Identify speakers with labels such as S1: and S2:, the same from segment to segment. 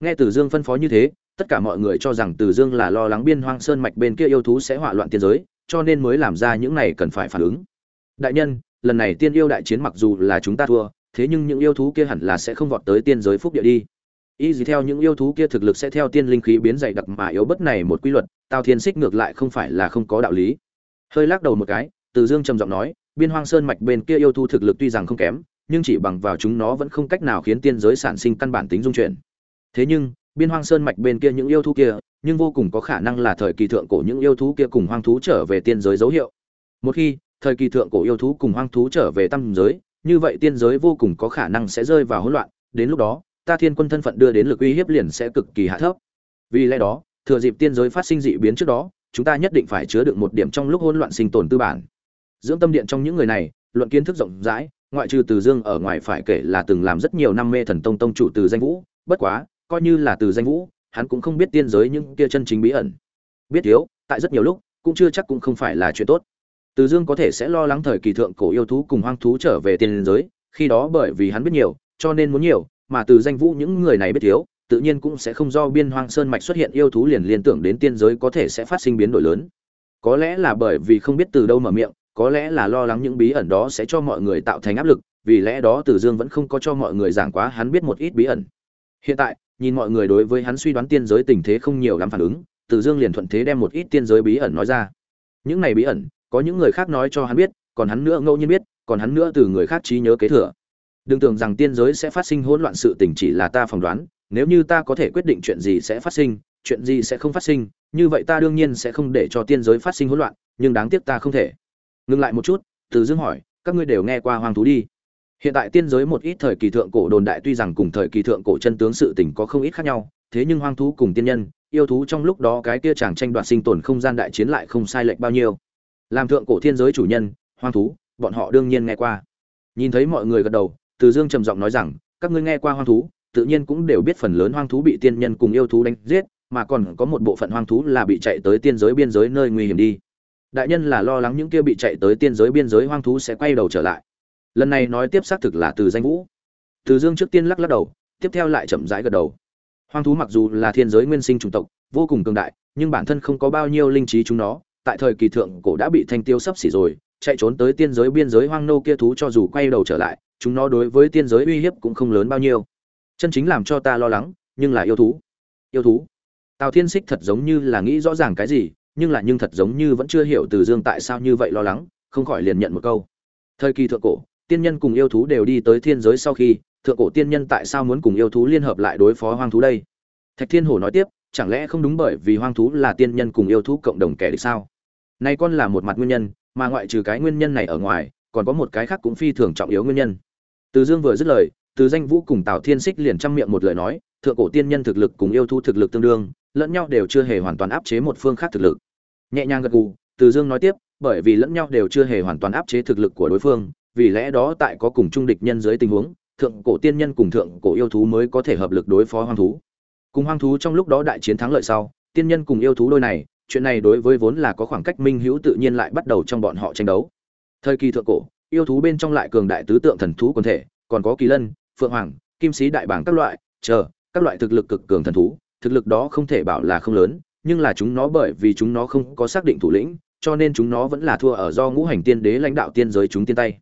S1: nghe từ dương phân phó như thế, tất cả mọi người cho rằng từ dương là lo lắng biên hoang sơn mạch bên kia yêu thú sẽ hỏa loạn tiên giới, cho nên mới làm ra những này cần phải phản ứng. Đại nhân, lần này tiên yêu đại chiến mặc dù là chúng ta thua, thế nhưng những yêu thú kia hẳn là sẽ không vọt tới tiên giới phúc địa đi. Y gì theo những yêu thú kia thực lực sẽ theo tiên linh khí biến dày đặc mà yếu bất này một quy luật, tào thiên xích ngược lại không phải là không có đạo lý. Hơi lắc đầu một cái, từ dương trầm giọng nói, biên hoang sơn mạch bên kia yêu thú thực lực tuy rằng không kém, nhưng chỉ bằng vào chúng nó vẫn không cách nào khiến tiên giới sản sinh căn bản tính dung chuyển thế nhưng, biên hoang sơn mạch bên kia những yêu thú kia, nhưng vô cùng có khả năng là thời kỳ thượng cổ những yêu thú kia cùng hoang thú trở về tiên giới dấu hiệu. Một khi, thời kỳ thượng cổ yêu thú cùng hoang thú trở về tam giới, như vậy tiên giới vô cùng có khả năng sẽ rơi vào hỗn loạn, đến lúc đó, ta thiên quân thân phận đưa đến lực uy hiếp liền sẽ cực kỳ hạ thấp. Vì lẽ đó, thừa dịp tiên giới phát sinh dị biến trước đó, chúng ta nhất định phải chứa được một điểm trong lúc hỗn loạn sinh tồn tư bản. Dưỡng tâm điện trong những người này, luận kiến thức rộng rãi, ngoại trừ từ dương ở ngoài phải kể là từng làm rất nhiều năm mê thần tông tông chủ từ danh vũ, bất quá coi như là từ danh vũ, hắn cũng không biết tiên giới những kia chân chính bí ẩn. Biết thiếu, tại rất nhiều lúc, cũng chưa chắc cũng không phải là chuyện tốt. Từ dương có thể sẽ lo lắng thời kỳ thượng cổ yêu thú cùng hoang thú trở về tiên giới, khi đó bởi vì hắn biết nhiều, cho nên muốn nhiều, mà từ danh vũ những người này biết thiếu, tự nhiên cũng sẽ không do biên hoang sơn mạch xuất hiện yêu thú liền liên tưởng đến tiên giới có thể sẽ phát sinh biến đổi lớn. Có lẽ là bởi vì không biết từ đâu mở miệng, có lẽ là lo lắng những bí ẩn đó sẽ cho mọi người tạo thành áp lực, vì lẽ đó từ dương vẫn không có cho mọi người giảng quá hắn biết một ít bí ẩn. Hiện tại nhìn mọi người đối với hắn suy đoán tiên giới tình thế không nhiều lắm phản ứng, từ dương liền thuận thế đem một ít tiên giới bí ẩn nói ra. Những này bí ẩn, có những người khác nói cho hắn biết, còn hắn nữa ngẫu nhiên biết, còn hắn nữa từ người khác trí nhớ kế thừa. Đừng tưởng rằng tiên giới sẽ phát sinh hỗn loạn sự tình chỉ là ta phỏng đoán, nếu như ta có thể quyết định chuyện gì sẽ phát sinh, chuyện gì sẽ không phát sinh, như vậy ta đương nhiên sẽ không để cho tiên giới phát sinh hỗn loạn, nhưng đáng tiếc ta không thể. Ngừng lại một chút, từ dương hỏi, các ngươi đều nghe qua hoang thú đi hiện tại tiên giới một ít thời kỳ thượng cổ đồn đại tuy rằng cùng thời kỳ thượng cổ chân tướng sự tình có không ít khác nhau, thế nhưng hoang thú cùng tiên nhân, yêu thú trong lúc đó cái kia chàng tranh đoạt sinh tồn không gian đại chiến lại không sai lệch bao nhiêu. Làm thượng cổ thiên giới chủ nhân, hoang thú, bọn họ đương nhiên nghe qua. Nhìn thấy mọi người gật đầu, từ dương trầm giọng nói rằng, các ngươi nghe qua hoang thú, tự nhiên cũng đều biết phần lớn hoang thú bị tiên nhân cùng yêu thú đánh giết, mà còn có một bộ phận hoang thú là bị chạy tới tiên giới biên giới nơi nguy hiểm đi. Đại nhân là lo lắng những kia bị chạy tới tiên giới biên giới hoang thú sẽ quay đầu trở lại lần này nói tiếp xác thực là từ danh vũ. Từ dương trước tiên lắc lắc đầu, tiếp theo lại chậm rãi gật đầu. Hoang thú mặc dù là thiên giới nguyên sinh chủng tộc, vô cùng cường đại, nhưng bản thân không có bao nhiêu linh trí chúng nó, tại thời kỳ thượng cổ đã bị thanh tiêu sắp xỉ rồi, chạy trốn tới tiên giới biên giới hoang nô kia thú cho dù quay đầu trở lại, chúng nó đối với tiên giới uy hiếp cũng không lớn bao nhiêu. Chân chính làm cho ta lo lắng, nhưng là yêu thú. Yêu thú? Tào thiên xích thật giống như là nghĩ rõ ràng cái gì, nhưng là nhưng thật giống như vẫn chưa hiểu từ dương tại sao như vậy lo lắng, không khỏi liền nhận một câu. Thời kỳ thượng cổ tiên nhân cùng yêu thú đều đi tới thiên giới sau khi, thượng cổ tiên nhân tại sao muốn cùng yêu thú liên hợp lại đối phó hoang thú đây? Thạch thiên hổ nói tiếp, chẳng lẽ không đúng bởi vì hoang thú là tiên nhân cùng yêu thú cộng đồng kẻ địch sao? Nay con là một mặt nguyên nhân, mà ngoại trừ cái nguyên nhân này ở ngoài, còn có một cái khác cũng phi thường trọng yếu nguyên nhân. Từ dương vừa dứt lời, từ danh vũ cùng tào thiên xích liền chăm miệng một lời nói, thượng cổ tiên nhân thực lực cùng yêu thú thực lực tương đương, lẫn nhau đều chưa hề hoàn toàn áp chế một phương khác thực lực. Nhẹ nhàng gật gù, từ dương nói tiếp, bởi vì lẫn nhau đều chưa hề hoàn toàn áp chế thực lực của đối phương vì lẽ đó tại có cùng trung địch nhân dưới tình huống, thượng cổ tiên nhân cùng thượng cổ yêu thú mới có thể hợp lực đối phó hoang thú. Cùng hoang thú trong lúc đó đại chiến thắng lợi sau, tiên nhân cùng yêu thú đôi này, chuyện này đối với vốn là có khoảng cách minh hữu tự nhiên lại bắt đầu trong bọn họ tranh đấu. Thời kỳ thượng cổ, yêu thú bên trong lại cường đại tứ tượng thần thú quần thể, còn có kỳ lân, phượng hoàng, kim sĩ đại bảng các loại, chờ, các loại thực lực cực cường thần thú, thực lực đó không thể bảo là không lớn, nhưng là chúng nó bởi vì chúng nó không có xác định thủ lĩnh, cho nên chúng nó vẫn là thua ở do ngũ hành tiên đế lãnh đạo tiên giới chúng tiên tay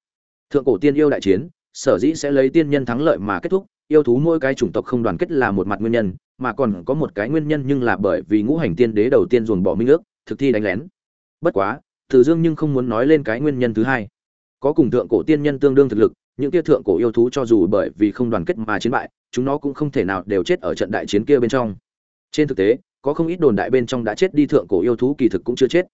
S1: thượng cổ tiên yêu đại chiến, sở dĩ sẽ lấy tiên nhân thắng lợi mà kết thúc, yêu thú mỗi cái chủng tộc không đoàn kết là một mặt nguyên nhân, mà còn có một cái nguyên nhân nhưng là bởi vì ngũ hành tiên đế đầu tiên dồn bỏ minh ước, thực thi đánh lén. Bất quá, từ dương nhưng không muốn nói lên cái nguyên nhân thứ hai. Có cùng thượng cổ tiên nhân tương đương thực lực, những kia thượng cổ yêu thú cho dù bởi vì không đoàn kết mà chiến bại, chúng nó cũng không thể nào đều chết ở trận đại chiến kia bên trong. Trên thực tế, có không ít đồn đại bên trong đã chết đi thượng cổ yêu thú kỳ thực cũng chưa chết.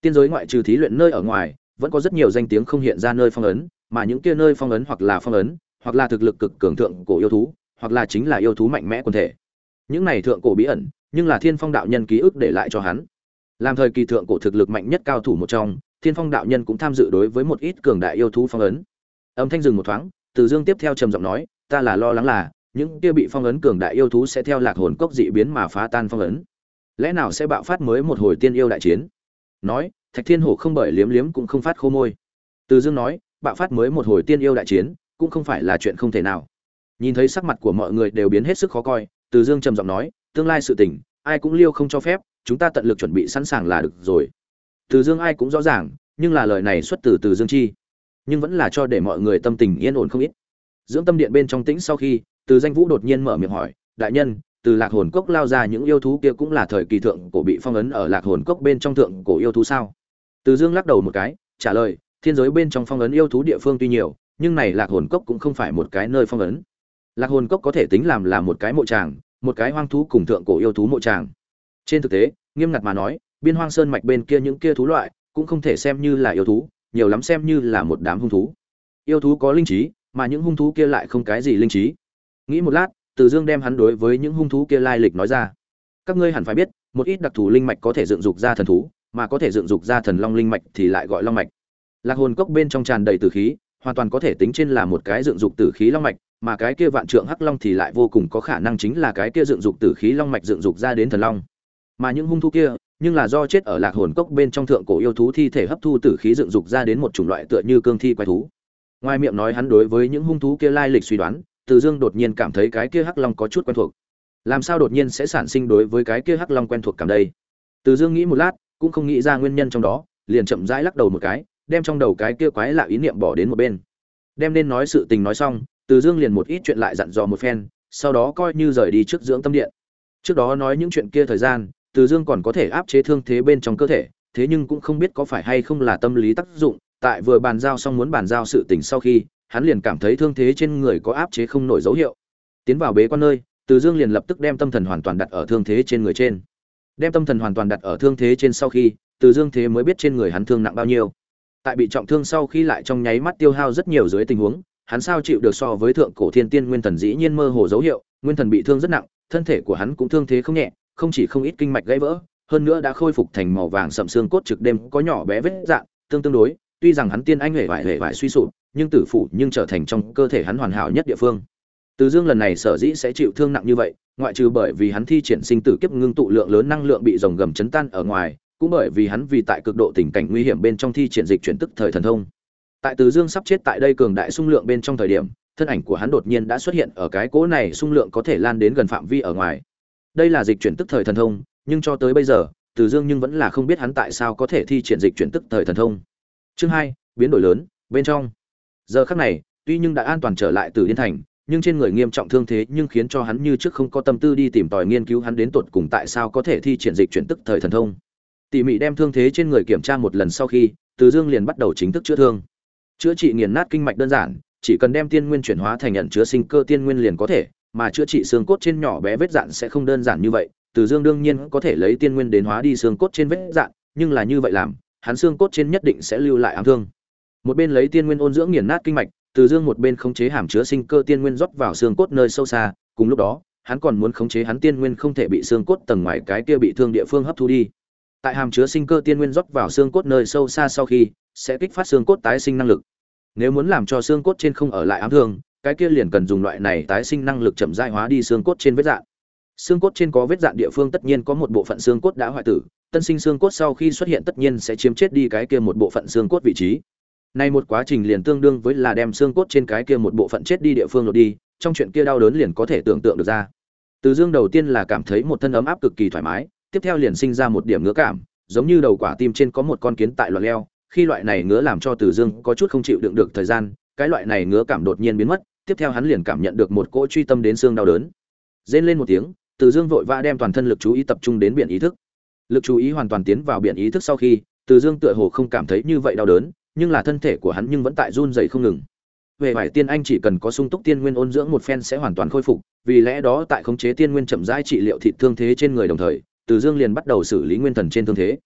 S1: Tiên giới ngoại trừ thí luyện nơi ở ngoài, vẫn có rất nhiều danh tiếng không hiện ra nơi phong ấn mà những kia nơi phong ấn hoặc là phong ấn, hoặc là thực lực cực cường thượng cổ yêu thú, hoặc là chính là yêu thú mạnh mẽ quần thể. Những này thượng cổ bí ẩn, nhưng là thiên phong đạo nhân ký ức để lại cho hắn. Làm thời kỳ thượng cổ thực lực mạnh nhất cao thủ một trong, thiên phong đạo nhân cũng tham dự đối với một ít cường đại yêu thú phong ấn. Âm thanh dừng một thoáng, từ dương tiếp theo trầm giọng nói, ta là lo lắng là, những kia bị phong ấn cường đại yêu thú sẽ theo lạc hồn cốc dị biến mà phá tan phong ấn. Lẽ nào sẽ bạo phát mới một hồi tiên yêu đại chiến? Nói, thạch thiên hổ không bởi liếm liếm cũng không phát khô môi. Từ dương nói bạo phát mới một hồi tiên yêu đại chiến, cũng không phải là chuyện không thể nào. Nhìn thấy sắc mặt của mọi người đều biến hết sức khó coi, từ dương trầm giọng nói, tương lai sự tình, ai cũng liêu không cho phép, chúng ta tận lực chuẩn bị sẵn sàng là được rồi. Từ dương ai cũng rõ ràng, nhưng là lời này xuất từ từ dương chi. Nhưng vẫn là cho để mọi người tâm tình yên ổn không ít. Dưỡng tâm điện bên trong tĩnh sau khi, từ danh vũ đột nhiên mở miệng hỏi, đại nhân, từ lạc hồn cốc lao ra những yêu thú kia cũng là thời kỳ thượng cổ bị phong ấn ở lạc hồn cốc bên trong thượng cổ yêu thú sao? Từ dương lắc đầu một cái, trả lời thiên giới bên trong phong ấn yêu thú địa phương tuy nhiều, nhưng này lạc hồn cốc cũng không phải một cái nơi phong ấn. Lạc hồn cốc có thể tính làm là một cái mộ tràng, một cái hoang thú cùng thượng cổ yêu thú mộ tràng. Trên thực tế, nghiêm ngặt mà nói, biên hoang sơn mạch bên kia những kia thú loại cũng không thể xem như là yêu thú, nhiều lắm xem như là một đám hung thú. Yêu thú có linh trí, mà những hung thú kia lại không cái gì linh trí. Nghĩ một lát, từ dương đem hắn đối với những hung thú kia lai lịch nói ra. Các ngươi hẳn phải biết, một ít đặc thù linh mạch có thể dựng dục ra thần thú, mà có thể dựng dục ra thần long linh mạch thì lại gọi long mạch lạc hồn cốc bên trong tràn đầy tử khí, hoàn toàn có thể tính trên là một cái dựng dục tử khí long mạch, mà cái kia vạn trượng hắc long thì lại vô cùng có khả năng chính là cái kia dựng dục tử khí long mạch dựng dục ra đến thần long. Mà những hung thú kia, nhưng là do chết ở lạc hồn cốc bên trong thượng cổ yêu thú thi thể hấp thu tử khí dựng dục ra đến một chủng loại tựa như cương thi quái thú. Ngoài miệng nói hắn đối với những hung thú kia lai lịch suy đoán, từ dương đột nhiên cảm thấy cái kia hắc long có chút quen thuộc. Làm sao đột nhiên sẽ sản sinh đối với cái kia hắc long quen thuộc cảm đây? Từ dương nghĩ một lát, cũng không nghĩ ra nguyên nhân trong đó, liền chậm rãi lắc đầu một cái đem trong đầu cái kia quái lạ ý niệm bỏ đến một bên. Đem nên nói sự tình nói xong, từ dương liền một ít chuyện lại dặn dò một phen, sau đó coi như rời đi trước dưỡng tâm điện. Trước đó nói những chuyện kia thời gian, từ dương còn có thể áp chế thương thế bên trong cơ thể, thế nhưng cũng không biết có phải hay không là tâm lý tác dụng. Tại vừa bàn giao xong muốn bàn giao sự tình sau khi, hắn liền cảm thấy thương thế trên người có áp chế không nổi dấu hiệu. Tiến vào bế quan nơi, từ dương liền lập tức đem tâm thần hoàn toàn đặt ở thương thế trên người trên. Đem tâm thần hoàn toàn đặt ở thương thế trên sau khi, từ dương thế mới biết trên người hắn thương nặng bao nhiêu tại bị trọng thương sau khi lại trong nháy mắt tiêu hao rất nhiều dưới tình huống, hắn sao chịu được so với thượng cổ thiên tiên nguyên thần dĩ nhiên mơ hồ dấu hiệu, nguyên thần bị thương rất nặng, thân thể của hắn cũng thương thế không nhẹ, không chỉ không ít kinh mạch gãy vỡ, hơn nữa đã khôi phục thành màu vàng sậm xương cốt trực đêm có nhỏ bé vết dạng, tương tương đối, tuy rằng hắn tiên anh hề vải hề vải suy sụp, nhưng tử phụ nhưng trở thành trong cơ thể hắn hoàn hảo nhất địa phương. Từ dương lần này sở dĩ sẽ chịu thương nặng như vậy, ngoại trừ bởi vì hắn thi triển sinh tử kiếp ngưng tụ lượng lớn năng lượng bị rồng gầm chấn tan ở ngoài cũng bởi vì hắn vì tại cực độ tình cảnh nguy hiểm bên trong thi triển dịch chuyển tức thời thần thông. Tại từ dương sắp chết tại đây cường đại xung lượng bên trong thời điểm, thân ảnh của hắn đột nhiên đã xuất hiện ở cái cỗ này xung lượng có thể lan đến gần phạm vi ở ngoài. Đây là dịch chuyển tức thời thần thông, nhưng cho tới bây giờ, từ dương nhưng vẫn là không biết hắn tại sao có thể thi triển dịch chuyển tức thời thần thông. Chương hai, biến đổi lớn, bên trong. Giờ khắc này, tuy nhưng đã an toàn trở lại từ điên thành, nhưng trên người nghiêm trọng thương thế nhưng khiến cho hắn như trước không có tâm tư đi tìm tòi nghiên cứu hắn đến tột cùng tại sao có thể thi triển dịch chuyển tức thời thần thông tỉ mỉ đem thương thế trên người kiểm tra một lần sau khi, từ dương liền bắt đầu chính thức chữa thương. Chữa trị nghiền nát kinh mạch đơn giản, chỉ cần đem tiên nguyên chuyển hóa thành nhận chứa sinh cơ tiên nguyên liền có thể, mà chữa trị xương cốt trên nhỏ bé vết dạn sẽ không đơn giản như vậy. Từ dương đương nhiên có thể lấy tiên nguyên đến hóa đi xương cốt trên vết dạn, nhưng là như vậy làm, hắn xương cốt trên nhất định sẽ lưu lại ám thương. Một bên lấy tiên nguyên ôn dưỡng nghiền nát kinh mạch, từ dương một bên khống chế hàm chứa sinh cơ tiên nguyên rót vào xương cốt nơi sâu xa, cùng lúc đó, hắn còn muốn khống chế hắn tiên nguyên không thể bị xương cốt tầng ngoài cái kia bị thương địa phương hấp thu đi tại hàm chứa sinh cơ tiên nguyên rót vào xương cốt nơi sâu xa sau khi sẽ kích phát xương cốt tái sinh năng lực. Nếu muốn làm cho xương cốt trên không ở lại ám thương cái kia liền cần dùng loại này tái sinh năng lực chậm dại hóa đi xương cốt trên vết dạn. Xương cốt trên có vết dạn địa phương tất nhiên có một bộ phận xương cốt đã hoại tử tân sinh xương cốt sau khi xuất hiện tất nhiên sẽ chiếm chết đi cái kia một bộ phận xương cốt vị trí. Nay một quá trình liền tương đương với là đem xương cốt trên cái kia một bộ phận chết đi địa phương lột đi, trong chuyện kia đau đớn liền có thể tưởng tượng được ra. Từ Dương đầu tiên là cảm thấy một thân ấm áp cực kỳ thoải mái, tiếp theo liền sinh ra một điểm ngứa cảm, giống như đầu quả tim trên có một con kiến tại loạn leo, khi loại này ngứa làm cho Từ Dương có chút không chịu đựng được thời gian, cái loại này ngứa cảm đột nhiên biến mất, tiếp theo hắn liền cảm nhận được một cỗ truy tâm đến xương đau đớn. Rên lên một tiếng, Từ Dương vội vã đem toàn thân lực chú ý tập trung đến biển ý thức. Lực chú ý hoàn toàn tiến vào biển ý thức sau khi, Từ Dương tựa hồ không cảm thấy như vậy đau đớn, nhưng là thân thể của hắn nhưng vẫn tại run rẩy không ngừng. Về vải tiên anh chỉ cần có sung túc tiên nguyên ôn dưỡng một phen sẽ hoàn toàn khôi phục, vì lẽ đó tại khống chế tiên nguyên chậm rãi trị liệu thịt thương thế trên người đồng thời, từ Dương liền bắt đầu xử lý nguyên thần trên thương thế.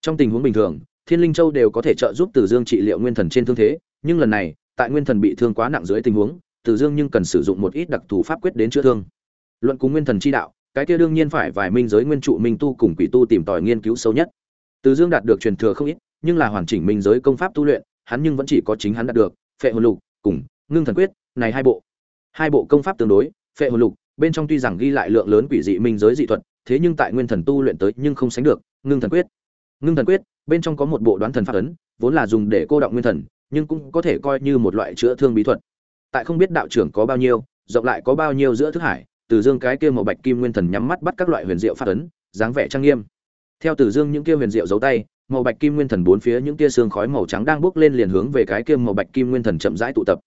S1: Trong tình huống bình thường, Thiên Linh Châu đều có thể trợ giúp Từ Dương trị liệu nguyên thần trên thương thế, nhưng lần này, tại nguyên thần bị thương quá nặng dưới tình huống, Từ Dương nhưng cần sử dụng một ít đặc thù pháp quyết đến chữa thương. Luận cùng nguyên thần chi đạo, cái kia đương nhiên phải vài minh giới nguyên trụ minh tu cùng quỷ tu tìm tòi nghiên cứu sâu nhất. Từ Dương đạt được truyền thừa không ít, nhưng là hoàn chỉnh minh giới công pháp tu luyện, hắn nhưng vẫn chỉ có chính hắn đạt được, Phệ Hồn Lục cùng Ngưng Thần Quyết, này hai bộ. Hai bộ công pháp tương đối, Phệ Hồn Lục bên trong tuy rằng ghi lại lượng lớn quỷ dị minh giới dị thuật, thế nhưng tại nguyên thần tu luyện tới nhưng không sánh được Ngưng Thần Quyết. Ngưng Thần Quyết bên trong có một bộ đoán thần pháp ấn, vốn là dùng để cô động nguyên thần, nhưng cũng có thể coi như một loại chữa thương bí thuật. Tại không biết đạo trưởng có bao nhiêu, rộng lại có bao nhiêu giữa thức hải, từ dương cái kia màu bạch kim nguyên thần nhắm mắt bắt các loại huyền diệu phát ấn dáng vẻ trang nghiêm theo từ dương những kia huyền diệu giấu tay màu bạch kim nguyên thần bốn phía những kia xương khói màu trắng đang bước lên liền hướng về cái kia màu bạch kim nguyên thần chậm rãi tụ tập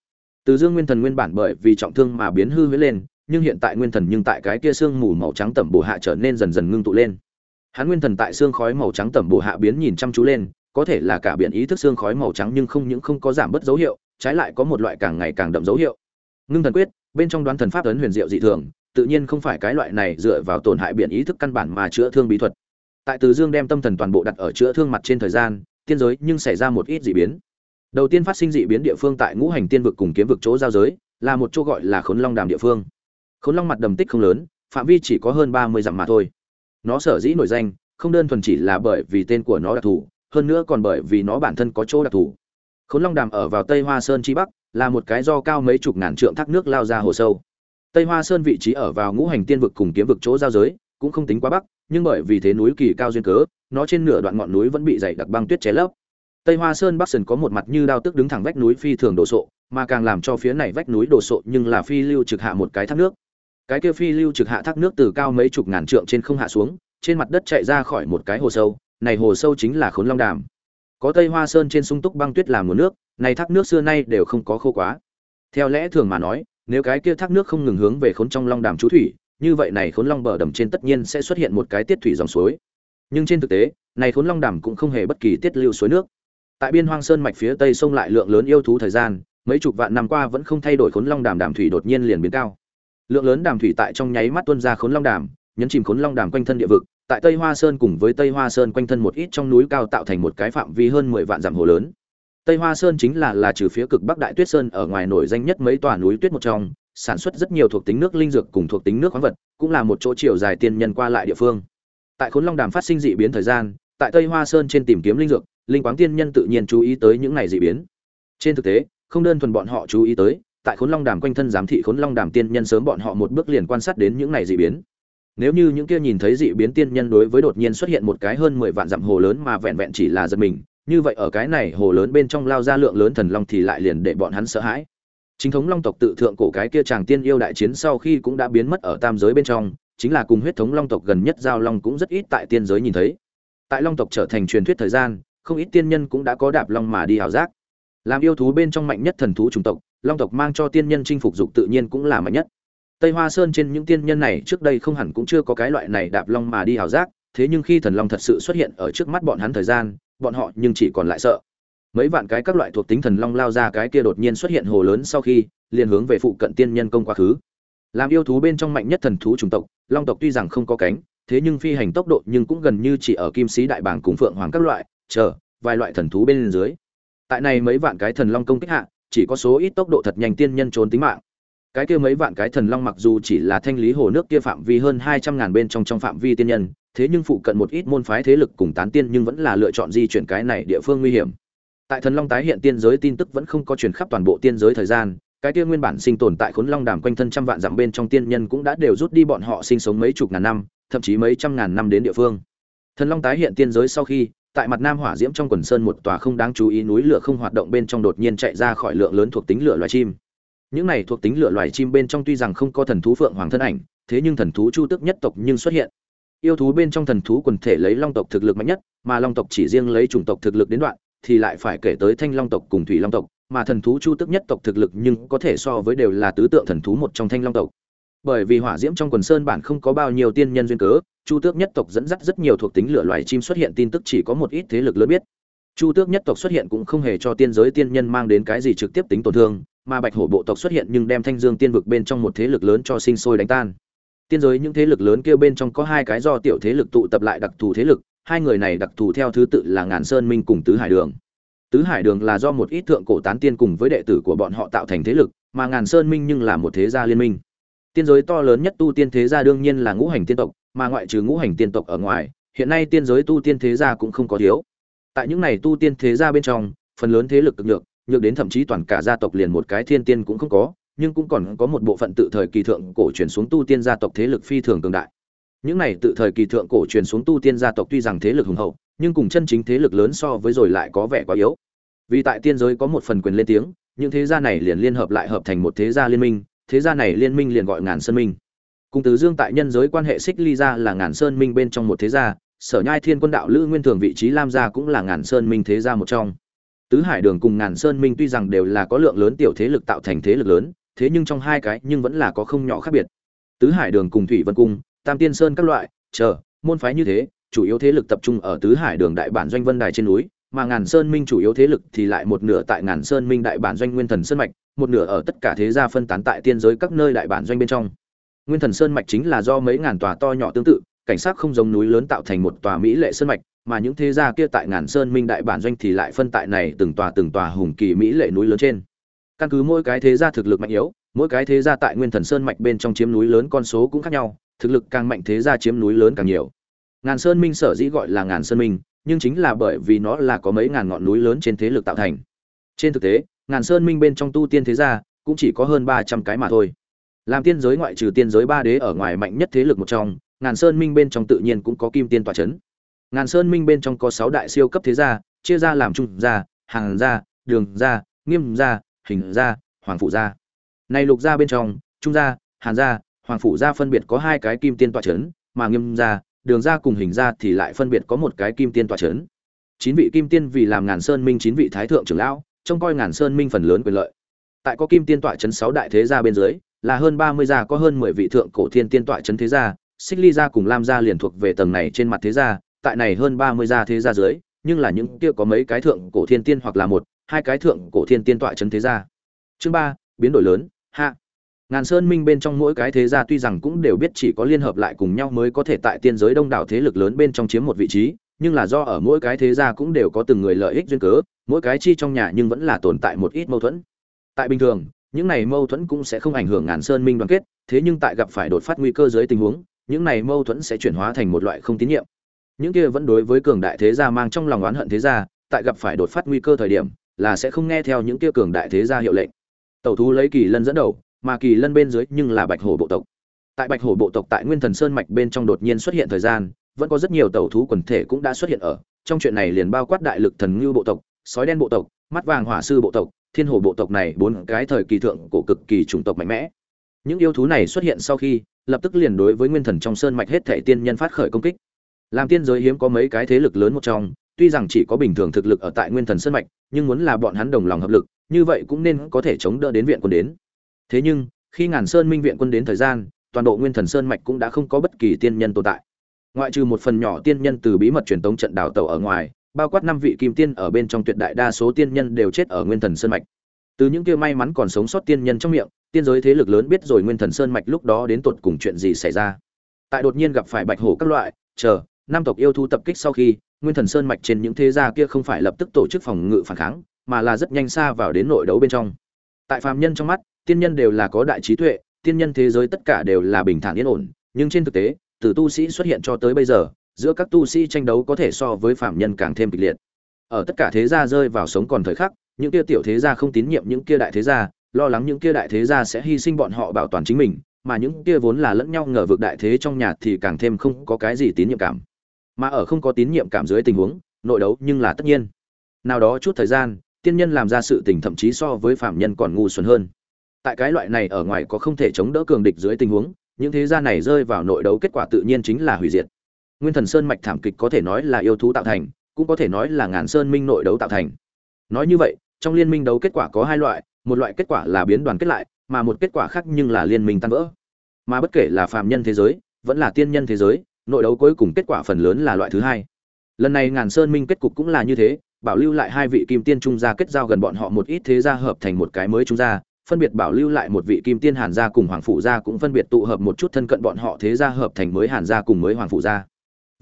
S1: từ dương nguyên thần nguyên bản bởi vì trọng thương mà biến hư huyết lên nhưng hiện tại nguyên thần nhưng tại cái kia xương mù màu trắng tẩm bổ hạ trở nên dần dần ngưng tụ lên. Hắn nguyên thần tại xương khói màu trắng tẩm bổ hạ biến nhìn chăm chú lên, có thể là cả biển ý thức xương khói màu trắng nhưng không những không có giảm bớt dấu hiệu, trái lại có một loại càng ngày càng đậm dấu hiệu. Ngưng thần quyết, bên trong đoán thần pháp ấn huyền diệu dị thường, tự nhiên không phải cái loại này dựa vào tổn hại biển ý thức căn bản mà chữa thương bí thuật. Tại từ dương đem tâm thần toàn bộ đặt ở chữa thương mặt trên thời gian, tiên giới nhưng xảy ra một ít dị biến. Đầu tiên phát sinh dị biến địa phương tại ngũ hành tiên vực cùng kiếm vực chỗ giao giới, là một chỗ gọi là khốn long đàm địa phương khốn long mặt đầm tích không lớn, phạm vi chỉ có hơn ba mươi dặm mà thôi. Nó sở dĩ nổi danh, không đơn thuần chỉ là bởi vì tên của nó đặc thù, hơn nữa còn bởi vì nó bản thân có chỗ đặc thù. Khốn long đàm ở vào tây hoa sơn chi bắc, là một cái do cao mấy chục ngàn trượng thác nước lao ra hồ sâu. Tây hoa sơn vị trí ở vào ngũ hành tiên vực cùng kiếm vực chỗ giao giới, cũng không tính quá bắc, nhưng bởi vì thế núi kỳ cao duyên cớ, nó trên nửa đoạn ngọn núi vẫn bị dày đặc băng tuyết che lấp. Tây hoa sơn bắc sơn có một mặt như đao tức đứng thẳng vách núi phi thường đồ sộ, mà càng làm cho phía này vách núi đồ sộ nhưng là phi lưu trực hạ một cái thác nước cái kia phi lưu trực hạ thác nước từ cao mấy chục ngàn trượng trên không hạ xuống, trên mặt đất chạy ra khỏi một cái hồ sâu, này hồ sâu chính là khốn long đàm. Có tây hoa sơn trên sung túc băng tuyết làm nguồn nước, này thác nước xưa nay đều không có khô quá. Theo lẽ thường mà nói, nếu cái kia thác nước không ngừng hướng về khốn trong long đàm chú thủy, như vậy này khốn long bờ đầm trên tất nhiên sẽ xuất hiện một cái tiết thủy dòng suối. Nhưng trên thực tế, này khốn long đàm cũng không hề bất kỳ tiết lưu suối nước. Tại biên hoang sơn mạch phía tây sông lại lượng lớn yêu thú thời gian, mấy chục vạn năm qua vẫn không thay đổi khốn long đàm đàm thủy đột nhiên liền biến cao lượng lớn đàm thủy tại trong nháy mắt tuôn ra khốn long đàm, nhấn chìm khốn long đàm quanh thân địa vực, tại tây hoa sơn cùng với tây hoa sơn quanh thân một ít trong núi cao tạo thành một cái phạm vi hơn mười vạn dặm hồ lớn. Tây hoa sơn chính là là trừ phía cực bắc đại tuyết sơn ở ngoài nổi danh nhất mấy tòa núi tuyết một trong, sản xuất rất nhiều thuộc tính nước linh dược cùng thuộc tính nước khoáng vật, cũng là một chỗ chiều dài tiên nhân qua lại địa phương. Tại khốn long đàm phát sinh dị biến thời gian, tại tây hoa sơn trên tìm kiếm linh dược, linh quáng tiên nhân tự nhiên chú ý tới những này dị biến. Trên thực tế, không đơn thuần bọn họ chú ý tới tại khốn long đàm quanh thân giám thị khốn long đàm tiên nhân sớm bọn họ một bước liền quan sát đến những này dị biến. Nếu như những kia nhìn thấy dị biến tiên nhân đối với đột nhiên xuất hiện một cái hơn mười vạn dặm hồ lớn mà vẹn vẹn chỉ là giật mình, như vậy ở cái này hồ lớn bên trong lao ra lượng lớn thần long thì lại liền để bọn hắn sợ hãi. Chính thống long tộc tự thượng cổ cái kia chàng tiên yêu đại chiến sau khi cũng đã biến mất ở tam giới bên trong, chính là cùng huyết thống long tộc gần nhất giao long cũng rất ít tại tiên giới nhìn thấy. Tại long tộc trở thành truyền thuyết thời gian, không ít tiên nhân cũng đã có đạp long mà đi hào giác làm yêu thú bên trong mạnh nhất thần thú chủng tộc, long tộc mang cho tiên nhân chinh phục dục tự nhiên cũng là mạnh nhất. Tây hoa sơn trên những tiên nhân này trước đây không hẳn cũng chưa có cái loại này đạp long mà đi hào giác, thế nhưng khi thần long thật sự xuất hiện ở trước mắt bọn hắn thời gian, bọn họ nhưng chỉ còn lại sợ. Mấy vạn cái các loại thuộc tính thần long lao ra cái kia đột nhiên xuất hiện hồ lớn sau khi, liền hướng về phụ cận tiên nhân công quá khứ. Làm yêu thú bên trong mạnh nhất thần thú chủng tộc, long tộc tuy rằng không có cánh, thế nhưng phi hành tốc độ nhưng cũng gần như chỉ ở kim sĩ đại bảng cùng phượng hoàng các loại, chờ, vài loại thần thú bên dưới tại này mấy vạn cái thần long công kích hạ, chỉ có số ít tốc độ thật nhanh tiên nhân trốn tính mạng. Cái kia mấy vạn cái thần long mặc dù chỉ là thanh lý hồ nước kia phạm vi hơn hai trăm ngàn bên trong trong phạm vi tiên nhân, thế nhưng phụ cận một ít môn phái thế lực cùng tán tiên nhưng vẫn là lựa chọn di chuyển cái này địa phương nguy hiểm. Tại thần long tái hiện tiên giới tin tức vẫn không có truyền khắp toàn bộ tiên giới thời gian, cái kia nguyên bản sinh tồn tại khốn long đàm quanh thân trăm vạn dặm bên trong tiên nhân cũng đã đều rút đi bọn họ sinh sống mấy chục ngàn năm, thậm chí mấy trăm ngàn năm đến địa phương. Thần long tái hiện tiên giới sau khi tại mặt nam hỏa diễm trong quần sơn một tòa không đáng chú ý núi lửa không hoạt động bên trong đột nhiên chạy ra khỏi lượng lớn thuộc tính lửa loài chim. Những này thuộc tính lửa loài chim bên trong tuy rằng không có thần thú phượng hoàng thân ảnh, thế nhưng thần thú chu tước nhất tộc nhưng xuất hiện. Yêu thú bên trong thần thú quần thể lấy long tộc thực lực mạnh nhất, mà long tộc chỉ riêng lấy chủng tộc thực lực đến đoạn, thì lại phải kể tới thanh long tộc cùng thủy long tộc, mà thần thú chu tức nhất tộc thực lực nhưng có thể so với đều là tứ tượng thần thú một trong thanh long tộc. Bởi vì hỏa diễm trong quần sơn bản không có bao nhiêu tiên nhân duyên cớ chu tước nhất tộc dẫn dắt rất nhiều thuộc tính lửa loài chim xuất hiện, tin tức chỉ có một ít thế lực lớn biết. Chu tước nhất tộc xuất hiện cũng không hề cho tiên giới tiên nhân mang đến cái gì trực tiếp tính tổn thương, mà bạch hổ bộ tộc xuất hiện nhưng đem thanh dương tiên vực bên trong một thế lực lớn cho sinh sôi đánh tan. Tiên giới những thế lực lớn kia bên trong có hai cái do tiểu thế lực tụ tập lại đặc thù thế lực, hai người này đặc thù theo thứ tự là ngàn sơn minh cùng tứ hải đường. Tứ hải đường là do một ít thượng cổ tán tiên cùng với đệ tử của bọn họ tạo thành thế lực, mà ngàn sơn minh nhưng là một thế gia liên minh. Tiên giới to lớn nhất tu tiên thế gia đương nhiên là ngũ hành tiên tộc mà ngoại trừ ngũ hành tiên tộc ở ngoài, hiện nay tiên giới tu tiên thế gia cũng không có thiếu. Tại những này tu tiên thế gia bên trong, phần lớn thế lực cực nhược nhược đến thậm chí toàn cả gia tộc liền một cái thiên tiên cũng không có, nhưng cũng còn có một bộ phận tự thời kỳ thượng cổ truyền xuống tu tiên gia tộc thế lực phi thường cường đại. Những này tự thời kỳ thượng cổ truyền xuống tu tiên gia tộc tuy rằng thế lực hùng hậu, nhưng cùng chân chính thế lực lớn so với rồi lại có vẻ quá yếu. Vì tại tiên giới có một phần quyền lên tiếng, những thế gia này liền liên hợp lại hợp thành một thế gia liên minh, thế gia này liên minh liền gọi ngàn sơn minh cùng từ dương tại nhân giới quan hệ xích ly ra là ngàn sơn minh bên trong một thế gia, sở nhai thiên quân đạo lữ nguyên thường vị trí lam gia cũng là ngàn sơn minh thế gia một trong. Tứ hải đường cùng ngàn sơn minh tuy rằng đều là có lượng lớn tiểu thế lực tạo thành thế lực lớn, thế nhưng trong hai cái nhưng vẫn là có không nhỏ khác biệt. Tứ hải đường cùng thủy vân cung, tam tiên sơn các loại, chờ, môn phái như thế, chủ yếu thế lực tập trung ở tứ hải đường đại bản doanh vân đài trên núi, mà ngàn sơn minh chủ yếu thế lực thì lại một nửa tại ngàn sơn minh đại bản doanh nguyên thần sơn mạch, một nửa ở tất cả thế gia phân tán tại tiên giới các nơi đại bản doanh bên trong nguyên thần sơn mạch chính là do mấy ngàn tòa to nhỏ tương tự, cảnh sát không giống núi lớn tạo thành một tòa mỹ lệ sơn mạch, mà những thế gia kia tại ngàn sơn minh đại bản doanh thì lại phân tại này từng tòa từng tòa hùng kỳ mỹ lệ núi lớn trên. Căn cứ mỗi cái thế gia thực lực mạnh yếu, mỗi cái thế gia tại nguyên thần sơn mạch bên trong chiếm núi lớn con số cũng khác nhau, thực lực càng mạnh thế gia chiếm núi lớn càng nhiều. Ngàn sơn minh sở dĩ gọi là ngàn sơn minh, nhưng chính là bởi vì nó là có mấy ngàn ngọn núi lớn trên thế lực tạo thành. Trên thực tế, ngàn sơn minh bên trong tu tiên thế gia cũng chỉ có hơn ba trăm cái mà thôi làm tiên giới ngoại trừ tiên giới ba đế ở ngoài mạnh nhất thế lực một trong, ngàn sơn minh bên trong tự nhiên cũng có kim tiên tòa c h ấ n ngàn sơn minh bên trong có sáu đại siêu cấp thế gia, chia ra làm trung gia, hàng gia, đường gia, nghiêm gia, hình gia, hoàng phụ gia. Này lục gia bên trong, trung gia hàn gia, hoàng phụ gia phân biệt có hai cái kim tiên tòa c h ấ n mà nghiêm gia, đường gia cùng hình gia thì lại phân biệt có một cái kim tiên tòa c h ấ n chín vị kim tiên vì làm ngàn sơn minh chín vị thái thượng trưởng lão, trông coi ngàn sơn minh phần lớn quyền lợi. Tại có kim tiên tọa c h ấ n sáu đại thế gia bên dưới là hơn ba mươi gia, có hơn mười vị thượng cổ thiên tiên tọa trấn thế gia, xích ly gia cùng lam gia liền thuộc về tầng này trên mặt thế gia, tại này hơn ba mươi gia thế gia dưới, nhưng là những kia có mấy cái thượng cổ thiên tiên hoặc là một, hai cái thượng cổ thiên tiên tọa trấn thế gia. Chương ba, biến đổi lớn, hạ. Ngàn sơn minh bên trong mỗi cái thế gia tuy rằng cũng đều biết chỉ có liên hợp lại cùng nhau mới có thể tại tiên giới đông đảo thế lực lớn bên trong chiếm một vị trí, nhưng là do ở mỗi cái thế gia cũng đều có từng người lợi ích duyên cớ, mỗi cái chi trong nhà nhưng vẫn là tồn tại một ít mâu thuẫn. Tại bình thường những này mâu thuẫn cũng sẽ không ảnh hưởng ngàn sơn minh đoàn kết, thế nhưng tại gặp phải đột phát nguy cơ dưới tình huống, những này mâu thuẫn sẽ chuyển hóa thành một loại không tín nhiệm. Những kia vẫn đối với cường đại thế gia mang trong lòng oán hận thế gia, tại gặp phải đột phát nguy cơ thời điểm, là sẽ không nghe theo những kia cường đại thế gia hiệu lệnh. Tẩu thú lấy kỳ lân dẫn đầu, mà kỳ lân bên dưới nhưng là bạch hổ bộ tộc. Tại bạch hổ bộ tộc tại nguyên thần sơn mạch bên trong đột nhiên xuất hiện thời gian, vẫn có rất nhiều tẩu thú quần thể cũng đã xuất hiện ở. Trong chuyện này liền bao quát đại lực thần ngưu bộ tộc, sói đen bộ tộc, mắt vàng hỏa sư bộ tộc thiên hồ bộ tộc này bốn cái thời kỳ thượng cổ cực kỳ chủng tộc mạnh mẽ. Những yêu thú này xuất hiện sau khi, lập tức liền đối với nguyên thần trong sơn mạch hết thảy tiên nhân phát khởi công kích. Làm tiên giới hiếm có mấy cái thế lực lớn một trong, tuy rằng chỉ có bình thường thực lực ở tại nguyên thần sơn mạch, nhưng muốn là bọn hắn đồng lòng hợp lực, như vậy cũng nên có thể chống đỡ đến viện quân đến. Thế nhưng, khi ngàn sơn minh viện quân đến thời gian, toàn bộ nguyên thần sơn mạch cũng đã không có bất kỳ tiên nhân tồn tại. Ngoại trừ một phần nhỏ tiên nhân từ bí mật truyền tống trận đảo tàu ở ngoài bao quát năm vị kim tiên ở bên trong tuyệt đại đa số tiên nhân đều chết ở nguyên thần sơn mạch. Từ những kia may mắn còn sống sót tiên nhân trong miệng tiên giới thế lực lớn biết rồi nguyên thần sơn mạch lúc đó đến tột cùng chuyện gì xảy ra. Tại đột nhiên gặp phải bạch hổ các loại chờ năm tộc yêu thu tập kích sau khi nguyên thần sơn mạch trên những thế gia kia không phải lập tức tổ chức phòng ngự phản kháng mà là rất nhanh xa vào đến nội đấu bên trong. Tại phàm nhân trong mắt tiên nhân đều là có đại trí tuệ, tiên nhân thế giới tất cả đều là bình thản yên ổn, nhưng trên thực tế, từ tu sĩ xuất hiện cho tới bây giờ, giữa các tu sĩ tranh đấu có thể so với phạm nhân càng thêm kịch liệt. Ở tất cả thế gia rơi vào sống còn thời khắc, những kia tiểu thế gia không tín nhiệm những kia đại thế gia, lo lắng những kia đại thế gia sẽ hy sinh bọn họ bảo toàn chính mình, mà những kia vốn là lẫn nhau ngờ vực đại thế trong nhà thì càng thêm không có cái gì tín nhiệm cảm. Mà ở không có tín nhiệm cảm dưới tình huống, nội đấu nhưng là tất nhiên. Nào đó chút thời gian, tiên nhân làm ra sự tình thậm chí so với phạm nhân còn ngu xuẩn hơn tại cái loại này ở ngoài có không thể chống đỡ cường địch dưới tình huống những thế gia này rơi vào nội đấu kết quả tự nhiên chính là hủy diệt nguyên thần sơn mạch thảm kịch có thể nói là yêu thú tạo thành, cũng có thể nói là ngàn sơn minh nội đấu tạo thành. Nói như vậy, trong liên minh đấu kết quả có hai loại, một loại kết quả là biến đoàn kết lại, mà một kết quả khác nhưng là liên minh tan vỡ. Mà bất kể là phàm nhân thế giới, vẫn là tiên nhân thế giới, nội đấu cuối cùng kết quả phần lớn là loại thứ hai. Lần này ngàn sơn minh kết cục cũng là như thế, bảo lưu lại hai vị kim tiên trung gia kết giao gần bọn họ một ít thế gia hợp thành một cái mới trung gia, phân biệt bảo lưu lại một vị kim tiên hàn gia cùng hoàng phụ gia cũng phân biệt tụ hợp một chút thân cận bọn họ thế gia hợp thành mới hàn gia cùng mới hoàng phụ gia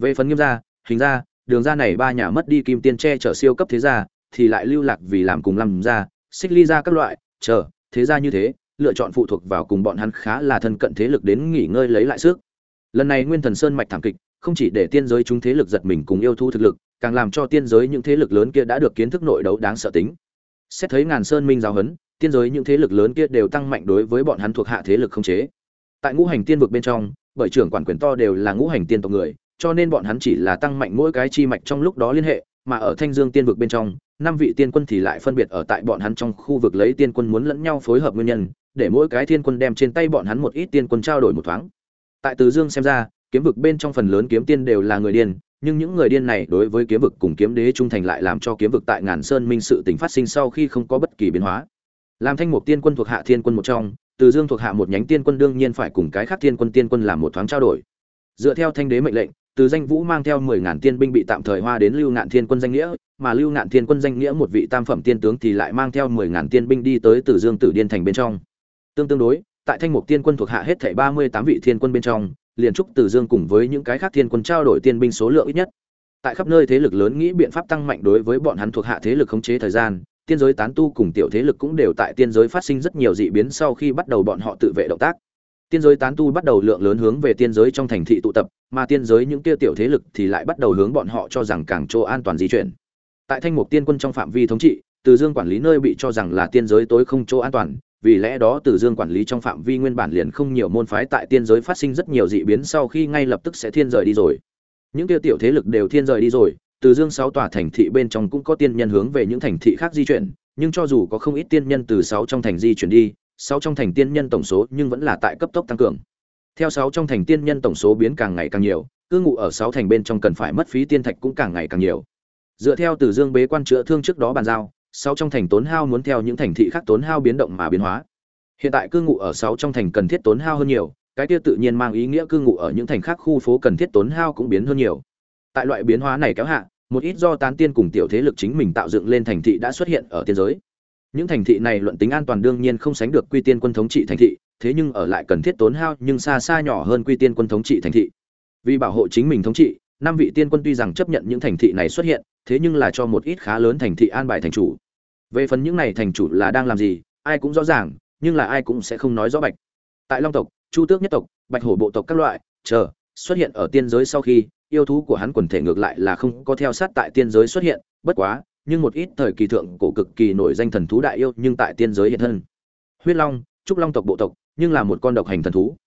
S1: về phần nghiêm gia hình gia đường gia này ba nhà mất đi kim tiên che chở siêu cấp thế gia thì lại lưu lạc vì làm cùng làm gia xích ly gia các loại chờ thế gia như thế lựa chọn phụ thuộc vào cùng bọn hắn khá là thân cận thế lực đến nghỉ ngơi lấy lại sức lần này nguyên thần sơn mạch thảm kịch không chỉ để tiên giới chúng thế lực giật mình cùng yêu thu thực lực càng làm cho tiên giới những thế lực lớn kia đã được kiến thức nội đấu đáng sợ tính xét thấy ngàn sơn minh giáo huấn tiên giới những thế lực lớn kia đều tăng mạnh đối với bọn hắn thuộc hạ thế lực không chế. Tại ngũ hành tiên vực bên trong, bởi trưởng quản quyền to đều là ngũ hành tiên tộc người, cho nên bọn hắn chỉ là tăng mạnh mỗi cái chi mạch trong lúc đó liên hệ, mà ở Thanh Dương tiên vực bên trong, năm vị tiên quân thì lại phân biệt ở tại bọn hắn trong khu vực lấy tiên quân muốn lẫn nhau phối hợp nguyên nhân, để mỗi cái tiên quân đem trên tay bọn hắn một ít tiên quân trao đổi một thoáng. tại từ dương xem ra kiếm vực bên trong phần lớn kiếm tiên đều là người điên nhưng những người điên này đối với kiếm vực cùng kiếm đế trung thành lại làm cho kiếm vực tại ngàn sơn minh sự tình phát sinh sau khi không có bất kỳ biến hóa làm thanh mục tiên quân thuộc hạ thiên quân một trong từ dương thuộc hạ một nhánh tiên quân đương nhiên phải cùng cái khác thiên quân tiên quân làm một thoáng trao đổi dựa theo thanh đế mệnh lệnh từ danh vũ mang theo mười ngàn tiên binh bị tạm thời hoa đến lưu ngạn thiên quân danh nghĩa, mà lưu ngạn thiên quân danh nghĩa một vị tam phẩm tiên tướng thì lại mang theo mười ngàn tiên binh đi tới từ dương tử điên thành bên trong. Tương tương đối, tại thanh mục tiên quân thuộc hạ hết thảy ba mươi tám vị thiên quân bên trong, liền trúc từ dương cùng với những cái khác thiên quân trao đổi tiên binh số lượng ít nhất. Tại khắp nơi thế lực lớn nghĩ biện pháp tăng mạnh đối với bọn hắn thuộc hạ thế lực khống chế thời gian, tiên giới tán tu cùng tiểu thế lực cũng đều tại tiên giới phát sinh rất nhiều dị biến sau khi bắt đầu bọn họ tự vệ động tác tiên giới tán tu bắt đầu lượng lớn hướng về tiên giới trong thành thị tụ tập, mà tiên giới những kia tiểu thế lực thì lại bắt đầu hướng bọn họ cho rằng càng chỗ an toàn di chuyển. Tại thanh mục tiên quân trong phạm vi thống trị, từ dương quản lý nơi bị cho rằng là tiên giới tối không chỗ an toàn, vì lẽ đó từ dương quản lý trong phạm vi nguyên bản liền không nhiều môn phái tại tiên giới phát sinh rất nhiều dị biến sau khi ngay lập tức sẽ thiên rời đi rồi. Những kia tiểu thế lực đều thiên rời đi rồi, từ dương sáu tòa thành thị bên trong cũng có tiên nhân hướng về những thành thị khác di chuyển, nhưng cho dù có không ít tiên nhân từ sáu trong thành di chuyển đi sáu trong thành tiên nhân tổng số nhưng vẫn là tại cấp tốc tăng cường. Theo sáu trong thành tiên nhân tổng số biến càng ngày càng nhiều, cư ngụ ở sáu thành bên trong cần phải mất phí tiên thạch cũng càng ngày càng nhiều. Dựa theo từ dương bế quan chữa thương trước đó bàn giao, sáu trong thành tốn hao muốn theo những thành thị khác tốn hao biến động mà biến hóa. Hiện tại cư ngụ ở sáu trong thành cần thiết tốn hao hơn nhiều, cái kia tự nhiên mang ý nghĩa cư ngụ ở những thành khác khu phố cần thiết tốn hao cũng biến hơn nhiều. Tại loại biến hóa này kéo hạ, một ít do tán tiên cùng tiểu thế lực chính mình tạo dựng lên thành thị đã xuất hiện ở tiên giới những thành thị này luận tính an toàn đương nhiên không sánh được quy tiên quân thống trị thành thị, thế nhưng ở lại cần thiết tốn hao nhưng xa xa nhỏ hơn quy tiên quân thống trị thành thị. Vì bảo hộ chính mình thống trị, năm vị tiên quân tuy rằng chấp nhận những thành thị này xuất hiện, thế nhưng là cho một ít khá lớn thành thị an bài thành chủ. Về phần những này thành chủ là đang làm gì, ai cũng rõ ràng, nhưng là ai cũng sẽ không nói rõ bạch. Tại long tộc, chu tước nhất tộc, bạch hổ bộ tộc các loại, chờ, xuất hiện ở tiên giới sau khi, yêu thú của hắn quần thể ngược lại là không có theo sát tại tiên giới xuất hiện, bất quá nhưng một ít thời kỳ thượng cổ cực kỳ nổi danh thần thú đại yêu nhưng tại tiên giới hiện thân. Huyết long, trúc long tộc bộ tộc, nhưng là một con độc hành thần thú.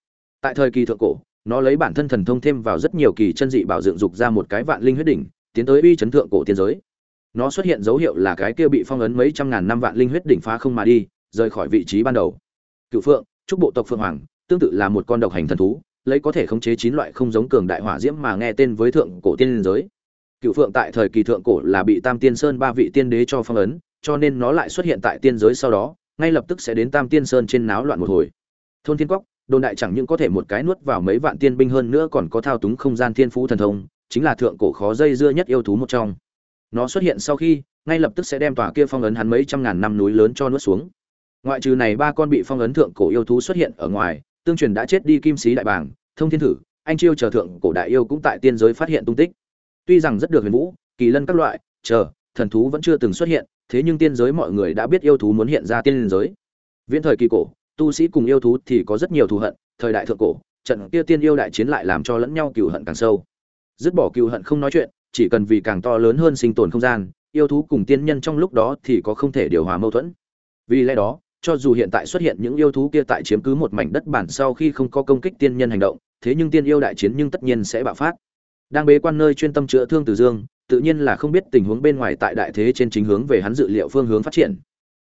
S1: Tại thời kỳ thượng cổ, nó lấy bản thân thần thông thêm vào rất nhiều kỳ chân dị bảo dựng dục ra một cái vạn linh huyết đỉnh, tiến tới uy chấn thượng cổ tiên giới. Nó xuất hiện dấu hiệu là cái kia bị phong ấn mấy trăm ngàn năm vạn linh huyết đỉnh phá không mà đi, rời khỏi vị trí ban đầu. Cửu phượng, trúc bộ tộc phượng hoàng, tương tự là một con độc hành thần thú, lấy có thể khống chế chín loại không giống cường đại hỏa diễm mà nghe tên với thượng cổ tiên giới cựu phượng tại thời kỳ thượng cổ là bị tam tiên sơn ba vị tiên đế cho phong ấn, cho nên nó lại xuất hiện tại tiên giới sau đó, ngay lập tức sẽ đến tam tiên sơn trên náo loạn một hồi. Thôn thiên cóc đồn đại chẳng những có thể một cái nuốt vào mấy vạn tiên binh hơn nữa còn có thao túng không gian thiên phú thần thông, chính là thượng cổ khó dây dưa nhất yêu thú một trong. Nó xuất hiện sau khi, ngay lập tức sẽ đem tòa kia phong ấn hắn mấy trăm ngàn năm núi lớn cho nuốt xuống. Ngoại trừ này ba con bị phong ấn thượng cổ yêu thú xuất hiện ở ngoài, tương truyền đã chết đi kim sĩ đại bàng, thông thiên thử, anh chiêu chờ thượng cổ đại yêu cũng tại tiên giới phát hiện tung tích tuy rằng rất được huyền vũ, kỳ lân các loại, chờ, thần thú vẫn chưa từng xuất hiện, thế nhưng tiên giới mọi người đã biết yêu thú muốn hiện ra tiên giới. Viễn thời kỳ cổ, tu sĩ cùng yêu thú thì có rất nhiều thù hận, thời đại thượng cổ, trận kia tiên yêu đại chiến lại làm cho lẫn nhau cừu hận càng sâu. Dứt bỏ cừu hận không nói chuyện, chỉ cần vì càng to lớn hơn sinh tồn không gian, yêu thú cùng tiên nhân trong lúc đó thì có không thể điều hòa mâu thuẫn. Vì lẽ đó, cho dù hiện tại xuất hiện những yêu thú kia tại chiếm cứ một mảnh đất bản sau khi không có công kích tiên nhân hành động, thế nhưng tiên yêu đại chiến nhưng tất nhiên sẽ bạo phát đang bế quan nơi chuyên tâm chữa thương từ dương, tự nhiên là không biết tình huống bên ngoài tại đại thế trên chính hướng về hắn dự liệu phương hướng phát triển.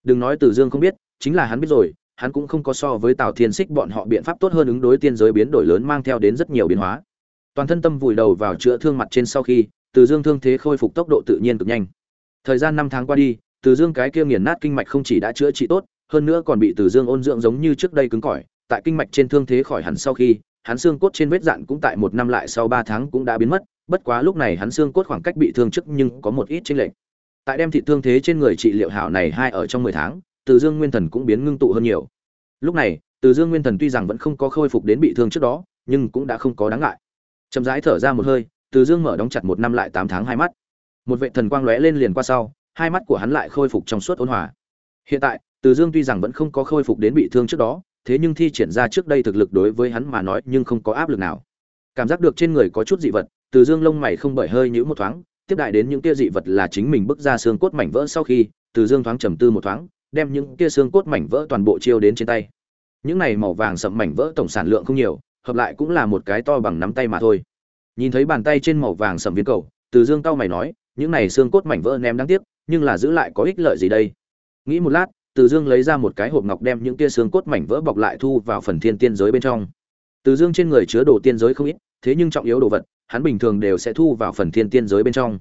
S1: Đừng nói từ dương không biết, chính là hắn biết rồi, hắn cũng không có so với tào thiên xích bọn họ biện pháp tốt hơn ứng đối tiên giới biến đổi lớn mang theo đến rất nhiều biến hóa. Toàn thân tâm vùi đầu vào chữa thương mặt trên sau khi, từ dương thương thế khôi phục tốc độ tự nhiên cực nhanh. Thời gian năm tháng qua đi, từ dương cái kia nghiền nát kinh mạch không chỉ đã chữa trị tốt, hơn nữa còn bị từ dương ôn dưỡng giống như trước đây cứng cỏi, tại kinh mạch trên thương thế khỏi hẳn sau khi hắn xương cốt trên vết dạn cũng tại một năm lại sau ba tháng cũng đã biến mất, bất quá lúc này hắn xương cốt khoảng cách bị thương trước nhưng có một ít chênh lệch. Tại đem thị thương thế trên người trị liệu hảo này hai ở trong mười tháng, từ dương nguyên thần cũng biến ngưng tụ hơn nhiều. Lúc này, từ dương nguyên thần tuy rằng vẫn không có khôi phục đến bị thương trước đó, nhưng cũng đã không có đáng ngại. Chậm rãi thở ra một hơi, từ dương mở đóng chặt một năm lại tám tháng hai mắt. Một vệ thần quang lóe lên liền qua sau, hai mắt của hắn lại khôi phục trong suốt ôn hòa. Hiện tại, từ dương tuy rằng vẫn không có khôi phục đến bị thương trước đó thế nhưng thi triển ra trước đây thực lực đối với hắn mà nói nhưng không có áp lực nào. Cảm giác được trên người có chút dị vật, từ dương lông mày không bởi hơi nhũ một thoáng, tiếp đại đến những kia dị vật là chính mình bước ra xương cốt mảnh vỡ sau khi, từ dương thoáng trầm tư một thoáng, đem những kia xương cốt mảnh vỡ toàn bộ chiêu đến trên tay. Những này màu vàng sậm mảnh vỡ tổng sản lượng không nhiều, hợp lại cũng là một cái to bằng nắm tay mà thôi. Nhìn thấy bàn tay trên màu vàng sậm viên cầu, từ dương cau mày nói, những này xương cốt mảnh vỡ ném đáng tiếc, nhưng là giữ lại có ích lợi gì đây? Nghĩ một lát từ dương lấy ra một cái hộp ngọc đem những tia xương cốt mảnh vỡ bọc lại thu vào phần thiên tiên giới bên trong. Từ dương trên người chứa đồ tiên giới không ít, thế nhưng trọng yếu đồ vật, hắn bình thường đều sẽ thu vào phần thiên tiên giới bên trong.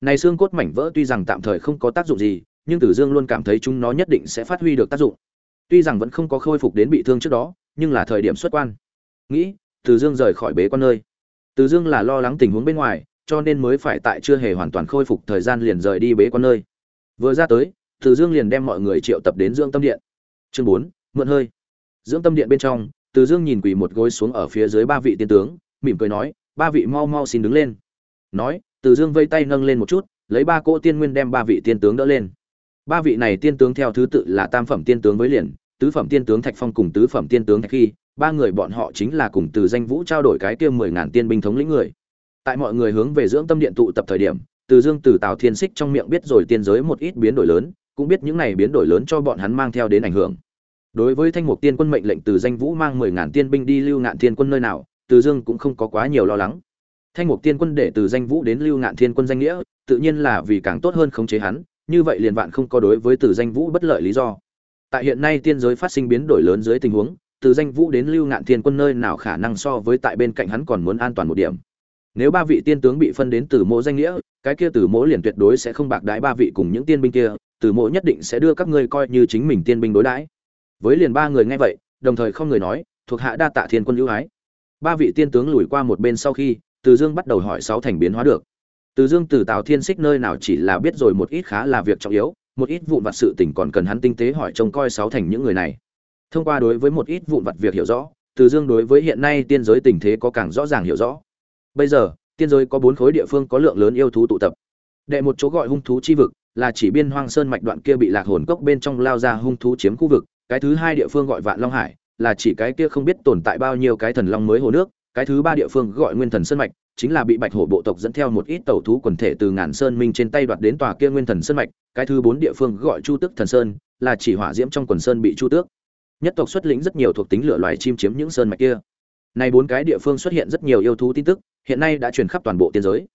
S1: Này xương cốt mảnh vỡ tuy rằng tạm thời không có tác dụng gì, nhưng tử dương luôn cảm thấy chúng nó nhất định sẽ phát huy được tác dụng. Tuy rằng vẫn không có khôi phục đến bị thương trước đó, nhưng là thời điểm xuất quan. Nghĩ, từ dương rời khỏi bế quan nơi. Từ dương là lo lắng tình huống bên ngoài, cho nên mới phải tại chưa hề hoàn toàn khôi phục thời gian liền rời đi bế quan nơi. Vừa ra tới từ dương liền đem mọi người triệu tập đến dưỡng tâm điện. Chương bốn, mượn hơi. Dưỡng tâm điện bên trong, từ dương nhìn quỳ một gối xuống ở phía dưới ba vị tiên tướng, mỉm cười nói, ba vị mau mau xin đứng lên. Nói, từ dương vây tay nâng lên một chút, lấy ba cỗ tiên nguyên đem ba vị tiên tướng đỡ lên. Ba vị này tiên tướng theo thứ tự là tam phẩm tiên tướng với liền, tứ phẩm tiên tướng thạch phong cùng tứ phẩm tiên tướng thạch khi ba người bọn họ chính là cùng từ danh vũ trao đổi cái kia mười ngàn tiên binh thống lĩnh người. Tại mọi người hướng về dưỡng tâm điện tụ tập thời điểm, từ dương từ tào thiên xích trong miệng biết rồi tiên giới một ít biến đổi lớn cũng biết những này biến đổi lớn cho bọn hắn mang theo đến ảnh hưởng. Đối với thanh mục tiên quân mệnh lệnh từ danh vũ mang mười ngàn tiên binh đi lưu ngạn thiên quân nơi nào, từ dương cũng không có quá nhiều lo lắng. Thanh mục tiên quân để từ danh vũ đến lưu ngạn thiên quân danh nghĩa, tự nhiên là vì càng tốt hơn khống chế hắn, như vậy liền vạn không có đối với từ danh vũ bất lợi lý do. Tại hiện nay tiên giới phát sinh biến đổi lớn dưới tình huống, từ danh vũ đến lưu ngạn thiên quân nơi nào khả năng so với tại bên cạnh hắn còn muốn an toàn một điểm nếu ba vị tiên tướng bị phân đến từ mộ danh nghĩa, cái kia từ mỗ liền tuyệt đối sẽ không bạc đái ba vị cùng những tiên binh kia, từ mỗ nhất định sẽ đưa các ngươi coi như chính mình tiên binh đối đãi. Với liền ba người nghe vậy, đồng thời không người nói, thuộc hạ đa tạ thiên quân ưu ái. Ba vị tiên tướng lùi qua một bên sau khi, từ dương bắt đầu hỏi sáu thành biến hóa được. Từ dương từ tào thiên xích nơi nào chỉ là biết rồi một ít khá là việc trọng yếu, một ít vụn vặt sự tình còn cần hắn tinh tế hỏi trông coi sáu thành những người này. Thông qua đối với một ít vụn vặt việc hiểu rõ, từ dương đối với hiện nay tiên giới tình thế có càng rõ ràng hiểu rõ bây giờ, tiên giới có bốn khối địa phương có lượng lớn yêu thú tụ tập. Đệ một chỗ gọi hung thú chi vực, là chỉ biên hoang sơn mạch đoạn kia bị lạc hồn cốc bên trong lao ra hung thú chiếm khu vực. Cái thứ hai địa phương gọi vạn long hải, là chỉ cái kia không biết tồn tại bao nhiêu cái thần long mới hồ nước. Cái thứ ba địa phương gọi nguyên thần sơn mạch, chính là bị bạch hổ bộ tộc dẫn theo một ít tẩu thú quần thể từ ngàn sơn minh trên tay đoạt đến tòa kia nguyên thần sơn mạch. Cái thứ bốn địa phương gọi chu tước thần sơn, là chỉ hỏa diễm trong quần sơn bị chu tước. Nhất tộc xuất lĩnh rất nhiều thuộc tính lửa loài chim chiếm những sơn mạch kia. Nay bốn cái địa phương xuất hiện rất nhiều yêu thú tin tức hiện nay đã truyền khắp toàn bộ tiên giới.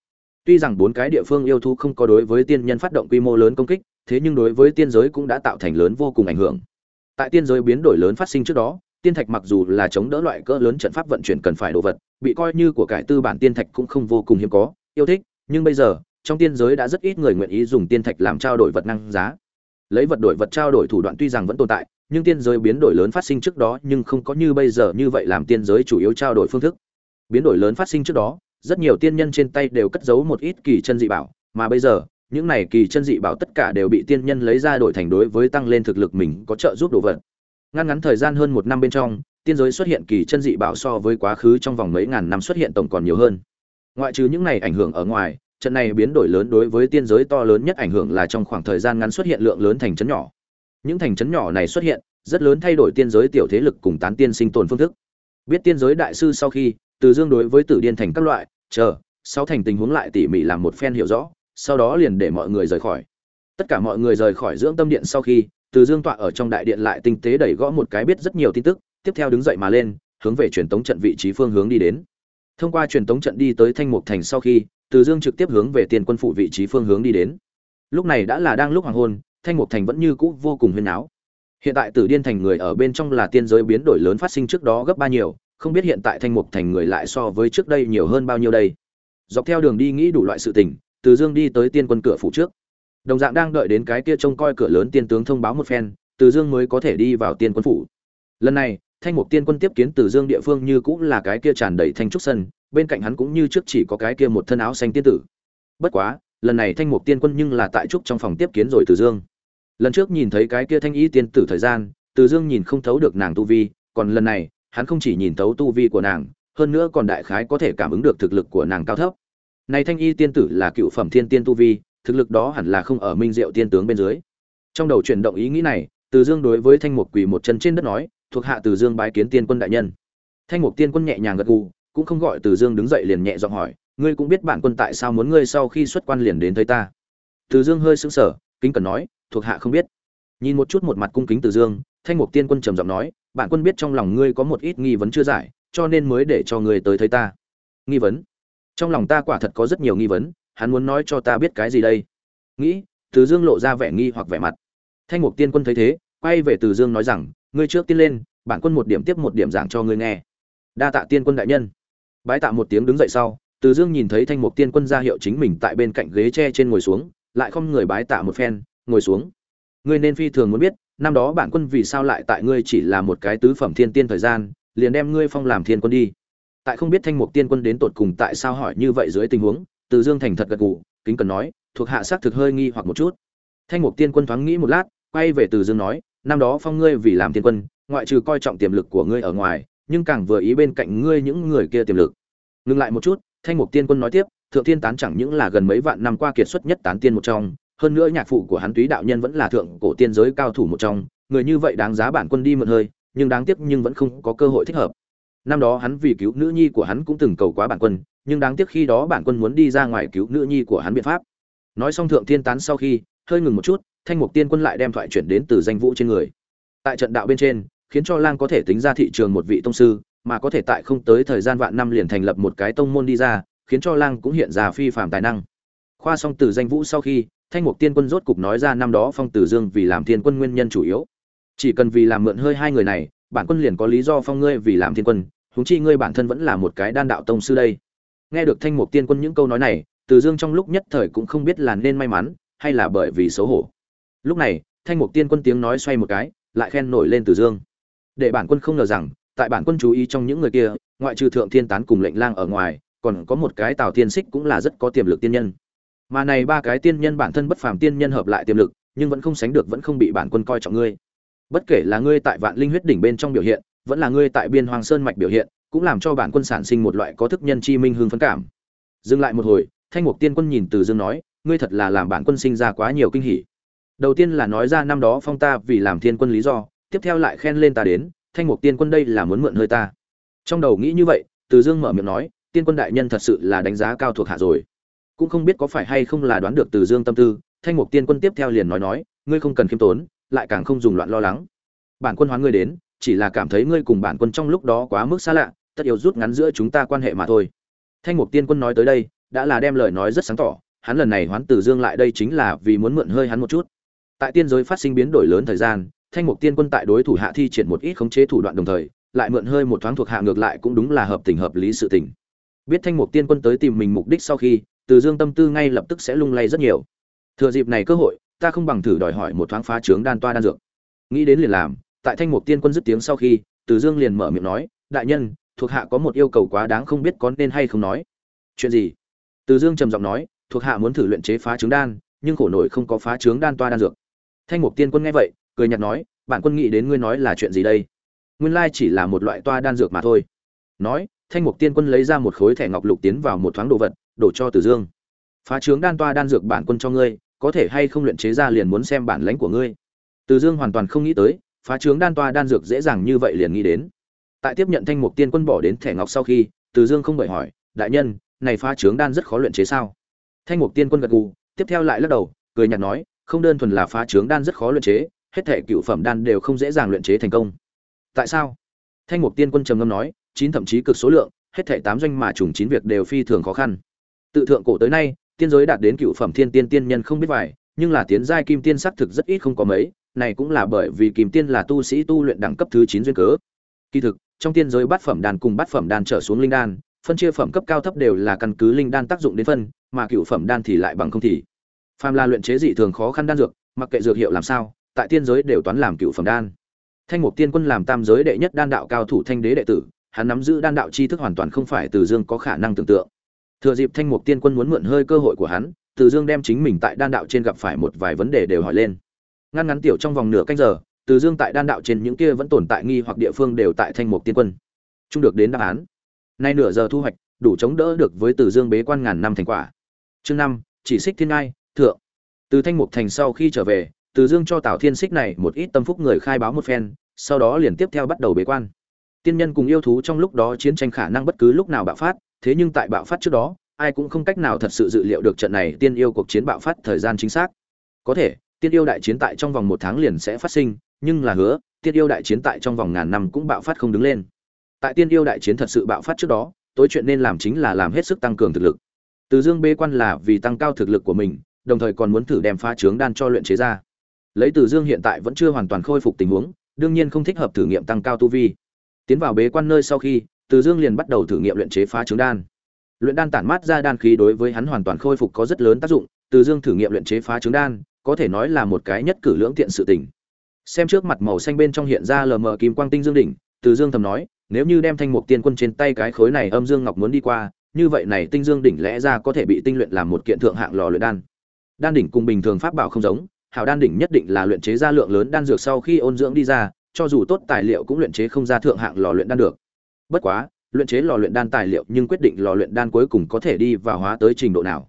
S1: Tuy rằng bốn cái địa phương yêu thú không có đối với tiên nhân phát động quy mô lớn công kích, thế nhưng đối với tiên giới cũng đã tạo thành lớn vô cùng ảnh hưởng. Tại tiên giới biến đổi lớn phát sinh trước đó, tiên thạch mặc dù là chống đỡ loại cỡ lớn trận pháp vận chuyển cần phải đồ vật, bị coi như của cải tư bản tiên thạch cũng không vô cùng hiếm có, yêu thích, nhưng bây giờ, trong tiên giới đã rất ít người nguyện ý dùng tiên thạch làm trao đổi vật năng giá. Lấy vật đổi vật trao đổi thủ đoạn tuy rằng vẫn tồn tại, nhưng tiên giới biến đổi lớn phát sinh trước đó nhưng không có như bây giờ như vậy làm tiên giới chủ yếu trao đổi phương thức. Biến đổi lớn phát sinh trước đó rất nhiều tiên nhân trên tay đều cất giấu một ít kỳ chân dị bảo, mà bây giờ, những này kỳ chân dị bảo tất cả đều bị tiên nhân lấy ra đổi thành đối với tăng lên thực lực mình có trợ giúp đồ vật. Ngăn ngắn thời gian hơn một năm bên trong, tiên giới xuất hiện kỳ chân dị bảo so với quá khứ trong vòng mấy ngàn năm xuất hiện tổng còn nhiều hơn. Ngoại trừ những này ảnh hưởng ở ngoài, trận này biến đổi lớn đối với tiên giới to lớn nhất ảnh hưởng là trong khoảng thời gian ngắn xuất hiện lượng lớn thành trấn nhỏ. Những thành trấn nhỏ này xuất hiện, rất lớn thay đổi tiên giới tiểu thế lực cùng tán tiên sinh tồn phương thức. Biết tiên giới đại sư sau khi từ dương đối với tử điên thành các loại, chờ sau thành tình huống lại tỉ mỉ làm một phen hiểu rõ, sau đó liền để mọi người rời khỏi. Tất cả mọi người rời khỏi dưỡng tâm điện sau khi, từ dương tọa ở trong đại điện lại tinh tế đẩy gõ một cái biết rất nhiều tin tức, tiếp theo đứng dậy mà lên, hướng về truyền tống trận vị trí phương hướng đi đến. Thông qua truyền tống trận đi tới thanh mục thành sau khi, từ dương trực tiếp hướng về tiền quân phụ vị trí phương hướng đi đến. Lúc này đã là đang lúc hoàng hôn, thanh mục thành vẫn như cũ vô cùng huyên áo hiện tại tử điên thành người ở bên trong là tiên giới biến đổi lớn phát sinh trước đó gấp ba nhiều không biết hiện tại thanh mục thành người lại so với trước đây nhiều hơn bao nhiêu đây. Dọc theo đường đi nghĩ đủ loại sự tình, từ dương đi tới tiên quân cửa phủ trước. Đồng dạng đang đợi đến cái kia trông coi cửa lớn tiên tướng thông báo một phen, từ dương mới có thể đi vào tiên quân phủ. Lần này, thanh mục tiên quân tiếp kiến từ dương địa phương như cũng là cái kia tràn đầy thanh trúc sân, bên cạnh hắn cũng như trước chỉ có cái kia một thân áo xanh tiên tử. Bất quá, lần này thanh mục tiên quân nhưng là tại trúc trong phòng tiếp kiến rồi từ dương. Lần trước nhìn thấy cái kia thanh y tiên tử thời gian, từ dương nhìn không thấu được nàng tu vi, còn lần này hắn không chỉ nhìn thấu tu vi của nàng, hơn nữa còn đại khái có thể cảm ứng được thực lực của nàng cao thấp. Này thanh y tiên tử là cựu phẩm thiên tiên tu vi, thực lực đó hẳn là không ở minh diệu tiên tướng bên dưới. Trong đầu chuyển động ý nghĩ này, từ dương đối với thanh mục quỳ một chân trên đất nói, thuộc hạ từ dương bái kiến tiên quân đại nhân. Thanh mục tiên quân nhẹ nhàng gật gù, cũng không gọi từ dương đứng dậy liền nhẹ giọng hỏi, ngươi cũng biết bản quân tại sao muốn ngươi sau khi xuất quan liền đến thấy ta? Từ dương hơi sững sờ, kính cần nói, thuộc hạ không biết. Nhìn một chút một mặt cung kính từ dương, thanh mục tiên quân trầm giọng nói bản quân biết trong lòng ngươi có một ít nghi vấn chưa giải, cho nên mới để cho ngươi tới thấy ta. Nghi vấn? Trong lòng ta quả thật có rất nhiều nghi vấn, hắn muốn nói cho ta biết cái gì đây? Nghĩ, từ dương lộ ra vẻ nghi hoặc vẻ mặt. Thanh mục tiên quân thấy thế, quay về từ dương nói rằng, ngươi trước tiên lên, bản quân một điểm tiếp một điểm giảng cho ngươi nghe. Đa tạ tiên quân đại nhân. Bái tạ một tiếng đứng dậy sau, từ dương nhìn thấy thanh mục tiên quân ra hiệu chính mình tại bên cạnh ghế tre trên ngồi xuống, lại không người bái tạ một phen, ngồi xuống. Ngươi nên phi thường muốn biết năm đó bản quân vì sao lại tại ngươi chỉ là một cái tứ phẩm thiên tiên thời gian, liền đem ngươi phong làm thiên quân đi? Tại không biết thanh mục tiên quân đến tột cùng tại sao hỏi như vậy dưới tình huống, từ dương thành thật gật gù, kính cần nói, thuộc hạ xác thực hơi nghi hoặc một chút. Thanh mục tiên quân thoáng nghĩ một lát, quay về từ dương nói, năm đó phong ngươi vì làm tiên quân, ngoại trừ coi trọng tiềm lực của ngươi ở ngoài, nhưng càng vừa ý bên cạnh ngươi những người kia tiềm lực. Ngừng lại một chút, thanh mục tiên quân nói tiếp, thượng tiên tán chẳng những là gần mấy vạn năm qua kiệt xuất nhất tán tiên một trong hơn nữa nhạc phụ của hắn túy đạo nhân vẫn là thượng cổ tiên giới cao thủ một trong, người như vậy đáng giá bản quân đi mượn hơi, nhưng đáng tiếc nhưng vẫn không có cơ hội thích hợp. Năm đó hắn vì cứu nữ nhi của hắn cũng từng cầu quá bản quân, nhưng đáng tiếc khi đó bản quân muốn đi ra ngoài cứu nữ nhi của hắn biện pháp. Nói xong thượng tiên tán sau khi, hơi ngừng một chút, thanh mục tiên quân lại đem thoại chuyển đến từ danh vũ trên người. Tại trận đạo bên trên, khiến cho lang có thể tính ra thị trường một vị tông sư, mà có thể tại không tới thời gian vạn năm liền thành lập một cái tông môn đi ra, khiến cho lang cũng hiện ra phi phạm tài năng. Khoa xong từ danh vũ sau khi thanh mục tiên quân rốt cục nói ra năm đó phong tử dương vì làm thiên quân nguyên nhân chủ yếu. Chỉ cần vì làm mượn hơi hai người này, bản quân liền có lý do phong ngươi vì làm thiên quân, huống chi ngươi bản thân vẫn là một cái đan đạo tông sư đây. Nghe được thanh mục tiên quân những câu nói này từ dương trong lúc nhất thời cũng không biết là nên may mắn, hay là bởi vì xấu hổ. Lúc này, thanh mục tiên quân tiếng nói xoay một cái, lại khen nổi lên từ dương. Để bản quân không ngờ rằng, tại bản quân chú ý trong những người kia, ngoại trừ thượng thiên tán cùng lệnh lang ở ngoài, còn có một cái tào tiên xích cũng là rất có tiềm lực tiên nhân mà này ba cái tiên nhân bản thân bất phàm tiên nhân hợp lại tiềm lực, nhưng vẫn không sánh được vẫn không bị bản quân coi trọng ngươi. Bất kể là ngươi tại vạn linh huyết đỉnh bên trong biểu hiện, vẫn là ngươi tại biên hoàng sơn mạch biểu hiện, cũng làm cho bản quân sản sinh một loại có thức nhân chi minh hương phấn cảm. Dừng lại một hồi, thanh mục tiên quân nhìn từ dương nói, ngươi thật là làm bản quân sinh ra quá nhiều kinh hỉ. Đầu tiên là nói ra năm đó phong ta vì làm thiên quân lý do, tiếp theo lại khen lên ta đến, thanh mục tiên quân đây là muốn mượn hơi ta. Trong đầu nghĩ như vậy, từ dương mở miệng nói, tiên quân đại nhân thật sự là đánh giá cao thuộc hạ rồi cũng không biết có phải hay không là đoán được từ dương tâm tư, thanh mục tiên quân tiếp theo liền nói nói, ngươi không cần khiêm tốn, lại càng không dùng loạn lo lắng. Bản quân hoán ngươi đến, chỉ là cảm thấy ngươi cùng bản quân trong lúc đó quá mức xa lạ, tất yếu rút ngắn giữa chúng ta quan hệ mà thôi. Thanh mục tiên quân nói tới đây, đã là đem lời nói rất sáng tỏ, hắn lần này hoán từ dương lại đây chính là vì muốn mượn hơi hắn một chút. Tại tiên giới phát sinh biến đổi lớn thời gian, thanh mục tiên quân tại đối thủ hạ thi triển một ít khống chế thủ đoạn đồng thời, lại mượn hơi một thoáng thuộc hạ ngược lại cũng đúng là hợp tình hợp lý sự tình. Biết thanh mục tiên quân tới tìm mình mục đích sau khi từ dương tâm tư ngay lập tức sẽ lung lay rất nhiều. Thừa dịp này cơ hội, ta không bằng thử đòi hỏi một thoáng phá trướng đan toa đan dược. Nghĩ đến liền làm, tại thanh mục tiên quân dứt tiếng sau khi, từ dương liền mở miệng nói, đại nhân, thuộc hạ có một yêu cầu quá đáng không biết có nên hay không nói. Chuyện gì? Từ dương trầm giọng nói, thuộc hạ muốn thử luyện chế phá trướng đan, nhưng khổ nổi không có phá trướng đan toa đan dược. Thanh mục tiên quân nghe vậy, cười nhạt nói, bản quân nghĩ đến ngươi nói là chuyện gì đây? Nguyên lai chỉ là một loại toa đan dược mà thôi. Nói, thanh mục tiên quân lấy ra một khối thẻ ngọc lục tiến vào một thoáng đồ vật đổ cho Từ Dương. Phá trướng đan toa đan dược bản quân cho ngươi, có thể hay không luyện chế ra liền muốn xem bản lãnh của ngươi. Từ Dương hoàn toàn không nghĩ tới, phá trướng đan toa đan dược dễ dàng như vậy liền nghĩ đến. Tại tiếp nhận thanh mục tiên quân bỏ đến thẻ ngọc sau khi, Từ Dương không bởi hỏi, đại nhân, này phá trướng đan rất khó luyện chế sao? Thanh mục tiên quân gật gù, tiếp theo lại lắc đầu, cười nhạt nói, không đơn thuần là phá trướng đan rất khó luyện chế, hết thảy cựu phẩm đan đều không dễ dàng luyện chế thành công. Tại sao? Thanh mục tiên quân trầm ngâm nói, chín thậm chí cực số lượng, hết thảy tám doanh mà trùng chín việc đều phi thường khó khăn tự thượng cổ tới nay, tiên giới đạt đến cựu phẩm thiên tiên tiên nhân không biết vài, nhưng là tiến giai kim tiên xác thực rất ít không có mấy, này cũng là bởi vì kim tiên là tu sĩ tu luyện đẳng cấp thứ chín duyên cớ. Kỳ thực, trong tiên giới bát phẩm đàn cùng bát phẩm đàn trở xuống linh đan, phân chia phẩm cấp cao thấp đều là căn cứ linh đan tác dụng đến phân, mà cựu phẩm đan thì lại bằng không thì. Phàm là luyện chế dị thường khó khăn đan dược, mặc kệ dược hiệu làm sao, tại tiên giới đều toán làm cựu phẩm đan. Thanh mục tiên quân làm tam giới đệ nhất đan đạo cao thủ thanh đế đệ tử, hắn nắm giữ đan đạo tri thức hoàn toàn không phải từ dương có khả năng tưởng tượng thừa dịp thanh mục tiên quân muốn mượn hơi cơ hội của hắn, từ dương đem chính mình tại đan đạo trên gặp phải một vài vấn đề đều hỏi lên. Ngăn ngắn tiểu trong vòng nửa canh giờ, từ dương tại đan đạo trên những kia vẫn tồn tại nghi hoặc địa phương đều tại thanh mục tiên quân. Chung được đến đáp án. Nay nửa giờ thu hoạch, đủ chống đỡ được với từ dương bế quan ngàn năm thành quả. Chương năm, chỉ xích thiên ngai, thượng. Từ thanh mục thành sau khi trở về, từ dương cho tào thiên xích này một ít tâm phúc người khai báo một phen, sau đó liền tiếp theo bắt đầu bế quan. Tiên nhân cùng yêu thú trong lúc đó chiến tranh khả năng bất cứ lúc nào bạo phát thế nhưng tại bạo phát trước đó, ai cũng không cách nào thật sự dự liệu được trận này tiên yêu cuộc chiến bạo phát thời gian chính xác. Có thể, tiên yêu đại chiến tại trong vòng một tháng liền sẽ phát sinh, nhưng là hứa, tiên yêu đại chiến tại trong vòng ngàn năm cũng bạo phát không đứng lên. Tại tiên yêu đại chiến thật sự bạo phát trước đó, tối chuyện nên làm chính là làm hết sức tăng cường thực lực. Từ Dương bê quan là vì tăng cao thực lực của mình, đồng thời còn muốn thử đem phá trướng đan cho luyện chế ra. Lấy Từ Dương hiện tại vẫn chưa hoàn toàn khôi phục tình huống, đương nhiên không thích hợp thử nghiệm tăng cao tu vi. Tiến vào bế quan nơi sau khi, từ Dương liền bắt đầu thử nghiệm luyện chế phá trứng đan. Luyện đan tản mát ra đan khí đối với hắn hoàn toàn khôi phục có rất lớn tác dụng, Từ Dương thử nghiệm luyện chế phá trứng đan, có thể nói là một cái nhất cử lưỡng tiện sự tình. Xem trước mặt màu xanh bên trong hiện ra lờ mờ kim quang tinh dương đỉnh, Từ Dương thầm nói, nếu như đem thanh mục tiên quân trên tay cái khối này âm dương ngọc muốn đi qua, như vậy này tinh dương đỉnh lẽ ra có thể bị tinh luyện làm một kiện thượng hạng lò luyện đan. Đan đỉnh cùng bình thường pháp bảo không giống, hảo đan đỉnh nhất định là luyện chế ra lượng lớn đan dược sau khi ôn dưỡng đi ra, cho dù tốt tài liệu cũng luyện chế không ra thượng hạng lò luyện đan được. Bất quá, luyện chế lò luyện đan tài liệu nhưng quyết định lò luyện đan cuối cùng có thể đi vào hóa tới trình độ nào.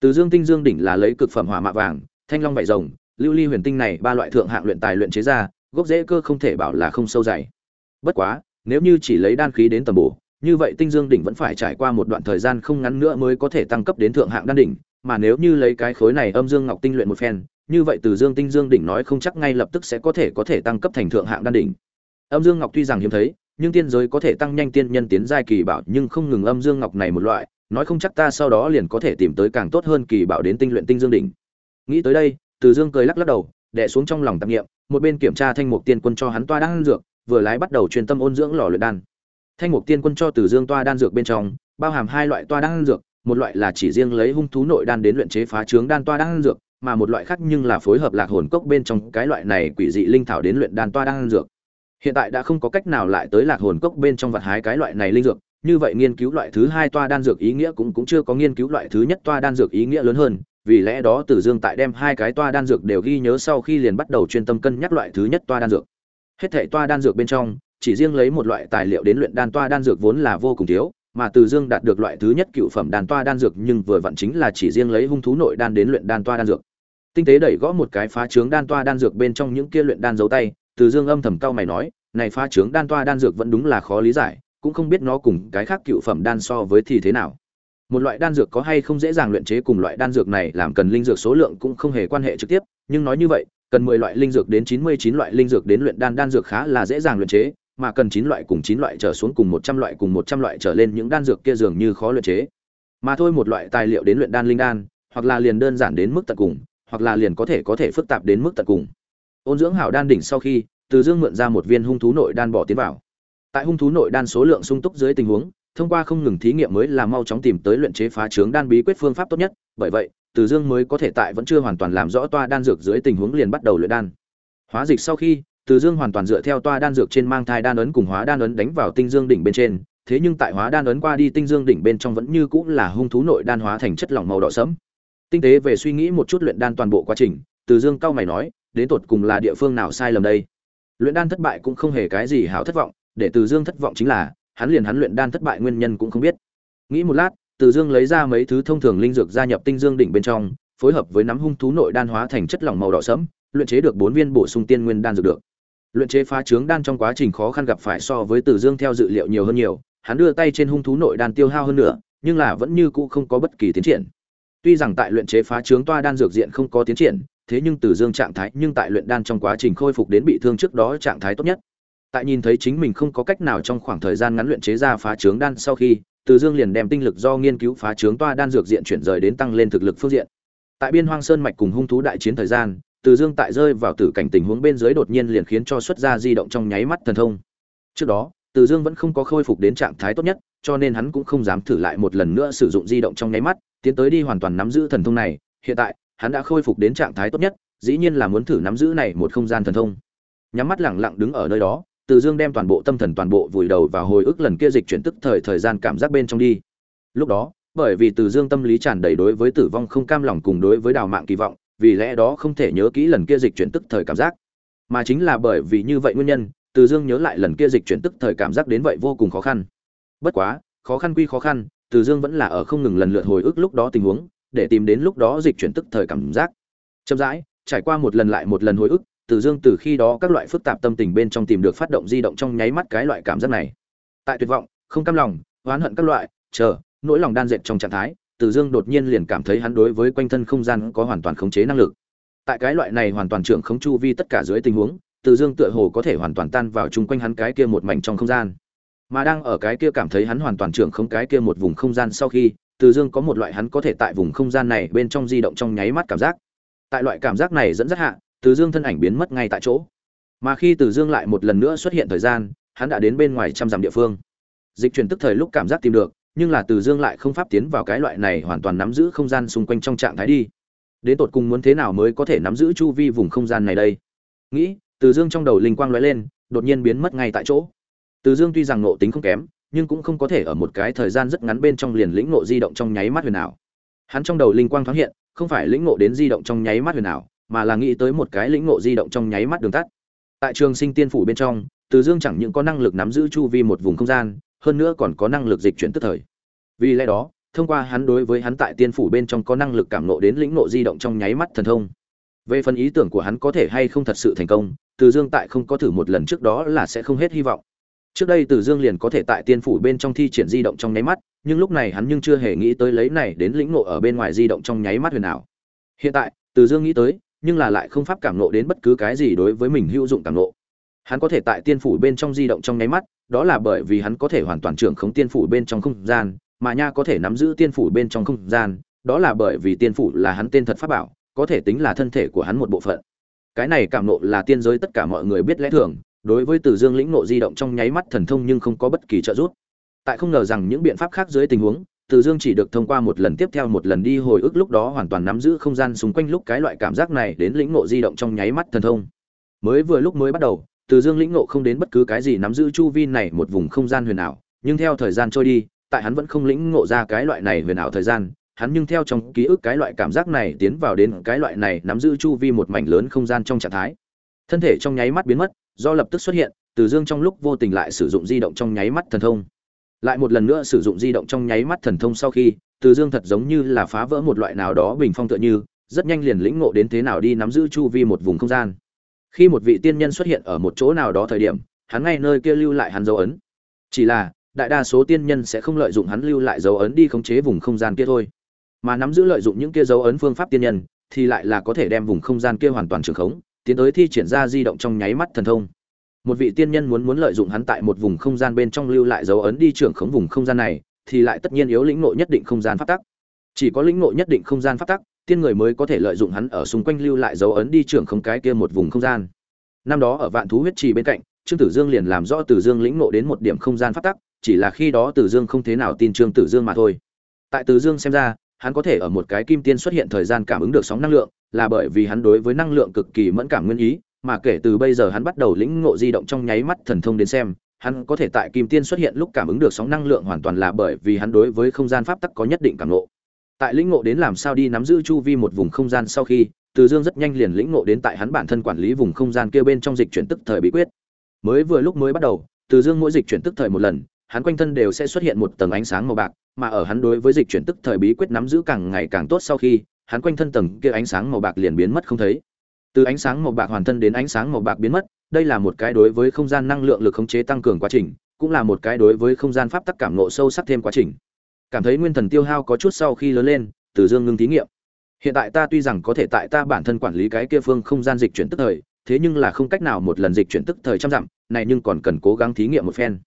S1: Từ Dương Tinh Dương đỉnh là lấy cực phẩm hỏa mạ vàng, thanh long bảy rồng, lưu ly huyền tinh này ba loại thượng hạng luyện tài luyện chế ra, gốc rễ cơ không thể bảo là không sâu dày. Bất quá, nếu như chỉ lấy đan khí đến tầm bổ, như vậy Tinh Dương đỉnh vẫn phải trải qua một đoạn thời gian không ngắn nữa mới có thể tăng cấp đến thượng hạng đan đỉnh, mà nếu như lấy cái khối này âm dương ngọc tinh luyện một phen, như vậy từ Dương Tinh Dương đỉnh nói không chắc ngay lập tức sẽ có thể có thể tăng cấp thành thượng hạng đan đỉnh. Âm dương ngọc tuy rằng hiếm thấy, nhưng tiên giới có thể tăng nhanh tiên nhân tiến giai kỳ bảo, nhưng không ngừng âm dương ngọc này một loại, nói không chắc ta sau đó liền có thể tìm tới càng tốt hơn kỳ bảo đến tinh luyện tinh dương đỉnh. Nghĩ tới đây, Từ Dương cười lắc lắc đầu, đẻ xuống trong lòng tạp niệm, một bên kiểm tra thanh mục tiên quân cho hắn toa đan dược, vừa lái bắt đầu truyền tâm ôn dưỡng lò luyện đan. Thanh mục tiên quân cho Từ Dương toa đan dược bên trong, bao hàm hai loại toa đan dược, một loại là chỉ riêng lấy hung thú nội đan đến luyện chế phá trướng đan toa đan dược, mà một loại khác nhưng là phối hợp lạc hồn cốc bên trong cái loại này quỷ dị linh thảo đến luyện đan toa đan dược. Hiện tại đã không có cách nào lại tới lạc hồn cốc bên trong vật hái cái loại này linh dược, như vậy nghiên cứu loại thứ hai toa đan dược ý nghĩa cũng cũng chưa có nghiên cứu loại thứ nhất toa đan dược ý nghĩa lớn hơn, vì lẽ đó Tử Dương tại đem hai cái toa đan dược đều ghi nhớ sau khi liền bắt đầu chuyên tâm cân nhắc loại thứ nhất toa đan dược. Hết thảy toa đan dược bên trong, chỉ riêng lấy một loại tài liệu đến luyện đan toa đan dược vốn là vô cùng thiếu, mà Từ Dương đạt được loại thứ nhất cựu phẩm đan toa đan dược nhưng vừa vặn chính là chỉ riêng lấy hung thú nội đan đến luyện đan toa đan dược. Tinh tế đẩy gõ một cái phá trướng đan toa đan dược bên trong những kia luyện đan dấu tay, từ Dương âm thầm cau mày nói, này phá trướng đan toa đan dược vẫn đúng là khó lý giải, cũng không biết nó cùng cái khác cựu phẩm đan so với thì thế nào. Một loại đan dược có hay không dễ dàng luyện chế cùng loại đan dược này làm cần linh dược số lượng cũng không hề quan hệ trực tiếp, nhưng nói như vậy, cần 10 loại linh dược đến 99 loại linh dược đến luyện đan đan dược khá là dễ dàng luyện chế, mà cần 9 loại cùng 9 loại trở xuống cùng 100 loại cùng 100 loại trở lên những đan dược kia dường như khó luyện chế. Mà thôi một loại tài liệu đến luyện đan linh đan, hoặc là liền đơn giản đến mức tận cùng, hoặc là liền có thể có thể phức tạp đến mức tận cùng. Ôn dưỡng hảo đan đỉnh sau khi, Từ Dương mượn ra một viên hung thú nội đan bỏ tiến vào. Tại hung thú nội đan số lượng sung túc dưới tình huống, thông qua không ngừng thí nghiệm mới là mau chóng tìm tới luyện chế phá trướng đan bí quyết phương pháp tốt nhất, bởi vậy, Từ Dương mới có thể tại vẫn chưa hoàn toàn làm rõ toa đan dược dưới tình huống liền bắt đầu luyện đan. Hóa dịch sau khi, Từ Dương hoàn toàn dựa theo toa đan dược trên mang thai đan ấn cùng hóa đan ấn đánh vào tinh dương đỉnh bên trên, thế nhưng tại hóa đan ấn qua đi tinh dương đỉnh bên trong vẫn như cũng là hung thú nội đan hóa thành chất lỏng màu đỏ sẫm. Tinh tế về suy nghĩ một chút luyện đan toàn bộ quá trình, Từ Dương cao mày nói, đến tột cùng là địa phương nào sai lầm đây? Luyện đan thất bại cũng không hề cái gì hảo thất vọng, để Từ Dương thất vọng chính là, hắn liền hắn luyện đan thất bại nguyên nhân cũng không biết. Nghĩ một lát, Từ Dương lấy ra mấy thứ thông thường linh dược gia nhập tinh dương đỉnh bên trong, phối hợp với nắm hung thú nội đan hóa thành chất lỏng màu đỏ sẫm, luyện chế được bốn viên bổ sung tiên nguyên đan dược được. Luyện chế phá trướng đan trong quá trình khó khăn gặp phải so với Từ Dương theo dự liệu nhiều hơn nhiều, hắn đưa tay trên hung thú nội đan tiêu hao hơn nữa, nhưng là vẫn như cũ không có bất kỳ tiến triển. Tuy rằng tại luyện chế phá trướng toa đan dược diện không có tiến triển, thế nhưng Từ Dương trạng thái nhưng tại luyện đan trong quá trình khôi phục đến bị thương trước đó trạng thái tốt nhất. Tại nhìn thấy chính mình không có cách nào trong khoảng thời gian ngắn luyện chế ra phá trướng đan sau khi, Từ Dương liền đem tinh lực do nghiên cứu phá trướng toa đan dược diện chuyển rời đến tăng lên thực lực phương diện. Tại Biên Hoang Sơn mạch cùng hung thú đại chiến thời gian, Từ Dương tại rơi vào tử cảnh tình huống bên dưới đột nhiên liền khiến cho xuất ra di động trong nháy mắt thần thông. Trước đó, Từ Dương vẫn không có khôi phục đến trạng thái tốt nhất, cho nên hắn cũng không dám thử lại một lần nữa sử dụng di động trong nháy mắt, tiến tới đi hoàn toàn nắm giữ thần thông này, hiện tại, hắn đã khôi phục đến trạng thái tốt nhất, dĩ nhiên là muốn thử nắm giữ này một không gian thần thông. Nhắm mắt lặng lặng đứng ở nơi đó, Từ Dương đem toàn bộ tâm thần toàn bộ vùi đầu vào hồi ức lần kia dịch chuyển tức thời thời gian cảm giác bên trong đi. Lúc đó, bởi vì Từ Dương tâm lý tràn đầy đối với tử vong không cam lòng cùng đối với đào mạng kỳ vọng, vì lẽ đó không thể nhớ kỹ lần kia dịch chuyển tức thời cảm giác. Mà chính là bởi vì như vậy nguyên nhân, Từ Dương nhớ lại lần kia dịch chuyển tức thời cảm giác đến vậy vô cùng khó khăn. Bất quá, khó khăn quy khó khăn, Từ Dương vẫn là ở không ngừng lần lượt hồi ức lúc đó tình huống, để tìm đến lúc đó dịch chuyển tức thời cảm giác. Chậm rãi, trải qua một lần lại một lần hồi ức, Từ Dương từ khi đó các loại phức tạp tâm tình bên trong tìm được phát động di động trong nháy mắt cái loại cảm giác này. Tại tuyệt vọng, không cam lòng, oán hận các loại, chờ, nỗi lòng đan dệt trong trạng thái, Từ Dương đột nhiên liền cảm thấy hắn đối với quanh thân không gian có hoàn toàn khống chế năng lực. Tại cái loại này hoàn toàn trưởng khống chu vi tất cả dưới tình huống, Từ Dương tựa hồ có thể hoàn toàn tan vào chung quanh hắn cái kia một mảnh trong không gian. Mà đang ở cái kia cảm thấy hắn hoàn toàn trưởng khống cái kia một vùng không gian sau khi, từ Dương có một loại hắn có thể tại vùng không gian này bên trong di động trong nháy mắt cảm giác. Tại loại cảm giác này dẫn dắt hạ, Từ Dương thân ảnh biến mất ngay tại chỗ. Mà khi Từ Dương lại một lần nữa xuất hiện thời gian, hắn đã đến bên ngoài trăm dặm địa phương. dịch chuyển tức thời lúc cảm giác tìm được nhưng là từ dương lại không pháp tiến vào cái loại này hoàn toàn nắm giữ không gian xung quanh trong trạng thái đi đến tột cùng muốn thế nào mới có thể nắm giữ chu vi vùng không gian này đây nghĩ từ dương trong đầu linh quang lóe lên đột nhiên biến mất ngay tại chỗ từ dương tuy rằng nộ tính không kém nhưng cũng không có thể ở một cái thời gian rất ngắn bên trong liền lĩnh ngộ di động trong nháy mắt huyền ảo. Hắn trong đầu linh quang thoáng hiện, không phải lĩnh ngộ đến di động trong nháy mắt huyền ảo, mà là nghĩ tới một cái lĩnh ngộ di động trong nháy mắt đường tắt. Tại trường sinh tiên phủ bên trong, từ dương chẳng những có năng lực nắm giữ chu vi một vùng không gian, hơn nữa còn có năng lực dịch chuyển tức thời. Vì lẽ đó, thông qua hắn đối với hắn tại tiên phủ bên trong có năng lực cảm ngộ đến lĩnh ngộ di động trong nháy mắt thần thông. Về phần ý tưởng của hắn có thể hay không thật sự thành công, từ dương tại không có thử một lần trước đó là sẽ không hết hy vọng trước đây từ dương liền có thể tại tiên phủ bên trong thi triển di động trong nháy mắt, nhưng lúc này hắn nhưng chưa hề nghĩ tới lấy này đến lĩnh nộ ở bên ngoài di động trong nháy mắt huyền ảo. Hiện tại, từ dương nghĩ tới, nhưng là lại không pháp cảm nộ đến bất cứ cái gì đối với mình hữu dụng cảm nộ hắn có thể tại tiên phủ bên trong di động trong nháy mắt, đó là bởi vì hắn có thể hoàn toàn trưởng khống tiên phủ bên trong không gian, mà nha có thể nắm giữ tiên phủ bên trong không gian, đó là bởi vì tiên phủ là hắn tên thật pháp bảo, có thể tính là thân thể của hắn một bộ phận. Cái này cảm nộ là tiên giới tất cả mọi người biết lẽ thường đối với từ dương lĩnh ngộ di động trong nháy mắt thần thông nhưng không có bất kỳ trợ giúp. Tại không ngờ rằng những biện pháp khác dưới tình huống, từ dương chỉ được thông qua một lần tiếp theo một lần đi hồi ức lúc đó hoàn toàn nắm giữ không gian xung quanh lúc cái loại cảm giác này đến lĩnh ngộ di động trong nháy mắt thần thông. Mới vừa lúc mới bắt đầu, từ dương lĩnh ngộ không đến bất cứ cái gì nắm giữ chu vi này một vùng không gian huyền ảo, nhưng theo thời gian trôi đi, tại hắn vẫn không lĩnh ngộ ra cái loại này huyền ảo thời gian, hắn nhưng theo trong ký ức cái loại cảm giác này tiến vào đến cái loại này nắm giữ chu vi một mảnh lớn không gian trong trạng thái. Thân thể trong nháy mắt biến mất do lập tức xuất hiện, từ dương trong lúc vô tình lại sử dụng di động trong nháy mắt thần thông. Lại một lần nữa sử dụng di động trong nháy mắt thần thông sau khi, từ dương thật giống như là phá vỡ một loại nào đó bình phong tựa như, rất nhanh liền lĩnh ngộ đến thế nào đi nắm giữ chu vi một vùng không gian. Khi một vị tiên nhân xuất hiện ở một chỗ nào đó thời điểm, hắn ngay nơi kia lưu lại hắn dấu ấn. Chỉ là, đại đa số tiên nhân sẽ không lợi dụng hắn lưu lại dấu ấn đi khống chế vùng không gian kia thôi. Mà nắm giữ lợi dụng những kia dấu ấn phương pháp tiên nhân, thì lại là có thể đem vùng không gian kia hoàn toàn trường khống tiến tới thi triển ra di động trong nháy mắt thần thông. Một vị tiên nhân muốn muốn lợi dụng hắn tại một vùng không gian bên trong lưu lại dấu ấn đi trưởng khống vùng không gian này, thì lại tất nhiên yếu lĩnh ngộ nhất định không gian pháp tắc. Chỉ có lĩnh ngộ nhất định không gian pháp tắc, tiên người mới có thể lợi dụng hắn ở xung quanh lưu lại dấu ấn đi trưởng không cái kia một vùng không gian. Năm đó ở vạn thú huyết trì bên cạnh, trương tử dương liền làm rõ tử dương lĩnh ngộ đến một điểm không gian pháp tắc, chỉ là khi đó tử dương không thế nào tin trương tử dương mà thôi. Tại tử dương xem ra hắn có thể ở một cái kim tiên xuất hiện thời gian cảm ứng được sóng năng lượng, là bởi vì hắn đối với năng lượng cực kỳ mẫn cảm nguyên ý, mà kể từ bây giờ hắn bắt đầu lĩnh ngộ di động trong nháy mắt thần thông đến xem, hắn có thể tại kim tiên xuất hiện lúc cảm ứng được sóng năng lượng hoàn toàn là bởi vì hắn đối với không gian pháp tắc có nhất định cảm ngộ. Tại lĩnh ngộ đến làm sao đi nắm giữ chu vi một vùng không gian sau khi, từ dương rất nhanh liền lĩnh ngộ đến tại hắn bản thân quản lý vùng không gian kia bên trong dịch chuyển tức thời bí quyết. Mới vừa lúc mới bắt đầu, từ dương mỗi dịch chuyển tức thời một lần, hắn quanh thân đều sẽ xuất hiện một tầng ánh sáng màu bạc mà ở hắn đối với dịch chuyển tức thời bí quyết nắm giữ càng ngày càng tốt sau khi, hắn quanh thân tầng kia ánh sáng màu bạc liền biến mất không thấy. Từ ánh sáng màu bạc hoàn thân đến ánh sáng màu bạc biến mất, đây là một cái đối với không gian năng lượng lực khống chế tăng cường quá trình, cũng là một cái đối với không gian pháp tắc cảm ngộ sâu sắc thêm quá trình. Cảm thấy nguyên thần tiêu hao có chút sau khi lớn lên, từ dương ngưng thí nghiệm. Hiện tại ta tuy rằng có thể tại ta bản thân quản lý cái kia phương không gian dịch chuyển tức thời, thế nhưng là không cách nào một lần dịch chuyển tức thời trăm dặm, này nhưng còn cần cố gắng thí nghiệm một phen.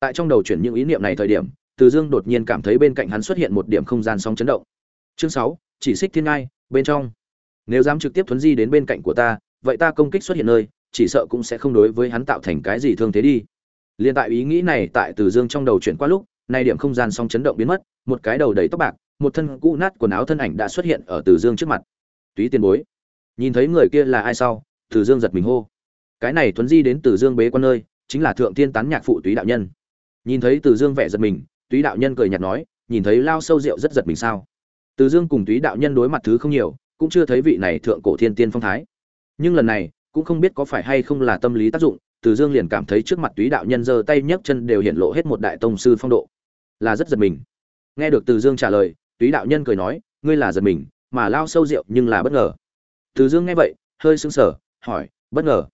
S1: Tại trong đầu chuyển những ý niệm này thời điểm từ dương đột nhiên cảm thấy bên cạnh hắn xuất hiện một điểm không gian sóng chấn động. Chương sáu, chỉ xích thiên ngai, bên trong. Nếu dám trực tiếp thuấn di đến bên cạnh của ta, vậy ta công kích xuất hiện nơi, chỉ sợ cũng sẽ không đối với hắn tạo thành cái gì thương thế đi. Liên tại ý nghĩ này tại từ dương trong đầu chuyển qua lúc, nay điểm không gian sóng chấn động biến mất, một cái đầu đầy tóc bạc, một thân cũ nát quần áo thân ảnh đã xuất hiện ở từ dương trước mặt. Túy tiền bối. Nhìn thấy người kia là ai sau, từ dương giật mình hô. Cái này thuấn di đến từ dương bế quan nơi, chính là thượng Tiên tán nhạc phụ túy đạo nhân. Nhìn thấy từ dương vẻ giật mình túy đạo nhân cười nhạt nói, nhìn thấy lao sâu rượu rất giật mình sao? Từ dương cùng túy đạo nhân đối mặt thứ không nhiều, cũng chưa thấy vị này thượng cổ thiên tiên phong thái. Nhưng lần này, cũng không biết có phải hay không là tâm lý tác dụng, từ dương liền cảm thấy trước mặt túy đạo nhân giơ tay nhấc chân đều hiện lộ hết một đại tông sư phong độ. Là rất giật mình. Nghe được từ dương trả lời, túy đạo nhân cười nói, ngươi là giật mình, mà lao sâu rượu nhưng là bất ngờ. Từ dương nghe vậy, hơi sững sờ, hỏi, bất ngờ?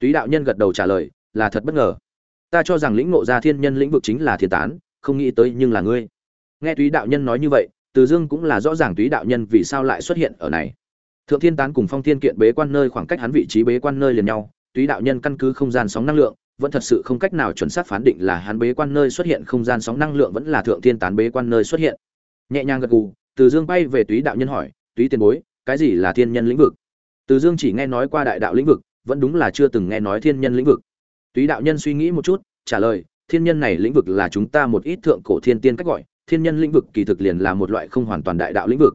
S1: Túy đạo nhân gật đầu trả lời, là thật bất ngờ. Ta cho rằng lĩnh ngộ ra thiên nhân lĩnh vực chính là thiên tán không nghĩ tới nhưng là ngươi. Nghe túy đạo nhân nói như vậy, từ dương cũng là rõ ràng túy đạo nhân vì sao lại xuất hiện ở này. Thượng thiên tán cùng phong thiên kiện bế quan nơi khoảng cách hắn vị trí bế quan nơi liền nhau, túy đạo nhân căn cứ không gian sóng năng lượng, vẫn thật sự không cách nào chuẩn xác phán định là hắn bế quan nơi xuất hiện không gian sóng năng lượng vẫn là thượng thiên tán bế quan nơi xuất hiện. Nhẹ nhàng gật gù, từ dương bay về túy đạo nhân hỏi, túy tiền bối, cái gì là thiên nhân lĩnh vực? Từ dương chỉ nghe nói qua đại đạo lĩnh vực, vẫn đúng là chưa từng nghe nói thiên nhân lĩnh vực. Túy đạo nhân suy nghĩ một chút, trả lời thiên nhân này lĩnh vực là chúng ta một ít thượng cổ thiên tiên cách gọi, thiên nhân lĩnh vực kỳ thực liền là một loại không hoàn toàn đại đạo lĩnh vực.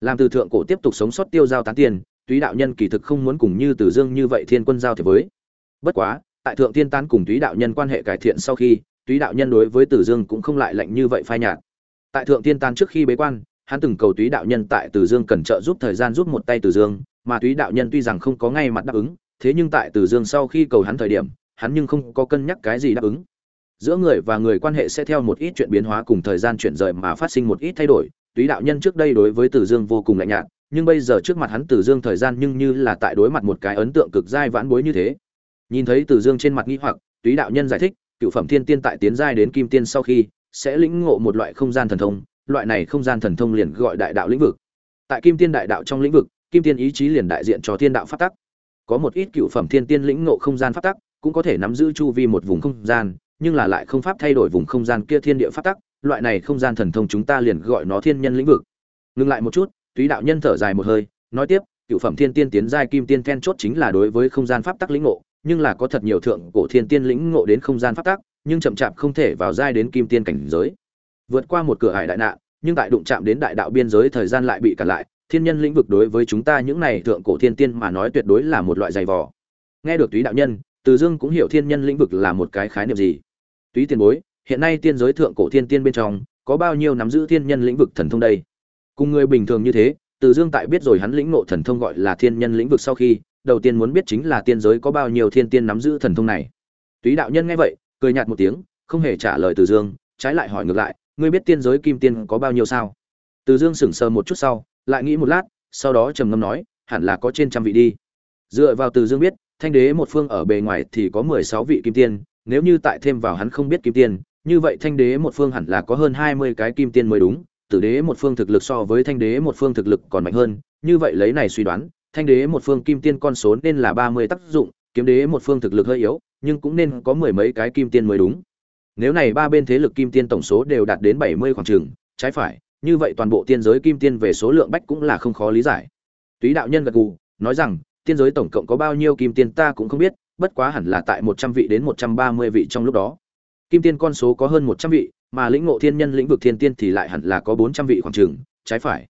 S1: Làm từ thượng cổ tiếp tục sống sót tiêu giao tán tiền túy đạo nhân kỳ thực không muốn cùng như từ dương như vậy thiên quân giao thế với. Bất quá, tại thượng tiên tán cùng túy đạo nhân quan hệ cải thiện sau khi, túy đạo nhân đối với từ dương cũng không lại lạnh như vậy phai nhạt. Tại thượng tiên tán trước khi bế quan, hắn từng cầu túy đạo nhân tại từ dương cần trợ giúp thời gian giúp một tay từ dương, mà túy đạo nhân tuy rằng không có ngay mặt đáp ứng, thế nhưng tại từ dương sau khi cầu hắn thời điểm, hắn nhưng không có cân nhắc cái gì đáp ứng giữa người và người quan hệ sẽ theo một ít chuyện biến hóa cùng thời gian chuyển rời mà phát sinh một ít thay đổi. Túy đạo nhân trước đây đối với Tử dương vô cùng lạnh nhạt, nhưng bây giờ trước mặt hắn Tử dương thời gian nhưng như là tại đối mặt một cái ấn tượng cực dai vãn bối như thế. Nhìn thấy Tử dương trên mặt nghi hoặc, túy đạo nhân giải thích, cựu phẩm thiên tiên tại tiến giai đến kim tiên sau khi sẽ lĩnh ngộ một loại không gian thần thông, loại này không gian thần thông liền gọi đại đạo lĩnh vực. Tại kim tiên đại đạo trong lĩnh vực, kim tiên ý chí liền đại diện cho thiên đạo phát tắc. Có một ít cựu phẩm thiên tiên lĩnh ngộ không gian phát tắc, cũng có thể nắm giữ chu vi một vùng không gian nhưng là lại không pháp thay đổi vùng không gian kia thiên địa pháp tắc, loại này không gian thần thông chúng ta liền gọi nó thiên nhân lĩnh vực. Ngừng lại một chút, túy đạo nhân thở dài một hơi, nói tiếp, cựu phẩm thiên tiên tiến giai kim tiên then chốt chính là đối với không gian pháp tắc lĩnh ngộ, nhưng là có thật nhiều thượng cổ thiên tiên lĩnh ngộ đến không gian pháp tắc, nhưng chậm chạp không thể vào giai đến kim tiên cảnh giới. Vượt qua một cửa hải đại nạn, nhưng tại đụng chạm đến đại đạo biên giới thời gian lại bị cản lại, thiên nhân lĩnh vực đối với chúng ta những này thượng cổ thiên tiên mà nói tuyệt đối là một loại dày vò. Nghe được túy đạo nhân, từ dương cũng hiểu thiên nhân lĩnh vực là một cái khái niệm gì túy tiền bối, hiện nay tiên giới thượng cổ thiên tiên bên trong, có bao nhiêu nắm giữ thiên nhân lĩnh vực thần thông đây? Cùng người bình thường như thế, từ dương tại biết rồi hắn lĩnh ngộ thần thông gọi là thiên nhân lĩnh vực sau khi, đầu tiên muốn biết chính là tiên giới có bao nhiêu thiên tiên nắm giữ thần thông này. Túy đạo nhân nghe vậy, cười nhạt một tiếng, không hề trả lời từ dương, trái lại hỏi ngược lại, ngươi biết tiên giới kim tiên có bao nhiêu sao? Từ dương sững sờ một chút sau, lại nghĩ một lát, sau đó trầm ngâm nói, hẳn là có trên trăm vị đi. Dựa vào từ dương biết, thanh đế một phương ở bề ngoài thì có mười sáu vị kim tiên nếu như tại thêm vào hắn không biết kim tiên, như vậy thanh đế một phương hẳn là có hơn hai mươi cái kim tiên mới đúng, tử đế một phương thực lực so với thanh đế một phương thực lực còn mạnh hơn, như vậy lấy này suy đoán, thanh đế một phương kim tiên con số nên là ba mươi tác dụng, kiếm đế một phương thực lực hơi yếu, nhưng cũng nên có mười mấy cái kim tiên mới đúng. Nếu này ba bên thế lực kim tiên tổng số đều đạt đến bảy mươi khoảng trường, trái phải, như vậy toàn bộ tiên giới kim tiên về số lượng bách cũng là không khó lý giải. Túy đạo nhân gật gù, nói rằng, tiên giới tổng cộng có bao nhiêu kim tiên ta cũng không biết bất quá hẳn là tại một trăm vị đến một trăm ba mươi vị trong lúc đó. Kim tiên con số có hơn một trăm vị, mà lĩnh ngộ thiên nhân lĩnh vực thiên tiên thì lại hẳn là có bốn trăm vị khoảng trường trái phải.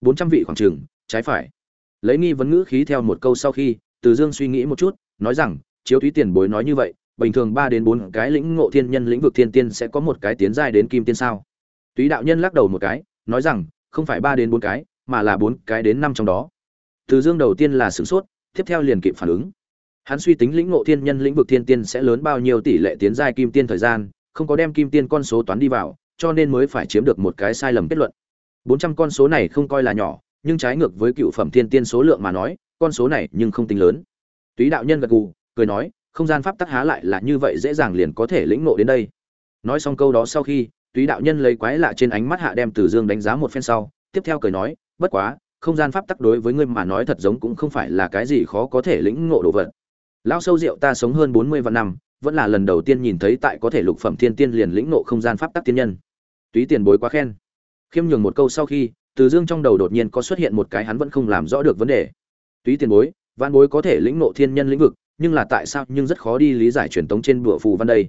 S1: Bốn trăm vị khoảng trường trái phải. Lấy nghi vấn ngữ khí theo một câu sau khi, từ dương suy nghĩ một chút, nói rằng, chiếu thúy tiền bối nói như vậy, bình thường ba đến bốn cái lĩnh ngộ thiên nhân lĩnh vực thiên tiên sẽ có một cái tiến giai đến kim tiên sao? Túy đạo nhân lắc đầu một cái, nói rằng, không phải ba đến bốn cái, mà là bốn cái đến năm trong đó. Từ dương đầu tiên là sửng sốt, tiếp theo liền kịp phản ứng hắn suy tính lĩnh ngộ thiên nhân lĩnh vực thiên tiên sẽ lớn bao nhiêu tỷ lệ tiến giai kim tiên thời gian, không có đem kim tiên con số toán đi vào, cho nên mới phải chiếm được một cái sai lầm kết luận. Bốn trăm con số này không coi là nhỏ, nhưng trái ngược với cựu phẩm thiên tiên số lượng mà nói, con số này nhưng không tính lớn. Túy đạo nhân gật gù, cười nói, không gian pháp tắc há lại là như vậy dễ dàng liền có thể lĩnh ngộ đến đây. Nói xong câu đó sau khi, túy đạo nhân lấy quái lạ trên ánh mắt hạ đem từ dương đánh giá một phen sau, tiếp theo cười nói, bất quá, không gian pháp tắc đối với ngươi mà nói thật giống cũng không phải là cái gì khó có thể lĩnh ngộ đồ vật lão sâu rượu ta sống hơn bốn mươi vạn năm, vẫn là lần đầu tiên nhìn thấy tại có thể lục phẩm thiên tiên liền lĩnh ngộ không gian pháp tắc tiên nhân. Túy tiền bối quá khen. Khiêm nhường một câu sau khi, từ dương trong đầu đột nhiên có xuất hiện một cái hắn vẫn không làm rõ được vấn đề. Túy tiền bối văn bối có thể lĩnh ngộ thiên nhân lĩnh vực, nhưng là tại sao nhưng rất khó đi lý giải truyền tống trên bụa phù văn đây?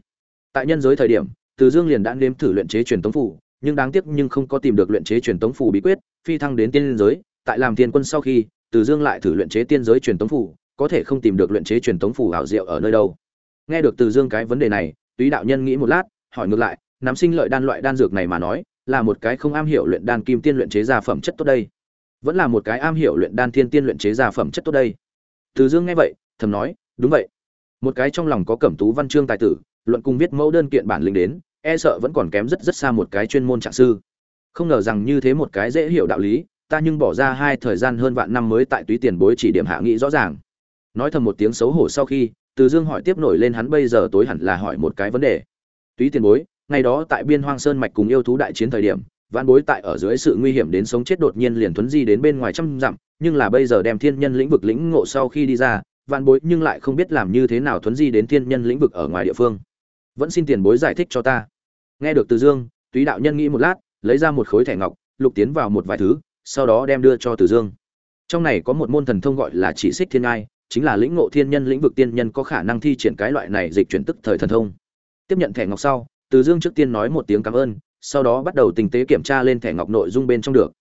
S1: Tại nhân giới thời điểm, từ dương liền đã nếm thử luyện chế truyền tống phù, nhưng đáng tiếc nhưng không có tìm được luyện chế truyền tống phù bí quyết, phi thăng đến tiên giới, tại làm tiên quân sau khi, từ dương lại thử luyện chế tiên giới truyền tống phù có thể không tìm được luyện chế truyền thống phù hảo diệu ở nơi đâu. Nghe được từ dương cái vấn đề này, túy đạo nhân nghĩ một lát, hỏi ngược lại, nắm sinh lợi đan loại đan dược này mà nói, là một cái không am hiểu luyện đan kim tiên luyện chế ra phẩm chất tốt đây? Vẫn là một cái am hiểu luyện đan thiên tiên luyện chế ra phẩm chất tốt đây? Từ dương nghe vậy, thầm nói, đúng vậy. Một cái trong lòng có cẩm tú văn chương tài tử, luận cùng viết mẫu đơn kiện bản lĩnh đến e sợ vẫn còn kém rất rất xa một cái chuyên môn trạng sư. Không ngờ rằng như thế một cái dễ hiểu đạo lý, ta nhưng bỏ ra hai thời gian hơn vạn năm mới tại túy tiền bối chỉ điểm hạ nghị rõ ràng nói thầm một tiếng xấu hổ sau khi, từ dương hỏi tiếp nổi lên hắn bây giờ tối hẳn là hỏi một cái vấn đề. Túy tiền bối, ngày đó tại biên hoang sơn mạch cùng yêu thú đại chiến thời điểm văn bối tại ở dưới sự nguy hiểm đến sống chết đột nhiên liền thuấn di đến bên ngoài trăm dặm, nhưng là bây giờ đem thiên nhân lĩnh vực lĩnh ngộ sau khi đi ra văn bối nhưng lại không biết làm như thế nào thuấn di đến thiên nhân lĩnh vực ở ngoài địa phương. Vẫn xin tiền bối giải thích cho ta. Nghe được từ dương, túy đạo nhân nghĩ một lát, lấy ra một khối thẻ ngọc, lục tiến vào một vài thứ, sau đó đem đưa cho từ dương. Trong này có một môn thần thông gọi là chỉ xích thiên ngai chính là lĩnh ngộ thiên nhân lĩnh vực tiên nhân có khả năng thi triển cái loại này dịch chuyển tức thời thần thông. Tiếp nhận thẻ ngọc sau, từ dương trước tiên nói một tiếng cảm ơn, sau đó bắt đầu tinh tế kiểm tra lên thẻ ngọc nội dung bên trong được.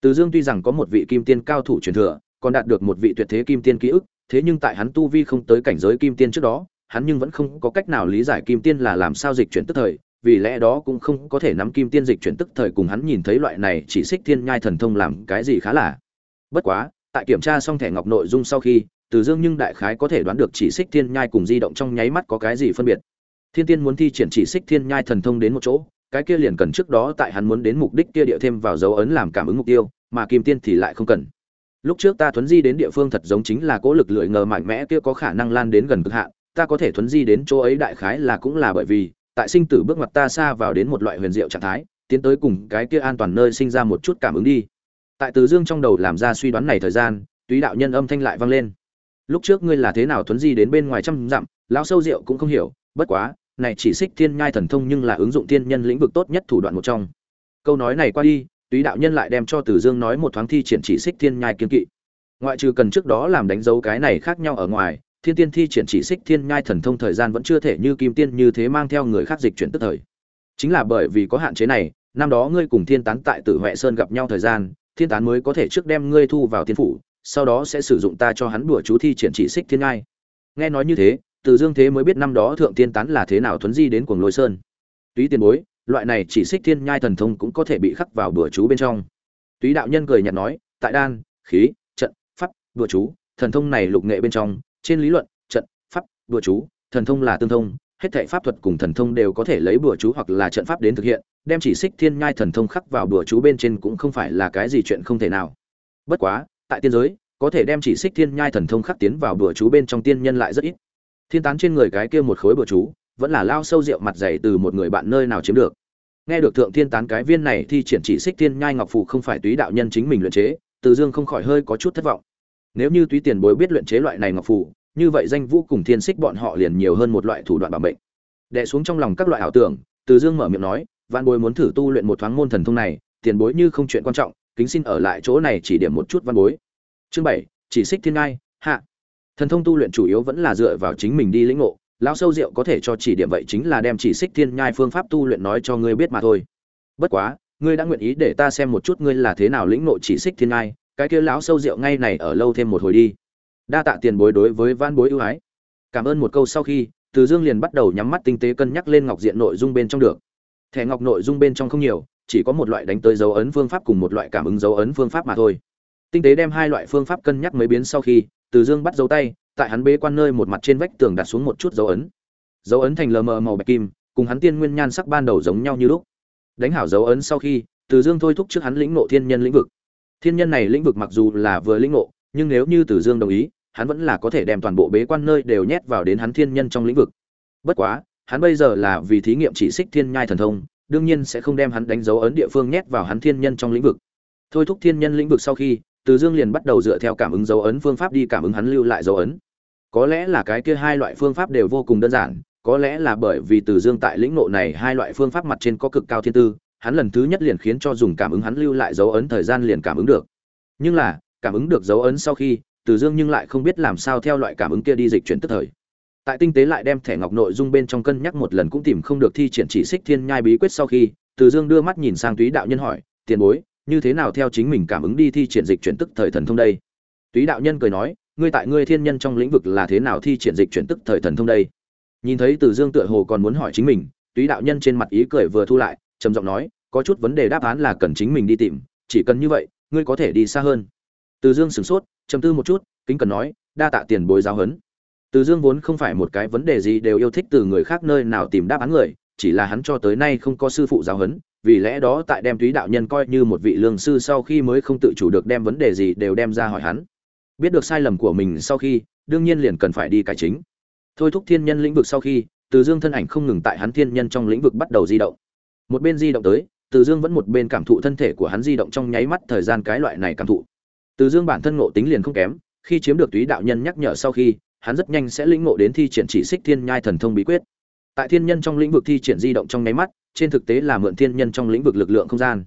S1: Từ dương tuy rằng có một vị kim tiên cao thủ truyền thừa, còn đạt được một vị tuyệt thế kim tiên ký ức, thế nhưng tại hắn tu vi không tới cảnh giới kim tiên trước đó, hắn nhưng vẫn không có cách nào lý giải kim tiên là làm sao dịch chuyển tức thời, vì lẽ đó cũng không có thể nắm kim tiên dịch chuyển tức thời cùng hắn nhìn thấy loại này chỉ xích thiên nhai thần thông làm cái gì khá là. Bất quá, tại kiểm tra xong thẻ ngọc nội dung sau khi từ dương nhưng đại khái có thể đoán được chỉ xích thiên nhai cùng di động trong nháy mắt có cái gì phân biệt. Thiên tiên muốn thi triển chỉ xích thiên nhai thần thông đến một chỗ, cái kia liền cần trước đó tại hắn muốn đến mục đích kia địa thêm vào dấu ấn làm cảm ứng mục tiêu, mà kim tiên thì lại không cần. Lúc trước ta thuấn di đến địa phương thật giống chính là cố lực lưỡi ngờ mạnh mẽ kia có khả năng lan đến gần cực hạn, ta có thể thuấn di đến chỗ ấy đại khái là cũng là bởi vì, tại sinh tử bước ngoặt ta xa vào đến một loại huyền diệu trạng thái, tiến tới cùng cái kia an toàn nơi sinh ra một chút cảm ứng đi. Tại từ dương trong đầu làm ra suy đoán này thời gian, túy đạo nhân âm thanh lại vang lên lúc trước ngươi là thế nào thuấn di đến bên ngoài trăm dặm, lão sâu rượu cũng không hiểu, bất quá, này chỉ xích thiên nhai thần thông nhưng là ứng dụng thiên nhân lĩnh vực tốt nhất thủ đoạn một trong. Câu nói này qua đi, túy đạo nhân lại đem cho Tử dương nói một thoáng thi triển chỉ xích thiên nhai kiên kỵ. Ngoại trừ cần trước đó làm đánh dấu cái này khác nhau ở ngoài, thiên tiên thi triển chỉ xích thiên nhai thần thông thời gian vẫn chưa thể như kim tiên như thế mang theo người khác dịch chuyển tức thời. Chính là bởi vì có hạn chế này, năm đó ngươi cùng thiên tán tại tử huệ sơn gặp nhau thời gian, thiên tán mới có thể trước đem ngươi thu vào thiên phủ sau đó sẽ sử dụng ta cho hắn đùa chú thi triển chỉ xích thiên ngai. nghe nói như thế, từ dương thế mới biết năm đó thượng tiên tán là thế nào thuấn di đến cuồng lôi sơn. Túy tiền bối, loại này chỉ xích thiên nhai thần thông cũng có thể bị khắc vào đùa chú bên trong. Túy đạo nhân cười nhạt nói, tại đan, khí, trận, pháp, đùa chú, thần thông này lục nghệ bên trong, trên lý luận, trận, pháp, đùa chú, thần thông là tương thông, hết thảy pháp thuật cùng thần thông đều có thể lấy bùa chú hoặc là trận pháp đến thực hiện, đem chỉ xích thiên nhai thần thông khắc vào bùa chú bên trên cũng không phải là cái gì chuyện không thể nào. Bất quá tại tiên giới, có thể đem chỉ xích thiên nhai thần thông khắc tiến vào bừa chú bên trong tiên nhân lại rất ít. Thiên tán trên người cái kia một khối bừa chú, vẫn là lao sâu rượu mặt dày từ một người bạn nơi nào chiếm được. Nghe được thượng thiên tán cái viên này thì triển chỉ xích thiên nhai ngọc phù không phải túy đạo nhân chính mình luyện chế, từ dương không khỏi hơi có chút thất vọng. Nếu như túy tiền bối biết luyện chế loại này ngọc phù, như vậy danh vũ cùng thiên xích bọn họ liền nhiều hơn một loại thủ đoạn bảo mệnh. Đẻ xuống trong lòng các loại ảo tưởng, từ dương mở miệng nói, vạn bối muốn thử tu luyện một thoáng môn thần thông này, tiền bối như không chuyện quan trọng kính xin ở lại chỗ này chỉ điểm một chút văn bối. Chương bảy, chỉ xích thiên ngai, hạ. Thần thông tu luyện chủ yếu vẫn là dựa vào chính mình đi lĩnh ngộ. Lão sâu rượu có thể cho chỉ điểm vậy chính là đem chỉ xích thiên nhai phương pháp tu luyện nói cho ngươi biết mà thôi. Bất quá, ngươi đã nguyện ý để ta xem một chút ngươi là thế nào lĩnh ngộ chỉ xích thiên nhai cái kia lão sâu rượu ngay này ở lâu thêm một hồi đi. Đa tạ tiền bối đối với van bối ưu ái. Cảm ơn một câu sau khi, từ dương liền bắt đầu nhắm mắt tinh tế cân nhắc lên ngọc diện nội dung bên trong được. Thẻ ngọc nội dung bên trong không nhiều chỉ có một loại đánh tới dấu ấn phương pháp cùng một loại cảm ứng dấu ấn phương pháp mà thôi. Tinh tế đem hai loại phương pháp cân nhắc mấy biến sau khi, từ dương bắt dấu tay, tại hắn bế quan nơi một mặt trên vách tường đặt xuống một chút dấu ấn. Dấu ấn thành lờ mờ màu bạch kim, cùng hắn tiên nguyên nhan sắc ban đầu giống nhau như lúc. Đánh hảo dấu ấn sau khi, từ dương thôi thúc trước hắn lĩnh ngộ thiên nhân lĩnh vực. Thiên nhân này lĩnh vực mặc dù là vừa lĩnh ngộ, nhưng nếu như từ dương đồng ý, hắn vẫn là có thể đem toàn bộ bế quan nơi đều nhét vào đến hắn thiên nhân trong lĩnh vực. Bất quá, hắn bây giờ là vì thí nghiệm chỉ xích thiên nhai thần thông đương nhiên sẽ không đem hắn đánh dấu ấn địa phương nhét vào hắn thiên nhân trong lĩnh vực. Thôi thúc thiên nhân lĩnh vực sau khi, từ dương liền bắt đầu dựa theo cảm ứng dấu ấn phương pháp đi cảm ứng hắn lưu lại dấu ấn. Có lẽ là cái kia hai loại phương pháp đều vô cùng đơn giản, có lẽ là bởi vì từ dương tại lĩnh ngộ này hai loại phương pháp mặt trên có cực cao thiên tư, hắn lần thứ nhất liền khiến cho dùng cảm ứng hắn lưu lại dấu ấn thời gian liền cảm ứng được. Nhưng là, cảm ứng được dấu ấn sau khi, từ dương nhưng lại không biết làm sao theo loại cảm ứng kia đi dịch chuyển tức thời tại tinh tế lại đem thẻ ngọc nội dung bên trong cân nhắc một lần cũng tìm không được thi triển chỉ xích thiên nhai bí quyết sau khi, từ dương đưa mắt nhìn sang túy đạo nhân hỏi, tiền bối, như thế nào theo chính mình cảm ứng đi thi triển dịch chuyển tức thời thần thông đây? Túy đạo nhân cười nói, ngươi tại ngươi thiên nhân trong lĩnh vực là thế nào thi triển dịch chuyển tức thời thần thông đây? Nhìn thấy từ dương tựa hồ còn muốn hỏi chính mình, túy đạo nhân trên mặt ý cười vừa thu lại, trầm giọng nói, có chút vấn đề đáp án là cần chính mình đi tìm, chỉ cần như vậy, ngươi có thể đi xa hơn. Từ dương sửng sốt, trầm tư một chút, kính cần nói, đa tạ tiền bối giáo huấn từ dương vốn không phải một cái vấn đề gì đều yêu thích từ người khác nơi nào tìm đáp án người, chỉ là hắn cho tới nay không có sư phụ giáo huấn, vì lẽ đó tại đem túy đạo nhân coi như một vị lương sư sau khi mới không tự chủ được đem vấn đề gì đều đem ra hỏi hắn. Biết được sai lầm của mình sau khi, đương nhiên liền cần phải đi cải chính. Thôi thúc thiên nhân lĩnh vực sau khi, từ dương thân ảnh không ngừng tại hắn thiên nhân trong lĩnh vực bắt đầu di động. Một bên di động tới, từ dương vẫn một bên cảm thụ thân thể của hắn di động trong nháy mắt thời gian cái loại này cảm thụ. Từ dương bản thân ngộ tính liền không kém, khi chiếm được túy đạo nhân nhắc nhở sau khi hắn rất nhanh sẽ lĩnh ngộ đến thi triển chỉ xích thiên nhai thần thông bí quyết tại thiên nhân trong lĩnh vực thi triển di động trong nháy mắt trên thực tế là mượn thiên nhân trong lĩnh vực lực lượng không gian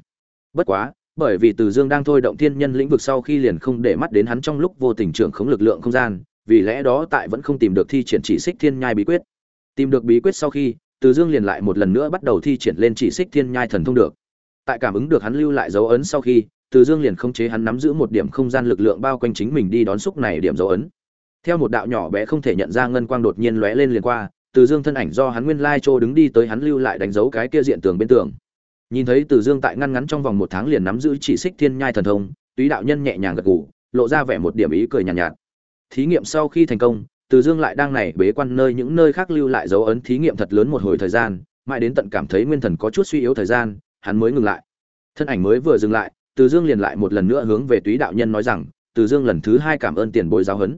S1: bất quá bởi vì từ dương đang thôi động thiên nhân lĩnh vực sau khi liền không để mắt đến hắn trong lúc vô tình trưởng khống lực lượng không gian vì lẽ đó tại vẫn không tìm được thi triển chỉ xích thiên nhai bí quyết tìm được bí quyết sau khi Từ Dương liền lại một lần nữa bắt đầu thi triển lên chỉ xích thiên nhai thần thông được. Tại cảm ứng được hắn lưu lại dấu ấn sau khi, Từ Dương liền khống chế hắn nắm giữ một điểm không gian lực lượng bao quanh chính mình đi đón xúc này điểm dấu ấn. Theo một đạo nhỏ bé không thể nhận ra ngân quang đột nhiên lóe lên liền qua, Từ Dương thân ảnh do hắn nguyên lai trô đứng đi tới hắn lưu lại đánh dấu cái kia diện tường bên tường. Nhìn thấy Từ Dương tại ngăn ngắn trong vòng một tháng liền nắm giữ chỉ xích thiên nhai thần thông, Túy đạo nhân nhẹ nhàng gật gù, lộ ra vẻ một điểm ý cười nhàn nhạt, nhạt. Thí nghiệm sau khi thành công, Từ Dương lại đang này bế quan nơi những nơi khác lưu lại dấu ấn thí nghiệm thật lớn một hồi thời gian, mãi đến tận cảm thấy nguyên thần có chút suy yếu thời gian, hắn mới ngừng lại. Thân ảnh mới vừa dừng lại, Từ Dương liền lại một lần nữa hướng về Túy đạo nhân nói rằng, Từ Dương lần thứ hai cảm ơn tiền bối giáo huấn.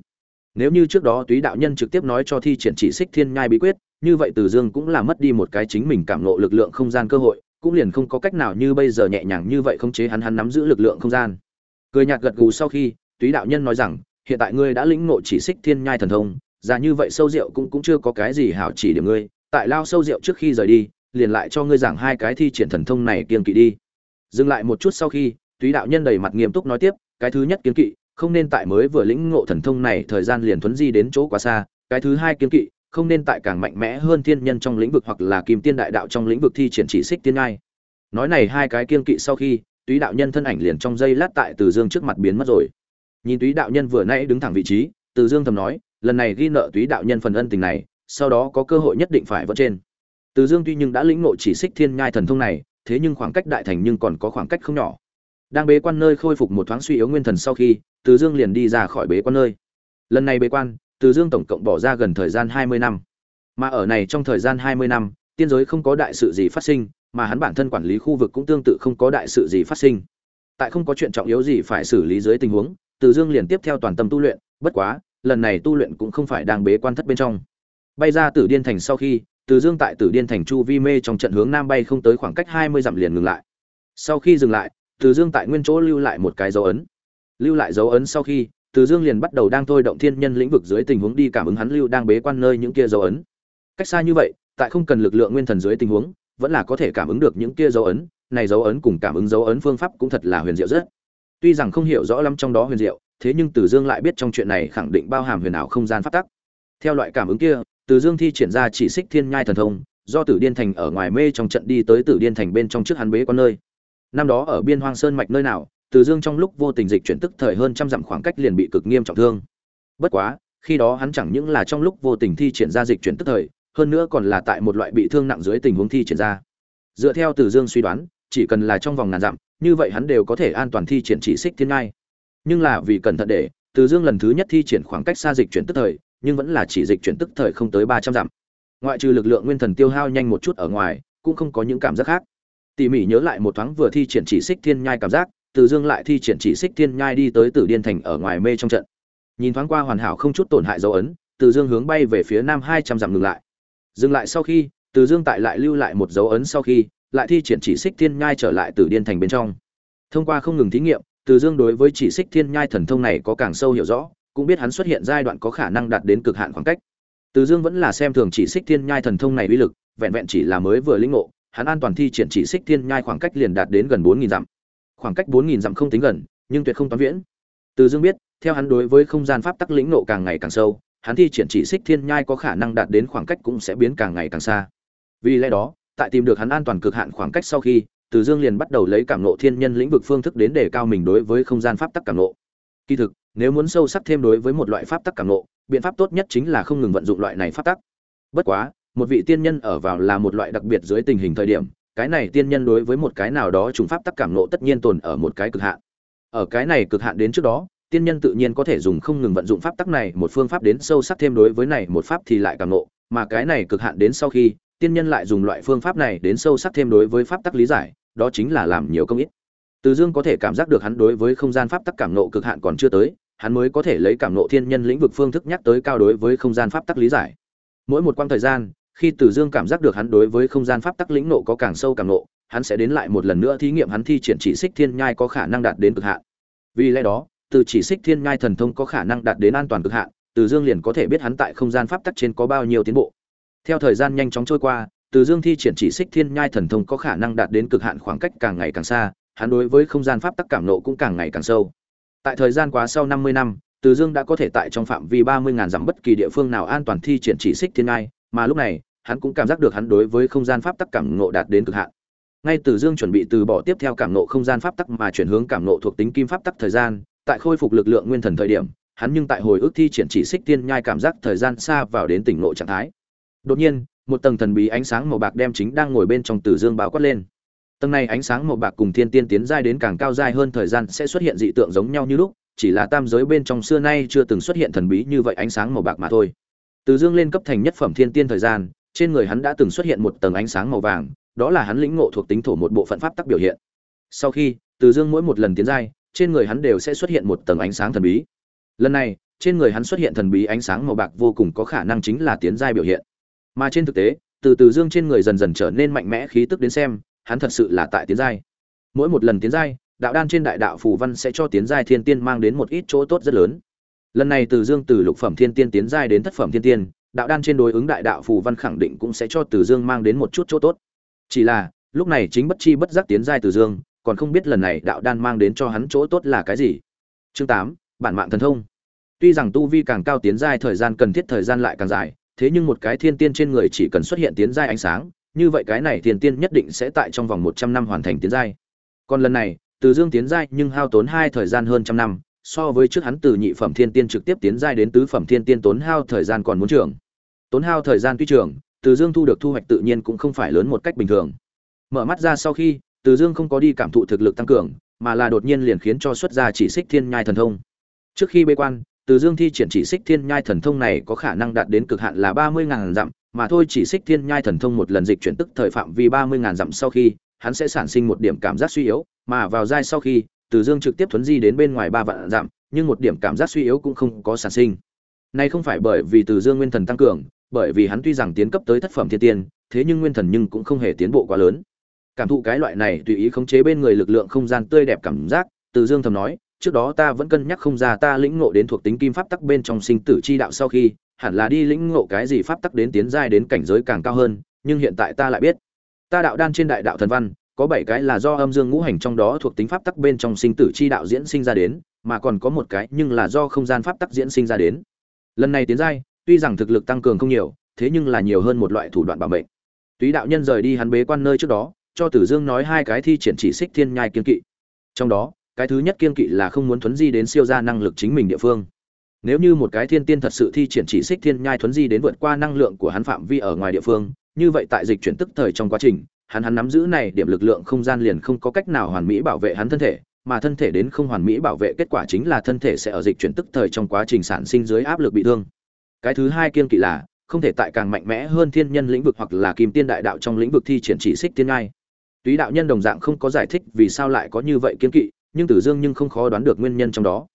S1: Nếu như trước đó Túy đạo nhân trực tiếp nói cho thi triển chỉ xích thiên nhai bí quyết, như vậy Từ Dương cũng là mất đi một cái chính mình cảm ngộ lực lượng không gian cơ hội, cũng liền không có cách nào như bây giờ nhẹ nhàng như vậy không chế hắn hắn nắm giữ lực lượng không gian. Cười nhạt gật gù sau khi, Túy đạo nhân nói rằng, hiện tại ngươi đã lĩnh ngộ chỉ xích thiên nhai thần thông, ra như vậy sâu rượu cũng cũng chưa có cái gì hảo chỉ điểm ngươi, tại lao sâu rượu trước khi rời đi, liền lại cho ngươi giảng hai cái thi triển thần thông này kiên kỵ đi. Dừng lại một chút sau khi, Túy đạo nhân đầy mặt nghiêm túc nói tiếp, cái thứ nhất kiên kỵ, không nên tại mới vừa lĩnh ngộ thần thông này thời gian liền thuấn di đến chỗ quá xa, cái thứ hai kiên kỵ, không nên tại càng mạnh mẽ hơn thiên nhân trong lĩnh vực hoặc là kim tiên đại đạo trong lĩnh vực thi triển chỉ xích tiên ngai. Nói này hai cái kiên kỵ sau khi, Túy đạo nhân thân ảnh liền trong giây lát tại Từ Dương trước mặt biến mất rồi. Nhìn Túy đạo nhân vừa nãy đứng thẳng vị trí, Từ Dương thầm nói, lần này ghi nợ Túy đạo nhân phần ân tình này, sau đó có cơ hội nhất định phải vẫn trên. Từ Dương tuy nhưng đã lĩnh ngộ chỉ xích thiên nhai thần thông này, thế nhưng khoảng cách đại thành nhưng còn có khoảng cách không nhỏ. Đang bế quan nơi khôi phục một thoáng suy yếu nguyên thần sau khi, Từ Dương liền đi ra khỏi bế quan nơi. Lần này bế quan, Từ Dương tổng cộng bỏ ra gần thời gian 20 năm. Mà ở này trong thời gian 20 năm, tiên giới không có đại sự gì phát sinh, mà hắn bản thân quản lý khu vực cũng tương tự không có đại sự gì phát sinh. Tại không có chuyện trọng yếu gì phải xử lý dưới tình huống, Từ Dương liền tiếp theo toàn tâm tu luyện, bất quá, lần này tu luyện cũng không phải đang bế quan thất bên trong. Bay ra Tử Điên thành sau khi, Từ Dương tại Tử Điên thành chu vi mê trong trận hướng nam bay không tới khoảng cách 20 dặm liền ngừng lại. Sau khi dừng lại, từ Dương tại nguyên chỗ lưu lại một cái dấu ấn. Lưu lại dấu ấn sau khi, Từ Dương liền bắt đầu đang thôi động thiên nhân lĩnh vực dưới tình huống đi cảm ứng hắn lưu đang bế quan nơi những kia dấu ấn. Cách xa như vậy, tại không cần lực lượng nguyên thần dưới tình huống, vẫn là có thể cảm ứng được những kia dấu ấn, này dấu ấn cùng cảm ứng dấu ấn phương pháp cũng thật là huyền diệu rất. Tuy rằng không hiểu rõ lắm trong đó huyền diệu, thế nhưng Từ Dương lại biết trong chuyện này khẳng định bao hàm huyền ảo không gian pháp tắc. Theo loại cảm ứng kia, Từ Dương thi triển ra chỉ xích thiên nhai thần thông, do Tử Điên Thành ở ngoài mê trong trận đi tới Tử Điên Thành bên trong trước hắn bế quan nơi. Năm đó ở biên hoang sơn mạch nơi nào, Từ Dương trong lúc vô tình dịch chuyển tức thời hơn trăm dặm khoảng cách liền bị cực nghiêm trọng thương. Bất quá, khi đó hắn chẳng những là trong lúc vô tình thi triển ra dịch chuyển tức thời, hơn nữa còn là tại một loại bị thương nặng dưới tình huống thi triển ra. Dựa theo Từ Dương suy đoán, chỉ cần là trong vòng ngàn dặm, như vậy hắn đều có thể an toàn thi triển chỉ xích thiên ngai. Nhưng là vì cẩn thận để, Từ Dương lần thứ nhất thi triển khoảng cách xa dịch chuyển tức thời, nhưng vẫn là chỉ dịch chuyển tức thời không tới ba trăm dặm. Ngoại trừ lực lượng nguyên thần tiêu hao nhanh một chút ở ngoài, cũng không có những cảm giác khác. Tỉ mỉ nhớ lại một thoáng vừa thi triển chỉ xích thiên nhai cảm giác, Từ Dương lại thi triển chỉ xích thiên nhai đi tới Tử Điên thành ở ngoài mê trong trận. Nhìn thoáng qua hoàn hảo không chút tổn hại dấu ấn, Từ Dương hướng bay về phía nam hai trăm dặm ngừng lại. Dừng lại sau khi, Từ Dương tại lại lưu lại một dấu ấn sau khi, lại thi triển chỉ xích thiên nhai trở lại Tử Điên thành bên trong. Thông qua không ngừng thí nghiệm, Từ Dương đối với chỉ xích thiên nhai thần thông này có càng sâu hiểu rõ, cũng biết hắn xuất hiện giai đoạn có khả năng đạt đến cực hạn khoảng cách. Từ Dương vẫn là xem thường chỉ xích thiên nhai thần thông này uy lực, vẹn vẹn chỉ là mới vừa lĩnh ngộ, hắn an toàn thi triển chỉ xích thiên nhai khoảng cách liền đạt đến gần 4000 dặm. Khoảng cách 4000 dặm không tính gần, nhưng tuyệt không toán viễn. Từ Dương biết, theo hắn đối với không gian pháp tắc lĩnh ngộ càng ngày càng sâu, hắn thi triển chỉ xích thiên nhai có khả năng đạt đến khoảng cách cũng sẽ biến càng ngày càng xa. Vì lẽ đó, tại tìm được hắn an toàn cực hạn khoảng cách sau khi, Từ Dương liền bắt đầu lấy cảm ngộ thiên nhân lĩnh vực phương thức đến để cao mình đối với không gian pháp tắc cảm ngộ. Kỳ thực, nếu muốn sâu sắc thêm đối với một loại pháp tắc cảm ngộ, biện pháp tốt nhất chính là không ngừng vận dụng loại này pháp tắc. Bất quá, một vị tiên nhân ở vào là một loại đặc biệt dưới tình hình thời điểm, cái này tiên nhân đối với một cái nào đó trùng pháp tắc cảm nộ tất nhiên tồn ở một cái cực hạn. Ở cái này cực hạn đến trước đó, tiên nhân tự nhiên có thể dùng không ngừng vận dụng pháp tắc này một phương pháp đến sâu sắc thêm đối với này một pháp thì lại cảm ngộ, mà cái này cực hạn đến sau khi, tiên nhân lại dùng loại phương pháp này đến sâu sắc thêm đối với pháp tắc lý giải, đó chính là làm nhiều công ít. Từ Dương có thể cảm giác được hắn đối với không gian pháp tắc cảm nộ cực hạn còn chưa tới, hắn mới có thể lấy cảm nộ thiên nhân lĩnh vực phương thức nhắc tới cao đối với không gian pháp tắc lý giải. Mỗi một quãng thời gian, khi Từ Dương cảm giác được hắn đối với không gian pháp tắc lĩnh nộ có càng sâu càng nộ, hắn sẽ đến lại một lần nữa thí nghiệm hắn thi triển chỉ xích thiên nhai có khả năng đạt đến cực hạn. Vì lẽ đó, từ chỉ xích thiên nhai thần thông có khả năng đạt đến an toàn cực hạn, Từ Dương liền có thể biết hắn tại không gian pháp tắc trên có bao nhiêu tiến bộ. Theo thời gian nhanh chóng trôi qua, Từ Dương thi triển chỉ xích thiên nhai thần thông có khả năng đạt đến cực hạn khoảng cách càng ngày càng xa, hắn đối với không gian pháp tắc cảm nộ cũng càng ngày càng sâu. Tại thời gian quá sau 50 năm, Từ Dương đã có thể tại trong phạm vi 30000 dặm bất kỳ địa phương nào an toàn thi triển chỉ xích thiên nhai, mà lúc này, hắn cũng cảm giác được hắn đối với không gian pháp tắc cảm ngộ đạt đến cực hạn. Ngay từ dương chuẩn bị từ bỏ tiếp theo cảm ngộ không gian pháp tắc mà chuyển hướng cảm ngộ thuộc tính kim pháp tắc thời gian tại khôi phục lực lượng nguyên thần thời điểm hắn nhưng tại hồi ức thi triển chỉ xích tiên nhai cảm giác thời gian xa vào đến tỉnh lộ trạng thái. Đột nhiên một tầng thần bí ánh sáng màu bạc đem chính đang ngồi bên trong tử dương bao quát lên. Tầng này ánh sáng màu bạc cùng thiên tiên tiến giai đến càng cao giai hơn thời gian sẽ xuất hiện dị tượng giống nhau như lúc chỉ là tam giới bên trong xưa nay chưa từng xuất hiện thần bí như vậy ánh sáng màu bạc mà thôi từ dương lên cấp thành nhất phẩm thiên tiên thời gian, trên người hắn đã từng xuất hiện một tầng ánh sáng màu vàng, đó là hắn lĩnh ngộ thuộc tính thổ một bộ phận pháp tắc biểu hiện. Sau khi, từ dương mỗi một lần tiến giai, trên người hắn đều sẽ xuất hiện một tầng ánh sáng thần bí. Lần này, trên người hắn xuất hiện thần bí ánh sáng màu bạc vô cùng có khả năng chính là tiến giai biểu hiện. Mà trên thực tế, từ từ dương trên người dần dần trở nên mạnh mẽ khí tức đến xem, hắn thật sự là tại tiến giai. Mỗi một lần tiến giai, đạo đan trên đại đạo phù văn sẽ cho tiến giai thiên tiên mang đến một ít chỗ tốt rất lớn lần này từ dương từ lục phẩm thiên tiên tiến giai đến thất phẩm thiên tiên, đạo đan trên đối ứng đại đạo phù văn khẳng định cũng sẽ cho từ dương mang đến một chút chỗ tốt. Chỉ là, lúc này chính bất chi bất giác tiến giai từ dương, còn không biết lần này đạo đan mang đến cho hắn chỗ tốt là cái gì. Chương tám, bản mạng thần thông. Tuy rằng tu vi càng cao tiến giai thời gian cần thiết thời gian lại càng dài, thế nhưng một cái thiên tiên trên người chỉ cần xuất hiện tiến giai ánh sáng, như vậy cái này thiên tiên nhất định sẽ tại trong vòng một trăm năm hoàn thành tiến giai. Còn lần này, từ dương tiến giai nhưng hao tốn hai thời gian hơn trăm năm so với trước hắn từ nhị phẩm thiên tiên trực tiếp tiến giai đến tứ phẩm thiên tiên tốn hao thời gian còn muốn trưởng tốn hao thời gian tuy trưởng từ dương thu được thu hoạch tự nhiên cũng không phải lớn một cách bình thường. Mở mắt ra sau khi, từ dương không có đi cảm thụ thực lực tăng cường, mà là đột nhiên liền khiến cho xuất ra chỉ xích thiên nhai thần thông. Trước khi bế quan, từ dương thi triển chỉ xích thiên nhai thần thông này có khả năng đạt đến cực hạn là ba mươi ngàn dặm, mà thôi chỉ xích thiên nhai thần thông một lần dịch chuyển tức thời phạm vi ba mươi ngàn dặm sau khi, hắn sẽ sản sinh một điểm cảm giác suy yếu, mà vào giai sau khi từ dương trực tiếp thuấn di đến bên ngoài ba vạn dặm, nhưng một điểm cảm giác suy yếu cũng không có sản sinh. Này không phải bởi vì từ dương nguyên thần tăng cường, bởi vì hắn tuy rằng tiến cấp tới thất phẩm thiên tiên, thế nhưng nguyên thần nhưng cũng không hề tiến bộ quá lớn. Cảm thụ cái loại này tùy ý khống chế bên người lực lượng không gian tươi đẹp cảm giác, từ dương thầm nói, trước đó ta vẫn cân nhắc không ra ta lĩnh ngộ đến thuộc tính kim pháp tắc bên trong sinh tử chi đạo sau khi, hẳn là đi lĩnh ngộ cái gì pháp tắc đến tiến giai đến cảnh giới càng cao hơn, nhưng hiện tại ta lại biết. Ta đạo đan trên đại đạo thần văn có bảy cái là do âm dương ngũ hành trong đó thuộc tính pháp tắc bên trong sinh tử chi đạo diễn sinh ra đến, mà còn có một cái nhưng là do không gian pháp tắc diễn sinh ra đến. Lần này tiến giai, tuy rằng thực lực tăng cường không nhiều, thế nhưng là nhiều hơn một loại thủ đoạn bảo mệnh. Túy đạo nhân rời đi hắn bế quan nơi trước đó, cho tử dương nói hai cái thi triển chỉ xích thiên nhai kiên kỵ. Trong đó, cái thứ nhất kiên kỵ là không muốn thuấn di đến siêu ra năng lực chính mình địa phương. Nếu như một cái thiên tiên thật sự thi triển chỉ xích thiên nhai thuấn di đến vượt qua năng lượng của hắn phạm vi ở ngoài địa phương, như vậy tại dịch chuyển tức thời trong quá trình hắn hắn nắm giữ này điểm lực lượng không gian liền không có cách nào hoàn mỹ bảo vệ hắn thân thể, mà thân thể đến không hoàn mỹ bảo vệ kết quả chính là thân thể sẽ ở dịch chuyển tức thời trong quá trình sản sinh dưới áp lực bị thương. Cái thứ hai kiên kỵ là, không thể tại càng mạnh mẽ hơn thiên nhân lĩnh vực hoặc là kim tiên đại đạo trong lĩnh vực thi triển chỉ xích tiên ngai. Túy đạo nhân đồng dạng không có giải thích vì sao lại có như vậy kiên kỵ, nhưng tử dương nhưng không khó đoán được nguyên nhân trong đó.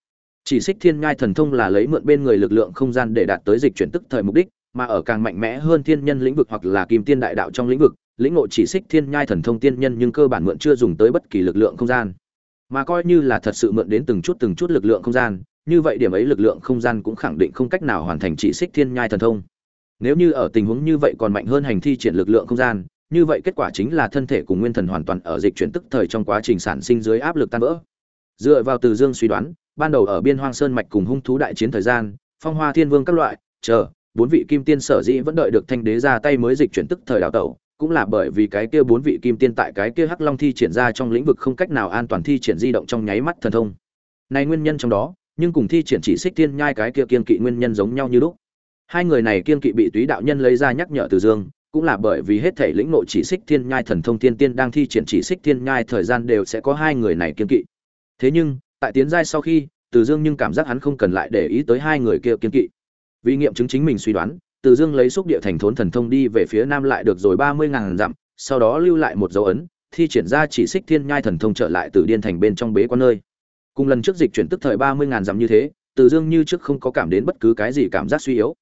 S1: Chỉ xích thiên ngai thần thông là lấy mượn bên người lực lượng không gian để đạt tới dịch chuyển tức thời mục đích, mà ở càng mạnh mẽ hơn thiên nhân lĩnh vực hoặc là kim tiên đại đạo trong lĩnh vực lĩnh ngộ chỉ xích thiên nhai thần thông tiên nhân nhưng cơ bản mượn chưa dùng tới bất kỳ lực lượng không gian. Mà coi như là thật sự mượn đến từng chút từng chút lực lượng không gian, như vậy điểm ấy lực lượng không gian cũng khẳng định không cách nào hoàn thành chỉ xích thiên nhai thần thông. Nếu như ở tình huống như vậy còn mạnh hơn hành thi triển lực lượng không gian, như vậy kết quả chính là thân thể cùng nguyên thần hoàn toàn ở dịch chuyển tức thời trong quá trình sản sinh dưới áp lực tan vỡ. Dựa vào từ dương suy đoán, ban đầu ở biên hoang sơn mạch cùng hung thú đại chiến thời gian, phong hoa thiên vương các loại, chờ, bốn vị kim tiên sở dĩ vẫn đợi được thanh đế ra tay mới dịch chuyển tức thời đào tẩu cũng là bởi vì cái kia bốn vị kim tiên tại cái kia hắc long thi triển ra trong lĩnh vực không cách nào an toàn thi triển di động trong nháy mắt thần thông. Này nguyên nhân trong đó, nhưng cùng thi triển chỉ xích tiên nhai cái kia kiên kỵ nguyên nhân giống nhau như lúc. Hai người này kiên kỵ bị túy đạo nhân lấy ra nhắc nhở từ dương, cũng là bởi vì hết thể lĩnh nội chỉ xích thiên nhai thần thông tiên tiên đang thi triển chỉ xích thiên nhai thời gian đều sẽ có hai người này kiên kỵ. Thế nhưng, tại tiến giai sau khi, từ dương nhưng cảm giác hắn không cần lại để ý tới hai người kia kiên kỵ. Vì nghiệm chứng chính mình suy đoán từ dương lấy xúc địa thành thốn thần thông đi về phía nam lại được rồi ba mươi ngàn dặm, sau đó lưu lại một dấu ấn, thi triển ra chỉ xích thiên nhai thần thông trở lại từ điên thành bên trong bế quan nơi. Cùng lần trước dịch chuyển tức thời ba mươi ngàn dặm như thế, từ dương như trước không có cảm đến bất cứ cái gì cảm giác suy yếu.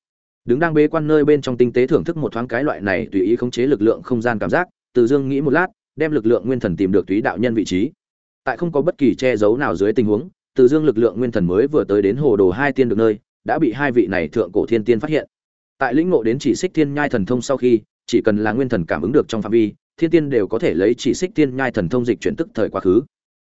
S1: Đứng đang bế quan nơi bên trong tinh tế thưởng thức một thoáng cái loại này tùy ý khống chế lực lượng không gian cảm giác, từ dương nghĩ một lát, đem lực lượng nguyên thần tìm được túy đạo nhân vị trí. Tại không có bất kỳ che giấu nào dưới tình huống, từ dương lực lượng nguyên thần mới vừa tới đến hồ đồ hai tiên được nơi, đã bị hai vị này thượng cổ thiên tiên phát hiện tại lĩnh ngộ đến chỉ xích thiên nhai thần thông sau khi, chỉ cần là nguyên thần cảm ứng được trong phạm vi, thiên tiên đều có thể lấy chỉ xích thiên nhai thần thông dịch chuyển tức thời quá khứ.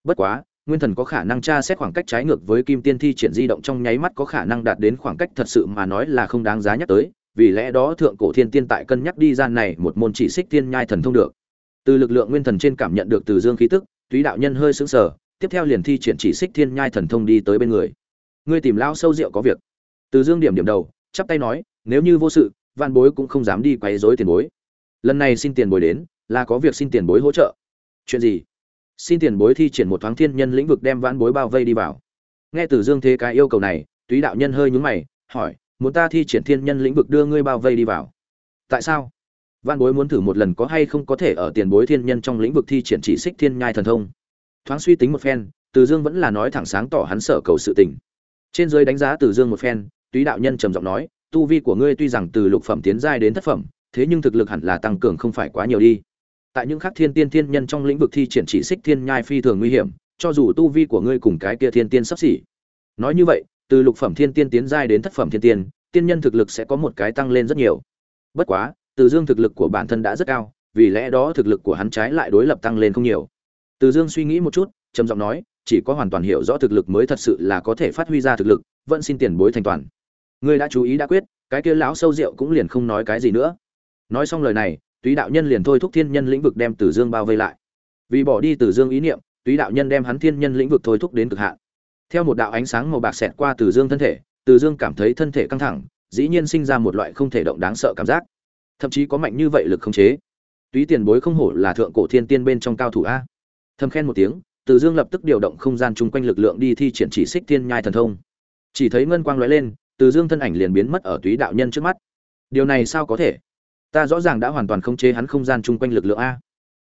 S1: Bất quá, nguyên thần có khả năng tra xét khoảng cách trái ngược với kim tiên thi triển di động trong nháy mắt có khả năng đạt đến khoảng cách thật sự mà nói là không đáng giá nhắc tới, vì lẽ đó thượng cổ thiên tiên tại cân nhắc đi ra này một môn chỉ xích thiên nhai thần thông được. Từ lực lượng nguyên thần trên cảm nhận được từ dương khí tức, túy đạo nhân hơi sững sờ, tiếp theo liền thi triển chỉ xích thiên nhai thần thông đi tới bên người. Ngươi tìm lao sâu rượu có việc. Từ dương điểm điểm đầu, chắp tay nói nếu như vô sự văn bối cũng không dám đi quấy rối tiền bối. Lần này xin tiền bối đến, là có việc xin tiền bối hỗ trợ. Chuyện gì? Xin tiền bối thi triển một thoáng thiên nhân lĩnh vực đem văn bối bao vây đi vào. Nghe từ dương thế cái yêu cầu này, túy đạo nhân hơi nhúng mày, hỏi, muốn ta thi triển thiên nhân lĩnh vực đưa ngươi bao vây đi vào? Tại sao? Văn bối muốn thử một lần có hay không có thể ở tiền bối thiên nhân trong lĩnh vực thi triển chỉ xích thiên nhai thần thông? Thoáng suy tính một phen từ dương vẫn là nói thẳng sáng tỏ hắn sở cầu sự tình. Trên dưới đánh giá từ dương một phen, túy đạo nhân trầm giọng nói tu vi của ngươi tuy rằng từ lục phẩm tiến giai đến thất phẩm, thế nhưng thực lực hẳn là tăng cường không phải quá nhiều đi. Tại những khác thiên tiên thiên nhân trong lĩnh vực thi triển chỉ xích thiên nhai phi thường nguy hiểm, cho dù tu vi của ngươi cùng cái kia thiên tiên sắp xỉ. Nói như vậy, từ lục phẩm thiên tiên tiến giai đến thất phẩm thiên tiên tiên nhân thực lực sẽ có một cái tăng lên rất nhiều. Bất quá, từ dương thực lực của bản thân đã rất cao, vì lẽ đó thực lực của hắn trái lại đối lập tăng lên không nhiều. Từ dương suy nghĩ một chút, trầm giọng nói, chỉ có hoàn toàn hiểu rõ thực lực mới thật sự là có thể phát huy ra thực lực, vẫn xin tiền bối thành toàn ngươi đã chú ý đã quyết, cái kia lão sâu rượu cũng liền không nói cái gì nữa. Nói xong lời này, túy đạo nhân liền thôi thúc thiên nhân lĩnh vực đem tử dương bao vây lại. Vì bỏ đi tử dương ý niệm, túy đạo nhân đem hắn thiên nhân lĩnh vực thôi thúc đến cực hạn. Theo một đạo ánh sáng màu bạc xẹt qua tử dương thân thể, tử dương cảm thấy thân thể căng thẳng, dĩ nhiên sinh ra một loại không thể động đáng sợ cảm giác. Thậm chí có mạnh như vậy lực không chế. Túy tiền bối không hổ là thượng cổ thiên tiên bên trong cao thủ a. Thầm khen một tiếng, tử dương lập tức điều động không gian chung quanh lực lượng đi thi triển chỉ xích thiên nhai thần thông. Chỉ thấy ngân quang lóe lên từ dương thân ảnh liền biến mất ở túy đạo nhân trước mắt. Điều này sao có thể? Ta rõ ràng đã hoàn toàn khống chế hắn không gian chung quanh lực lượng a.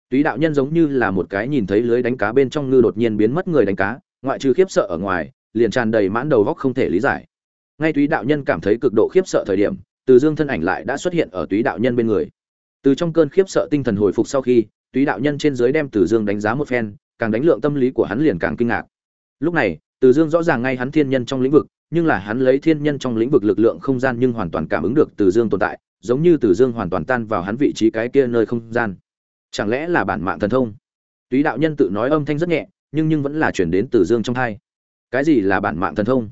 S1: Túy đạo nhân giống như là một cái nhìn thấy lưới đánh cá bên trong ngư đột nhiên biến mất người đánh cá, ngoại trừ khiếp sợ ở ngoài, liền tràn đầy mãn đầu góc không thể lý giải. Ngay túy đạo nhân cảm thấy cực độ khiếp sợ thời điểm, từ dương thân ảnh lại đã xuất hiện ở túy đạo nhân bên người. Từ trong cơn khiếp sợ tinh thần hồi phục sau khi, túy đạo nhân trên dưới đem từ dương đánh giá một phen, càng đánh lượng tâm lý của hắn liền càng kinh ngạc. Lúc này từ dương rõ ràng ngay hắn thiên nhân trong lĩnh vực, nhưng là hắn lấy thiên nhân trong lĩnh vực lực lượng không gian nhưng hoàn toàn cảm ứng được từ dương tồn tại, giống như từ dương hoàn toàn tan vào hắn vị trí cái kia nơi không gian. Chẳng lẽ là bản mạng thần thông? Túy đạo nhân tự nói âm thanh rất nhẹ, nhưng nhưng vẫn là truyền đến từ dương trong tai. cái gì là bản mạng thần thông?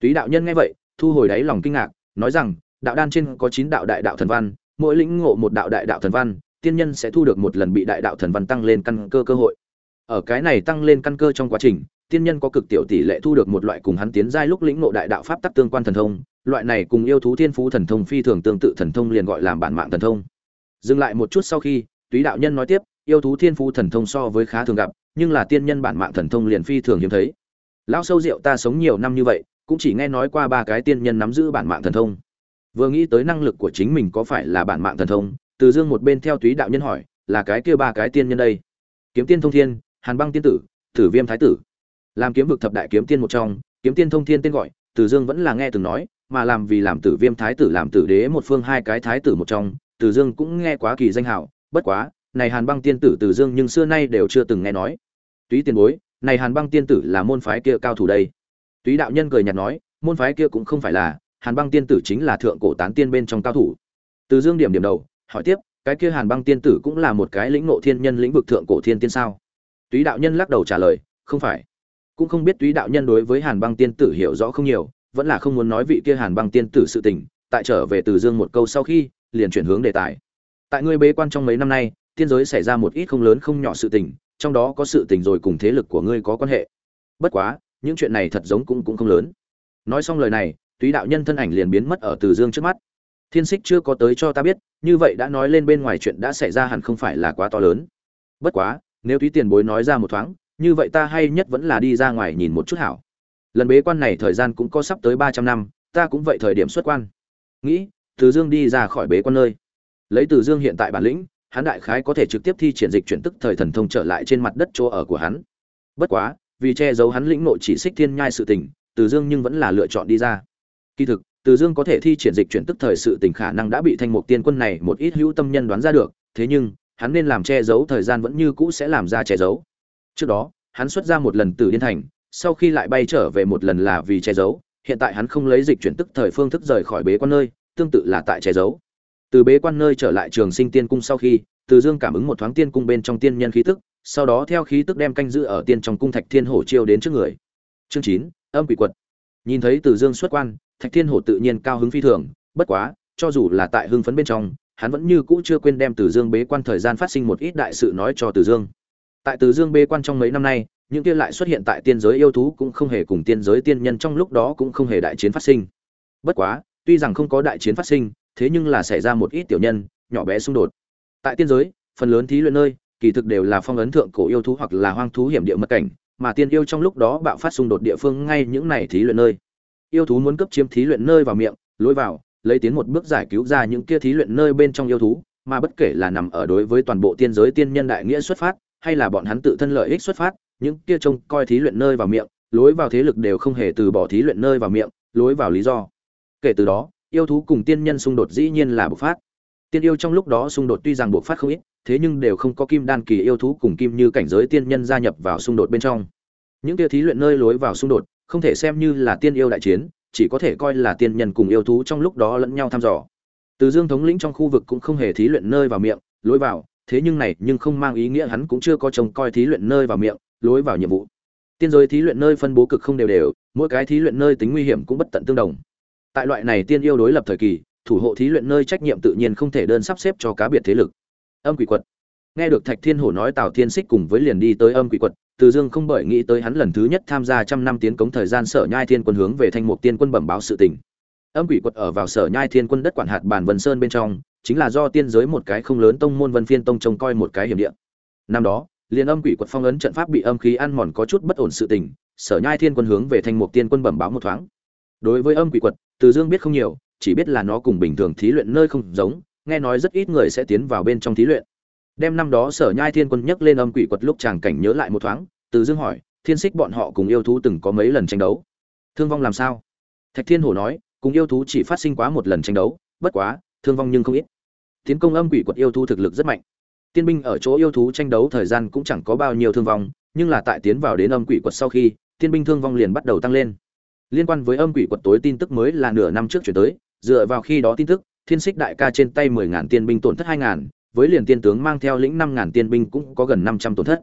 S1: Túy đạo nhân nghe vậy, thu hồi đáy lòng kinh ngạc, nói rằng, đạo đan trên có chín đạo đại đạo thần văn, mỗi lĩnh ngộ một đạo đại đạo thần văn, tiên nhân sẽ thu được một lần bị đại đạo thần văn tăng lên căn cơ cơ hội. Ở cái này tăng lên căn cơ trong quá trình tiên nhân có cực tiểu tỷ lệ thu được một loại cùng hắn tiến giai lúc lĩnh ngộ đại đạo pháp tắc tương quan thần thông, loại này cùng yêu thú thiên phú thần thông phi thường tương tự thần thông liền gọi làm bản mạng thần thông. Dừng lại một chút sau khi, túy đạo nhân nói tiếp, yêu thú thiên phú thần thông so với khá thường gặp, nhưng là tiên nhân bản mạng thần thông liền phi thường hiếm thấy. Lão sâu rượu ta sống nhiều năm như vậy, cũng chỉ nghe nói qua ba cái tiên nhân nắm giữ bản mạng thần thông. Vừa nghĩ tới năng lực của chính mình có phải là bản mạng thần thông, từ dương một bên theo túy đạo nhân hỏi, là cái kia ba cái tiên nhân đây? Kiếm tiên thông thiên, hàn băng tiên tử tử viêm thái tử làm kiếm vực thập đại kiếm tiên một trong, kiếm tiên thông thiên tên gọi, từ dương vẫn là nghe từng nói, mà làm vì làm tử viêm thái tử làm tử đế một phương hai cái thái tử một trong, từ dương cũng nghe quá kỳ danh hảo bất quá, này hàn băng tiên tử từ dương nhưng xưa nay đều chưa từng nghe nói. Túy tiền bối, này hàn băng tiên tử là môn phái kia cao thủ đây? Túy đạo nhân cười nhạt nói, môn phái kia cũng không phải là, hàn băng tiên tử chính là thượng cổ tán tiên bên trong cao thủ. Từ dương điểm điểm đầu, hỏi tiếp, cái kia hàn băng tiên tử cũng là một cái lĩnh ngộ thiên nhân lĩnh vực thượng cổ thiên tiên sao? Túy đạo nhân lắc đầu trả lời, không phải cũng không biết túy đạo nhân đối với hàn băng tiên tử hiểu rõ không nhiều, vẫn là không muốn nói vị kia hàn băng tiên tử sự tình, tại trở về từ dương một câu sau khi, liền chuyển hướng đề tài. Tại ngươi bế quan trong mấy năm nay, tiên giới xảy ra một ít không lớn không nhỏ sự tình, trong đó có sự tình rồi cùng thế lực của ngươi có quan hệ. Bất quá, những chuyện này thật giống cũng cũng không lớn. Nói xong lời này, túy đạo nhân thân ảnh liền biến mất ở từ dương trước mắt. Thiên xích chưa có tới cho ta biết, như vậy đã nói lên bên ngoài chuyện đã xảy ra hẳn không phải là quá to lớn. Bất quá, nếu túy tiền bối nói ra một thoáng như vậy ta hay nhất vẫn là đi ra ngoài nhìn một chút hảo. Lần bế quan này thời gian cũng có sắp tới ba trăm năm, ta cũng vậy thời điểm xuất quan. Nghĩ, từ dương đi ra khỏi bế quan nơi. Lấy từ dương hiện tại bản lĩnh, hắn đại khái có thể trực tiếp thi triển dịch chuyển tức thời thần thông trở lại trên mặt đất chỗ ở của hắn. Bất quá, vì che giấu hắn lĩnh nội chỉ xích thiên nhai sự tình, từ dương nhưng vẫn là lựa chọn đi ra. Kỳ thực, từ dương có thể thi triển dịch chuyển tức thời sự tình khả năng đã bị thanh mục tiên quân này một ít hữu tâm nhân đoán ra được, thế nhưng, hắn nên làm che giấu thời gian vẫn như cũ sẽ làm ra che giấu trước đó, hắn xuất ra một lần từ điên thành, sau khi lại bay trở về một lần là vì che giấu, hiện tại hắn không lấy dịch chuyển tức thời phương thức rời khỏi bế quan nơi, tương tự là tại che giấu. Từ bế quan nơi trở lại trường sinh tiên cung sau khi, từ dương cảm ứng một thoáng tiên cung bên trong tiên nhân khí tức, sau đó theo khí tức đem canh giữ ở tiên trong cung thạch thiên hổ chiêu đến trước người. Chương chín, âm quỷ quật. Nhìn thấy từ dương xuất quan, thạch thiên hổ tự nhiên cao hứng phi thường, bất quá, cho dù là tại hưng phấn bên trong, hắn vẫn như cũ chưa quên đem từ dương bế quan thời gian phát sinh một ít đại sự nói cho từ dương tại từ dương Bê quan trong mấy năm nay, những kia lại xuất hiện tại tiên giới yêu thú cũng không hề cùng tiên giới tiên nhân trong lúc đó cũng không hề đại chiến phát sinh. Bất quá, tuy rằng không có đại chiến phát sinh, thế nhưng là xảy ra một ít tiểu nhân, nhỏ bé xung đột. Tại tiên giới, phần lớn thí luyện nơi, kỳ thực đều là phong ấn thượng cổ yêu thú hoặc là hoang thú hiểm địa mật cảnh, mà tiên yêu trong lúc đó bạo phát xung đột địa phương ngay những này thí luyện nơi. Yêu thú muốn cấp chiếm thí luyện nơi vào miệng, lối vào, lấy tiến một bước giải cứu ra những kia thí luyện nơi bên trong yêu thú, mà bất kể là nằm ở đối với toàn bộ tiên giới tiên nhân đại nghĩa xuất phát hay là bọn hắn tự thân lợi ích xuất phát, những kia trông coi thí luyện nơi vào miệng, lối vào thế lực đều không hề từ bỏ thí luyện nơi vào miệng, lối vào lý do. Kể từ đó, yêu thú cùng tiên nhân xung đột dĩ nhiên là bộc phát. Tiên yêu trong lúc đó xung đột tuy rằng bộc phát không ít, thế nhưng đều không có kim đan kỳ yêu thú cùng kim như cảnh giới tiên nhân gia nhập vào xung đột bên trong. Những kia thí luyện nơi lối vào xung đột, không thể xem như là tiên yêu đại chiến, chỉ có thể coi là tiên nhân cùng yêu thú trong lúc đó lẫn nhau thăm dò. Từ dương thống lĩnh trong khu vực cũng không hề thí luyện nơi vào miệng, lối vào thế nhưng này nhưng không mang ý nghĩa hắn cũng chưa có trông coi thí luyện nơi vào miệng, lối vào nhiệm vụ. Tiên giới thí luyện nơi phân bố cực không đều đều, mỗi cái thí luyện nơi tính nguy hiểm cũng bất tận tương đồng. Tại loại này tiên yêu đối lập thời kỳ, thủ hộ thí luyện nơi trách nhiệm tự nhiên không thể đơn sắp xếp cho cá biệt thế lực. Âm quỷ quật. Nghe được thạch thiên hổ nói tào thiên xích cùng với liền đi tới âm quỷ quật, từ dương không bởi nghĩ tới hắn lần thứ nhất tham gia trăm năm tiến cống thời gian sở nhai thiên quân hướng về thanh mục tiên quân bẩm báo sự tình. Âm quỷ quật ở vào sở nhai thiên quân đất quản hạt bản vân sơn bên trong chính là do tiên giới một cái không lớn tông môn vân phiên tông trông coi một cái hiểm địa. Năm đó, liền âm quỷ quật phong ấn trận pháp bị âm khí ăn mòn có chút bất ổn sự tình, sở nhai thiên quân hướng về thanh mục tiên quân bẩm báo một thoáng. Đối với âm quỷ quật, từ dương biết không nhiều, chỉ biết là nó cùng bình thường thí luyện nơi không giống, nghe nói rất ít người sẽ tiến vào bên trong thí luyện. Đem năm đó, sở nhai thiên quân nhắc lên âm quỷ quật lúc chàng cảnh nhớ lại một thoáng, từ dương hỏi, thiên xích bọn họ cùng yêu thú từng có mấy lần tranh đấu? Thương vong làm sao? Thạch thiên hổ nói, cùng yêu thú chỉ phát sinh quá một lần tranh đấu, bất quá, thương vong nhưng không ít tiến công âm quỷ quật yêu thú thực lực rất mạnh. Tiên binh ở chỗ yêu thú tranh đấu thời gian cũng chẳng có bao nhiêu thương vong, nhưng là tại tiến vào đến âm quỷ quật sau khi, tiên binh thương vong liền bắt đầu tăng lên. Liên quan với âm quỷ quật tối tin tức mới là nửa năm trước chuyển tới, dựa vào khi đó tin tức, thiên xích đại ca trên tay mười ngàn tiên binh tổn thất hai ngàn, với liền tiên tướng mang theo lĩnh năm ngàn tiên binh cũng có gần năm trăm tổn thất.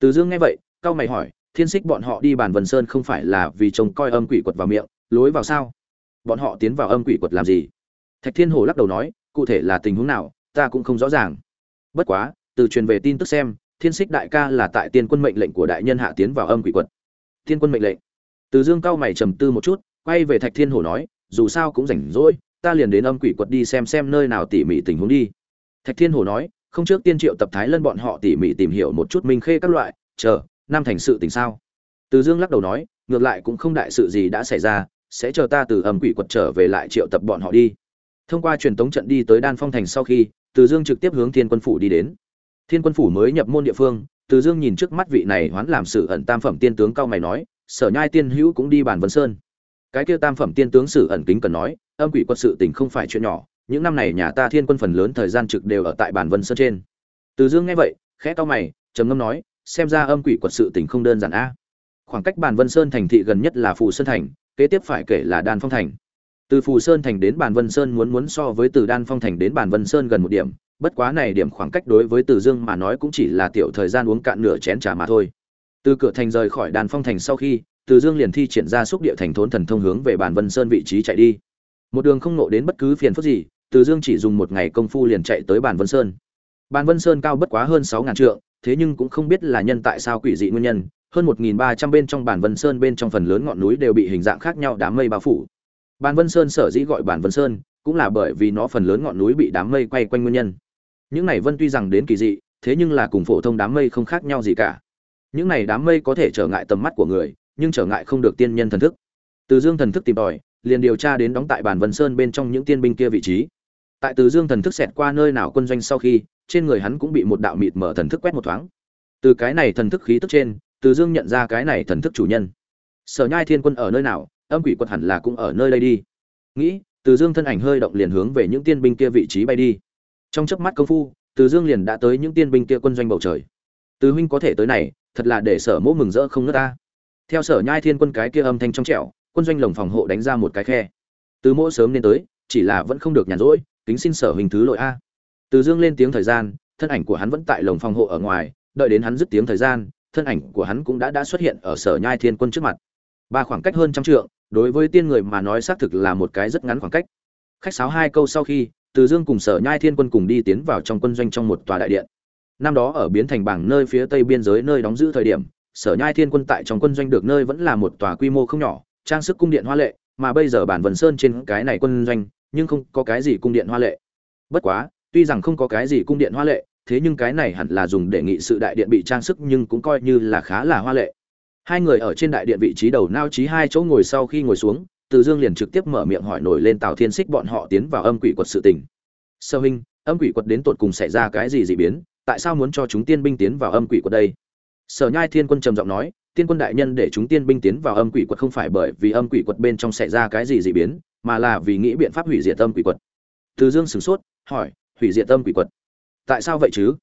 S1: Từ dương nghe vậy cao mày hỏi, thiên xích bọn họ đi bàn vần sơn không phải là vì trông coi âm quỷ quật vào miệng, lối vào sao? Bọn họ tiến vào âm quỷ quật làm gì? Thạch thiên hồ lắc đầu nói cụ thể là tình huống nào, ta cũng không rõ ràng. Bất quá, từ truyền về tin tức xem, thiên xích đại ca là tại tiên quân mệnh lệnh của đại nhân hạ tiến vào âm quỷ quật. Tiên quân mệnh lệnh. Từ dương cao mày trầm tư một chút, quay về thạch thiên Hổ nói, dù sao cũng rảnh rỗi, ta liền đến âm quỷ quật đi xem xem nơi nào tỉ mỉ tình huống đi. Thạch thiên Hổ nói, không trước tiên triệu tập thái lân bọn họ tỉ mỉ tìm hiểu một chút minh khê các loại, chờ Nam thành sự tình sao. Từ dương lắc đầu nói, ngược lại cũng không đại sự gì đã xảy ra, sẽ chờ ta từ âm quỷ quật trở về lại triệu tập bọn họ đi thông qua truyền tống trận đi tới đan phong thành sau khi, từ dương trực tiếp hướng thiên quân phủ đi đến. Thiên quân phủ mới nhập môn địa phương, từ dương nhìn trước mắt vị này hoán làm sử ẩn tam phẩm tiên tướng cao mày nói, sở nhai tiên hữu cũng đi bàn vân sơn. Cái kia tam phẩm tiên tướng sử ẩn kính cần nói, âm quỷ quật sự tình không phải chuyện nhỏ, những năm này nhà ta thiên quân phần lớn thời gian trực đều ở tại bàn vân sơn trên. Từ dương nghe vậy, khẽ to mày, trầm ngâm nói, xem ra âm quỷ quật sự tình không đơn giản a. Khoảng cách bàn vân sơn thành thị gần nhất là phù sơn thành, kế tiếp phải kể là đan phong thành từ phù sơn thành đến bản vân sơn muốn muốn so với từ đan phong thành đến bản vân sơn gần một điểm, bất quá này điểm khoảng cách đối với từ dương mà nói cũng chỉ là tiểu thời gian uống cạn nửa chén trà mà thôi. Từ cửa thành rời khỏi đan phong thành sau khi, từ dương liền thi triển ra xúc địa thành thốn thần thông hướng về bản vân sơn vị trí chạy đi. Một đường không nộ đến bất cứ phiền phức gì, từ dương chỉ dùng một ngày công phu liền chạy tới bản vân sơn. Bản vân sơn cao bất quá hơn sáu ngàn trượng, thế nhưng cũng không biết là nhân tại sao quỷ dị nguyên nhân, hơn một nghìn ba trăm bên trong bản vân sơn bên trong phần lớn ngọn núi đều bị hình dạng khác nhau đám mây bao phủ bản vân sơn sở dĩ gọi bản vân sơn cũng là bởi vì nó phần lớn ngọn núi bị đám mây quay quanh nguyên nhân. Những này vân tuy rằng đến kỳ dị, thế nhưng là cùng phổ thông đám mây không khác nhau gì cả. Những này đám mây có thể trở ngại tầm mắt của người, nhưng trở ngại không được tiên nhân thần thức. Từ dương thần thức tìm tòi, liền điều tra đến đóng tại bản vân sơn bên trong những tiên binh kia vị trí. Tại từ dương thần thức xẹt qua nơi nào quân doanh sau khi, trên người hắn cũng bị một đạo mịt mở thần thức quét một thoáng. Từ cái này thần thức khí tức trên, từ dương nhận ra cái này thần thức chủ nhân. Sở nhai thiên quân ở nơi nào âm quỷ quật hẳn là cũng ở nơi đây đi. Nghĩ, từ dương thân ảnh hơi động liền hướng về những tiên binh kia vị trí bay đi. Trong chớp mắt công phu, từ dương liền đã tới những tiên binh kia quân doanh bầu trời. Từ huynh có thể tới này, thật là để sở mỗ mừng rỡ không nước ta. Theo sở nhai thiên quân cái kia âm thanh trong trẻo, quân doanh lồng phòng hộ đánh ra một cái khe. Từ mỗ sớm nên tới, chỉ là vẫn không được nhàn rỗi, kính xin sở hình thứ lỗi a. Từ dương lên tiếng thời gian, thân ảnh của hắn vẫn tại lồng phòng hộ ở ngoài, đợi đến hắn dứt tiếng thời gian, thân ảnh của hắn cũng đã đã xuất hiện ở sở nhai thiên quân trước mặt. Ba khoảng cách hơn trăm trượng đối với tiên người mà nói xác thực là một cái rất ngắn khoảng cách. Khách sáo hai câu sau khi, từ dương cùng sở nhai thiên quân cùng đi tiến vào trong quân doanh trong một tòa đại điện. Năm đó ở biến thành bảng nơi phía tây biên giới nơi đóng giữ thời điểm, sở nhai thiên quân tại trong quân doanh được nơi vẫn là một tòa quy mô không nhỏ, trang sức cung điện hoa lệ, mà bây giờ bản vần sơn trên cái này quân doanh, nhưng không có cái gì cung điện hoa lệ. Bất quá, tuy rằng không có cái gì cung điện hoa lệ, thế nhưng cái này hẳn là dùng để nghị sự đại điện bị trang sức nhưng cũng coi như là khá là hoa lệ hai người ở trên đại điện vị trí đầu nao trí hai chỗ ngồi sau khi ngồi xuống, từ dương liền trực tiếp mở miệng hỏi nổi lên tào thiên xích bọn họ tiến vào âm quỷ quật sự tình. Sơ huynh, âm quỷ quật đến tột cùng xảy ra cái gì dị biến? Tại sao muốn cho chúng tiên binh tiến vào âm quỷ quật đây? Sở nhai thiên quân trầm giọng nói, tiên quân đại nhân để chúng tiên binh tiến vào âm quỷ quật không phải bởi vì âm quỷ quật bên trong xảy ra cái gì dị biến, mà là vì nghĩ biện pháp hủy diệt âm quỷ quật. Từ dương sửng sốt, hỏi, hủy diệt âm quỷ quật? Tại sao vậy chứ?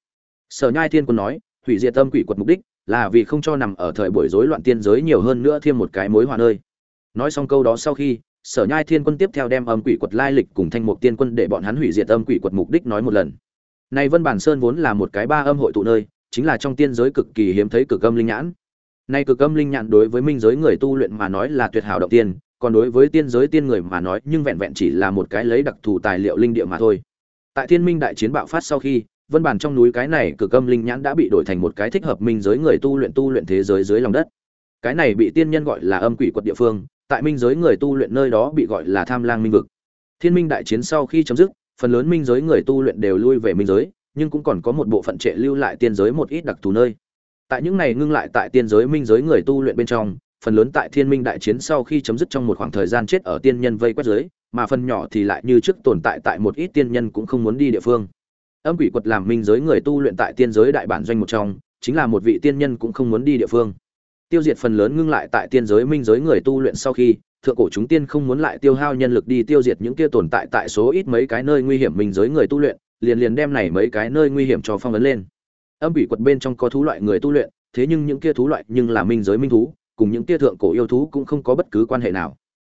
S1: Sở nhai thiên quân nói, hủy diệt âm quỷ quật mục đích là vì không cho nằm ở thời buổi rối loạn tiên giới nhiều hơn nữa thêm một cái mối hòa nơi. Nói xong câu đó sau khi, sở nhai thiên quân tiếp theo đem âm quỷ quật lai lịch cùng thanh mục tiên quân để bọn hắn hủy diệt âm quỷ quật mục đích nói một lần. Này vân bản sơn vốn là một cái ba âm hội tụ nơi, chính là trong tiên giới cực kỳ hiếm thấy cực âm linh nhãn. Nay cực âm linh nhãn đối với minh giới người tu luyện mà nói là tuyệt hảo động tiên, còn đối với tiên giới tiên người mà nói nhưng vẹn vẹn chỉ là một cái lấy đặc thù tài liệu linh địa mà thôi. Tại thiên minh đại chiến bạo phát sau khi vân bản trong núi cái này cực âm linh nhãn đã bị đổi thành một cái thích hợp minh giới người tu luyện tu luyện thế giới dưới lòng đất. Cái này bị tiên nhân gọi là âm quỷ quật địa phương, tại minh giới người tu luyện nơi đó bị gọi là tham lang minh vực. Thiên minh đại chiến sau khi chấm dứt, phần lớn minh giới người tu luyện đều lui về minh giới, nhưng cũng còn có một bộ phận trệ lưu lại tiên giới một ít đặc thù nơi. Tại những này ngưng lại tại tiên giới minh giới người tu luyện bên trong, phần lớn tại thiên minh đại chiến sau khi chấm dứt trong một khoảng thời gian chết ở tiên nhân vây quét giới, mà phần nhỏ thì lại như trước tồn tại tại một ít tiên nhân cũng không muốn đi địa phương âm quỷ quật làm minh giới người tu luyện tại tiên giới đại bản doanh một trong, chính là một vị tiên nhân cũng không muốn đi địa phương. Tiêu diệt phần lớn ngưng lại tại tiên giới minh giới người tu luyện sau khi, thượng cổ chúng tiên không muốn lại tiêu hao nhân lực đi tiêu diệt những kia tồn tại tại số ít mấy cái nơi nguy hiểm minh giới người tu luyện, liền liền đem này mấy cái nơi nguy hiểm cho phong ấn lên. Âm quỷ quật bên trong có thú loại người tu luyện, thế nhưng những kia thú loại nhưng là minh giới minh thú, cùng những kia thượng cổ yêu thú cũng không có bất cứ quan hệ nào.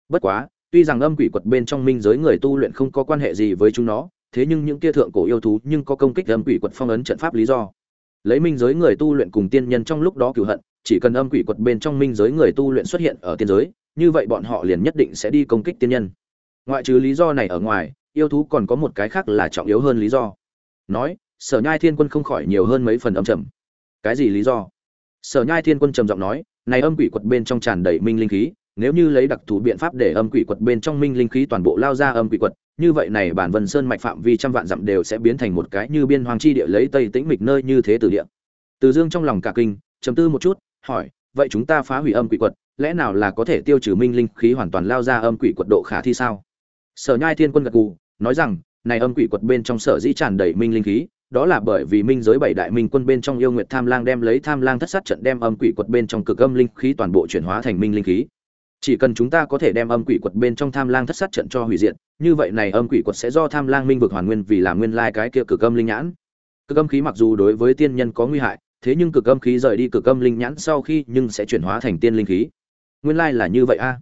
S1: Bất quá, tuy rằng âm quỷ quật bên trong minh giới người tu luyện không có quan hệ gì với chúng nó thế nhưng những kia thượng cổ yêu thú nhưng có công kích âm quỷ quật phong ấn trận pháp lý do. Lấy minh giới người tu luyện cùng tiên nhân trong lúc đó cửu hận, chỉ cần âm quỷ quật bên trong minh giới người tu luyện xuất hiện ở tiên giới, như vậy bọn họ liền nhất định sẽ đi công kích tiên nhân. Ngoại trừ lý do này ở ngoài, yêu thú còn có một cái khác là trọng yếu hơn lý do. Nói, sở nhai thiên quân không khỏi nhiều hơn mấy phần âm trầm. Cái gì lý do? Sở nhai thiên quân trầm giọng nói, này âm quỷ quật bên trong tràn đầy minh linh khí, nếu như lấy đặc thù biện pháp để âm quỷ quật bên trong minh linh khí toàn bộ lao ra âm quỷ quật như vậy này bản vân sơn mạch phạm vi trăm vạn dặm đều sẽ biến thành một cái như biên hoàng chi địa lấy tây tĩnh mịch nơi như thế từ địa. Từ dương trong lòng cả kinh, trầm tư một chút, hỏi, vậy chúng ta phá hủy âm quỷ quật, lẽ nào là có thể tiêu trừ minh linh khí hoàn toàn lao ra âm quỷ quật độ khả thi sao? Sở nhai thiên quân gật gù, nói rằng, này âm quỷ quật bên trong sở dĩ tràn đầy minh linh khí, đó là bởi vì minh giới bảy đại minh quân bên trong yêu nguyệt tham lang đem lấy tham lang thất sát trận đem âm quỷ quật bên trong cực âm linh khí toàn bộ chuyển hóa thành minh linh khí chỉ cần chúng ta có thể đem âm quỷ quật bên trong tham lang thất sát trận cho hủy diệt, như vậy này âm quỷ quật sẽ do tham lang minh vực hoàn nguyên vì làm nguyên lai cái kia cực âm linh nhãn. Cực âm khí mặc dù đối với tiên nhân có nguy hại, thế nhưng cực âm khí rời đi cực âm linh nhãn sau khi nhưng sẽ chuyển hóa thành tiên linh khí. Nguyên lai là như vậy a.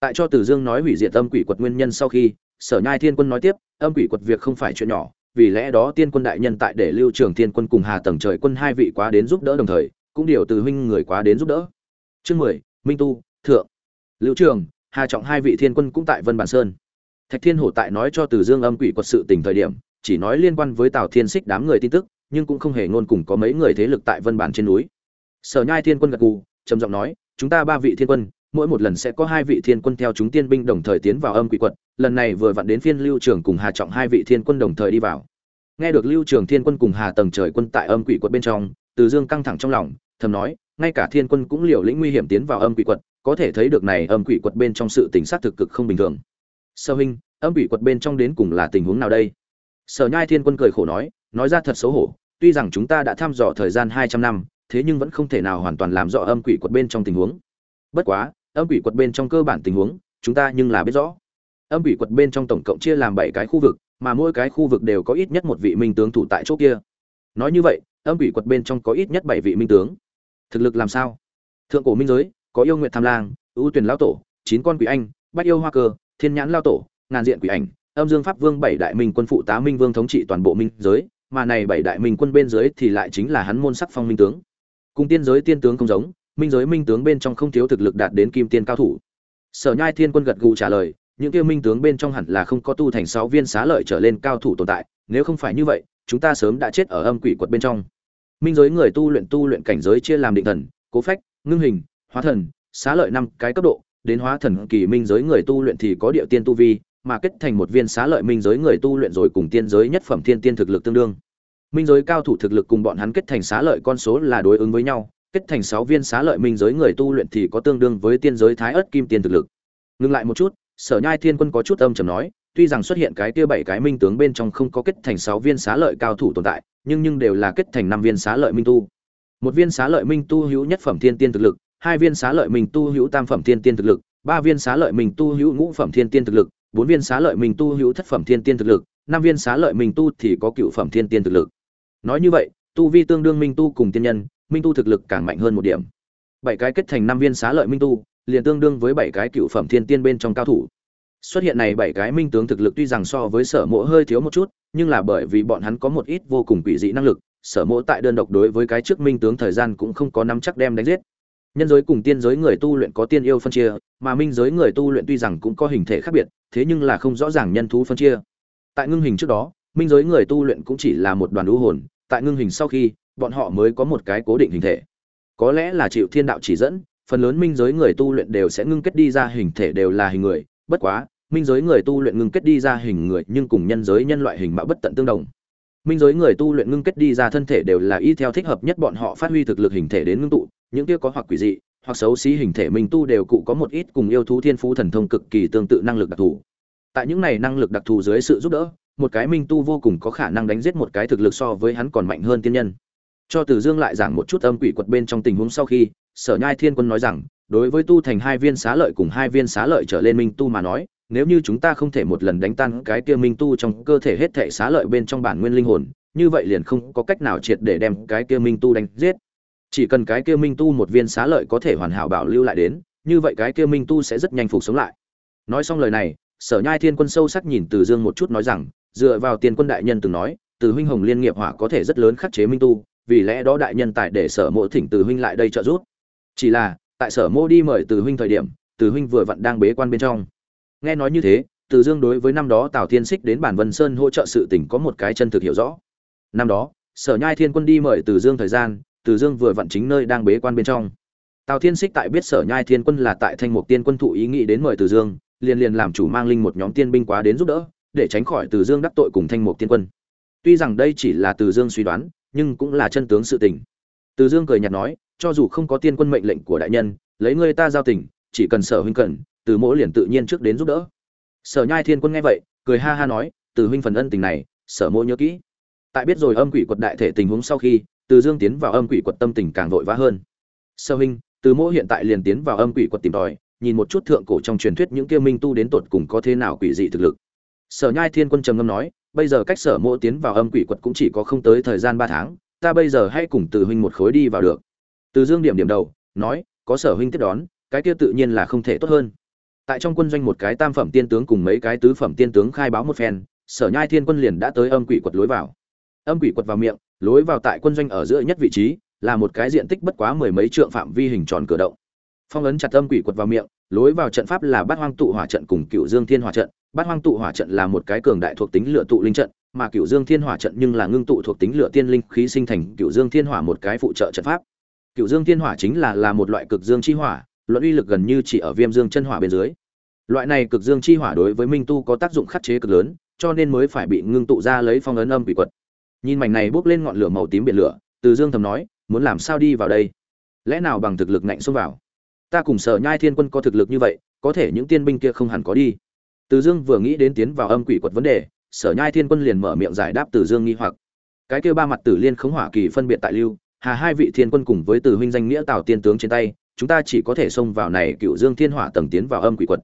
S1: Tại cho tử dương nói hủy diệt âm quỷ quật nguyên nhân sau khi, sở nhai thiên quân nói tiếp, âm quỷ quật việc không phải chuyện nhỏ, vì lẽ đó tiên quân đại nhân tại để lưu trường thiên quân cùng hà tầng trời quân hai vị quá đến giúp đỡ đồng thời, cũng điều từ huynh người quá đến giúp đỡ. Chương mười, minh tu, thượng lưu trường, hà trọng hai vị thiên quân cũng tại vân bản sơn. Thạch thiên hổ tại nói cho từ dương âm quỷ quật sự tình thời điểm, chỉ nói liên quan với tào thiên xích đám người tin tức, nhưng cũng không hề ngôn cùng có mấy người thế lực tại vân bản trên núi. Sở nhai thiên quân gật gù, trầm giọng nói, chúng ta ba vị thiên quân, mỗi một lần sẽ có hai vị thiên quân theo chúng tiên binh đồng thời tiến vào âm quỷ quật, lần này vừa vặn đến phiên lưu trường cùng hà trọng hai vị thiên quân đồng thời đi vào. Nghe được lưu trường thiên quân cùng hà tầng trời quân tại âm quỷ quật bên trong, từ dương căng thẳng trong lòng, thầm nói ngay cả thiên quân cũng liều lĩnh nguy hiểm tiến vào âm quỷ quật, có thể thấy được này âm quỷ quật bên trong sự tình sát thực cực không bình thường. Sơ huynh, âm quỷ quật bên trong đến cùng là tình huống nào đây? Sở nhai thiên quân cười khổ nói nói ra thật xấu hổ, tuy rằng chúng ta đã thăm dò thời gian hai trăm năm, thế nhưng vẫn không thể nào hoàn toàn làm rõ âm quỷ quật bên trong tình huống. Bất quá, âm quỷ quật bên trong cơ bản tình huống, chúng ta nhưng là biết rõ. Âm quỷ quật bên trong tổng cộng chia làm bảy cái khu vực, mà mỗi cái khu vực đều có ít nhất một vị minh tướng thủ tại chỗ kia. Nói như vậy, âm quỷ quật bên trong có ít nhất bảy vị minh tướng thực lực làm sao? Thượng cổ minh giới, có yêu nguyện tham lang, ưu tuyển lao tổ, chín con quỷ anh, bách yêu hoa cơ, thiên nhãn lao tổ, ngàn diện quỷ ảnh, âm dương pháp vương bảy đại minh quân phụ tá minh vương thống trị toàn bộ minh giới, mà này bảy đại minh quân bên dưới thì lại chính là hắn môn sắc phong minh tướng. Cùng tiên giới tiên tướng không giống, minh giới minh tướng bên trong không thiếu thực lực đạt đến kim tiên cao thủ. Sở nhai thiên quân gật gù trả lời, những kia minh tướng bên trong hẳn là không có tu thành sáu viên xá lợi trở lên cao thủ tồn tại, nếu không phải như vậy, chúng ta sớm đã chết ở âm quỷ quật bên trong minh giới người tu luyện tu luyện cảnh giới chia làm định thần, cố phách, ngưng hình, hóa thần, xá lợi năm cái cấp độ, đến hóa thần kỳ minh giới người tu luyện thì có địa tiên tu vi, mà kết thành một viên xá lợi minh giới người tu luyện rồi cùng tiên giới nhất phẩm thiên tiên thực lực tương đương. Minh giới cao thủ thực lực cùng bọn hắn kết thành xá lợi con số là đối ứng với nhau, kết thành sáu viên xá lợi minh giới người tu luyện thì có tương đương với tiên giới thái ớt kim tiên thực lực. Ngừng lại một chút, sở nhai thiên quân có chút âm trầm nói, tuy rằng xuất hiện cái kia bảy cái minh tướng bên trong không có kết thành sáu viên xá lợi cao thủ tồn tại nhưng nhưng đều là kết thành năm viên xá lợi minh tu. Một viên xá lợi minh tu hữu nhất phẩm thiên tiên thực lực, hai viên xá lợi minh tu hữu tam phẩm thiên tiên thực lực, ba viên xá lợi minh tu hữu ngũ phẩm thiên tiên thực lực, bốn viên xá lợi minh tu hữu thất phẩm thiên tiên thực lực, năm viên xá lợi minh tu thì có cựu phẩm thiên tiên thực lực. Nói như vậy, tu vi tương đương minh tu cùng tiên nhân, minh tu thực lực càng mạnh hơn một điểm. Bảy cái kết thành năm viên xá lợi minh tu, liền tương đương với bảy cái cựu phẩm thiên tiên bên trong cao thủ xuất hiện này bảy cái minh tướng thực lực tuy rằng so với sở mộ hơi thiếu một chút, nhưng là bởi vì bọn hắn có một ít vô cùng quỷ dị năng lực, sở mộ tại đơn độc đối với cái trước minh tướng thời gian cũng không có nắm chắc đem đánh giết. Nhân giới cùng tiên giới người tu luyện có tiên yêu phân chia, mà minh giới người tu luyện tuy rằng cũng có hình thể khác biệt, thế nhưng là không rõ ràng nhân thú phân chia. Tại ngưng hình trước đó, minh giới người tu luyện cũng chỉ là một đoàn lũ hồn, tại ngưng hình sau khi, bọn họ mới có một cái cố định hình thể. Có lẽ là chịu thiên đạo chỉ dẫn, phần lớn minh giới người tu luyện đều sẽ ngưng kết đi ra hình thể đều là hình người, bất quá minh giới người tu luyện ngưng kết đi ra hình người nhưng cùng nhân giới nhân loại hình mạo bất tận tương đồng. Minh giới người tu luyện ngưng kết đi ra thân thể đều là y theo thích hợp nhất bọn họ phát huy thực lực hình thể đến ngưng tụ, những kia có hoặc quỷ dị, hoặc xấu xí hình thể minh tu đều cụ có một ít cùng yêu thú thiên phú thần thông cực kỳ tương tự năng lực đặc thù. Tại những này năng lực đặc thù dưới sự giúp đỡ, một cái minh tu vô cùng có khả năng đánh giết một cái thực lực so với hắn còn mạnh hơn tiên nhân. Cho tử dương lại giảng một chút âm quỷ quật bên trong tình huống sau khi, sở nhai thiên quân nói rằng, đối với tu thành hai viên xá lợi cùng hai viên xá lợi trở lên minh tu mà nói nếu như chúng ta không thể một lần đánh tan cái kia minh tu trong cơ thể hết thể xá lợi bên trong bản nguyên linh hồn, như vậy liền không có cách nào triệt để đem cái kia minh tu đánh giết. Chỉ cần cái kia minh tu một viên xá lợi có thể hoàn hảo bảo lưu lại đến, như vậy cái kia minh tu sẽ rất nhanh phục sống lại. Nói xong lời này, sở nhai thiên quân sâu sắc nhìn từ dương một chút nói rằng, dựa vào tiền quân đại nhân từng nói, từ huynh hồng liên nghiệp hỏa có thể rất lớn khắc chế minh tu, vì lẽ đó đại nhân tại để sở mộ thỉnh từ huynh lại đây trợ giúp. Chỉ là, tại sở mô đi mời từ huynh thời điểm, từ huynh vừa vặn đang bế quan bên trong nghe nói như thế, từ dương đối với năm đó tào thiên xích đến bản vân sơn hỗ trợ sự tỉnh có một cái chân thực hiểu rõ. Năm đó, sở nhai thiên quân đi mời từ dương thời gian, từ dương vừa vặn chính nơi đang bế quan bên trong. Tào thiên xích tại biết sở nhai thiên quân là tại thanh mục tiên quân thụ ý nghĩ đến mời từ dương, liền liền làm chủ mang linh một nhóm tiên binh quá đến giúp đỡ, để tránh khỏi từ dương đắc tội cùng thanh mục tiên quân. Tuy rằng đây chỉ là từ dương suy đoán, nhưng cũng là chân tướng sự tình. Từ dương cười nhạt nói, cho dù không có tiên quân mệnh lệnh của đại nhân, lấy ngươi ta giao tình, chỉ cần sở huynh cần từ mỗi liền tự nhiên trước đến giúp đỡ. Sở nhai thiên quân nghe vậy, cười ha ha nói, từ huynh phần ân tình này, sở mỗ nhớ kỹ. Tại biết rồi âm quỷ quật đại thể tình huống sau khi, từ dương tiến vào âm quỷ quật tâm tình càng vội vã hơn. Sở huynh, từ mỗ hiện tại liền tiến vào âm quỷ quật tìm tòi, nhìn một chút thượng cổ trong truyền thuyết những kia minh tu đến tột cùng có thế nào quỷ dị thực lực. Sở nhai thiên quân trầm ngâm nói, bây giờ cách sở mỗ tiến vào âm quỷ quật cũng chỉ có không tới thời gian ba tháng, ta bây giờ hãy cùng từ huynh một khối đi vào được. Từ dương điểm điểm đầu, nói, có sở huynh tiếp đón, cái kia tự nhiên là không thể tốt hơn tại trong quân doanh một cái tam phẩm tiên tướng cùng mấy cái tứ phẩm tiên tướng khai báo một phen, sở nhai thiên quân liền đã tới âm quỷ quật lối vào. Âm quỷ quật vào miệng, lối vào tại quân doanh ở giữa nhất vị trí, là một cái diện tích bất quá mười mấy trượng phạm vi hình tròn cửa động. Phong ấn chặt âm quỷ quật vào miệng, lối vào trận pháp là bát hoang tụ hỏa trận cùng cựu dương thiên hỏa trận. Bát hoang tụ hỏa trận là một cái cường đại thuộc tính lửa tụ linh trận, mà cựu dương thiên hỏa trận nhưng là ngưng tụ thuộc tính lửa tiên linh khí sinh thành cựu dương thiên hỏa một cái phụ trợ trận pháp. Cựu dương thiên hỏa chính là là một loại cực dương chi hỏa luận uy lực gần như chỉ ở viêm dương chân hỏa bên dưới. Loại này cực dương chi hỏa đối với minh tu có tác dụng khắc chế cực lớn, cho nên mới phải bị ngưng tụ ra lấy phong ấn âm quỷ quật. Nhìn mảnh này bốc lên ngọn lửa màu tím biển lửa, từ dương thầm nói, muốn làm sao đi vào đây? Lẽ nào bằng thực lực ngạnh xông vào? Ta cùng sở nhai thiên quân có thực lực như vậy, có thể những tiên binh kia không hẳn có đi. Từ dương vừa nghĩ đến tiến vào âm quỷ quật vấn đề, sở nhai thiên quân liền mở miệng giải đáp từ dương nghi hoặc. Cái kêu ba mặt tử liên khống hỏa kỳ phân biệt tại lưu, hà hai vị thiên quân cùng với từ huynh danh nghĩa tào tiên tướng trên tay chúng ta chỉ có thể xông vào này cựu dương thiên hỏa tầng tiến vào âm quỷ quật.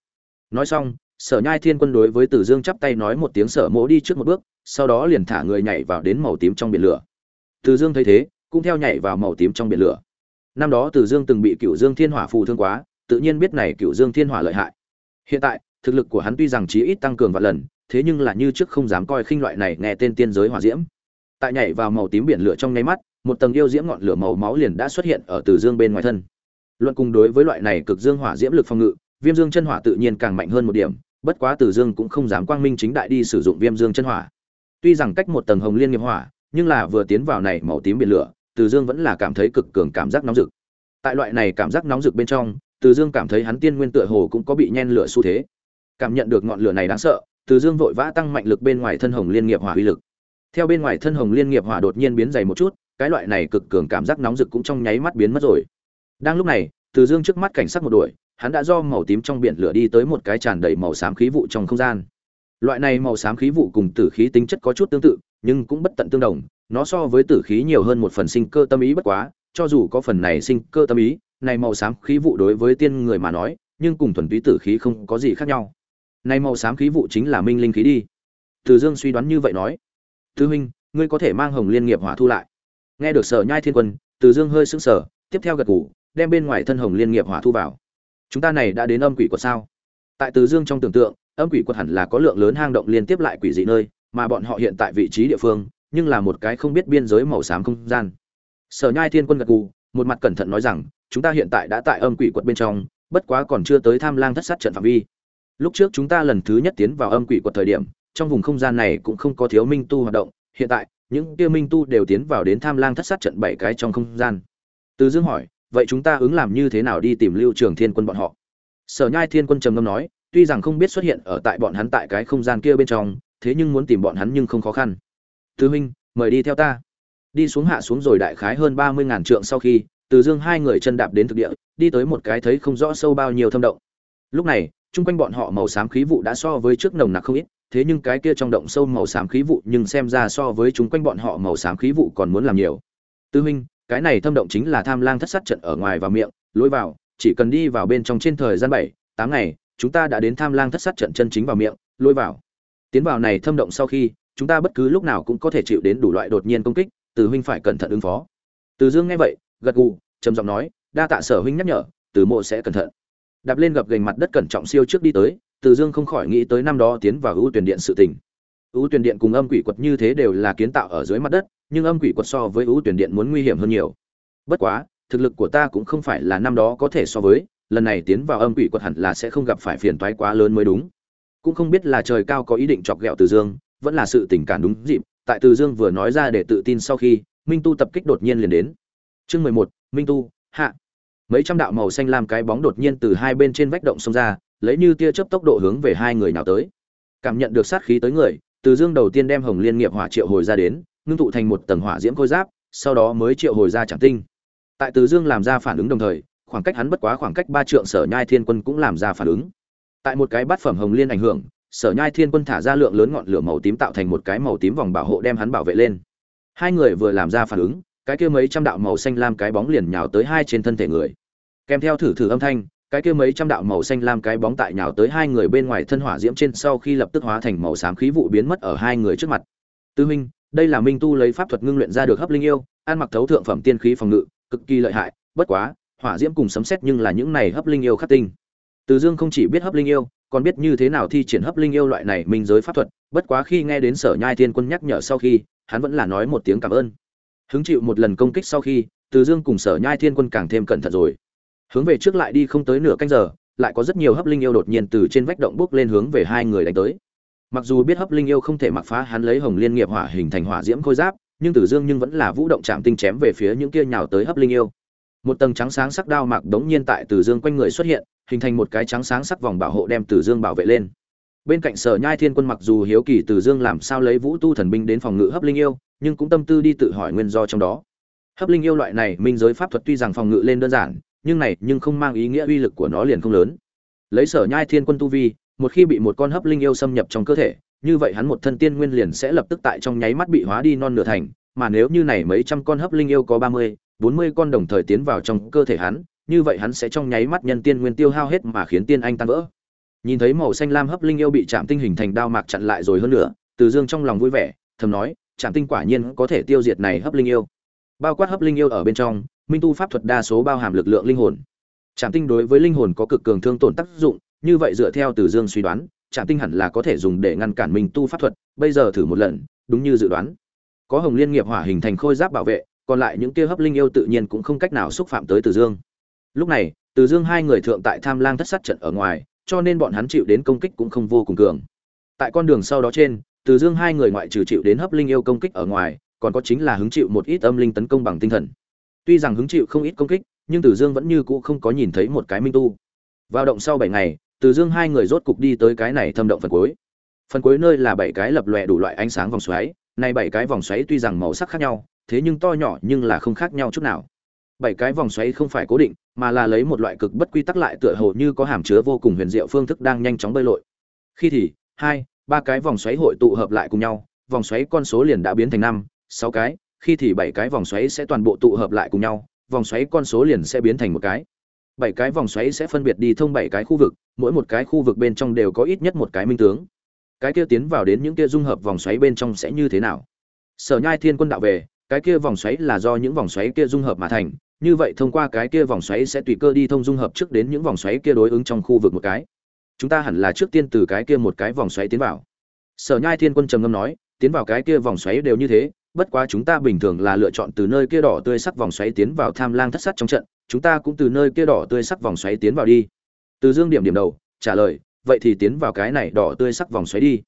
S1: Nói xong, sở nhai thiên quân đối với tử dương chắp tay nói một tiếng sở mỗ đi trước một bước, sau đó liền thả người nhảy vào đến màu tím trong biển lửa. Tử dương thấy thế, cũng theo nhảy vào màu tím trong biển lửa. Năm đó tử dương từng bị cựu dương thiên hỏa phù thương quá, tự nhiên biết này cựu dương thiên hỏa lợi hại. Hiện tại, thực lực của hắn tuy rằng chí ít tăng cường vài lần, thế nhưng là như trước không dám coi khinh loại này nghe tên tiên giới hỏa diễm. Tại nhảy vào màu tím biển lửa trong nháy mắt, một tầng yêu diễm ngọn lửa màu máu liền đã xuất hiện ở tử dương bên ngoài thân luận cùng đối với loại này cực dương hỏa diễm lực phòng ngự viêm dương chân hỏa tự nhiên càng mạnh hơn một điểm bất quá Từ Dương cũng không dám quang minh chính đại đi sử dụng Viêm Dương chân hỏa. Tuy rằng cách một tầng hồng liên nghiệp hỏa, nhưng là vừa tiến vào này màu tím biển lửa, Từ Dương vẫn là cảm thấy cực cường cảm giác nóng rực. Tại loại này cảm giác nóng rực bên trong, Từ Dương cảm thấy hắn tiên nguyên tựa hồ cũng có bị nhen lửa xu thế. Cảm nhận được ngọn lửa này đáng sợ, Từ Dương vội vã tăng mạnh lực bên ngoài thân hồng liên nghiệp hỏa uy lực. Theo bên ngoài thân hồng liên nghiệp hỏa đột nhiên biến dày một chút, cái loại này cực cường cảm giác nóng rực cũng trong nháy mắt biến mất rồi. Đang lúc này, Từ Dương trước mắt cảnh sắc một đuổi, hắn đã do màu tím trong biển lửa đi tới một cái tràn đầy màu xám khí vụ trong không gian. Loại này màu xám khí vụ cùng tử khí tính chất có chút tương tự, nhưng cũng bất tận tương đồng, nó so với tử khí nhiều hơn một phần sinh cơ tâm ý bất quá, cho dù có phần này sinh cơ tâm ý, này màu xám khí vụ đối với tiên người mà nói, nhưng cùng thuần túy tử khí không có gì khác nhau. Này màu xám khí vụ chính là minh linh khí đi. Từ Dương suy đoán như vậy nói. Thứ huynh, ngươi có thể mang Hồng Liên nghiệp hỏa thu lại. Nghe được Sở Nhai Thiên Quân, Từ Dương hơi sững sờ, tiếp theo gật gù, đem bên ngoài thân Hồng Liên nghiệp hỏa thu vào. Chúng ta này đã đến âm quỷ quật sao? Tại Từ Dương trong tưởng tượng, âm quỷ quật hẳn là có lượng lớn hang động liên tiếp lại quỷ dị nơi, mà bọn họ hiện tại vị trí địa phương, nhưng là một cái không biết biên giới màu xám không gian. Sở Nhai Thiên Quân gật gù, một mặt cẩn thận nói rằng, chúng ta hiện tại đã tại âm quỷ quật bên trong, bất quá còn chưa tới Tham Lang thất sát trận phạm vi. Lúc trước chúng ta lần thứ nhất tiến vào âm quỷ quật thời điểm, trong vùng không gian này cũng không có thiếu minh tu hoạt động, hiện tại, những kia minh tu đều tiến vào đến Tham Lang thất sát trận bảy cái trong không gian. Từ Dương hỏi, vậy chúng ta ứng làm như thế nào đi tìm Lưu Trường Thiên Quân bọn họ? Sở Nhai Thiên Quân trầm ngâm nói, tuy rằng không biết xuất hiện ở tại bọn hắn tại cái không gian kia bên trong, thế nhưng muốn tìm bọn hắn nhưng không khó khăn. Tứ huynh, mời đi theo ta. Đi xuống hạ xuống rồi đại khái hơn ba mươi ngàn trượng sau khi, Từ Dương hai người chân đạp đến thực địa, đi tới một cái thấy không rõ sâu bao nhiêu thâm động. Lúc này, chung quanh bọn họ màu xám khí vụ đã so với trước nồng nặc không ít, thế nhưng cái kia trong động sâu màu xám khí vụ nhưng xem ra so với chúng quanh bọn họ màu xám khí vụ còn muốn làm nhiều. Tư huynh, cái này thâm động chính là tham lang thất sát trận ở ngoài và miệng, lối vào, chỉ cần đi vào bên trong trên thời gian bảy, tám ngày, chúng ta đã đến tham lang thất sát trận chân chính vào miệng, lối vào. Tiến vào này thâm động sau khi, chúng ta bất cứ lúc nào cũng có thể chịu đến đủ loại đột nhiên công kích, Từ huynh phải cẩn thận ứng phó. Từ Dương nghe vậy, gật gù, trầm giọng nói, đa tạ Sở huynh nhắc nhở, Từ mộ sẽ cẩn thận. Đạp lên gập gành mặt đất cẩn trọng siêu trước đi tới, Từ Dương không khỏi nghĩ tới năm đó tiến vào ưu tuyển điện sự tình. Ưu tuyển điện cùng âm quỷ quật như thế đều là kiến tạo ở dưới mặt đất, nhưng âm quỷ quật so với ưu tuyển điện muốn nguy hiểm hơn nhiều. Bất quá, thực lực của ta cũng không phải là năm đó có thể so với, lần này tiến vào âm quỷ quật hẳn là sẽ không gặp phải phiền toái quá lớn mới đúng. Cũng không biết là trời cao có ý định chọc ghẹo Từ Dương, vẫn là sự tình cảm đúng dịp, tại Từ Dương vừa nói ra để tự tin sau khi, Minh Tu tập kích đột nhiên liền đến. Chương mười một Minh Tu, hạ. Mấy trăm đạo màu xanh lam cái bóng đột nhiên từ hai bên trên vách động xông ra, lấy như tia chớp tốc độ hướng về hai người nào tới. Cảm nhận được sát khí tới người, từ Dương đầu tiên đem Hồng Liên Nghiệp Hỏa triệu hồi ra đến, ngưng tụ thành một tầng hỏa diễm khôi giáp, sau đó mới triệu hồi ra chẳng Tinh. Tại Từ Dương làm ra phản ứng đồng thời, khoảng cách hắn bất quá khoảng cách ba trượng Sở Nhai Thiên Quân cũng làm ra phản ứng. Tại một cái bát phẩm Hồng Liên ảnh hưởng, Sở Nhai Thiên Quân thả ra lượng lớn ngọn lửa màu tím tạo thành một cái màu tím vòng bảo hộ đem hắn bảo vệ lên. Hai người vừa làm ra phản ứng, cái kia mấy trăm đạo màu xanh lam cái bóng liền nhào tới hai trên thân thể người. Kèm theo thử thử âm thanh, cái kia mấy trăm đạo màu xanh lam cái bóng tại nhào tới hai người bên ngoài thân hỏa diễm trên sau khi lập tức hóa thành màu xám khí vụ biến mất ở hai người trước mặt. Tư Minh, đây là Minh Tu lấy pháp thuật ngưng luyện ra được hấp linh yêu, ăn mặc thấu thượng phẩm tiên khí phòng ngự, cực kỳ lợi hại, bất quá, hỏa diễm cùng sấm sét nhưng là những này hấp linh yêu khắc tinh. Từ Dương không chỉ biết hấp linh yêu, còn biết như thế nào thi triển hấp linh yêu loại này minh giới pháp thuật, bất quá khi nghe đến Sở Nhai Thiên Quân nhắc nhở sau khi, hắn vẫn là nói một tiếng cảm ơn. Hứng chịu một lần công kích sau khi, Từ Dương cùng Sở Nhai Thiên Quân càng thêm cẩn thận rồi. Hướng về trước lại đi không tới nửa canh giờ, lại có rất nhiều hấp linh yêu đột nhiên từ trên vách động bước lên hướng về hai người đánh tới. Mặc dù biết hấp linh yêu không thể mặc phá hắn lấy hồng liên nghiệp hỏa hình thành hỏa diễm khôi giáp, nhưng tử Dương nhưng vẫn là vũ động chạm tinh chém về phía những kia nhào tới hấp linh yêu. Một tầng trắng sáng sắc đao mạc đống nhiên tại tử Dương quanh người xuất hiện, hình thành một cái trắng sáng sắc vòng bảo hộ đem tử Dương bảo vệ lên. Bên cạnh Sở Nhai Thiên Quân mặc dù hiếu kỳ tử Dương làm sao lấy Vũ Tu thần binh đến phòng ngự hấp linh yêu, nhưng cũng tâm tư đi tự hỏi nguyên do trong đó. Hấp linh yêu loại này minh giới pháp thuật tuy rằng phòng ngự lên đơn giản, nhưng này nhưng không mang ý nghĩa uy lực của nó liền không lớn. Lấy Sở Nhai Thiên Quân tu vi, một khi bị một con hấp linh yêu xâm nhập trong cơ thể, như vậy hắn một thân tiên nguyên liền sẽ lập tức tại trong nháy mắt bị hóa đi non nửa thành, mà nếu như này mấy trăm con hấp linh yêu có 30, 40 con đồng thời tiến vào trong cơ thể hắn, như vậy hắn sẽ trong nháy mắt nhân tiên nguyên tiêu hao hết mà khiến tiên anh tan vỡ. Nhìn thấy màu xanh lam hấp linh yêu bị chạm tinh hình thành đao mạc chặn lại rồi hơn nữa, Từ Dương trong lòng vui vẻ, thầm nói, chạm tinh quả nhiên có thể tiêu diệt này hấp linh yêu. Bao quát hấp linh yêu ở bên trong, minh tu pháp thuật đa số bao hàm lực lượng linh hồn. Chạm tinh đối với linh hồn có cực cường thương tổn tác dụng, như vậy dựa theo Từ Dương suy đoán, chạm tinh hẳn là có thể dùng để ngăn cản minh tu pháp thuật, bây giờ thử một lần, đúng như dự đoán. Có Hồng Liên nghiệp hỏa hình thành khôi giáp bảo vệ, còn lại những kia hấp linh yêu tự nhiên cũng không cách nào xúc phạm tới Từ Dương. Lúc này, Từ Dương hai người thượng tại Tham Lang thất sát trận ở ngoài, cho nên bọn hắn chịu đến công kích cũng không vô cùng cường tại con đường sau đó trên từ dương hai người ngoại trừ chịu đến hấp linh yêu công kích ở ngoài còn có chính là hứng chịu một ít âm linh tấn công bằng tinh thần tuy rằng hứng chịu không ít công kích, nhưng từ dương vẫn như cũ không có nhìn thấy một cái minh tu. Vào động sau bảy ngày, từ dương hai người rốt cục đi tới cái này thâm động phần cuối. Phần cuối nơi là bảy cái lập lòe đủ loại ánh sáng vòng xoáy. Này bảy cái vòng xoáy tuy rằng màu sắc khác nhau, thế nhưng to nhỏ nhưng là không khác nhau chút nào. Bảy cái vòng xoáy không phải cố định, mà là lấy một loại cực bất quy tắc lại tựa hồ như có hàm chứa vô cùng huyền diệu phương thức đang nhanh chóng bơi lội. Khi thì, hai, ba cái vòng xoáy hội tụ hợp lại cùng nhau, vòng xoáy con số liền đã biến thành năm, sáu cái khi thì bảy cái vòng xoáy sẽ toàn bộ tụ hợp lại cùng nhau vòng xoáy con số liền sẽ biến thành một cái bảy cái vòng xoáy sẽ phân biệt đi thông bảy cái khu vực mỗi một cái khu vực bên trong đều có ít nhất một cái minh tướng cái kia tiến vào đến những kia dung hợp vòng xoáy bên trong sẽ như thế nào sở nhai thiên quân đạo về cái kia vòng xoáy là do những vòng xoáy kia dung hợp mà thành như vậy thông qua cái kia vòng xoáy sẽ tùy cơ đi thông dung hợp trước đến những vòng xoáy kia đối ứng trong khu vực một cái chúng ta hẳn là trước tiên từ cái kia một cái vòng xoáy tiến vào sở nhai thiên quân trầm ngâm nói tiến vào cái kia vòng xoáy đều như thế bất quá chúng ta bình thường là lựa chọn từ nơi kia đỏ tươi sắc vòng xoáy tiến vào tham lang thất sát trong trận, chúng ta cũng từ nơi kia đỏ tươi sắc vòng xoáy tiến vào đi. Từ dương điểm điểm đầu, trả lời, vậy thì tiến vào cái này đỏ tươi sắc vòng xoáy đi.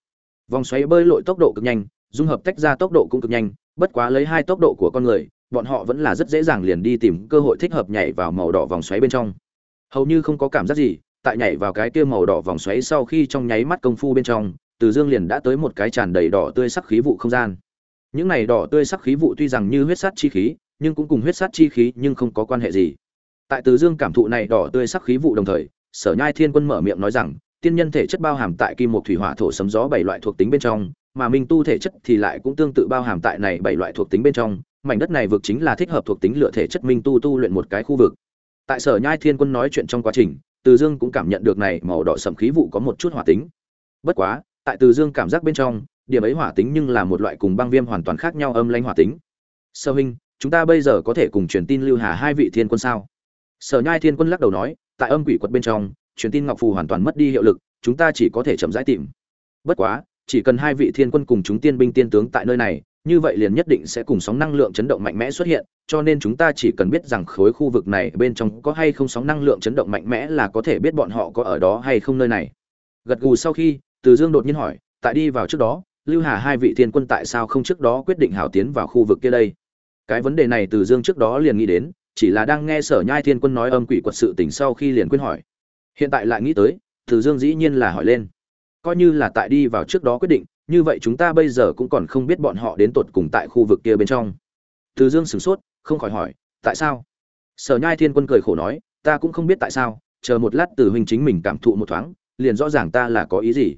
S1: Vòng xoáy bơi lội tốc độ cực nhanh, dung hợp tách ra tốc độ cũng cực nhanh, bất quá lấy hai tốc độ của con người, bọn họ vẫn là rất dễ dàng liền đi tìm cơ hội thích hợp nhảy vào màu đỏ vòng xoáy bên trong. Hầu như không có cảm giác gì, tại nhảy vào cái kia màu đỏ vòng xoáy sau khi trong nháy mắt công phu bên trong, từ dương liền đã tới một cái tràn đầy đỏ tươi sắc khí vụ không gian những này đỏ tươi sắc khí vụ tuy rằng như huyết sát chi khí, nhưng cũng cùng huyết sát chi khí nhưng không có quan hệ gì. Tại từ dương cảm thụ này đỏ tươi sắc khí vụ đồng thời, sở nhai thiên quân mở miệng nói rằng, tiên nhân thể chất bao hàm tại kim một thủy hỏa thổ sấm gió bảy loại thuộc tính bên trong, mà minh tu thể chất thì lại cũng tương tự bao hàm tại này bảy loại thuộc tính bên trong, mảnh đất này vực chính là thích hợp thuộc tính lựa thể chất minh tu tu luyện một cái khu vực. Tại sở nhai thiên quân nói chuyện trong quá trình, từ dương cũng cảm nhận được này màu đỏ sầm khí vụ có một chút hỏa tính. Bất quá, tại từ dương cảm giác bên trong điểm ấy hỏa tính nhưng là một loại cùng băng viêm hoàn toàn khác nhau âm lãnh hỏa tính. Sơ huynh, chúng ta bây giờ có thể cùng truyền tin lưu hà hai vị thiên quân sao? Sở nhai thiên quân lắc đầu nói, tại âm quỷ quật bên trong, truyền tin ngọc phù hoàn toàn mất đi hiệu lực, chúng ta chỉ có thể chậm rãi tìm. Bất quá, chỉ cần hai vị thiên quân cùng chúng tiên binh tiên tướng tại nơi này, như vậy liền nhất định sẽ cùng sóng năng lượng chấn động mạnh mẽ xuất hiện, cho nên chúng ta chỉ cần biết rằng khối khu vực này bên trong có hay không sóng năng lượng chấn động mạnh mẽ là có thể biết bọn họ có ở đó hay không nơi này. Gật gù sau khi, từ dương đột nhiên hỏi, tại đi vào trước đó lưu hà hai vị thiên quân tại sao không trước đó quyết định hảo tiến vào khu vực kia đây? Cái vấn đề này từ dương trước đó liền nghĩ đến, chỉ là đang nghe sở nhai thiên quân nói âm quỷ quật sự tình sau khi liền quên hỏi. Hiện tại lại nghĩ tới, từ dương dĩ nhiên là hỏi lên. Coi như là tại đi vào trước đó quyết định, như vậy chúng ta bây giờ cũng còn không biết bọn họ đến tột cùng tại khu vực kia bên trong. Từ dương sửng sốt, không khỏi hỏi, tại sao? Sở nhai thiên quân cười khổ nói, ta cũng không biết tại sao, chờ một lát từ huynh chính mình cảm thụ một thoáng, liền rõ ràng ta là có ý gì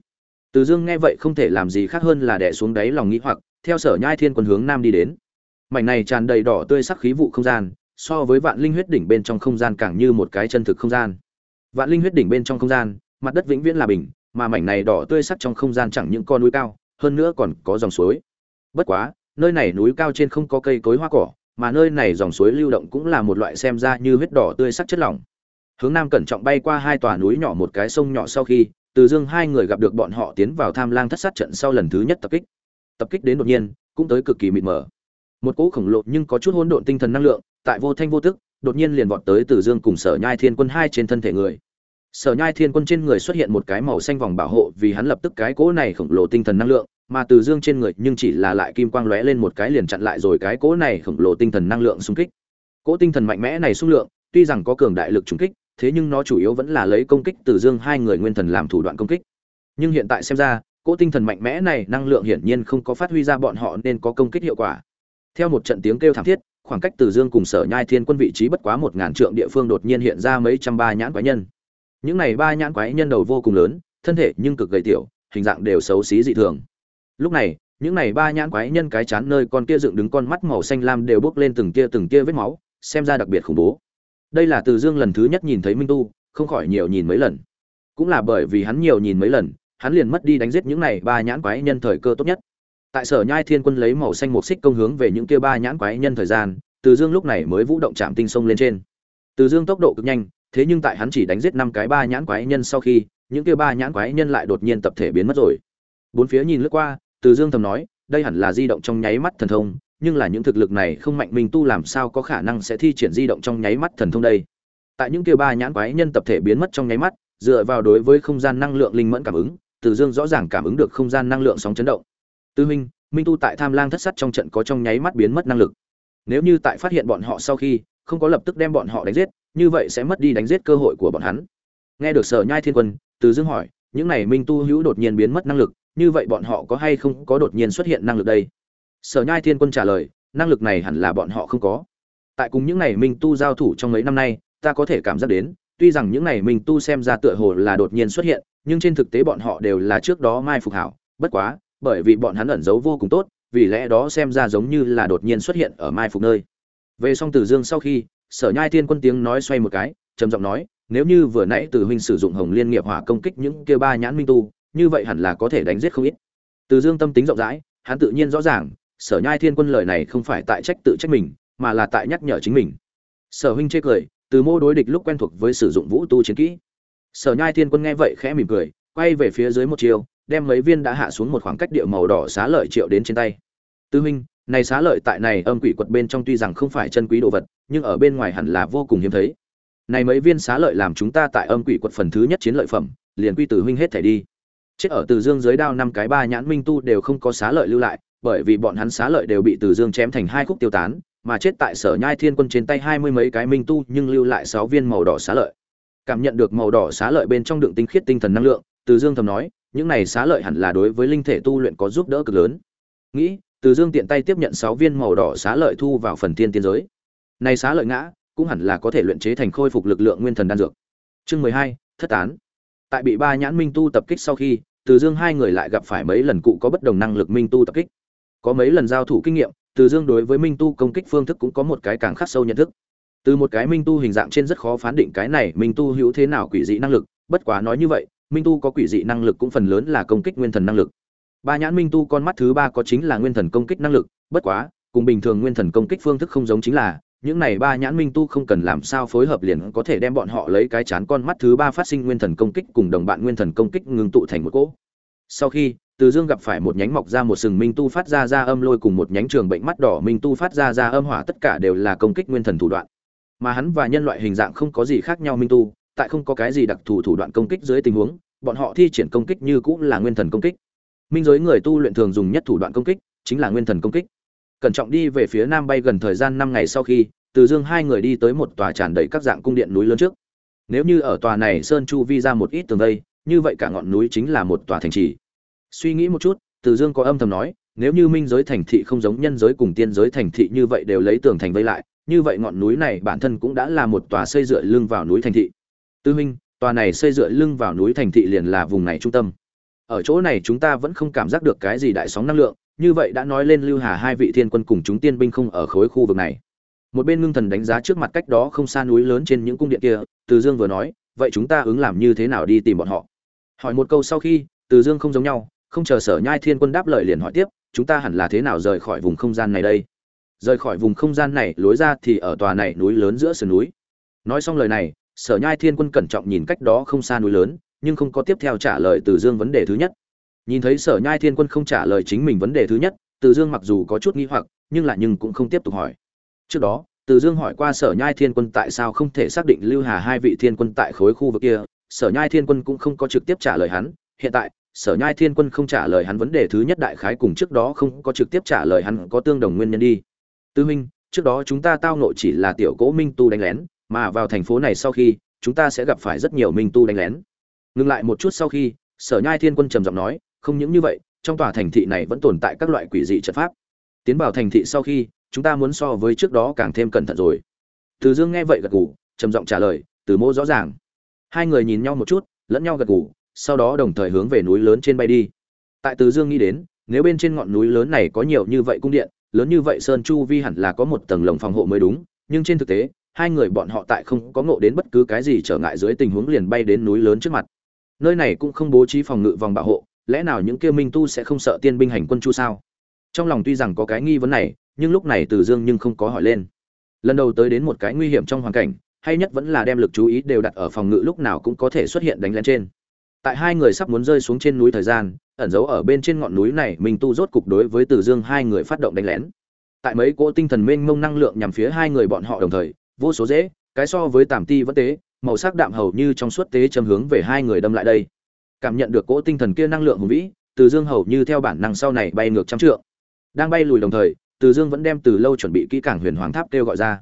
S1: từ dương nghe vậy không thể làm gì khác hơn là đẻ xuống đáy lòng nghĩ hoặc, theo sở nhai thiên quân hướng nam đi đến. Mảnh này tràn đầy đỏ tươi sắc khí vụ không gian, so với vạn linh huyết đỉnh bên trong không gian càng như một cái chân thực không gian. Vạn linh huyết đỉnh bên trong không gian, mặt đất vĩnh viễn là bình, mà mảnh này đỏ tươi sắc trong không gian chẳng những con núi cao, hơn nữa còn có dòng suối. Bất quá, nơi này núi cao trên không có cây cối hoa cỏ, mà nơi này dòng suối lưu động cũng là một loại xem ra như huyết đỏ tươi sắc chất lỏng. Hướng nam cẩn trọng bay qua hai tòa núi nhỏ một cái sông nhỏ sau khi từ dương hai người gặp được bọn họ tiến vào tham lang thất sát trận sau lần thứ nhất tập kích. Tập kích đến đột nhiên, cũng tới cực kỳ mịt mờ. Một cỗ khổng lồ nhưng có chút hỗn độn tinh thần năng lượng, tại vô thanh vô tức, đột nhiên liền vọt tới từ dương cùng sở nhai thiên quân hai trên thân thể người. Sở nhai thiên quân trên người xuất hiện một cái màu xanh vòng bảo hộ vì hắn lập tức cái cỗ này khổng lồ tinh thần năng lượng, mà từ dương trên người nhưng chỉ là lại kim quang lóe lên một cái liền chặn lại rồi cái cỗ này khổng lồ tinh thần năng lượng xung kích. Cỗ tinh thần mạnh mẽ này xung lượng, tuy rằng có cường đại lực trùng kích thế nhưng nó chủ yếu vẫn là lấy công kích từ dương hai người nguyên thần làm thủ đoạn công kích. Nhưng hiện tại xem ra, cỗ tinh thần mạnh mẽ này năng lượng hiển nhiên không có phát huy ra bọn họ nên có công kích hiệu quả. Theo một trận tiếng kêu thảm thiết, khoảng cách từ dương cùng sở nhai thiên quân vị trí bất quá một ngàn trượng địa phương đột nhiên hiện ra mấy trăm ba nhãn quái nhân. Những này ba nhãn quái nhân đầu vô cùng lớn, thân thể nhưng cực gầy tiểu, hình dạng đều xấu xí dị thường. Lúc này, những này ba nhãn quái nhân cái chán nơi con kia dựng đứng con mắt màu xanh lam đều bước lên từng kia từng kia vết máu, xem ra đặc biệt khủng bố đây là từ dương lần thứ nhất nhìn thấy minh tu, không khỏi nhiều nhìn mấy lần. Cũng là bởi vì hắn nhiều nhìn mấy lần, hắn liền mất đi đánh giết những này ba nhãn quái nhân thời cơ tốt nhất. Tại sở nhai thiên quân lấy màu xanh một xích công hướng về những kia ba nhãn quái nhân thời gian, từ dương lúc này mới vũ động chạm tinh sông lên trên. Từ dương tốc độ cực nhanh, thế nhưng tại hắn chỉ đánh giết năm cái ba nhãn quái nhân sau khi, những kia ba nhãn quái nhân lại đột nhiên tập thể biến mất rồi. Bốn phía nhìn lướt qua, từ dương thầm nói, đây hẳn là di động trong nháy mắt thần thông nhưng là những thực lực này không mạnh mình tu làm sao có khả năng sẽ thi triển di động trong nháy mắt thần thông đây? Tại những kia ba nhãn quái nhân tập thể biến mất trong nháy mắt, dựa vào đối với không gian năng lượng linh mẫn cảm ứng, từ dương rõ ràng cảm ứng được không gian năng lượng sóng chấn động. Tư huynh minh tu tại tham lang thất sắt trong trận có trong nháy mắt biến mất năng lực. Nếu như tại phát hiện bọn họ sau khi, không có lập tức đem bọn họ đánh giết, như vậy sẽ mất đi đánh giết cơ hội của bọn hắn. Nghe được sở nhai thiên quân, từ dương hỏi, những này minh tu hữu đột nhiên biến mất năng lực, như vậy bọn họ có hay không có đột nhiên xuất hiện năng lực đây? Sở nhai thiên quân trả lời, năng lực này hẳn là bọn họ không có. Tại cùng những này minh tu giao thủ trong mấy năm nay, ta có thể cảm giác đến, tuy rằng những này minh tu xem ra tựa hồ là đột nhiên xuất hiện, nhưng trên thực tế bọn họ đều là trước đó mai phục hảo. Bất quá, bởi vì bọn hắn ẩn giấu vô cùng tốt, vì lẽ đó xem ra giống như là đột nhiên xuất hiện ở mai phục nơi. Về song tử dương sau khi, sở nhai thiên quân tiếng nói xoay một cái, trầm giọng nói, nếu như vừa nãy từ huynh sử dụng hồng liên nghiệp hỏa công kích những kia ba nhãn minh tu, như vậy hẳn là có thể đánh giết không ít. Từ dương tâm tính rộng rãi, hắn tự nhiên rõ ràng sở nhai thiên quân lời này không phải tại trách tự trách mình, mà là tại nhắc nhở chính mình. Sở huynh chê cười, từ mô đối địch lúc quen thuộc với sử dụng vũ tu chiến kỹ. Sở nhai thiên quân nghe vậy khẽ mỉm cười, quay về phía dưới một chiều, đem mấy viên đã hạ xuống một khoảng cách địa màu đỏ xá lợi triệu đến trên tay. Tư huynh, này xá lợi tại này âm quỷ quật bên trong tuy rằng không phải chân quý đồ vật, nhưng ở bên ngoài hẳn là vô cùng hiếm thấy. Này mấy viên xá lợi làm chúng ta tại âm quỷ quật phần thứ nhất chiến lợi phẩm, liền quy tử huynh hết thể đi. Chết ở từ dương dưới đao năm cái ba nhãn minh tu đều không có xá lợi lưu lại bởi vì bọn hắn xá lợi đều bị từ dương chém thành hai khúc tiêu tán, mà chết tại sở nhai thiên quân trên tay hai mươi mấy cái minh tu nhưng lưu lại sáu viên màu đỏ xá lợi. Cảm nhận được màu đỏ xá lợi bên trong đựng tinh khiết tinh thần năng lượng, từ dương thầm nói, những này xá lợi hẳn là đối với linh thể tu luyện có giúp đỡ cực lớn. Nghĩ, từ dương tiện tay tiếp nhận sáu viên màu đỏ xá lợi thu vào phần thiên tiên giới. Này xá lợi ngã, cũng hẳn là có thể luyện chế thành khôi phục lực lượng nguyên thần đan dược. Chương mười hai, thất tán. Tại bị ba nhãn minh tu tập kích sau khi, từ dương hai người lại gặp phải mấy lần cụ có bất đồng năng lực minh tu tập kích có mấy lần giao thủ kinh nghiệm, từ dương đối với minh tu công kích phương thức cũng có một cái càng khắc sâu nhận thức. Từ một cái minh tu hình dạng trên rất khó phán định cái này minh tu hữu thế nào quỷ dị năng lực, bất quá nói như vậy, minh tu có quỷ dị năng lực cũng phần lớn là công kích nguyên thần năng lực. Ba nhãn minh tu con mắt thứ ba có chính là nguyên thần công kích năng lực, bất quá, cùng bình thường nguyên thần công kích phương thức không giống chính là, những này ba nhãn minh tu không cần làm sao phối hợp liền có thể đem bọn họ lấy cái chán con mắt thứ ba phát sinh nguyên thần công kích cùng đồng bạn nguyên thần công kích ngừng tụ thành một cỗ. Sau khi từ dương gặp phải một nhánh mọc ra một sừng minh tu phát ra ra âm lôi cùng một nhánh trường bệnh mắt đỏ minh tu phát ra ra âm hỏa tất cả đều là công kích nguyên thần thủ đoạn. Mà hắn và nhân loại hình dạng không có gì khác nhau minh tu, tại không có cái gì đặc thù thủ đoạn công kích dưới tình huống, bọn họ thi triển công kích như cũng là nguyên thần công kích. Minh giới người tu luyện thường dùng nhất thủ đoạn công kích, chính là nguyên thần công kích. Cẩn trọng đi về phía nam bay gần thời gian năm ngày sau khi, từ dương hai người đi tới một tòa tràn đầy các dạng cung điện núi lớn trước. Nếu như ở tòa này sơn chu vi ra một ít tường vây, như vậy cả ngọn núi chính là một tòa thành trì suy nghĩ một chút, từ dương có âm thầm nói, nếu như minh giới thành thị không giống nhân giới cùng tiên giới thành thị như vậy đều lấy tường thành vây lại, như vậy ngọn núi này bản thân cũng đã là một tòa xây dựa lưng vào núi thành thị. Tư minh, tòa này xây dựa lưng vào núi thành thị liền là vùng này trung tâm. Ở chỗ này chúng ta vẫn không cảm giác được cái gì đại sóng năng lượng, như vậy đã nói lên lưu hà hai vị thiên quân cùng chúng tiên binh không ở khối khu vực này. Một bên ngưng thần đánh giá trước mặt cách đó không xa núi lớn trên những cung điện kia, từ dương vừa nói, vậy chúng ta ứng làm như thế nào đi tìm bọn họ? Hỏi một câu sau khi, từ dương không giống nhau không chờ sở nhai thiên quân đáp lời liền hỏi tiếp, chúng ta hẳn là thế nào rời khỏi vùng không gian này đây? Rời khỏi vùng không gian này, lối ra thì ở tòa này núi lớn giữa sườn núi. Nói xong lời này, sở nhai thiên quân cẩn trọng nhìn cách đó không xa núi lớn, nhưng không có tiếp theo trả lời từ dương vấn đề thứ nhất. Nhìn thấy sở nhai thiên quân không trả lời chính mình vấn đề thứ nhất, từ dương mặc dù có chút nghi hoặc, nhưng lại nhưng cũng không tiếp tục hỏi. Trước đó, từ dương hỏi qua sở nhai thiên quân tại sao không thể xác định lưu hà hai vị thiên quân tại khối khu vực kia, sở nhai thiên quân cũng không có trực tiếp trả lời hắn. Hiện tại sở nhai thiên quân không trả lời hắn vấn đề thứ nhất đại khái cùng trước đó không có trực tiếp trả lời hắn có tương đồng nguyên nhân đi. Tư minh trước đó chúng ta tao nộ chỉ là tiểu cỗ minh tu đánh lén, mà vào thành phố này sau khi, chúng ta sẽ gặp phải rất nhiều minh tu đánh lén. Ngừng lại một chút sau khi, sở nhai thiên quân trầm giọng nói, không những như vậy, trong tòa thành thị này vẫn tồn tại các loại quỷ dị trận pháp. Tiến vào thành thị sau khi, chúng ta muốn so với trước đó càng thêm cẩn thận rồi. Từ dương nghe vậy gật gù, trầm giọng trả lời, từ mô rõ ràng. Hai người nhìn nhau một chút, lẫn nhau gật gù sau đó đồng thời hướng về núi lớn trên bay đi. Tại từ dương nghĩ đến, nếu bên trên ngọn núi lớn này có nhiều như vậy cung điện, lớn như vậy sơn chu vi hẳn là có một tầng lồng phòng hộ mới đúng, nhưng trên thực tế, hai người bọn họ tại không có ngộ đến bất cứ cái gì trở ngại dưới tình huống liền bay đến núi lớn trước mặt. Nơi này cũng không bố trí phòng ngự vòng bảo hộ, lẽ nào những kia minh tu sẽ không sợ tiên binh hành quân chu sao? Trong lòng tuy rằng có cái nghi vấn này, nhưng lúc này từ dương nhưng không có hỏi lên. Lần đầu tới đến một cái nguy hiểm trong hoàn cảnh, hay nhất vẫn là đem lực chú ý đều đặt ở phòng ngự lúc nào cũng có thể xuất hiện đánh lén trên tại hai người sắp muốn rơi xuống trên núi thời gian, ẩn giấu ở bên trên ngọn núi này, minh tu rốt cục đối với từ dương hai người phát động đánh lén. Tại mấy cỗ tinh thần mênh mông năng lượng nhằm phía hai người bọn họ đồng thời, vô số dễ, cái so với tàm ti vẫn tế, màu sắc đạm hầu như trong suốt tế châm hướng về hai người đâm lại đây. Cảm nhận được cỗ tinh thần kia năng lượng hùng vĩ, từ dương hầu như theo bản năng sau này bay ngược trăm trượng. Đang bay lùi đồng thời, từ dương vẫn đem từ lâu chuẩn bị kỹ cảng huyền hoàng tháp kêu gọi ra.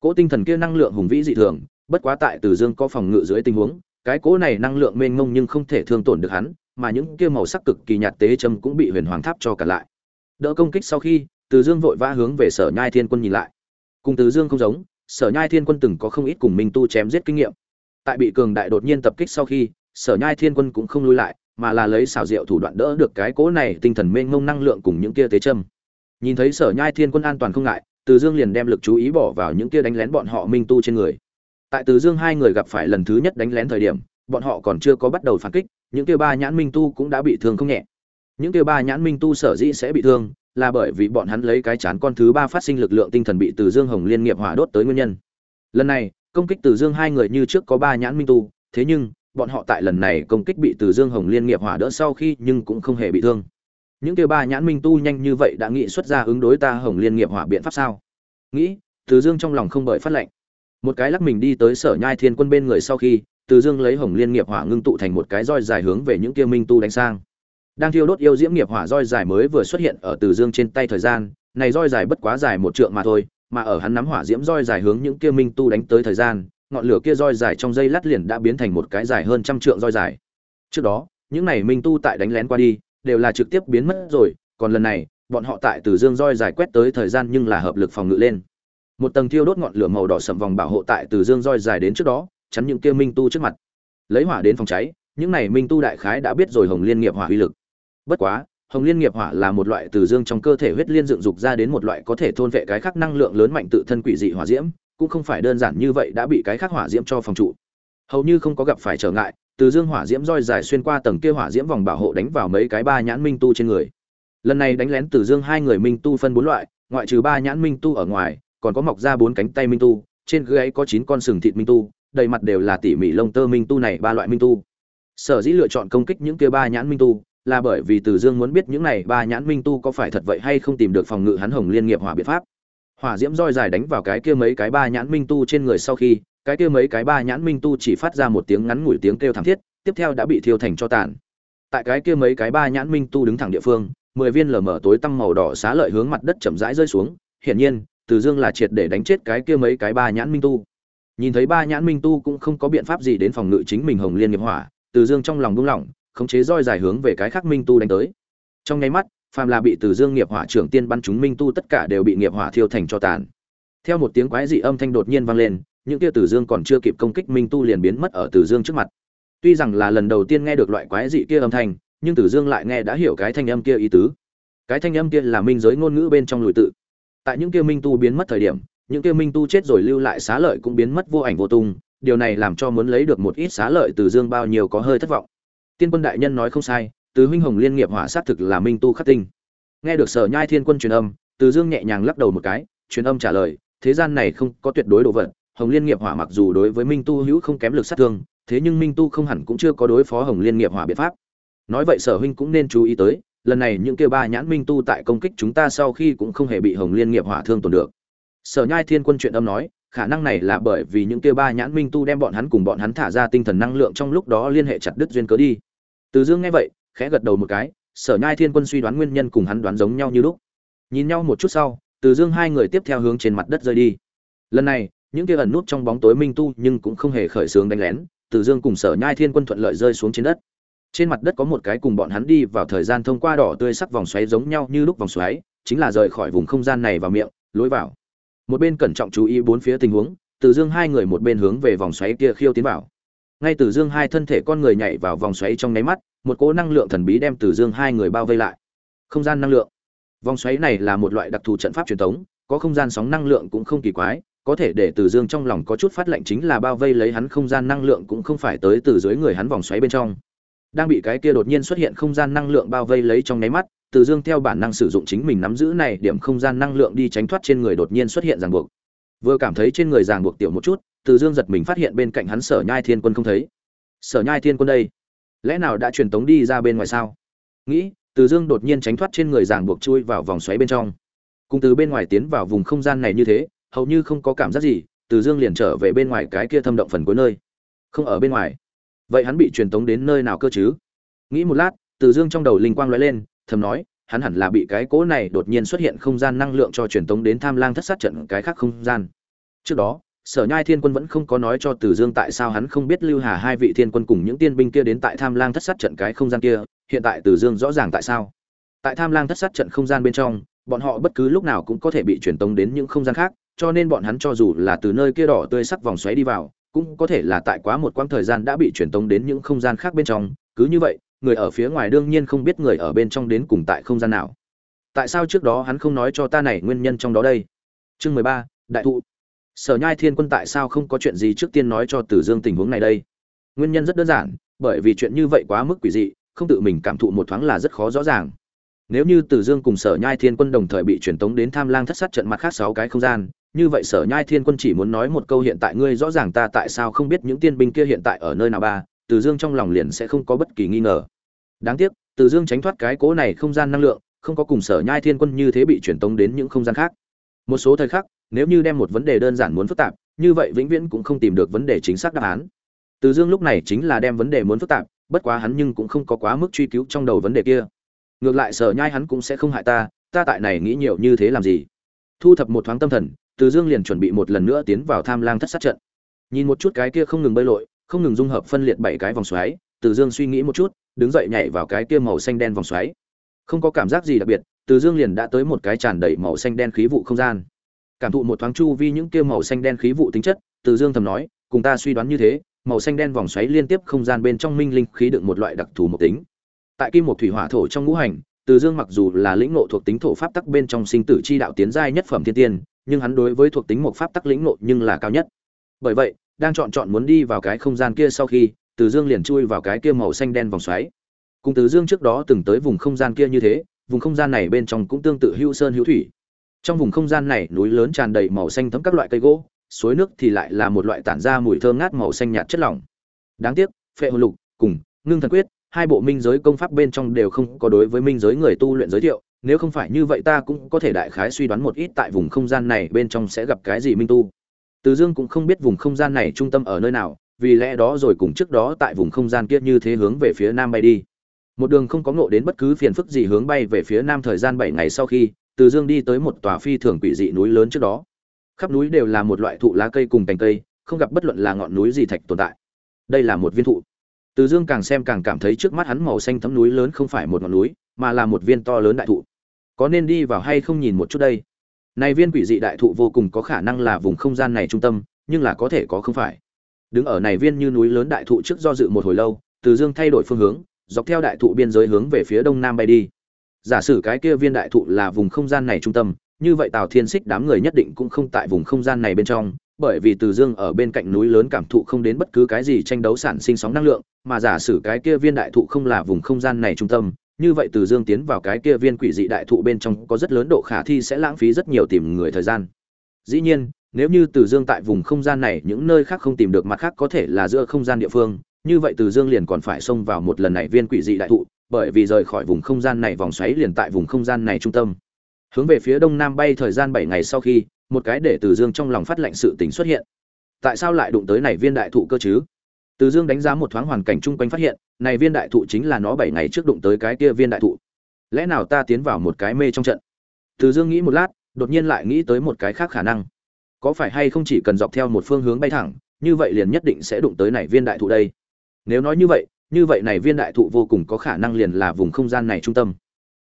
S1: Cỗ tinh thần kia năng lượng hùng vĩ dị thường, bất quá tại từ dương có phòng ngự dưới tình huống cái cỗ này năng lượng mênh mông nhưng không thể thương tổn được hắn, mà những kia màu sắc cực kỳ nhạt tế châm cũng bị huyền hoàng tháp cho cả lại. Đỡ công kích sau khi, từ dương vội vã hướng về sở nhai thiên quân nhìn lại. Cùng từ dương không giống, sở nhai thiên quân từng có không ít cùng minh tu chém giết kinh nghiệm. Tại bị cường đại đột nhiên tập kích sau khi, sở nhai thiên quân cũng không lui lại, mà là lấy xảo diệu thủ đoạn đỡ được cái cỗ này tinh thần mênh mông năng lượng cùng những kia tế châm. Nhìn thấy sở nhai thiên quân an toàn không ngại, từ dương liền đem lực chú ý bỏ vào những kia đánh lén bọn họ minh tu trên người tại từ dương hai người gặp phải lần thứ nhất đánh lén thời điểm, bọn họ còn chưa có bắt đầu phản kích, những kia ba nhãn minh tu cũng đã bị thương không nhẹ. Những kia ba nhãn minh tu sở dĩ sẽ bị thương, là bởi vì bọn hắn lấy cái chán con thứ ba phát sinh lực lượng tinh thần bị từ dương hồng liên nghiệp hỏa đốt tới nguyên nhân. Lần này, công kích từ dương hai người như trước có ba nhãn minh tu, thế nhưng, bọn họ tại lần này công kích bị từ dương hồng liên nghiệp hỏa đỡ sau khi nhưng cũng không hề bị thương. Những kia ba nhãn minh tu nhanh như vậy đã nghĩ xuất ra ứng đối ta hồng liên nghiệp hỏa biện pháp sao? Nghĩ, từ dương trong lòng không bởi phát lệnh một cái lắc mình đi tới sở nhai thiên quân bên người sau khi, từ dương lấy hồng liên nghiệp hỏa ngưng tụ thành một cái roi dài hướng về những kia minh tu đánh sang. Đang thiêu đốt yêu diễm nghiệp hỏa roi dài mới vừa xuất hiện ở từ dương trên tay thời gian, này roi dài bất quá dài một trượng mà thôi, mà ở hắn nắm hỏa diễm roi dài hướng những kia minh tu đánh tới thời gian, ngọn lửa kia roi dài trong dây lát liền đã biến thành một cái dài hơn trăm trượng roi dài. Trước đó, những này minh tu tại đánh lén qua đi, đều là trực tiếp biến mất rồi, còn lần này, bọn họ tại từ dương roi dài quét tới thời gian nhưng là hợp lực phòng ngự lên một tầng thiêu đốt ngọn lửa màu đỏ sậm vòng bảo hộ tại từ dương roi dài đến trước đó, chắn những kia minh tu trước mặt. Lấy hỏa đến phòng cháy, những này minh tu đại khái đã biết rồi hồng liên nghiệp hỏa uy lực. Bất quá, hồng liên nghiệp hỏa là một loại từ dương trong cơ thể huyết liên dựng dục ra đến một loại có thể thôn vệ cái khác năng lượng lớn mạnh tự thân quỷ dị hỏa diễm, cũng không phải đơn giản như vậy đã bị cái khác hỏa diễm cho phòng trụ. Hầu như không có gặp phải trở ngại, từ dương hỏa diễm roi dài xuyên qua tầng kia hỏa diễm vòng bảo hộ đánh vào mấy cái ba nhãn minh tu trên người. Lần này đánh lén từ dương hai người minh tu phân bốn loại, ngoại trừ ba nhãn minh tu ở ngoài còn có mọc ra bốn cánh tay minh tu, trên gáy có chín con sừng thịt minh tu, đầy mặt đều là tỉ mỉ lông tơ minh tu này ba loại minh tu. Sở dĩ lựa chọn công kích những kia ba nhãn minh tu, là bởi vì từ dương muốn biết những này ba nhãn minh tu có phải thật vậy hay không tìm được phòng ngự hắn hồng liên nghiệp hỏa biện pháp. Hỏa diễm roi dài đánh vào cái kia mấy cái ba nhãn minh tu trên người sau khi, cái kia mấy cái ba nhãn minh tu chỉ phát ra một tiếng ngắn ngủi tiếng kêu thảm thiết, tiếp theo đã bị thiêu thành cho tàn. Tại cái kia mấy cái ba nhãn minh tu đứng thẳng địa phương, mười viên lở mở tối tăm màu đỏ xá lợi hướng mặt đất chậm rãi rơi xuống. Hiển nhiên từ dương là triệt để đánh chết cái kia mấy cái ba nhãn minh tu. Nhìn thấy ba nhãn minh tu cũng không có biện pháp gì đến phòng ngự chính mình hồng liên nghiệp hỏa, từ dương trong lòng buông lỏng, khống chế roi dài hướng về cái khác minh tu đánh tới. Trong nháy mắt, phàm là bị từ dương nghiệp hỏa trưởng tiên bắn chúng minh tu tất cả đều bị nghiệp hỏa thiêu thành cho tàn. Theo một tiếng quái dị âm thanh đột nhiên vang lên, những kia từ dương còn chưa kịp công kích minh tu liền biến mất ở từ dương trước mặt. Tuy rằng là lần đầu tiên nghe được loại quái dị kia âm thanh, nhưng từ dương lại nghe đã hiểu cái thanh âm kia ý tứ. Cái thanh âm kia là minh giới ngôn ngữ bên trong lùi tự tại những kia minh tu biến mất thời điểm, những kia minh tu chết rồi lưu lại xá lợi cũng biến mất vô ảnh vô tung, điều này làm cho muốn lấy được một ít xá lợi từ dương bao nhiêu có hơi thất vọng. Tiên quân đại nhân nói không sai từ huynh hồng liên nghiệp hỏa sát thực là minh tu khắc tinh. Nghe được sở nhai thiên quân truyền âm, từ dương nhẹ nhàng lắc đầu một cái, truyền âm trả lời, thế gian này không có tuyệt đối đồ vật, hồng liên nghiệp hỏa mặc dù đối với minh tu hữu không kém lực sát thương, thế nhưng minh tu không hẳn cũng chưa có đối phó hồng liên nghiệp hỏa biện pháp. Nói vậy sở huynh cũng nên chú ý tới lần này những kia ba nhãn minh tu tại công kích chúng ta sau khi cũng không hề bị hồng liên nghiệp hỏa thương tổn được. Sở nhai thiên quân chuyện âm nói, khả năng này là bởi vì những kia ba nhãn minh tu đem bọn hắn cùng bọn hắn thả ra tinh thần năng lượng trong lúc đó liên hệ chặt đứt duyên cớ đi. Từ dương nghe vậy, khẽ gật đầu một cái, sở nhai thiên quân suy đoán nguyên nhân cùng hắn đoán giống nhau như lúc. Nhìn nhau một chút sau, từ dương hai người tiếp theo hướng trên mặt đất rơi đi. Lần này, những kia ẩn nút trong bóng tối minh tu nhưng cũng không hề khởi xướng đánh lén, từ dương cùng sở nhai thiên quân thuận lợi rơi xuống trên đất trên mặt đất có một cái cùng bọn hắn đi vào thời gian thông qua đỏ tươi sắc vòng xoáy giống nhau như lúc vòng xoáy, chính là rời khỏi vùng không gian này vào miệng, lối vào. Một bên cẩn trọng chú ý bốn phía tình huống, từ dương hai người một bên hướng về vòng xoáy kia khiêu tiến vào. Ngay từ dương hai thân thể con người nhảy vào vòng xoáy trong nháy mắt, một cỗ năng lượng thần bí đem từ dương hai người bao vây lại. Không gian năng lượng. Vòng xoáy này là một loại đặc thù trận pháp truyền thống, có không gian sóng năng lượng cũng không kỳ quái, có thể để từ dương trong lòng có chút phát lệnh chính là bao vây lấy hắn không gian năng lượng cũng không phải tới từ dưới người hắn vòng xoáy bên trong đang bị cái kia đột nhiên xuất hiện không gian năng lượng bao vây lấy trong nháy mắt, từ dương theo bản năng sử dụng chính mình nắm giữ này điểm không gian năng lượng đi tránh thoát trên người đột nhiên xuất hiện ràng buộc. Vừa cảm thấy trên người ràng buộc tiểu một chút, từ dương giật mình phát hiện bên cạnh hắn sở nhai thiên quân không thấy. Sở nhai thiên quân đây, lẽ nào đã truyền tống đi ra bên ngoài sao? Nghĩ, từ dương đột nhiên tránh thoát trên người ràng buộc chui vào vòng xoáy bên trong. Cùng từ bên ngoài tiến vào vùng không gian này như thế, hầu như không có cảm giác gì, từ dương liền trở về bên ngoài cái kia thâm động phần cuối nơi. Không ở bên ngoài vậy hắn bị truyền tống đến nơi nào cơ chứ? Nghĩ một lát, từ dương trong đầu linh quang lóe lên, thầm nói, hắn hẳn là bị cái cỗ này đột nhiên xuất hiện không gian năng lượng cho truyền tống đến tham lang thất sát trận cái khác không gian. Trước đó, sở nhai thiên quân vẫn không có nói cho từ dương tại sao hắn không biết lưu hà hai vị thiên quân cùng những tiên binh kia đến tại tham lang thất sát trận cái không gian kia, hiện tại từ dương rõ ràng tại sao. Tại tham lang thất sát trận không gian bên trong, bọn họ bất cứ lúc nào cũng có thể bị truyền tống đến những không gian khác, cho nên bọn hắn cho dù là từ nơi kia đỏ tươi sắc vòng xoáy đi vào cũng có thể là tại quá một quãng thời gian đã bị truyền tống đến những không gian khác bên trong, cứ như vậy, người ở phía ngoài đương nhiên không biết người ở bên trong đến cùng tại không gian nào. Tại sao trước đó hắn không nói cho ta này nguyên nhân trong đó đây? Chương mười ba, đại thụ. Sở nhai thiên quân tại sao không có chuyện gì trước tiên nói cho tử dương tình huống này đây? Nguyên nhân rất đơn giản, bởi vì chuyện như vậy quá mức quỷ dị, không tự mình cảm thụ một thoáng là rất khó rõ ràng nếu như tử dương cùng sở nhai thiên quân đồng thời bị truyền tống đến tham lang thất sát trận mặt khác sáu cái không gian, như vậy sở nhai thiên quân chỉ muốn nói một câu hiện tại ngươi rõ ràng ta tại sao không biết những tiên binh kia hiện tại ở nơi nào ba tử dương trong lòng liền sẽ không có bất kỳ nghi ngờ. Đáng tiếc tử dương tránh thoát cái cố này không gian năng lượng, không có cùng sở nhai thiên quân như thế bị truyền tống đến những không gian khác. Một số thời khắc, nếu như đem một vấn đề đơn giản muốn phức tạp, như vậy vĩnh viễn cũng không tìm được vấn đề chính xác đáp án. Từ dương lúc này chính là đem vấn đề muốn phức tạp, bất quá hắn nhưng cũng không có quá mức truy cứu trong đầu vấn đề kia ngược lại sở nhai hắn cũng sẽ không hại ta ta tại này nghĩ nhiều như thế làm gì? Thu thập một thoáng tâm thần, từ dương liền chuẩn bị một lần nữa tiến vào tham lang thất sát trận. Nhìn một chút cái kia không ngừng bơi lội, không ngừng dung hợp phân liệt bảy cái vòng xoáy, từ dương suy nghĩ một chút, đứng dậy nhảy vào cái kia màu xanh đen vòng xoáy. Không có cảm giác gì đặc biệt, từ dương liền đã tới một cái tràn đầy màu xanh đen khí vụ không gian. Cảm thụ một thoáng chu vi những kia màu xanh đen khí vụ tính chất, từ dương thầm nói, cùng ta suy đoán như thế, màu xanh đen vòng xoáy liên tiếp không gian bên trong minh linh khí đựng một loại đặc thù một tính tại kim một thủy hỏa thổ trong ngũ hành, từ dương mặc dù là lĩnh ngộ thuộc tính thổ pháp tắc bên trong sinh tử chi đạo tiến giai nhất phẩm thiên tiên, nhưng hắn đối với thuộc tính một pháp tắc lĩnh ngộ nhưng là cao nhất. Bởi vậy, đang chọn chọn muốn đi vào cái không gian kia sau khi, từ dương liền chui vào cái kia màu xanh đen vòng xoáy. Cùng từ dương trước đó từng tới vùng không gian kia như thế, vùng không gian này bên trong cũng tương tự hữu sơn hữu thủy. Trong vùng không gian này, núi lớn tràn đầy màu xanh thấm các loại cây gỗ, suối nước thì lại là một loại tản ra mùi thơm ngát màu xanh nhạt chất lỏng. Đáng tiếc, phệ hồ lục, cùng, ngưng thần quyết hai bộ minh giới công pháp bên trong đều không có đối với minh giới người tu luyện giới thiệu, nếu không phải như vậy ta cũng có thể đại khái suy đoán một ít tại vùng không gian này bên trong sẽ gặp cái gì minh tu. Từ dương cũng không biết vùng không gian này trung tâm ở nơi nào, vì lẽ đó rồi cùng trước đó tại vùng không gian kia như thế hướng về phía nam bay đi. Một đường không có ngộ đến bất cứ phiền phức gì hướng bay về phía nam thời gian bảy ngày sau khi, từ dương đi tới một tòa phi thường quỷ dị núi lớn trước đó. Khắp núi đều là một loại thụ lá cây cùng cành cây, không gặp bất luận là ngọn núi gì thạch tồn tại. Đây là một viên thụ từ dương càng xem càng cảm thấy trước mắt hắn màu xanh thấm núi lớn không phải một ngọn núi, mà là một viên to lớn đại thụ. Có nên đi vào hay không nhìn một chút đây? Này viên quỷ dị đại thụ vô cùng có khả năng là vùng không gian này trung tâm, nhưng là có thể có không phải. Đứng ở này viên như núi lớn đại thụ trước do dự một hồi lâu, từ dương thay đổi phương hướng, dọc theo đại thụ biên giới hướng về phía đông nam bay đi. Giả sử cái kia viên đại thụ là vùng không gian này trung tâm, như vậy tào thiên xích đám người nhất định cũng không tại vùng không gian này bên trong bởi vì từ dương ở bên cạnh núi lớn cảm thụ không đến bất cứ cái gì tranh đấu sản sinh sóng năng lượng, mà giả sử cái kia viên đại thụ không là vùng không gian này trung tâm, như vậy từ dương tiến vào cái kia viên quỷ dị đại thụ bên trong có rất lớn độ khả thi sẽ lãng phí rất nhiều tìm người thời gian. Dĩ nhiên, nếu như từ dương tại vùng không gian này những nơi khác không tìm được mặt khác có thể là giữa không gian địa phương, như vậy từ dương liền còn phải xông vào một lần này viên quỷ dị đại thụ, bởi vì rời khỏi vùng không gian này vòng xoáy liền tại vùng không gian này trung tâm. Hướng về phía đông nam bay thời gian bảy ngày sau khi một cái để từ dương trong lòng phát lệnh sự tình xuất hiện. Tại sao lại đụng tới này viên đại thụ cơ chứ? Từ dương đánh giá một thoáng hoàn cảnh chung quanh phát hiện, này viên đại thụ chính là nó bảy ngày trước đụng tới cái kia viên đại thụ. Lẽ nào ta tiến vào một cái mê trong trận? Từ dương nghĩ một lát, đột nhiên lại nghĩ tới một cái khác khả năng. Có phải hay không chỉ cần dọc theo một phương hướng bay thẳng, như vậy liền nhất định sẽ đụng tới này viên đại thụ đây? Nếu nói như vậy như vậy này viên đại thụ vô cùng có khả năng liền là vùng không gian này trung tâm.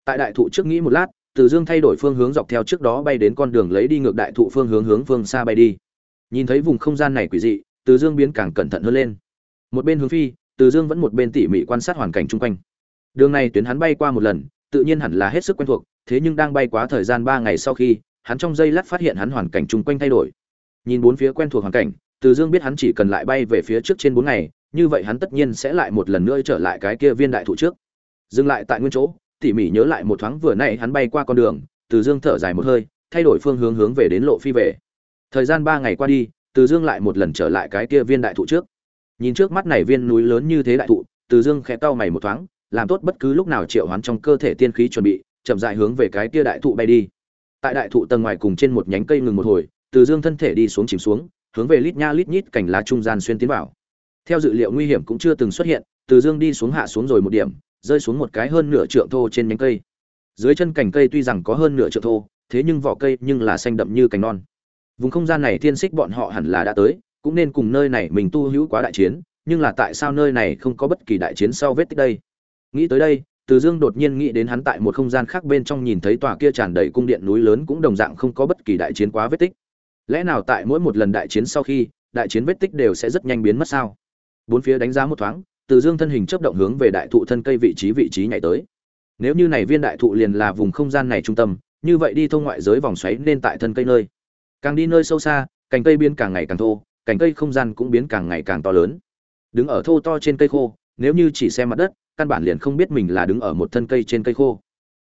S1: Tại đại thụ trước nghĩ một lát từ dương thay đổi phương hướng dọc theo trước đó bay đến con đường lấy đi ngược đại thụ phương hướng hướng phương xa bay đi. Nhìn thấy vùng không gian này quỷ dị, từ dương biến càng cẩn thận hơn lên. Một bên hướng phi, từ dương vẫn một bên tỉ mỉ quan sát hoàn cảnh chung quanh. Đường này tuyến hắn bay qua một lần, tự nhiên hẳn là hết sức quen thuộc, thế nhưng đang bay quá thời gian ba ngày sau khi, hắn trong giây lát phát hiện hắn hoàn cảnh chung quanh thay đổi. Nhìn bốn phía quen thuộc hoàn cảnh, từ dương biết hắn chỉ cần lại bay về phía trước trên bốn ngày, như vậy hắn tất nhiên sẽ lại một lần nữa trở lại cái kia viên đại thụ trước. Dừng lại tại nguyên chỗ tỉ mỉ nhớ lại một thoáng vừa nãy hắn bay qua con đường, từ dương thở dài một hơi, thay đổi phương hướng hướng về đến lộ phi về. Thời gian ba ngày qua đi, từ dương lại một lần trở lại cái kia viên đại thụ trước. Nhìn trước mắt này viên núi lớn như thế đại thụ, từ dương khẽ cau mày một thoáng, làm tốt bất cứ lúc nào triệu hoán trong cơ thể tiên khí chuẩn bị, chậm rãi hướng về cái kia đại thụ bay đi. Tại đại thụ tầng ngoài cùng trên một nhánh cây ngừng một hồi, từ dương thân thể đi xuống chìm xuống, hướng về lít nha lít nhít cành lá trung gian xuyên tiến vào. Theo dự liệu nguy hiểm cũng chưa từng xuất hiện, từ dương đi xuống hạ xuống rồi một điểm rơi xuống một cái hơn nửa trượng thô trên nhánh cây. Dưới chân cành cây tuy rằng có hơn nửa trượng thô, thế nhưng vỏ cây nhưng là xanh đậm như cành non. Vùng không gian này thiên xích bọn họ hẳn là đã tới, cũng nên cùng nơi này mình tu hữu quá đại chiến, nhưng là tại sao nơi này không có bất kỳ đại chiến sau vết tích đây? Nghĩ tới đây, từ dương đột nhiên nghĩ đến hắn tại một không gian khác bên trong nhìn thấy tòa kia tràn đầy cung điện núi lớn cũng đồng dạng không có bất kỳ đại chiến quá vết tích. Lẽ nào tại mỗi một lần đại chiến sau khi, đại chiến vết tích đều sẽ rất nhanh biến mất sao? Bốn phía đánh giá một thoáng từ dương thân hình chấp động hướng về đại thụ thân cây vị trí vị trí nhảy tới. Nếu như này viên đại thụ liền là vùng không gian này trung tâm, như vậy đi thông ngoại giới vòng xoáy nên tại thân cây nơi. Càng đi nơi sâu xa, cành cây biến càng ngày càng thô, cành cây không gian cũng biến càng ngày càng to lớn. Đứng ở thô to trên cây khô, nếu như chỉ xem mặt đất, căn bản liền không biết mình là đứng ở một thân cây trên cây khô.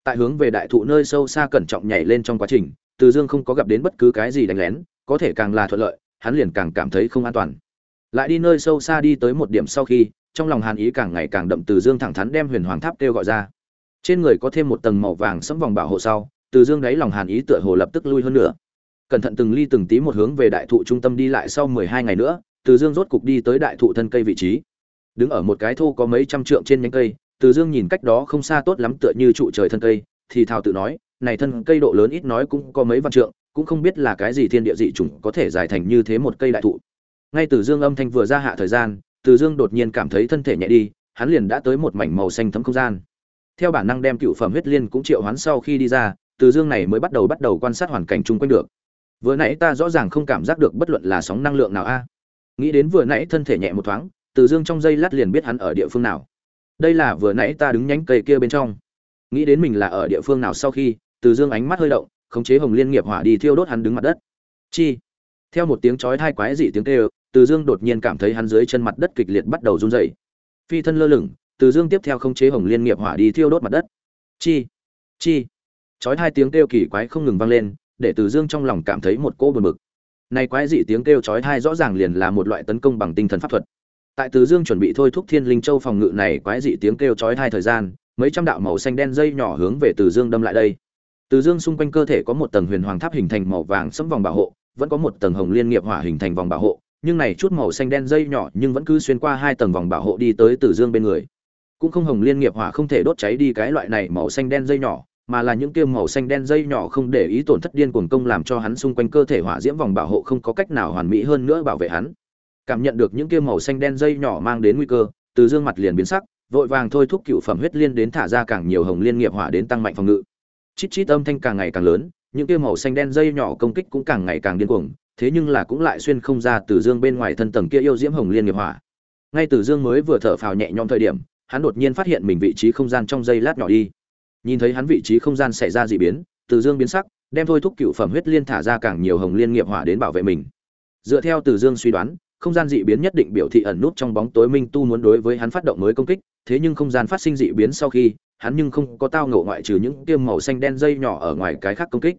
S1: Tại hướng về đại thụ nơi sâu xa cẩn trọng nhảy lên trong quá trình, từ dương không có gặp đến bất cứ cái gì đánh lén, có thể càng là thuận lợi, hắn liền càng cảm thấy không an toàn. Lại đi nơi sâu xa đi tới một điểm sau khi trong lòng hàn ý càng ngày càng đậm từ dương thẳng thắn đem huyền hoàng tháp kêu gọi ra. Trên người có thêm một tầng màu vàng sẫm vòng bảo hộ sau, từ dương đáy lòng hàn ý tựa hồ lập tức lui hơn nữa. Cẩn thận từng ly từng tí một hướng về đại thụ trung tâm đi lại sau mười hai ngày nữa, từ dương rốt cục đi tới đại thụ thân cây vị trí. Đứng ở một cái thô có mấy trăm trượng trên nhánh cây, từ dương nhìn cách đó không xa tốt lắm tựa như trụ trời thân cây, thì thào tự nói, này thân cây độ lớn ít nói cũng có mấy vạn trượng, cũng không biết là cái gì thiên địa dị chủng có thể dài thành như thế một cây đại thụ. Ngay từ dương âm thanh vừa ra hạ thời gian từ dương đột nhiên cảm thấy thân thể nhẹ đi, hắn liền đã tới một mảnh màu xanh thấm không gian. Theo bản năng đem cựu phẩm huyết liên cũng triệu hoán sau khi đi ra, từ dương này mới bắt đầu bắt đầu quan sát hoàn cảnh chung quanh được. Vừa nãy ta rõ ràng không cảm giác được bất luận là sóng năng lượng nào a. Nghĩ đến vừa nãy thân thể nhẹ một thoáng, từ dương trong giây lát liền biết hắn ở địa phương nào. Đây là vừa nãy ta đứng nhánh cây kia bên trong. Nghĩ đến mình là ở địa phương nào sau khi, từ dương ánh mắt hơi động, khống chế hồng liên nghiệp hỏa đi thiêu đốt hắn đứng mặt đất. Chi? Theo một tiếng chói tai quái dị tiếng kêu từ dương đột nhiên cảm thấy hắn dưới chân mặt đất kịch liệt bắt đầu run rẩy. Phi thân lơ lửng, từ dương tiếp theo không chế hồng liên nghiệp hỏa đi thiêu đốt mặt đất. Chi chi. Chói hai tiếng kêu kỳ quái không ngừng vang lên, để từ dương trong lòng cảm thấy một cỗ buồn bực. Này quái dị tiếng kêu chói tai rõ ràng liền là một loại tấn công bằng tinh thần pháp thuật. Tại từ dương chuẩn bị thôi thúc thiên linh châu phòng ngự này quái dị tiếng kêu chói tai thời gian, mấy trăm đạo màu xanh đen dây nhỏ hướng về từ dương đâm lại đây. Từ dương xung quanh cơ thể có một tầng huyền hoàng tháp hình thành màu vàng sẫm vòng bảo hộ, vẫn có một tầng hồng liên nghiệp hỏa hình thành vòng bảo hộ nhưng này chút màu xanh đen dây nhỏ nhưng vẫn cứ xuyên qua hai tầng vòng bảo hộ đi tới Tử dương bên người cũng không hồng liên nghiệp hỏa không thể đốt cháy đi cái loại này màu xanh đen dây nhỏ mà là những kia màu xanh đen dây nhỏ không để ý tổn thất điên cuồng công làm cho hắn xung quanh cơ thể hỏa diễm vòng bảo hộ không có cách nào hoàn mỹ hơn nữa bảo vệ hắn. Cảm nhận được những kia màu xanh đen dây nhỏ mang đến nguy cơ, Từ Dương mặt liền biến sắc, vội vàng thôi thúc cựu phẩm huyết liên đến thả ra càng nhiều hồng liên nghiệp hỏa đến tăng mạnh phòng ngự. Chít chít âm thanh càng ngày càng lớn, những kia màu xanh đen dây nhỏ công kích cũng càng ngày càng điên cuồng, thế nhưng là cũng lại xuyên không ra Từ Dương bên ngoài thân tầng kia yêu diễm hồng liên nghiệp hỏa. Ngay Từ Dương mới vừa thở phào nhẹ nhõm thời điểm, hắn đột nhiên phát hiện mình vị trí không gian trong dây lát nhỏ đi. Nhìn thấy hắn vị trí không gian xảy ra dị biến từ dương biến sắc đem thôi thúc cựu phẩm huyết liên thả ra càng nhiều hồng liên nghiệp hỏa đến bảo vệ mình. Dựa theo từ dương suy đoán không gian dị biến nhất định biểu thị ẩn nút trong bóng tối minh tu muốn đối với hắn phát động mới công kích thế nhưng không gian phát sinh dị biến sau khi hắn nhưng không có tao ngộ ngoại trừ những tiêm màu xanh đen dây nhỏ ở ngoài cái khác công kích.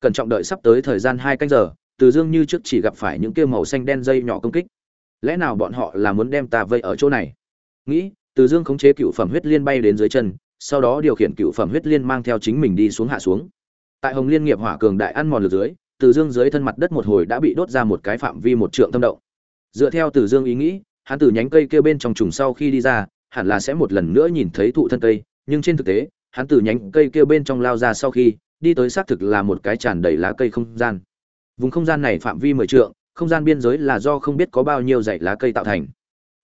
S1: Cẩn trọng đợi sắp tới thời gian hai canh giờ từ dương như trước chỉ gặp phải những kia màu xanh đen dây nhỏ công kích. Lẽ nào bọn họ là muốn đem ta vây ở chỗ này? Nghĩ, từ dương khống chế cựu phẩm huyết liên bay đến dưới chân, sau đó điều khiển cựu phẩm huyết liên mang theo chính mình đi xuống hạ xuống. Tại hồng liên nghiệp hỏa cường đại ăn mòn lực dưới, từ dương dưới thân mặt đất một hồi đã bị đốt ra một cái phạm vi một trượng tâm động. Dựa theo từ dương ý nghĩ, hắn từ nhánh cây kia bên trong trùng sau khi đi ra, hẳn là sẽ một lần nữa nhìn thấy thụ thân cây, nhưng trên thực tế, hắn từ nhánh cây kia bên trong lao ra sau khi, đi tới xác thực là một cái tràn đầy lá cây không gian vùng không gian này phạm vi mười trượng, không gian biên giới là do không biết có bao nhiêu dãy lá cây tạo thành.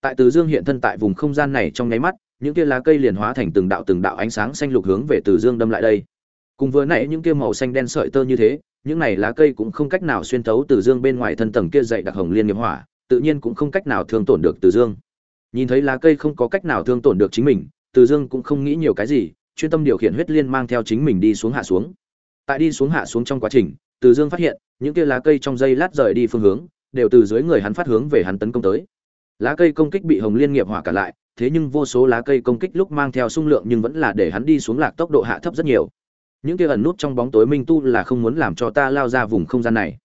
S1: Tại từ dương hiện thân tại vùng không gian này trong nháy mắt, những kia lá cây liền hóa thành từng đạo từng đạo ánh sáng xanh lục hướng về từ dương đâm lại đây. Cùng vừa nãy những kia màu xanh đen sợi tơ như thế, những này lá cây cũng không cách nào xuyên thấu từ dương bên ngoài thân tầng kia dậy đặc hồng liên nghiệp hỏa, tự nhiên cũng không cách nào thương tổn được từ dương. Nhìn thấy lá cây không có cách nào thương tổn được chính mình, từ dương cũng không nghĩ nhiều cái gì, chuyên tâm điều khiển huyết liên mang theo chính mình đi xuống hạ xuống. Tại đi xuống hạ xuống trong quá trình từ dương phát hiện, những kia lá cây trong dây lát rời đi phương hướng, đều từ dưới người hắn phát hướng về hắn tấn công tới. Lá cây công kích bị hồng liên nghiệp hỏa cả lại, thế nhưng vô số lá cây công kích lúc mang theo xung lượng nhưng vẫn là để hắn đi xuống lạc tốc độ hạ thấp rất nhiều. Những kia ẩn nút trong bóng tối minh tu là không muốn làm cho ta lao ra vùng không gian này.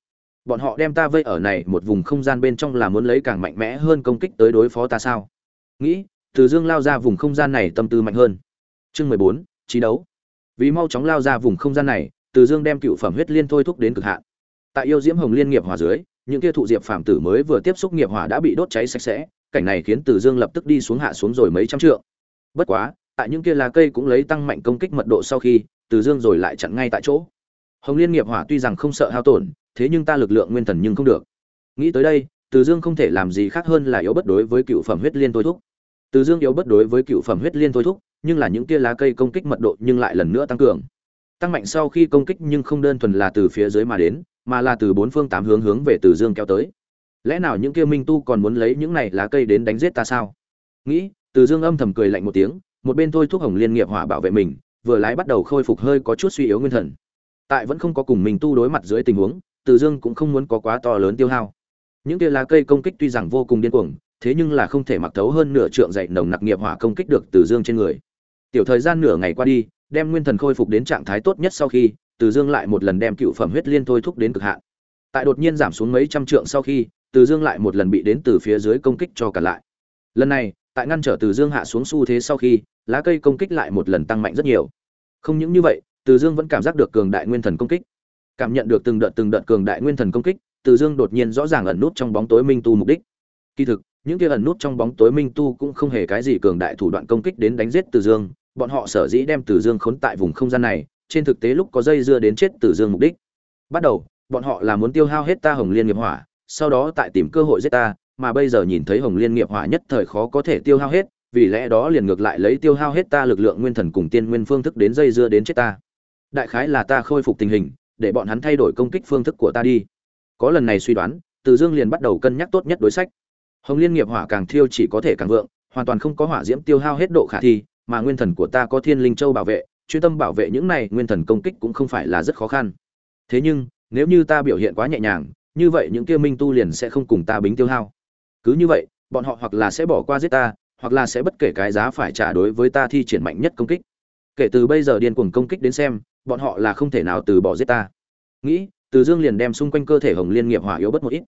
S1: Bọn họ đem ta vây ở này một vùng không gian bên trong là muốn lấy càng mạnh mẽ hơn công kích tới đối phó ta sao? Nghĩ, từ dương lao ra vùng không gian này tâm tư mạnh hơn. Chương mười bốn trí đấu. Vì mau chóng lao ra vùng không gian này từ dương đem cựu phẩm huyết liên thôi thúc đến cực hạn tại yêu diễm hồng liên nghiệp hỏa dưới những kia thụ diệp phạm tử mới vừa tiếp xúc nghiệp hỏa đã bị đốt cháy sạch sẽ cảnh này khiến Từ Dương lập tức đi xuống hạ xuống rồi mấy trăm trượng. Bất quá, tại những kia lá cây cũng lấy tăng mạnh công kích mật độ sau khi, Từ Dương rồi lại chặn ngay tại chỗ. Hồng Liên nghiệp hỏa tuy rằng không sợ hao tổn, thế nhưng ta lực lượng nguyên thần nhưng không được. Nghĩ tới đây, Từ Dương không thể làm gì khác hơn là yếu bất đối với cựu phẩm huyết liên thôi thúc. Từ Dương yếu bất đối với cựu phẩm huyết liên thôi thúc, nhưng là những kia lá cây công kích mật độ nhưng lại lần nữa tăng cường. Tăng mạnh sau khi công kích nhưng không đơn thuần là từ phía dưới mà đến, mà là từ bốn phương tám hướng hướng về Từ Dương kéo tới. Lẽ nào những kia minh tu còn muốn lấy những này lá cây đến đánh giết ta sao? Nghĩ, Từ Dương âm thầm cười lạnh một tiếng, một bên thôi thúc hồng liên nghiệp hỏa bảo vệ mình, vừa lái bắt đầu khôi phục hơi có chút suy yếu nguyên thần. Tại vẫn không có cùng mình tu đối mặt dưới tình huống, Từ Dương cũng không muốn có quá to lớn tiêu hao. Những kia lá cây công kích tuy rằng vô cùng điên cuồng, thế nhưng là không thể mặc thấu hơn nửa trượng dậy nồng nặc nghiệp hỏa công kích được Từ Dương trên người. Tiểu thời gian nửa ngày qua đi, đem nguyên thần khôi phục đến trạng thái tốt nhất sau khi, Từ Dương lại một lần đem cựu phẩm huyết liên thôi thúc đến cực hạn. Tại đột nhiên giảm xuống mấy trăm trượng sau khi, Từ Dương lại một lần bị đến từ phía dưới công kích cho cả lại. Lần này, tại ngăn trở Từ Dương hạ xuống xu thế sau khi, lá cây công kích lại một lần tăng mạnh rất nhiều. Không những như vậy, Từ Dương vẫn cảm giác được cường đại nguyên thần công kích. Cảm nhận được từng đợt từng đợt cường đại nguyên thần công kích, Từ Dương đột nhiên rõ ràng ẩn nút trong bóng tối minh tu mục đích. Kỳ thực, những kia ẩn nút trong bóng tối minh tu cũng không hề cái gì cường đại thủ đoạn công kích đến đánh giết Từ Dương, bọn họ sở dĩ đem Tử Dương khốn tại vùng không gian này, trên thực tế lúc có dây dưa đến chết Tử Dương mục đích. Bắt đầu, bọn họ là muốn tiêu hao hết ta Hồng Liên nghiệp hỏa, sau đó tại tìm cơ hội giết ta, mà bây giờ nhìn thấy Hồng Liên nghiệp hỏa nhất thời khó có thể tiêu hao hết, vì lẽ đó liền ngược lại lấy tiêu hao hết ta lực lượng nguyên thần cùng tiên nguyên phương thức đến dây dưa đến chết ta. Đại khái là ta khôi phục tình hình, để bọn hắn thay đổi công kích phương thức của ta đi. Có lần này suy đoán, Từ Dương liền bắt đầu cân nhắc tốt nhất đối sách. Hồng Liên nghiệp hỏa càng thiêu chỉ có thể càng vượng, hoàn toàn không có hỏa diễm tiêu hao hết độ khả thi, mà nguyên thần của ta có Thiên Linh Châu bảo vệ, chuyên tâm bảo vệ những này nguyên thần công kích cũng không phải là rất khó khăn. Thế nhưng, nếu như ta biểu hiện quá nhẹ nhàng, như vậy những kia minh tu liền sẽ không cùng ta bính tiêu hao. Cứ như vậy, bọn họ hoặc là sẽ bỏ qua giết ta, hoặc là sẽ bất kể cái giá phải trả đối với ta thi triển mạnh nhất công kích. Kể từ bây giờ điên cuồng công kích đến xem, bọn họ là không thể nào từ bỏ giết ta. Nghĩ, Từ Dương liền đem xung quanh cơ thể Hồng Liên nghiệp hỏa yếu bất một ít.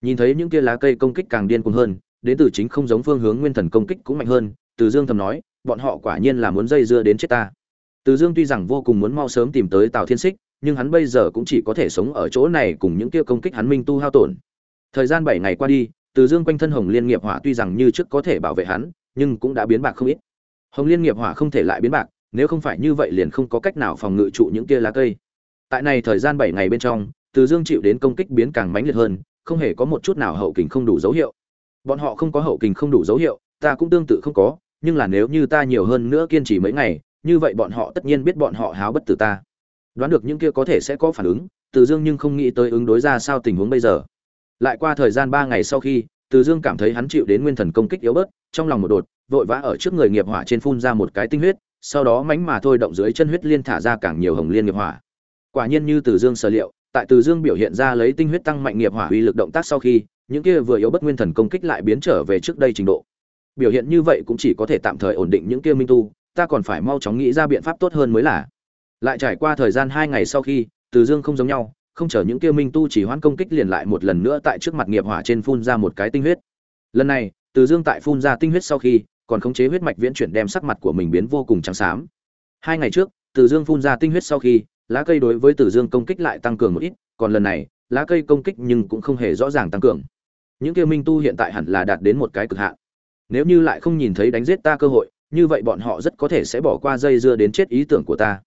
S1: Nhìn thấy những kia lá cây công kích càng điên cuồng hơn, đến từ chính không giống phương hướng nguyên thần công kích cũng mạnh hơn, Từ Dương thầm nói, bọn họ quả nhiên là muốn dây dưa đến chết ta. Từ Dương tuy rằng vô cùng muốn mau sớm tìm tới Tào Thiên Sích, nhưng hắn bây giờ cũng chỉ có thể sống ở chỗ này cùng những kia công kích hắn minh tu hao tổn. Thời gian 7 ngày qua đi, Từ Dương quanh thân Hồng Liên nghiệp hỏa tuy rằng như trước có thể bảo vệ hắn, nhưng cũng đã biến bạc không ít. Hồng Liên nghiệp hỏa không thể lại biến bạc, nếu không phải như vậy liền không có cách nào phòng ngự trụ những kia lá cây. Tại này thời gian 7 ngày bên trong, Từ Dương chịu đến công kích biến càng mãnh liệt hơn, không hề có một chút nào hậu kình không đủ dấu hiệu. Bọn họ không có hậu kình không đủ dấu hiệu, ta cũng tương tự không có, nhưng là nếu như ta nhiều hơn nữa kiên trì mấy ngày, như vậy bọn họ tất nhiên biết bọn họ háo bất tử ta. Đoán được những kia có thể sẽ có phản ứng, Từ Dương nhưng không nghĩ tới ứng đối ra sao tình huống bây giờ. Lại qua thời gian ba ngày sau khi, Từ Dương cảm thấy hắn chịu đến nguyên thần công kích yếu bớt, trong lòng một đột, vội vã ở trước người nghiệp hỏa trên phun ra một cái tinh huyết, sau đó mánh mà thôi động dưới chân huyết liên thả ra càng nhiều hồng liên nghiệp hỏa. Quả nhiên như Từ Dương sở liệu, tại Từ Dương biểu hiện ra lấy tinh huyết tăng mạnh nghiệp hỏa uy lực động tác sau khi, những kia vừa yếu bất nguyên thần công kích lại biến trở về trước đây trình độ. Biểu hiện như vậy cũng chỉ có thể tạm thời ổn định những kia minh tu, ta còn phải mau chóng nghĩ ra biện pháp tốt hơn mới là. Lại trải qua thời gian hai ngày sau khi, Từ Dương không giống nhau, không chờ những kia minh tu chỉ hoãn công kích liền lại một lần nữa tại trước mặt nghiệp hỏa trên phun ra một cái tinh huyết. Lần này, Từ Dương tại phun ra tinh huyết sau khi, còn khống chế huyết mạch viễn chuyển đem sắc mặt của mình biến vô cùng trắng xám. Hai ngày trước, Từ Dương phun ra tinh huyết sau khi, lá cây đối với Từ Dương công kích lại tăng cường một ít, còn lần này, lá cây công kích nhưng cũng không hề rõ ràng tăng cường. Những kia minh tu hiện tại hẳn là đạt đến một cái cực hạn. Nếu như lại không nhìn thấy đánh giết ta cơ hội, như vậy bọn họ rất có thể sẽ bỏ qua dây dưa đến chết ý tưởng của ta.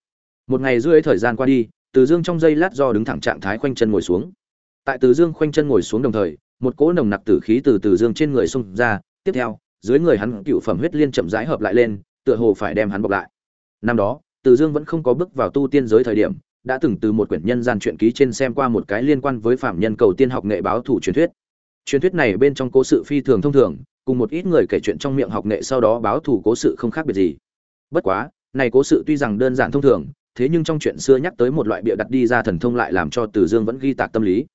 S1: Một ngày rưỡi thời gian qua đi, Từ Dương trong giây lát do đứng thẳng trạng thái khoanh chân ngồi xuống. Tại Từ Dương khoanh chân ngồi xuống đồng thời, một cỗ nồng nặc tử khí từ Từ Dương trên người xung ra, tiếp theo, dưới người hắn cựu phẩm huyết liên chậm rãi hợp lại lên, tựa hồ phải đem hắn bọc lại. Năm đó, Từ Dương vẫn không có bước vào tu tiên giới thời điểm, đã từng từ một quyển nhân gian truyện ký trên xem qua một cái liên quan với phạm nhân cầu tiên học nghệ báo thủ truyền thuyết. Truyền thuyết này bên trong cố sự phi thường thông thường, cùng một ít người kể chuyện trong miệng học nghệ sau đó báo thủ cố sự không khác biệt gì. Bất quá, này cố sự tuy rằng đơn giản thông thường, thế nhưng trong chuyện xưa nhắc tới một loại bịa đặt đi ra thần thông lại làm cho Từ Dương vẫn ghi tạc tâm lý.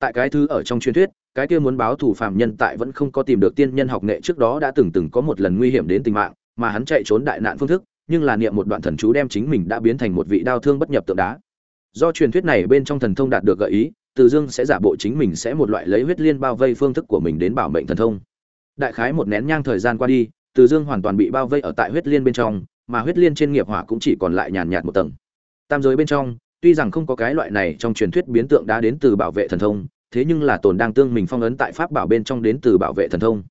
S1: Tại cái thứ ở trong truyền thuyết, cái kia muốn báo thủ phàm nhân tại vẫn không có tìm được tiên nhân học nghệ trước đó đã từng từng có một lần nguy hiểm đến tính mạng, mà hắn chạy trốn đại nạn phương thức, nhưng là niệm một đoạn thần chú đem chính mình đã biến thành một vị đao thương bất nhập tượng đá. Do truyền thuyết này bên trong thần thông đạt được gợi ý, Từ Dương sẽ giả bộ chính mình sẽ một loại lấy huyết liên bao vây phương thức của mình đến bảo mệnh thần thông. Đại khái một nén nhang thời gian qua đi, Từ Dương hoàn toàn bị bao vây ở tại huyết liên bên trong, mà huyết liên trên nghiệp hỏa cũng chỉ còn lại nhàn nhạt một tầng. Tam giới bên trong, tuy rằng không có cái loại này trong truyền thuyết biến tượng đã đến từ bảo vệ thần thông, thế nhưng là tồn đang tương mình phong ấn tại pháp bảo bên trong đến từ bảo vệ thần thông.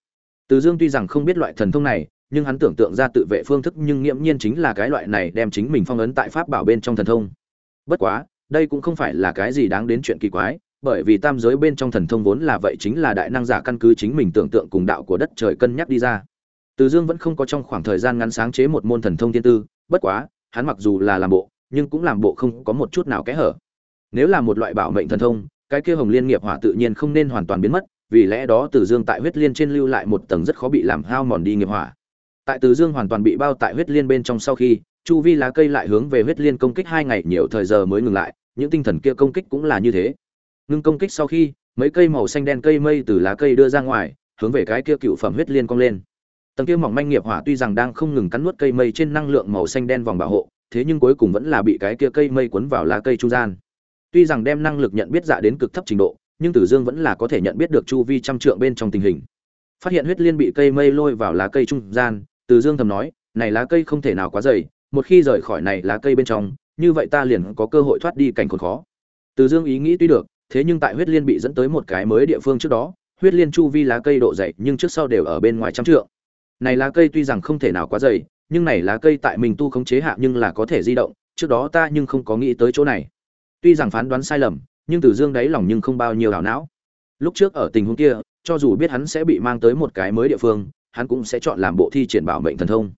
S1: Từ Dương tuy rằng không biết loại thần thông này, nhưng hắn tưởng tượng ra tự vệ phương thức nhưng nghiễm nhiên chính là cái loại này đem chính mình phong ấn tại pháp bảo bên trong thần thông. Bất quá, đây cũng không phải là cái gì đáng đến chuyện kỳ quái, bởi vì tam giới bên trong thần thông vốn là vậy chính là đại năng giả căn cứ chính mình tưởng tượng cùng đạo của đất trời cân nhắc đi ra. Từ Dương vẫn không có trong khoảng thời gian ngắn sáng chế một môn thần thông tiên tư, bất quá, hắn mặc dù là làm bộ, nhưng cũng làm bộ không có một chút nào kẽ hở. Nếu là một loại bảo mệnh thần thông, cái kia Hồng Liên nghiệp hỏa tự nhiên không nên hoàn toàn biến mất, vì lẽ đó Từ Dương tại huyết liên trên lưu lại một tầng rất khó bị làm hao mòn đi nghiệp hỏa. Tại Từ Dương hoàn toàn bị bao tại huyết liên bên trong sau khi, chu vi lá cây lại hướng về huyết liên công kích hai ngày nhiều thời giờ mới ngừng lại, những tinh thần kia công kích cũng là như thế. Ngưng công kích sau khi, mấy cây màu xanh đen cây mây từ lá cây đưa ra ngoài, hướng về cái kia cựu phẩm huyết liên cong lên. Tầng kia mỏng manh nghiệp hỏa tuy rằng đang không ngừng cắn nuốt cây mây trên năng lượng màu xanh đen vòng bảo hộ, thế nhưng cuối cùng vẫn là bị cái kia cây mây cuốn vào lá cây trung gian. Tuy rằng đem năng lực nhận biết dạ đến cực thấp trình độ, nhưng Tử Dương vẫn là có thể nhận biết được chu vi trăm trượng bên trong tình hình. Phát hiện huyết liên bị cây mây lôi vào lá cây trung gian, Tử Dương thầm nói, này lá cây không thể nào quá dày, một khi rời khỏi này lá cây bên trong, như vậy ta liền có cơ hội thoát đi cảnh khốn khó. Tử Dương ý nghĩ tuy được, thế nhưng tại huyết liên bị dẫn tới một cái mới địa phương trước đó, huyết liên chu vi lá cây độ dày nhưng trước sau đều ở bên ngoài trăm trượng. Này lá cây tuy rằng không thể nào quá dày, nhưng này lá cây tại mình tu khống chế hạ nhưng là có thể di động, trước đó ta nhưng không có nghĩ tới chỗ này. Tuy rằng phán đoán sai lầm, nhưng Từ Dương đáy lòng nhưng không bao nhiêu đảo não. Lúc trước ở tình huống kia, cho dù biết hắn sẽ bị mang tới một cái mới địa phương, hắn cũng sẽ chọn làm bộ thi triển bảo mệnh thần thông.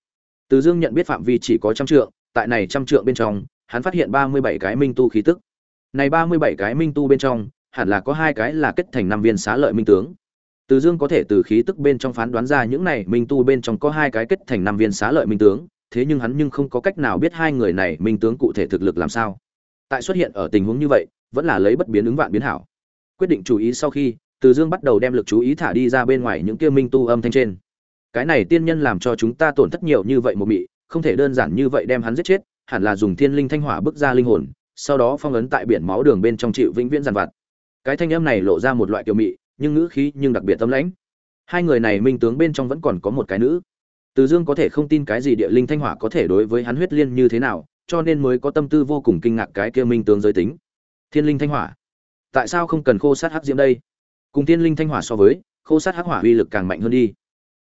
S1: Từ Dương nhận biết phạm vi chỉ có trăm trượng, tại này trăm trượng bên trong, hắn phát hiện ba mươi bảy cái minh tu khí tức. Này ba mươi bảy cái minh tu bên trong, hẳn là có hai cái là kết thành năm viên xá lợi minh tướng. Từ Dương có thể từ khí tức bên trong phán đoán ra những này minh tu bên trong có hai cái kết thành năm viên xá lợi minh tướng, thế nhưng hắn nhưng không có cách nào biết hai người này minh tướng cụ thể thực lực làm sao. Tại xuất hiện ở tình huống như vậy, vẫn là lấy bất biến ứng vạn biến hảo. Quyết định chú ý sau khi, Từ Dương bắt đầu đem lực chú ý thả đi ra bên ngoài những kia minh tu âm thanh trên. Cái này tiên nhân làm cho chúng ta tổn thất nhiều như vậy một mị, không thể đơn giản như vậy đem hắn giết chết, hẳn là dùng thiên linh thanh hỏa bức ra linh hồn, sau đó phong ấn tại biển máu đường bên trong chịu vĩnh viễn giàn vặt. Cái thanh âm này lộ ra một loại kiều mị, nhưng ngữ khí nhưng đặc biệt tâm lãnh. Hai người này minh tướng bên trong vẫn còn có một cái nữ. Từ Dương có thể không tin cái gì địa linh thanh hỏa có thể đối với hắn huyết liên như thế nào, cho nên mới có tâm tư vô cùng kinh ngạc cái kia minh tướng giới tính. Thiên linh thanh hỏa, tại sao không cần khô sát hắc diễm đây? Cùng thiên linh thanh hỏa so với, khô sát hắc hỏa uy lực càng mạnh hơn đi.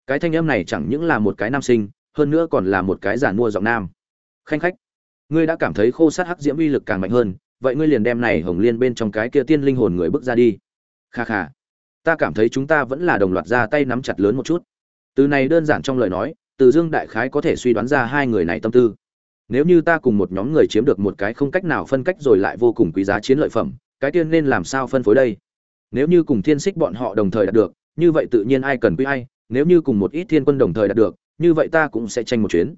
S1: Cái thanh âm này chẳng những là một cái nam sinh, hơn nữa còn là một cái giản mua giọng nam. Khanh khách, ngươi đã cảm thấy khô sát hắc diễm uy lực càng mạnh hơn, vậy ngươi liền đem này hồng liên bên trong cái kia tiên linh hồn người bước ra đi. Kha kha. Ta cảm thấy chúng ta vẫn là đồng loạt ra tay nắm chặt lớn một chút. Từ này đơn giản trong lời nói từ dương đại khái có thể suy đoán ra hai người này tâm tư. Nếu như ta cùng một nhóm người chiếm được một cái không cách nào phân cách rồi lại vô cùng quý giá chiến lợi phẩm cái tiên nên làm sao phân phối đây? Nếu như cùng thiên xích bọn họ đồng thời đạt được như vậy tự nhiên ai cần quý ai nếu như cùng một ít thiên quân đồng thời đạt được như vậy ta cũng sẽ tranh một chuyến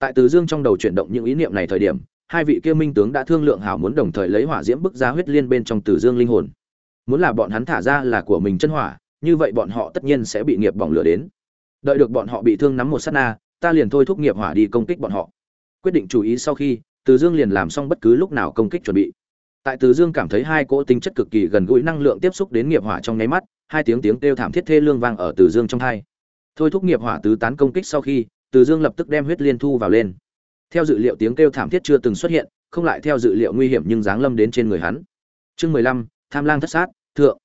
S1: tại từ dương trong đầu chuyển động những ý niệm này thời điểm, hai vị kia minh tướng đã thương lượng hảo muốn đồng thời lấy hỏa diễm bức giá huyết liên bên trong từ dương linh hồn. Muốn là bọn hắn thả ra là của mình chân hỏa, như vậy bọn họ tất nhiên sẽ bị nghiệp bỏng lửa đến. Đợi được bọn họ bị thương nắm một sát na, ta liền thôi thúc nghiệp hỏa đi công kích bọn họ. Quyết định chú ý sau khi, từ dương liền làm xong bất cứ lúc nào công kích chuẩn bị. Tại từ dương cảm thấy hai cỗ tính chất cực kỳ gần gũi năng lượng tiếp xúc đến nghiệp hỏa trong nháy mắt, hai tiếng tiếng kêu thảm thiết thê lương vang ở từ dương trong hai thôi thúc nghiệp hỏa tứ tán công kích sau khi từ dương lập tức đem huyết liên thu vào lên. Theo dự liệu tiếng kêu thảm thiết chưa từng xuất hiện, không lại theo dự liệu nguy hiểm nhưng giáng lâm đến trên người hắn. Chương mười lăm, tham lang thất sát, thượng.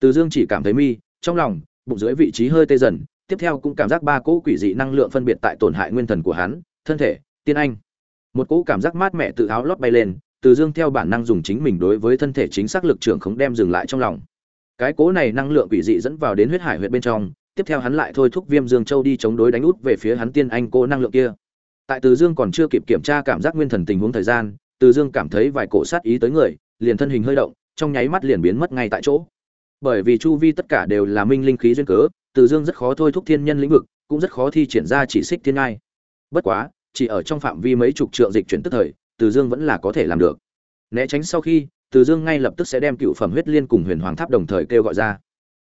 S1: Từ dương chỉ cảm thấy mi, trong lòng, bụng dưới vị trí hơi tê dần, tiếp theo cũng cảm giác ba cỗ quỷ dị năng lượng phân biệt tại tổn hại nguyên thần của hắn, thân thể, tiên anh. Một cỗ cảm giác mát mẻ tự áo lót bay lên, từ dương theo bản năng dùng chính mình đối với thân thể chính xác lực trưởng không đem dừng lại trong lòng. Cái cỗ này năng lượng quỷ dị dẫn vào đến huyết hải huyệt bên trong tiếp theo hắn lại thôi thúc viêm dương châu đi chống đối đánh út về phía hắn tiên anh cô năng lượng kia. Tại từ dương còn chưa kịp kiểm tra cảm giác nguyên thần tình huống thời gian, từ dương cảm thấy vài cổ sát ý tới người, liền thân hình hơi động, trong nháy mắt liền biến mất ngay tại chỗ. Bởi vì chu vi tất cả đều là minh linh khí duyên cớ, từ dương rất khó thôi thúc thiên nhân lĩnh vực, cũng rất khó thi triển ra chỉ xích thiên ngai. Bất quá, chỉ ở trong phạm vi mấy chục trượng dịch chuyển tức thời, từ dương vẫn là có thể làm được. Né tránh sau khi, từ dương ngay lập tức sẽ đem cựu phẩm huyết liên cùng huyền hoàng tháp đồng thời kêu gọi ra.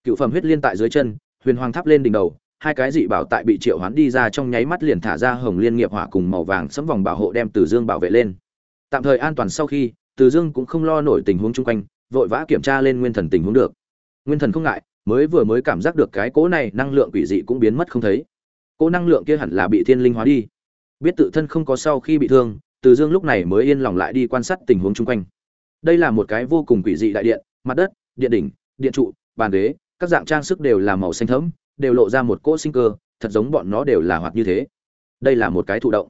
S1: Cựu phẩm huyết liên tại dưới chân huyền hoàng tháp lên đỉnh đầu, hai cái dị bảo tại bị triệu hoán đi ra trong nháy mắt liền thả ra hồng liên nghiệp hỏa cùng màu vàng sấm vòng bảo hộ đem từ dương bảo vệ lên. Tạm thời an toàn sau khi, từ dương cũng không lo nổi tình huống chung quanh, vội vã kiểm tra lên nguyên thần tình huống được. Nguyên thần không ngại, mới vừa mới cảm giác được cái cỗ này năng lượng quỷ dị cũng biến mất không thấy. Cỗ năng lượng kia hẳn là bị thiên linh hóa đi. Biết tự thân không có sau khi bị thương, từ dương lúc này mới yên lòng lại đi quan sát tình huống chung quanh. Đây là một cái vô cùng quỷ dị đại điện, mặt đất, điện đỉnh, điện trụ, bàn ghế các dạng trang sức đều là màu xanh thẫm, đều lộ ra một cỗ sinh cơ, thật giống bọn nó đều là hoạt như thế. Đây là một cái thụ động.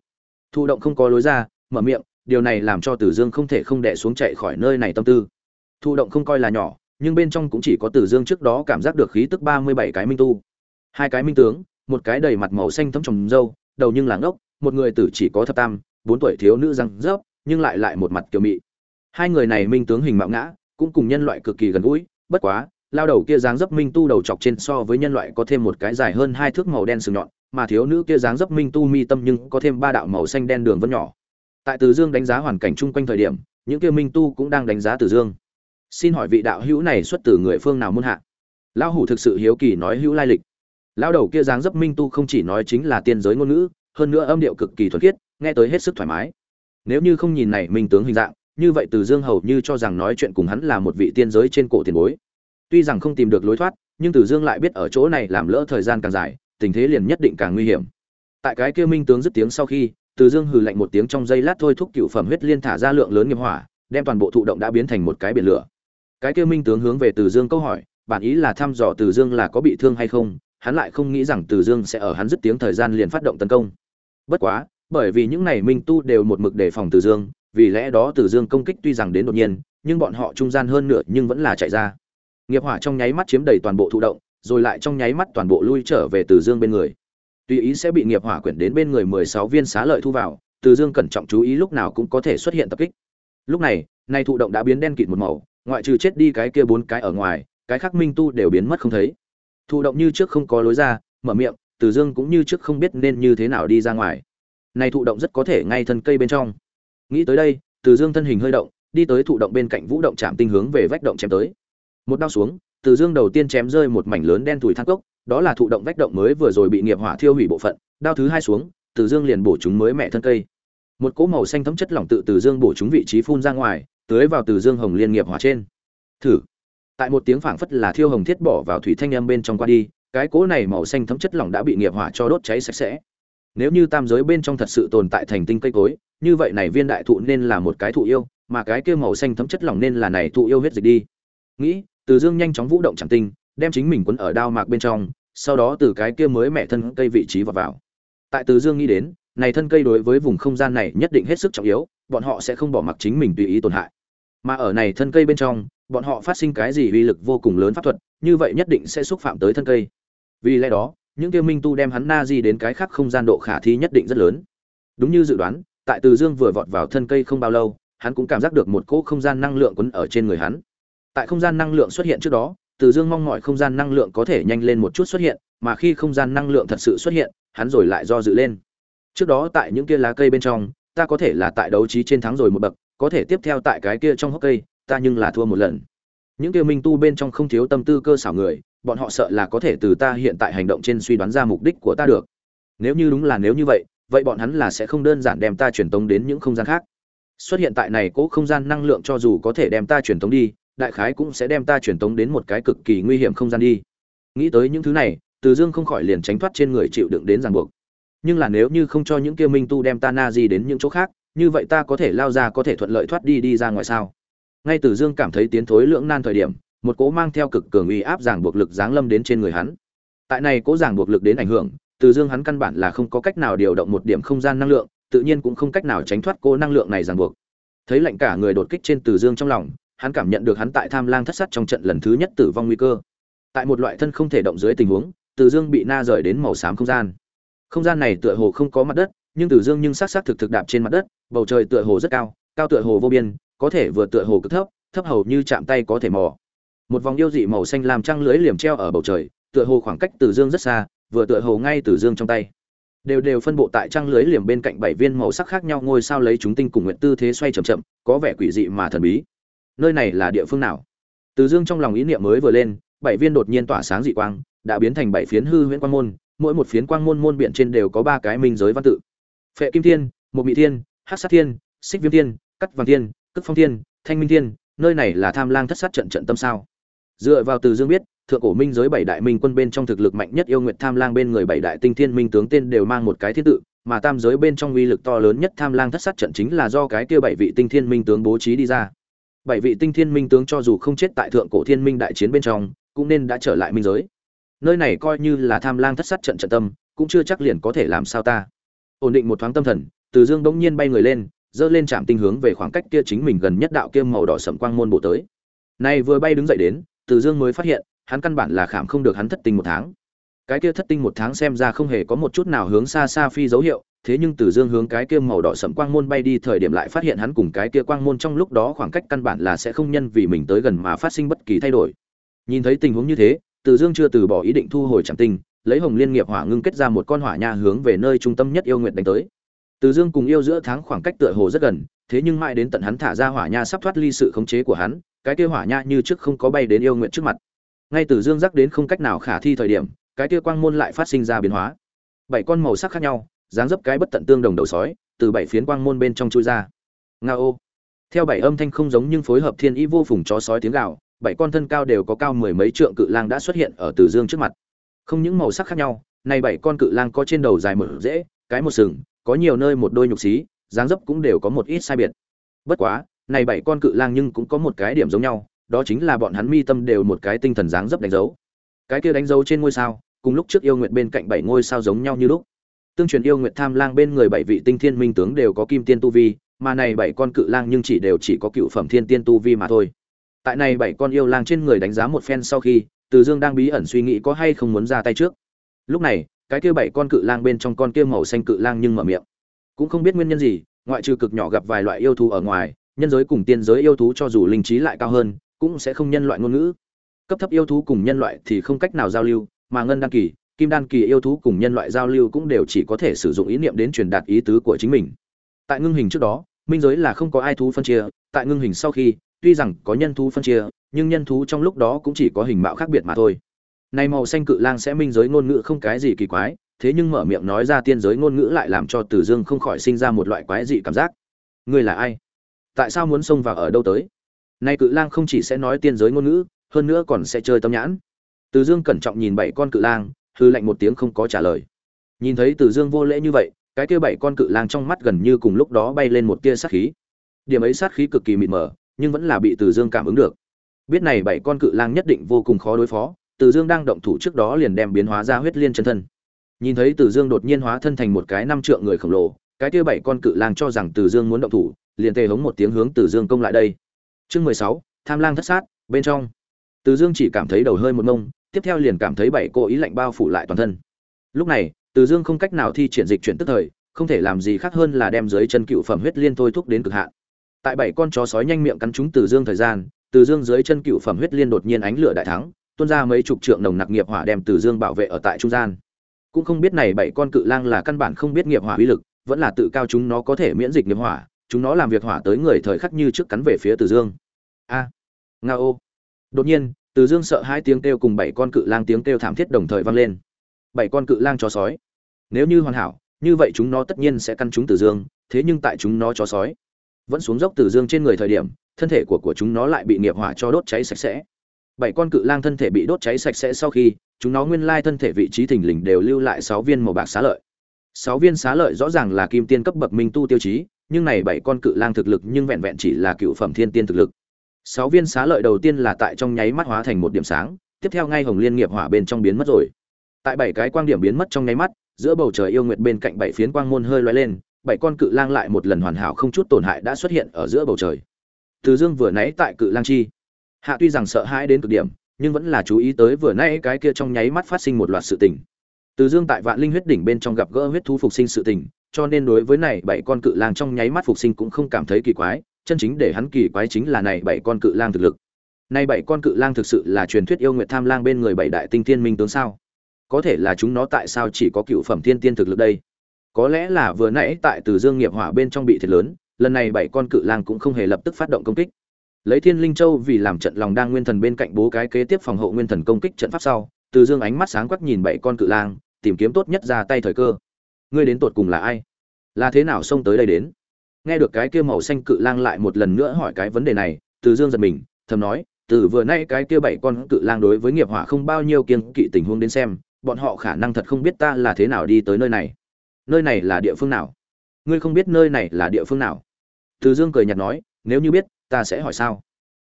S1: Thụ động không có lối ra, mở miệng, điều này làm cho tử dương không thể không đè xuống chạy khỏi nơi này tâm tư. Thụ động không coi là nhỏ, nhưng bên trong cũng chỉ có tử dương trước đó cảm giác được khí tức ba mươi bảy cái minh tu. Hai cái minh tướng, một cái đầy mặt màu xanh thẫm trồng râu đầu nhưng là ngốc, một người tử chỉ có thập tam, bốn tuổi thiếu nữ răng rớp, nhưng lại lại một mặt kiều mị. Hai người này minh tướng hình mạo ngã, cũng cùng nhân loại cực kỳ gần gũi, bất quá lao đầu kia dáng dấp minh tu đầu chọc trên so với nhân loại có thêm một cái dài hơn hai thước màu đen sừng nhọn, mà thiếu nữ kia dáng dấp minh tu mi tâm nhưng có thêm ba đạo màu xanh đen đường vân nhỏ. Tại từ dương đánh giá hoàn cảnh chung quanh thời điểm, những kia minh tu cũng đang đánh giá từ dương. Xin hỏi vị đạo hữu này xuất từ người phương nào muôn hạ? Lão hủ thực sự hiếu kỳ nói hữu lai lịch. Lão đầu kia dáng dấp minh tu không chỉ nói chính là tiên giới ngôn ngữ, hơn nữa âm điệu cực kỳ thuần khiết, nghe tới hết sức thoải mái. Nếu như không nhìn này minh tướng hình dạng, như vậy từ dương hầu như cho rằng nói chuyện cùng hắn là một vị tiên giới trên cổ tiền bối tuy rằng không tìm được lối thoát, nhưng từ dương lại biết ở chỗ này làm lỡ thời gian càng dài, tình thế liền nhất định càng nguy hiểm. Tại cái kia minh tướng dứt tiếng sau khi từ dương hừ lạnh một tiếng trong giây lát thôi thúc cựu phẩm huyết liên thả ra lượng lớn nghiệp hỏa, đem toàn bộ thụ động đã biến thành một cái biển lửa. Cái kia minh tướng hướng về từ dương câu hỏi, bản ý là thăm dò từ dương là có bị thương hay không, hắn lại không nghĩ rằng từ dương sẽ ở hắn dứt tiếng thời gian liền phát động tấn công. Bất quá, bởi vì những này minh tu đều một mực đề phòng từ dương, vì lẽ đó từ dương công kích tuy rằng đến đột nhiên, nhưng bọn họ trung gian hơn nửa nhưng vẫn là chạy ra nghiệp hỏa trong nháy mắt chiếm đầy toàn bộ thụ động, rồi lại trong nháy mắt toàn bộ lui trở về từ dương bên người. Tùy ý sẽ bị nghiệp hỏa quyển đến bên người mười sáu viên xá lợi thu vào, từ dương cẩn trọng chú ý lúc nào cũng có thể xuất hiện tập kích. Lúc này, nay thụ động đã biến đen kịt một màu, ngoại trừ chết đi cái kia bốn cái ở ngoài, cái khác minh tu đều biến mất không thấy. Thụ động như trước không có lối ra, mở miệng, từ dương cũng như trước không biết nên như thế nào đi ra ngoài. Này thụ động rất có thể ngay thân cây bên trong. Nghĩ tới đây, từ dương thân hình hơi động, đi tới thụ động bên cạnh vũ động chạm tinh hướng về vách động chém tới một đao xuống, từ dương đầu tiên chém rơi một mảnh lớn đen thùi thang cốc, đó là thụ động vách động mới vừa rồi bị nghiệp hỏa thiêu hủy bộ phận đao thứ hai xuống, từ dương liền bổ chúng mới mẹ thân cây. Một cỗ màu xanh thấm chất lỏng tự từ dương bổ chúng vị trí phun ra ngoài, tưới vào từ dương hồng liên nghiệp hỏa trên. Thử. Tại một tiếng phảng phất là thiêu hồng thiết bỏ vào thủy thanh âm bên trong qua đi, cái cỗ này màu xanh thấm chất lỏng đã bị nghiệp hỏa cho đốt cháy sạch sẽ. Nếu như tam giới bên trong thật sự tồn tại thành tinh cây cối, như vậy này viên đại thụ nên là một cái thụ yêu, mà cái kia màu xanh thấm chất lỏng nên là này thụ yêu huyết dịch đi. Nghĩ từ dương nhanh chóng vũ động chẳng tinh, đem chính mình quấn ở đao mạc bên trong, sau đó từ cái kia mới mẹ thân cây vị trí vào vào. Tại từ dương nghĩ đến, này thân cây đối với vùng không gian này nhất định hết sức trọng yếu, bọn họ sẽ không bỏ mặc chính mình tùy ý tổn hại. Mà ở này thân cây bên trong, bọn họ phát sinh cái gì uy lực vô cùng lớn pháp thuật, như vậy nhất định sẽ xúc phạm tới thân cây. Vì lẽ đó, những kia minh tu đem hắn na di đến cái khác không gian độ khả thi nhất định rất lớn. Đúng như dự đoán, tại từ dương vừa vọt vào thân cây không bao lâu, hắn cũng cảm giác được một cỗ không gian năng lượng quấn ở trên người hắn tại không gian năng lượng xuất hiện trước đó, từ dương mong mọi không gian năng lượng có thể nhanh lên một chút xuất hiện, mà khi không gian năng lượng thật sự xuất hiện, hắn rồi lại do dự lên. Trước đó tại những kia lá cây bên trong, ta có thể là tại đấu trí trên thắng rồi một bậc, có thể tiếp theo tại cái kia trong hốc cây, ta nhưng là thua một lần. Những kia minh tu bên trong không thiếu tâm tư cơ xảo người, bọn họ sợ là có thể từ ta hiện tại hành động trên suy đoán ra mục đích của ta được. Nếu như đúng là nếu như vậy vậy bọn hắn là sẽ không đơn giản đem ta truyền tống đến những không gian khác. Xuất hiện tại này cố không gian năng lượng cho dù có thể đem ta truyền tống đi đại khái cũng sẽ đem ta truyền tống đến một cái cực kỳ nguy hiểm không gian đi. Nghĩ tới những thứ này, từ dương không khỏi liền tránh thoát trên người chịu đựng đến ràng buộc. Nhưng là nếu như không cho những kia minh tu đem ta na di đến những chỗ khác, như vậy ta có thể lao ra có thể thuận lợi thoát đi đi ra ngoài sao? Ngay từ dương cảm thấy tiến thối lưỡng nan thời điểm, một cố mang theo cực cường uy áp giảng buộc lực giáng lâm đến trên người hắn. Tại này cố giảng buộc lực đến ảnh hưởng, từ dương hắn căn bản là không có cách nào điều động một điểm không gian năng lượng, tự nhiên cũng không cách nào tránh thoát cố năng lượng này ràng buộc. Thấy lạnh cả người đột kích trên từ dương trong lòng hắn cảm nhận được hắn tại tham lang thất sát trong trận lần thứ nhất tử vong nguy cơ. Tại một loại thân không thể động dưới tình huống, từ dương bị na rời đến màu xám không gian. Không gian này tựa hồ không có mặt đất, nhưng từ dương nhưng s á c s á c thực thực đạp trên mặt đất, bầu trời tựa hồ rất cao cao tựa hồ vô biên, có thể vừa tựa hồ cực thấp thấp hầu như chạm tay có thể mò. Một vòng yêu dị màu xanh làm trăng lưới liềm treo ở bầu trời, tựa hồ khoảng cách từ dương rất xa, vừa tựa hồ ngay từ dương trong tay. Đều đều phân bộ tại trăng lưới liềm bên cạnh bảy viên màu sắc khác nhau ngôi sao lấy chúng tinh cùng nguyện tư thế xoay chậm chậm, có vẻ quỷ dị mà thần bí nơi này là địa phương nào? Từ dương trong lòng ý niệm mới vừa lên, bảy viên đột nhiên tỏa sáng dị quang, đã biến thành bảy phiến hư huyễn quang môn, mỗi một phiến quang môn môn biện trên đều có ba cái minh giới văn tự. Phệ kim thiên một mỹ thiên hát sát thiên, xích viêm thiên, cắt vàng thiên cức phong thiên, thanh minh thiên, nơi này là tham lang thất sát trận trận tâm sao? Dựa vào từ dương biết, thượng cổ minh giới bảy đại minh quân bên trong thực lực mạnh nhất yêu nguyệt tham lang bên người bảy đại tinh thiên minh tướng tên đều mang một cái thiên tự, mà tam giới bên trong uy lực to lớn nhất tham lang thất sát trận chính là do cái kia bảy vị tinh thiên minh tướng bố trí đi ra bảy vị tinh thiên minh tướng cho dù không chết tại thượng cổ thiên minh đại chiến bên trong, cũng nên đã trở lại minh giới. Nơi này coi như là tham lang thất sát trận trận tâm, cũng chưa chắc liền có thể làm sao ta. Ổn định một thoáng tâm thần, từ dương bỗng nhiên bay người lên dơ lên chạm tinh hướng về khoảng cách kia chính mình gần nhất đạo kia màu đỏ sậm quang môn bộ tới. Này vừa bay đứng dậy đến, từ dương mới phát hiện, hắn căn bản là khảm không được hắn thất tinh một tháng. Cái kia thất tinh một tháng xem ra không hề có một chút nào hướng xa xa phi dấu hiệu thế nhưng từ dương hướng cái kia màu đỏ sẫm quang môn bay đi thời điểm lại phát hiện hắn cùng cái kia quang môn trong lúc đó khoảng cách căn bản là sẽ không nhân vì mình tới gần mà phát sinh bất kỳ thay đổi. Nhìn thấy tình huống như thế từ dương chưa từ bỏ ý định thu hồi chẳng tình, lấy hồng liên nghiệp hỏa ngưng kết ra một con hỏa nha hướng về nơi trung tâm nhất yêu nguyện đánh tới. Từ dương cùng yêu giữa tháng khoảng cách tựa hồ rất gần thế nhưng mãi đến tận hắn thả ra hỏa nha sắp thoát ly sự khống chế của hắn cái kia hỏa nha như trước không có bay đến yêu nguyện trước mặt. Ngay từ dương giác đến không cách nào khả thi thời điểm cái kia quang môn lại phát sinh ra biến hóa. Bảy con màu sắc khác nhau dáng dấp cái bất tận tương đồng đầu sói, từ bảy phiến quang môn bên trong chui ra. Nga ô. Theo bảy âm thanh không giống nhưng phối hợp thiên ý vô phùng chó sói tiếng gạo bảy con thân cao đều có cao mười mấy trượng cự lang đã xuất hiện ở từ dương trước mặt. Không những màu sắc khác nhau, này bảy con cự lang có trên đầu dài một rễ, cái một sừng, có nhiều nơi một đôi nhục xí, dáng dấp cũng đều có một ít sai biệt. Bất quá, này bảy con cự lang nhưng cũng có một cái điểm giống nhau, đó chính là bọn hắn mi tâm đều một cái tinh thần dáng dấp đánh dấu. Cái kia đánh dấu trên ngôi sao, cùng lúc trước yêu nguyện bên cạnh bảy ngôi sao giống nhau như lúc tương truyền yêu nguyệt tham lang bên người bảy vị tinh thiên minh tướng đều có kim tiên tu vi, mà này bảy con cự lang nhưng chỉ đều chỉ có cựu phẩm thiên tiên tu vi mà thôi. Tại này bảy con yêu lang trên người đánh giá một phen sau khi, từ dương đang bí ẩn suy nghĩ có hay không muốn ra tay trước. Lúc này, cái kia bảy con cự lang bên trong con kia màu xanh cự lang nhưng mở miệng. Cũng không biết nguyên nhân gì, ngoại trừ cực nhỏ gặp vài loại yêu thú ở ngoài, nhân giới cùng tiên giới yêu thú cho dù linh trí lại cao hơn, cũng sẽ không nhân loại ngôn ngữ. Cấp thấp yêu thú cùng nhân loại thì không cách nào giao lưu, mà ngân đăng kỳ kim đan kỳ yêu thú cùng nhân loại giao lưu cũng đều chỉ có thể sử dụng ý niệm đến truyền đạt ý tứ của chính mình tại ngưng hình trước đó minh giới là không có ai thú phân chia tại ngưng hình sau khi tuy rằng có nhân thú phân chia nhưng nhân thú trong lúc đó cũng chỉ có hình mạo khác biệt mà thôi này màu xanh cự lang sẽ minh giới ngôn ngữ không cái gì kỳ quái thế nhưng mở miệng nói ra tiên giới ngôn ngữ lại làm cho Từ Dương không khỏi sinh ra một loại quái dị cảm giác. Ngươi là ai? Tại sao muốn xông vào ở đâu tới? Nay cự lang không chỉ sẽ nói tiên giới ngôn ngữ, hơn nữa còn sẽ chơi tâm nhãn. Từ Dương cẩn trọng nhìn bảy con cự lang, hư lạnh một tiếng không có trả lời. Nhìn thấy Từ Dương vô lễ như vậy, cái kia bảy con cự lang trong mắt gần như cùng lúc đó bay lên một tia sát khí. Điểm ấy sát khí cực kỳ mịt mờ, nhưng vẫn là bị Từ Dương cảm ứng được. Biết này bảy con cự lang nhất định vô cùng khó đối phó, Từ Dương đang động thủ trước đó liền đem biến hóa ra huyết liên chân thân nhìn thấy từ dương đột nhiên hóa thân thành một cái năm trượng người khổng lồ cái kia bảy con cự lang cho rằng từ dương muốn động thủ liền tề hống một tiếng hướng từ dương công lại đây chương mười sáu tham lang thất sát bên trong từ dương chỉ cảm thấy đầu hơi một ngông tiếp theo liền cảm thấy bảy cô ý lạnh bao phủ lại toàn thân. Lúc này từ dương không cách nào thi triển dịch chuyển tức thời không thể làm gì khác hơn là đem dưới chân cựu phẩm huyết liên thôi thúc đến cực hạn. Tại bảy con chó sói nhanh miệng cắn chúng từ dương thời gian từ dương dưới chân cựu phẩm huyết liên đột nhiên ánh lửa đại thắng tuôn ra mấy chục trượng nồng nặc nghiệp hỏa đem từ dương bảo vệ ở tại trung gian. Cũng không biết này bảy con cự lang là căn bản không biết nghiệp hỏa uy lực vẫn là tự cao chúng nó có thể miễn dịch nghiệp hỏa chúng nó làm việc hỏa tới người thời khắc như trước cắn về phía từ dương. A à, nga ô đột nhiên từ dương sợ hai tiếng kêu cùng bảy con cự lang tiếng kêu thảm thiết đồng thời vang lên. Bảy con cự lang chó sói. Nếu như hoàn hảo, như vậy chúng nó tất nhiên sẽ căn chúng từ dương, thế nhưng tại chúng nó chó sói vẫn xuống dốc từ dương trên người thời điểm, thân thể của của chúng nó lại bị nghiệp hỏa cho đốt cháy sạch sẽ. Bảy con cự lang thân thể bị đốt cháy sạch sẽ sau khi, chúng nó nguyên lai thân thể vị trí thình lình đều lưu lại sáu viên màu bạc xá lợi. Sáu viên xá lợi rõ ràng là kim tiên cấp bậc minh tu tiêu chí, nhưng này bảy con cự lang thực lực nhưng vẹn vẹn chỉ là cựu phẩm thiên tiên thực lực sáu viên xá lợi đầu tiên là tại trong nháy mắt hóa thành một điểm sáng, tiếp theo ngay hồng liên nghiệp hỏa bên trong biến mất rồi. Tại bảy cái quang điểm biến mất trong nháy mắt, giữa bầu trời yêu nguyệt bên cạnh bảy phiến quang môn hơi loay lên, bảy con cự lang lại một lần hoàn hảo không chút tổn hại đã xuất hiện ở giữa bầu trời. Từ dương vừa nãy tại cự lang chi. Hạ tuy rằng sợ hãi đến cực điểm, nhưng vẫn là chú ý tới vừa nãy cái kia trong nháy mắt phát sinh một loạt sự tình. Từ dương tại vạn linh huyết đỉnh bên trong gặp gỡ huyết thú phục sinh sự tình, cho nên đối với này bảy con cự lang trong nháy mắt phục sinh cũng không cảm thấy kỳ quái chân chính để hắn kỳ quái chính là này bảy con cự lang thực lực. Này bảy con cự lang thực sự là truyền thuyết yêu nguyệt tham lang bên người bảy đại tinh thiên minh tướng sao? Có thể là chúng nó tại sao chỉ có cựu phẩm thiên tiên thực lực đây? Có lẽ là vừa nãy tại từ dương nghiệp hỏa bên trong bị thiệt lớn, lần này bảy con cự lang cũng không hề lập tức phát động công kích. Lấy thiên linh châu vì làm trận lòng đang nguyên thần bên cạnh bố cái kế tiếp phòng hộ nguyên thần công kích trận pháp sau, từ dương ánh mắt sáng quắc nhìn bảy con cự lang, tìm kiếm tốt nhất ra tay thời cơ. Ngươi đến tột cùng là ai? Là thế nào xông tới đây đến? Nghe được cái kia màu xanh cự lang lại một lần nữa hỏi cái vấn đề này, từ dương giật mình, thầm nói, từ vừa nay cái kia bảy con cự lang đối với nghiệp hỏa không bao nhiêu kiên kỵ tình huống đến xem, bọn họ khả năng thật không biết ta là thế nào đi tới nơi này. Nơi này là địa phương nào? Ngươi không biết nơi này là địa phương nào. Từ dương cười nhạt nói, nếu như biết, ta sẽ hỏi sao?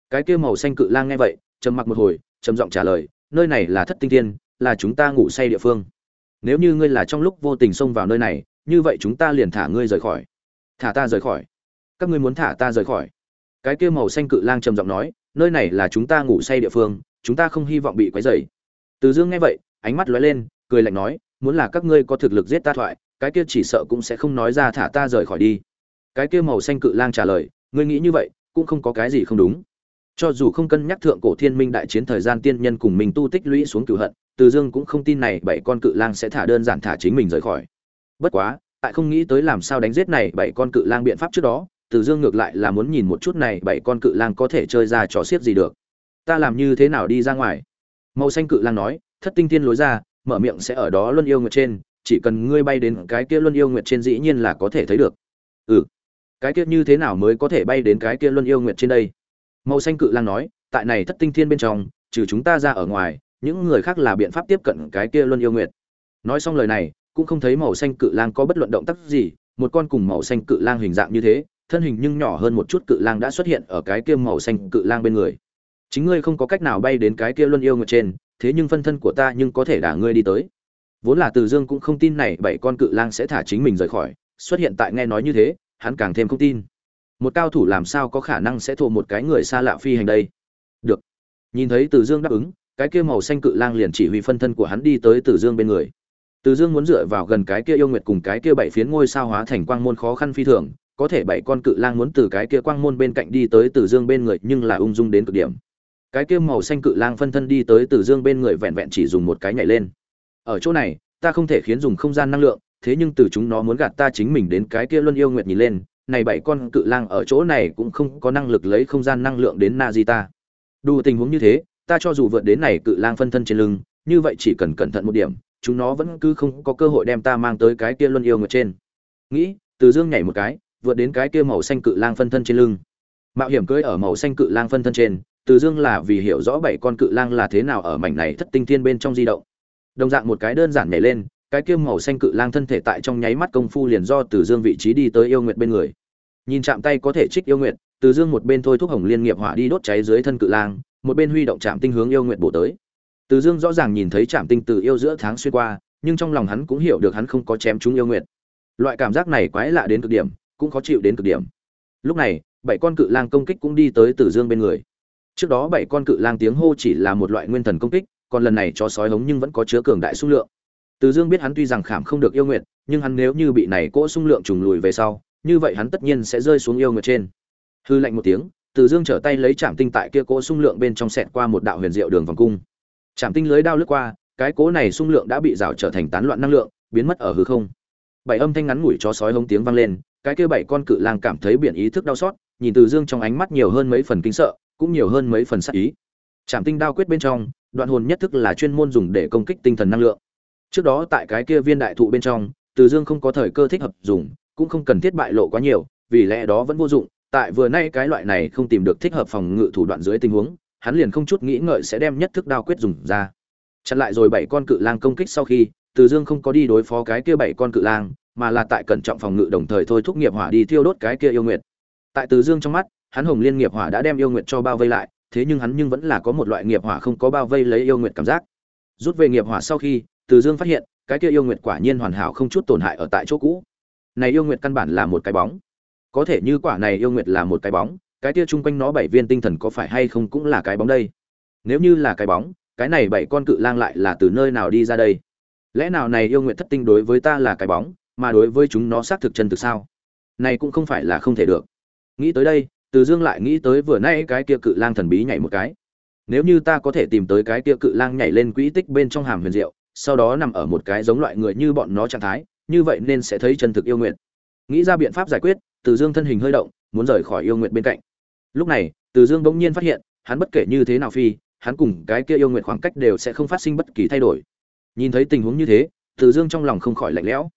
S1: Cái kia màu xanh cự lang nghe vậy, trầm mặc một hồi, trầm giọng trả lời, nơi này là thất tinh thiên là chúng ta ngủ say địa phương. Nếu như ngươi là trong lúc vô tình xông vào nơi này, như vậy chúng ta liền thả ngươi rời khỏi thả ta rời khỏi. Các ngươi muốn thả ta rời khỏi. Cái kia màu xanh cự lang trầm giọng nói, nơi này là chúng ta ngủ say địa phương, chúng ta không hy vọng bị quấy rầy. Từ dương nghe vậy, ánh mắt lóe lên, cười lạnh nói, muốn là các ngươi có thực lực giết ta thoại, cái kia chỉ sợ cũng sẽ không nói ra thả ta rời khỏi đi. Cái kia màu xanh cự lang trả lời, ngươi nghĩ như vậy, cũng không có cái gì không đúng. Cho dù không cân nhắc thượng cổ thiên minh đại chiến thời gian tiên nhân cùng mình tu tích lũy xuống cửu hận, từ dương cũng không tin này bảy con cự lang sẽ thả đơn giản thả chính mình rời khỏi. Bất quá tại không nghĩ tới làm sao đánh giết này bảy con cự lang biện pháp trước đó, từ dương ngược lại là muốn nhìn một chút này bảy con cự lang có thể chơi ra trò xiết gì được. Ta làm như thế nào đi ra ngoài? Màu xanh cự lang nói, thất tinh thiên lối ra, mở miệng sẽ ở đó luân yêu nguyệt trên, chỉ cần ngươi bay đến cái kia luân yêu nguyệt trên dĩ nhiên là có thể thấy được. Ừ. Cái kia như thế nào mới có thể bay đến cái kia luân yêu nguyệt trên đây? Màu xanh cự lang nói, tại này thất tinh thiên bên trong, trừ chúng ta ra ở ngoài, những người khác là biện pháp tiếp cận cái kia luân yêu nguyệt. Nói xong lời này cũng không thấy màu xanh cự lang có bất luận động tác gì, một con cùng màu xanh cự lang hình dạng như thế, thân hình nhưng nhỏ hơn một chút cự lang đã xuất hiện ở cái kia màu xanh cự lang bên người. Chính ngươi không có cách nào bay đến cái kia luân yêu ngựa trên, thế nhưng phân thân của ta nhưng có thể đả ngươi đi tới. Vốn là từ dương cũng không tin này bảy con cự lang sẽ thả chính mình rời khỏi, xuất hiện tại nghe nói như thế, hắn càng thêm không tin. Một cao thủ làm sao có khả năng sẽ thua một cái người xa lạ phi hành đây? Được. Nhìn thấy từ dương đáp ứng, cái kia màu xanh cự lang liền chỉ huy phân thân của hắn đi tới từ dương bên người từ dương muốn dựa vào gần cái kia yêu nguyệt cùng cái kia bảy phiến ngôi sao hóa thành quang môn khó khăn phi thường, có thể bảy con cự lang muốn từ cái kia quang môn bên cạnh đi tới từ dương bên người nhưng là ung dung đến cực điểm. Cái kia màu xanh cự lang phân thân đi tới từ dương bên người vẹn vẹn chỉ dùng một cái nhảy lên. Ở chỗ này, ta không thể khiến dùng không gian năng lượng, thế nhưng từ chúng nó muốn gạt ta chính mình đến cái kia luân yêu nguyệt nhìn lên, này bảy con cự lang ở chỗ này cũng không có năng lực lấy không gian năng lượng đến na ta. Đủ tình huống như thế, ta cho dù vượt đến này cự lang phân thân trên lưng, như vậy chỉ cần cẩn thận một điểm chúng nó vẫn cứ không có cơ hội đem ta mang tới cái kia luân yêu nguyệt trên. Nghĩ, từ dương nhảy một cái, vượt đến cái kia màu xanh cự lang phân thân trên lưng. Mạo hiểm cưỡi ở màu xanh cự lang phân thân trên, từ dương là vì hiểu rõ bảy con cự lang là thế nào ở mảnh này thất tinh thiên bên trong di động. Đồng dạng một cái đơn giản nhảy lên, cái kia màu xanh cự lang thân thể tại trong nháy mắt công phu liền do từ dương vị trí đi tới yêu nguyệt bên người. Nhìn chạm tay có thể trích yêu nguyệt, từ dương một bên thôi thúc hồng liên nghiệp hỏa đi đốt cháy dưới thân cự lang, một bên huy động chạm tinh hướng yêu nguyệt bổ tới từ dương rõ ràng nhìn thấy Trạm tinh từ yêu giữa tháng xuyên qua, nhưng trong lòng hắn cũng hiểu được hắn không có chém trúng yêu nguyệt. Loại cảm giác này quái lạ đến cực điểm, cũng khó chịu đến cực điểm. Lúc này, bảy con cự lang công kích cũng đi tới từ dương bên người. Trước đó bảy con cự lang tiếng hô chỉ là một loại nguyên thần công kích, còn lần này cho sói hống nhưng vẫn có chứa cường đại xung lượng. Từ dương biết hắn tuy rằng khảm không được yêu nguyệt, nhưng hắn nếu như bị này cỗ xung lượng trùng lùi về sau, như vậy hắn tất nhiên sẽ rơi xuống yêu nguyệt trên. Hư lạnh một tiếng, từ dương trở tay lấy chạm tinh tại kia cỗ xung lượng bên trong xẹt qua một đạo huyền diệu đường vòng cung chạm tinh lưới đao lướt qua, cái cỗ này xung lượng đã bị rào trở thành tán loạn năng lượng, biến mất ở hư không. Bảy âm thanh ngắn ngủi cho sói hống tiếng vang lên, cái kia bảy con cự lang cảm thấy biển ý thức đau xót, nhìn từ dương trong ánh mắt nhiều hơn mấy phần kinh sợ, cũng nhiều hơn mấy phần sát ý. Chạm tinh đao quyết bên trong, đoạn hồn nhất thức là chuyên môn dùng để công kích tinh thần năng lượng. Trước đó tại cái kia viên đại thụ bên trong, từ dương không có thời cơ thích hợp dùng, cũng không cần thiết bại lộ quá nhiều, vì lẽ đó vẫn vô dụng, tại vừa nay cái loại này không tìm được thích hợp phòng ngự thủ đoạn dưới tình huống hắn liền không chút nghĩ ngợi sẽ đem nhất thức đao quyết dùng ra. Chặn lại rồi bảy con cự lang công kích sau khi, từ dương không có đi đối phó cái kia bảy con cự lang, mà là tại cẩn trọng phòng ngự đồng thời thôi thúc nghiệp hỏa đi thiêu đốt cái kia yêu nguyệt. Tại từ dương trong mắt, hắn hồng liên nghiệp hỏa đã đem yêu nguyệt cho bao vây lại, thế nhưng hắn nhưng vẫn là có một loại nghiệp hỏa không có bao vây lấy yêu nguyệt cảm giác. Rút về nghiệp hỏa sau khi, từ dương phát hiện, cái kia yêu nguyệt quả nhiên hoàn hảo không chút tổn hại ở tại chỗ cũ. Này yêu nguyệt căn bản là một cái bóng. Có thể như quả này yêu nguyệt là một cái bóng cái kia chung quanh nó bảy viên tinh thần có phải hay không cũng là cái bóng đây. Nếu như là cái bóng, cái này bảy con cự lang lại là từ nơi nào đi ra đây? Lẽ nào này yêu nguyện thất tinh đối với ta là cái bóng, mà đối với chúng nó xác thực chân thực sao? Này cũng không phải là không thể được. Nghĩ tới đây, từ dương lại nghĩ tới vừa nay cái kia cự lang thần bí nhảy một cái. Nếu như ta có thể tìm tới cái kia cự lang nhảy lên quỹ tích bên trong hàm huyền diệu, sau đó nằm ở một cái giống loại người như bọn nó trạng thái, như vậy nên sẽ thấy chân thực yêu nguyện. Nghĩ ra biện pháp giải quyết, từ dương thân hình hơi động, muốn rời khỏi yêu nguyện bên cạnh lúc này, từ dương bỗng nhiên phát hiện, hắn bất kể như thế nào phi, hắn cùng cái kia yêu nguyện khoảng cách đều sẽ không phát sinh bất kỳ thay đổi. Nhìn thấy tình huống như thế, từ dương trong lòng không khỏi lạnh lẽo.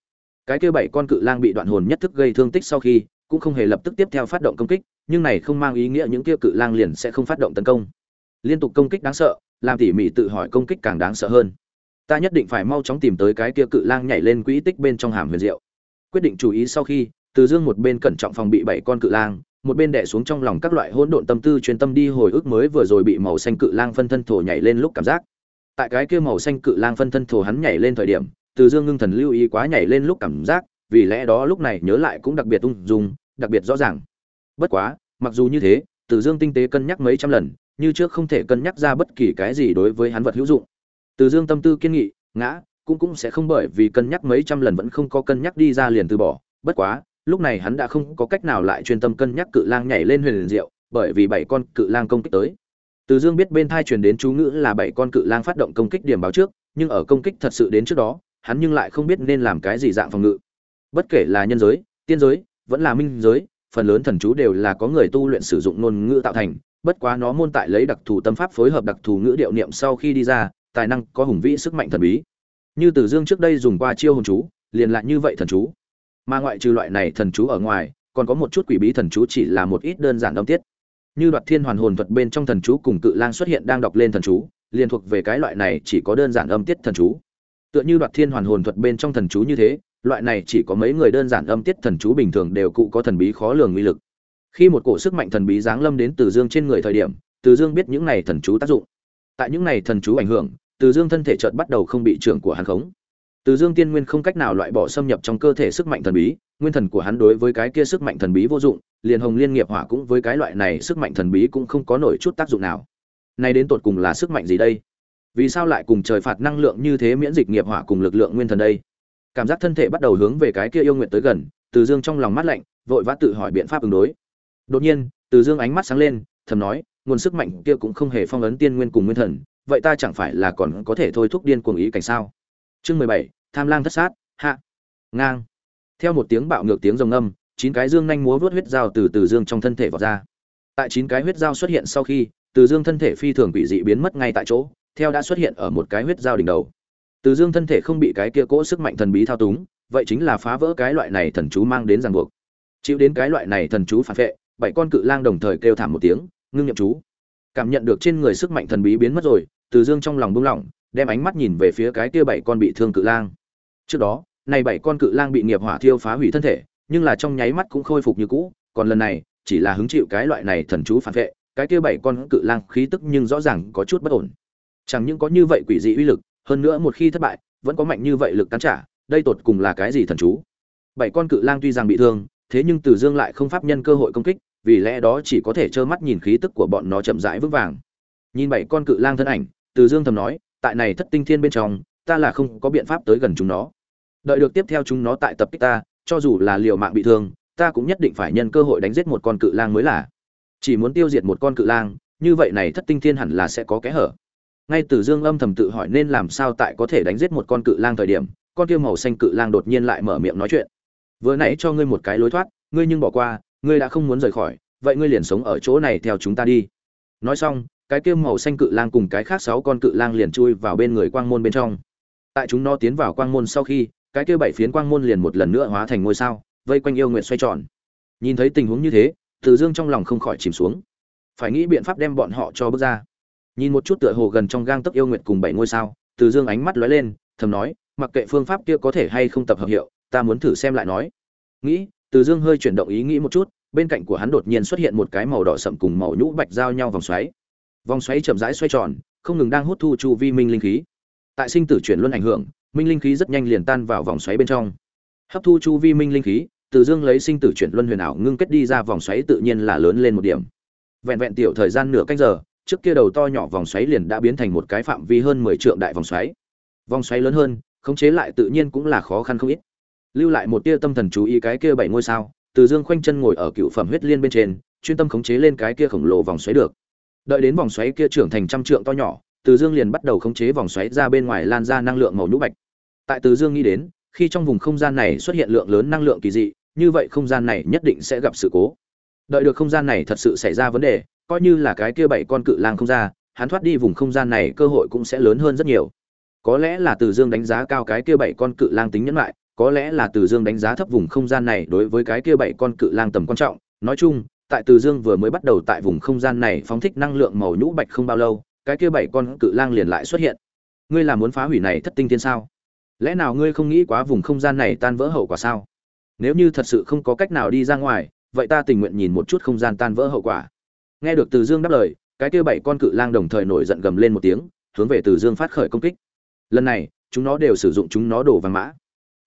S1: Cái kia bảy con cự lang bị đoạn hồn nhất thức gây thương tích sau khi, cũng không hề lập tức tiếp theo phát động công kích, nhưng này không mang ý nghĩa những kia cự lang liền sẽ không phát động tấn công. Liên tục công kích đáng sợ, làm tỉ mỉ tự hỏi công kích càng đáng sợ hơn. Ta nhất định phải mau chóng tìm tới cái kia cự lang nhảy lên quỹ tích bên trong hàm huyền diệu. Quyết định chú ý sau khi, từ dương một bên cẩn trọng phòng bị bảy con cự lang một bên đè xuống trong lòng các loại hỗn độn tâm tư chuyên tâm đi hồi ức mới vừa rồi bị màu xanh cự lang phân thân thổ nhảy lên lúc cảm giác. Tại cái kia màu xanh cự lang phân thân thổ hắn nhảy lên thời điểm, từ dương ngưng thần lưu ý quá nhảy lên lúc cảm giác, vì lẽ đó lúc này nhớ lại cũng đặc biệt ung dung, đặc biệt rõ ràng. Bất quá, mặc dù như thế, từ dương tinh tế cân nhắc mấy trăm lần, như trước không thể cân nhắc ra bất kỳ cái gì đối với hắn vật hữu dụng. Từ dương tâm tư kiên nghị, ngã, cũng cũng sẽ không bởi vì cân nhắc mấy trăm lần vẫn không có cân nhắc đi ra liền từ bỏ, bất quá lúc này hắn đã không có cách nào lại chuyên tâm cân nhắc cự lang nhảy lên huyền liền diệu bởi vì bảy con cự lang công kích tới. Từ dương biết bên thai truyền đến chú ngữ là bảy con cự lang phát động công kích điểm báo trước nhưng ở công kích thật sự đến trước đó hắn nhưng lại không biết nên làm cái gì dạng phòng ngự. Bất kể là nhân giới tiên giới vẫn là minh giới phần lớn thần chú đều là có người tu luyện sử dụng ngôn ngữ tạo thành bất quá nó môn tại lấy đặc thù tâm pháp phối hợp đặc thù ngữ điệu niệm sau khi đi ra tài năng có hùng vĩ sức mạnh thần bí. Như Từ Dương trước đây dùng qua chiêu hồn chú, liền lại như vậy thần chú. Mà ngoại trừ loại này thần chú ở ngoài, còn có một chút quỷ bí thần chú chỉ là một ít đơn giản âm tiết. Như Đoạt Thiên Hoàn Hồn thuật bên trong thần chú cùng Cự Lang xuất hiện đang đọc lên thần chú, liền thuộc về cái loại này chỉ có đơn giản âm tiết thần chú. Tựa như Đoạt Thiên Hoàn Hồn thuật bên trong thần chú như thế, loại này chỉ có mấy người đơn giản âm tiết thần chú bình thường đều cụ có thần bí khó lường uy lực. Khi một cổ sức mạnh thần bí giáng lâm đến Từ Dương trên người thời điểm, Từ Dương biết những này thần chú tác dụng. Tại những này thần chú ảnh hưởng, từ dương thân thể chợt bắt đầu không bị trưởng của hắn khống từ dương tiên nguyên không cách nào loại bỏ xâm nhập trong cơ thể sức mạnh thần bí, nguyên thần của hắn đối với cái kia sức mạnh thần bí vô dụng, liền hồng liên nghiệp hỏa cũng với cái loại này sức mạnh thần bí cũng không có nổi chút tác dụng nào. Nay đến tột cùng là sức mạnh gì đây? Vì sao lại cùng trời phạt năng lượng như thế miễn dịch nghiệp hỏa cùng lực lượng nguyên thần đây? Cảm giác thân thể bắt đầu hướng về cái kia yêu nguyện tới gần, từ dương trong lòng mát lạnh, vội vã tự hỏi biện pháp ứng đối. Đột nhiên, từ dương ánh mắt sáng lên, thầm nói, nguồn sức mạnh kia cũng không hề phong ấn tiên nguyên cùng nguyên thần, vậy ta chẳng phải là còn có thể thôi thúc điên cuồng ý cảnh sao? Chương mười bảy, tham lang thất sát, hạ. Ngang. Theo một tiếng bạo ngược tiếng rồng âm chín cái dương nhanh múa vớt huyết dao từ từ dương trong thân thể vọt ra. Tại chín cái huyết dao xuất hiện sau khi, từ dương thân thể phi thường bị dị biến mất ngay tại chỗ, theo đã xuất hiện ở một cái huyết dao đỉnh đầu. Từ dương thân thể không bị cái kia cỗ sức mạnh thần bí thao túng, vậy chính là phá vỡ cái loại này thần chú mang đến ràng buộc. Chịu đến cái loại này thần chú phản vệ, bảy con cự lang đồng thời kêu thảm một tiếng, ngưng nhậm chú. Cảm nhận được trên người sức mạnh thần bí biến mất rồi, từ dương trong lòng buông lỏng đem ánh mắt nhìn về phía cái kia bảy con bị thương cự lang. Trước đó, này bảy con cự lang bị nghiệp hỏa thiêu phá hủy thân thể, nhưng là trong nháy mắt cũng khôi phục như cũ, còn lần này, chỉ là hứng chịu cái loại này thần chú phản vệ, cái kia bảy con cự lang khí tức nhưng rõ ràng có chút bất ổn. Chẳng những có như vậy quỷ dị uy lực, hơn nữa một khi thất bại, vẫn có mạnh như vậy lực cắn trả, đây tột cùng là cái gì thần chú? Bảy con cự lang tuy rằng bị thương, thế nhưng từ dương lại không pháp nhân cơ hội công kích, vì lẽ đó chỉ có thể trơ mắt nhìn khí tức của bọn nó chậm rãi vững vàng. Nhìn bảy con cự lang thân ảnh, từ dương thầm nói tại này thất tinh thiên bên trong, ta là không có biện pháp tới gần chúng nó. Đợi được tiếp theo chúng nó tại tập kích ta, cho dù là liều mạng bị thương, ta cũng nhất định phải nhân cơ hội đánh giết một con cự lang mới là. Chỉ muốn tiêu diệt một con cự lang, như vậy này thất tinh thiên hẳn là sẽ có kẽ hở. Ngay từ dương âm thầm tự hỏi nên làm sao tại có thể đánh giết một con cự lang thời điểm, con kia màu xanh cự lang đột nhiên lại mở miệng nói chuyện. Vừa nãy cho ngươi một cái lối thoát, ngươi nhưng bỏ qua, ngươi đã không muốn rời khỏi, vậy ngươi liền sống ở chỗ này theo chúng ta đi. Nói xong cái kia màu xanh cự lang cùng cái khác sáu con cự lang liền chui vào bên người quang môn bên trong. Tại chúng nó tiến vào quang môn sau khi, cái kia bảy phiến quang môn liền một lần nữa hóa thành ngôi sao, vây quanh yêu nguyện xoay tròn. Nhìn thấy tình huống như thế, từ dương trong lòng không khỏi chìm xuống. Phải nghĩ biện pháp đem bọn họ cho bước ra. Nhìn một chút tựa hồ gần trong gang tấc yêu nguyện cùng bảy ngôi sao, từ dương ánh mắt lóe lên, thầm nói, mặc kệ phương pháp kia có thể hay không tập hợp hiệu, ta muốn thử xem lại nói. Nghĩ, từ dương hơi chuyển động ý nghĩ một chút, bên cạnh của hắn đột nhiên xuất hiện một cái màu đỏ sậm cùng màu nhũ bạch giao nhau vòng xoáy vòng xoáy chậm rãi xoay tròn, không ngừng đang hút thu chu vi minh linh khí. Tại sinh tử chuyển luân ảnh hưởng, minh linh khí rất nhanh liền tan vào vòng xoáy bên trong. Hấp thu chu vi minh linh khí, từ dương lấy sinh tử chuyển luân huyền ảo ngưng kết đi ra vòng xoáy tự nhiên là lớn lên một điểm. Vẹn vẹn tiểu thời gian nửa canh giờ, trước kia đầu to nhỏ vòng xoáy liền đã biến thành một cái phạm vi hơn mười trượng đại vòng xoáy. Vòng xoáy lớn hơn, khống chế lại tự nhiên cũng là khó khăn không ít. Lưu lại một tia tâm thần chú ý cái kia bảy ngôi sao, từ dương khoanh chân ngồi ở cựu phẩm huyết liên bên trên, chuyên tâm khống chế lên cái kia khổng lồ vòng xoáy được đợi đến vòng xoáy kia trưởng thành trăm trượng to nhỏ, từ dương liền bắt đầu khống chế vòng xoáy ra bên ngoài lan ra năng lượng màu nhũ bạch. Tại từ dương nghĩ đến, khi trong vùng không gian này xuất hiện lượng lớn năng lượng kỳ dị, như vậy không gian này nhất định sẽ gặp sự cố. Đợi được không gian này thật sự xảy ra vấn đề, coi như là cái kia bảy con cự lang không ra, hắn thoát đi vùng không gian này cơ hội cũng sẽ lớn hơn rất nhiều. Có lẽ là từ dương đánh giá cao cái kia bảy con cự lang tính nhẫn lại có lẽ là từ dương đánh giá thấp vùng không gian này đối với cái kia bảy con cự lang tầm quan trọng. Nói chung tại từ dương vừa mới bắt đầu tại vùng không gian này phóng thích năng lượng màu nhũ bạch không bao lâu, cái kia bảy con cự lang liền lại xuất hiện. Ngươi là muốn phá hủy này thất tinh thiên sao? Lẽ nào ngươi không nghĩ quá vùng không gian này tan vỡ hậu quả sao? Nếu như thật sự không có cách nào đi ra ngoài, vậy ta tình nguyện nhìn một chút không gian tan vỡ hậu quả. Nghe được từ dương đáp lời, cái kia bảy con cự lang đồng thời nổi giận gầm lên một tiếng, hướng về từ dương phát khởi công kích. Lần này, chúng nó đều sử dụng chúng nó đồ vàng mã.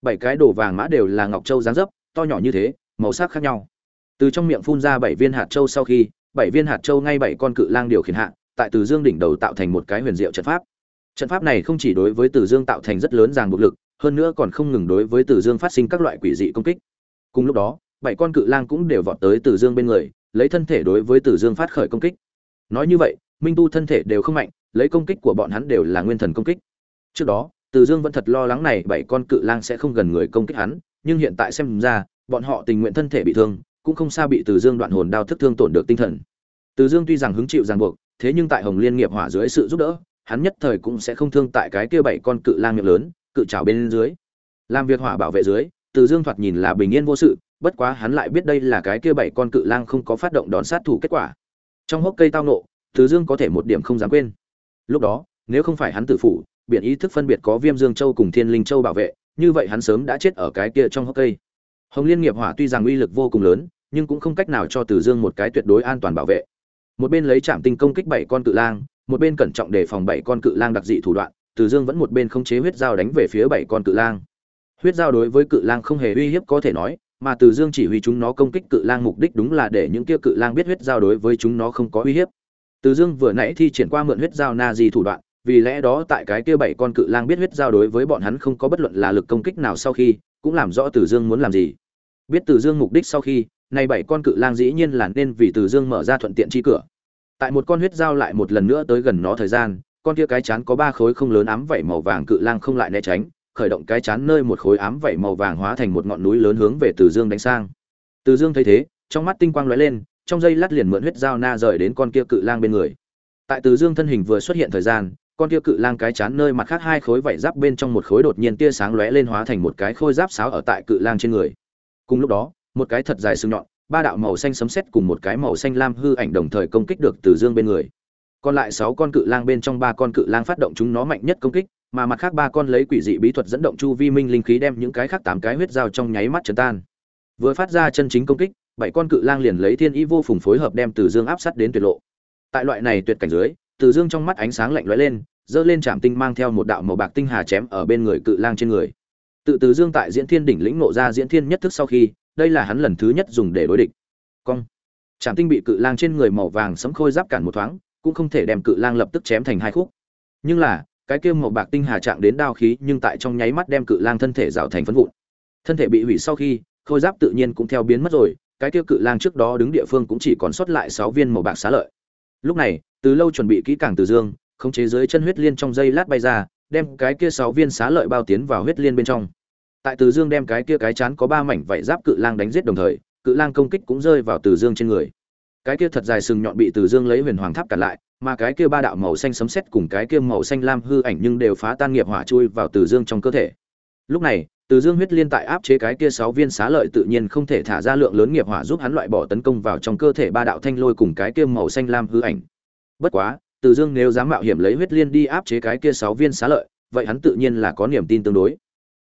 S1: Bảy cái đồ vàng mã đều là ngọc châu dáng dấp, to nhỏ như thế, màu sắc khác nhau từ trong miệng phun ra bảy viên hạt châu sau khi, bảy viên hạt châu ngay bảy con cự lang điều khiển hạ, tại từ dương đỉnh đầu tạo thành một cái huyền diệu trận pháp. Trận pháp này không chỉ đối với từ dương tạo thành rất lớn ràng buộc lực, hơn nữa còn không ngừng đối với từ dương phát sinh các loại quỷ dị công kích. Cùng lúc đó, bảy con cự lang cũng đều vọt tới từ dương bên người, lấy thân thể đối với từ dương phát khởi công kích. Nói như vậy, minh tu thân thể đều không mạnh, lấy công kích của bọn hắn đều là nguyên thần công kích. Trước đó, từ dương vẫn thật lo lắng này bảy con cự lang sẽ không gần người công kích hắn, nhưng hiện tại xem ra, bọn họ tình nguyện thân thể bị thương cũng không xa bị từ dương đoạn hồn đao thức thương tổn được tinh thần. Từ dương tuy rằng hứng chịu ràng buộc thế nhưng tại hồng liên nghiệp hỏa dưới sự giúp đỡ hắn nhất thời cũng sẽ không thương tại cái kia bảy con cự lang miệng lớn cự trảo bên dưới. Làm việc hỏa bảo vệ dưới từ dương thoạt nhìn là bình yên vô sự bất quá hắn lại biết đây là cái kia bảy con cự lang không có phát động đón sát thủ kết quả. Trong hốc cây tao nộ từ dương có thể một điểm không dám quên. Lúc đó nếu không phải hắn tự phụ, biển ý thức phân biệt có viêm dương châu cùng thiên linh châu bảo vệ như vậy hắn sớm đã chết ở cái kia trong hốc cây. Hồng liên nghiệp hỏa tuy rằng uy lực vô cùng lớn nhưng cũng không cách nào cho từ dương một cái tuyệt đối an toàn bảo vệ. Một bên lấy trảm tinh công kích bảy con cự lang, một bên cẩn trọng đề phòng bảy con cự lang đặc dị thủ đoạn, từ dương vẫn một bên không chế huyết dao đánh về phía bảy con cự lang. Huyết dao đối với cự lang không hề uy hiếp có thể nói, mà từ dương chỉ huy chúng nó công kích cự lang mục đích đúng là để những kia cự lang biết huyết dao đối với chúng nó không có uy hiếp. Từ dương vừa nãy thi triển qua mượn huyết dao na di thủ đoạn, vì lẽ đó tại cái kia bảy con cự lang biết huyết dao đối với bọn hắn không có bất luận là lực công kích nào sau khi, cũng làm rõ từ dương muốn làm gì biết từ dương mục đích sau khi, nay bảy con cự lang dĩ nhiên là nên vì từ dương mở ra thuận tiện chi cửa. Tại một con huyết dao lại một lần nữa tới gần nó thời gian, con kia cái chán có ba khối không lớn ám vảy màu vàng cự lang không lại né tránh, khởi động cái chán nơi một khối ám vảy màu vàng hóa thành một ngọn núi lớn hướng về từ dương đánh sang. Từ dương thấy thế, trong mắt tinh quang lóe lên, trong giây lát liền mượn huyết dao na rời đến con kia cự lang bên người. Tại từ dương thân hình vừa xuất hiện thời gian, con kia cự lang cái chán nơi mặt khác hai khối vảy giáp bên trong một khối đột nhiên tia sáng lóe lên hóa thành một cái khôi giáp sáo ở tại cự lang trên người cùng lúc đó, một cái thật dài sừng nhọn, ba đạo màu xanh sấm sét cùng một cái màu xanh lam hư ảnh đồng thời công kích được từ dương bên người. Còn lại sáu con cự lang bên trong ba con cự lang phát động chúng nó mạnh nhất công kích, mà mặt khác ba con lấy quỷ dị bí thuật dẫn động chu vi minh linh khí đem những cái khác tám cái huyết dao trong nháy mắt chấn tan. Vừa phát ra chân chính công kích, bảy con cự lang liền lấy thiên ý vô phùng phối hợp đem từ dương áp sát đến tuyệt lộ. Tại loại này tuyệt cảnh dưới, từ dương trong mắt ánh sáng lạnh lóe lên, giơ lên trạm tinh mang theo một đạo màu bạc tinh hà chém ở bên người cự lang trên người tự từ dương tại diễn thiên đỉnh lĩnh nộ ra diễn thiên nhất thức sau khi, đây là hắn lần thứ nhất dùng để đối địch. Cong. Trạm tinh bị cự lang trên người màu vàng sấm khôi giáp cản một thoáng, cũng không thể đem cự lang lập tức chém thành hai khúc. Nhưng là, cái kia màu bạc tinh hà chạm đến đao khí nhưng tại trong nháy mắt đem cự lang thân thể rào thành phân vụn. Thân thể bị hủy sau khi, khôi giáp tự nhiên cũng theo biến mất rồi, cái kia cự lang trước đó đứng địa phương cũng chỉ còn sót lại sáu viên màu bạc xá lợi. Lúc này, từ lâu chuẩn bị kỹ càng từ dương, khống chế dưới chân huyết liên trong dây lát bay ra đem cái kia sáu viên xá lợi bao tiến vào huyết liên bên trong. Tại từ dương đem cái kia cái chán có ba mảnh vảy giáp cự lang đánh giết đồng thời, cự lang công kích cũng rơi vào từ dương trên người. Cái kia thật dài sừng nhọn bị từ dương lấy huyền hoàng tháp cản lại, mà cái kia ba đạo màu xanh sấm sét cùng cái kia màu xanh lam hư ảnh nhưng đều phá tan nghiệp hỏa chui vào từ dương trong cơ thể. Lúc này, từ dương huyết liên tại áp chế cái kia sáu viên xá lợi tự nhiên không thể thả ra lượng lớn nghiệp hỏa giúp hắn loại bỏ tấn công vào trong cơ thể ba đạo thanh lôi cùng cái kia màu xanh lam hư ảnh. Bất quá từ dương nếu dám mạo hiểm lấy huyết liên đi áp chế cái kia sáu viên xá lợi, vậy hắn tự nhiên là có niềm tin tương đối.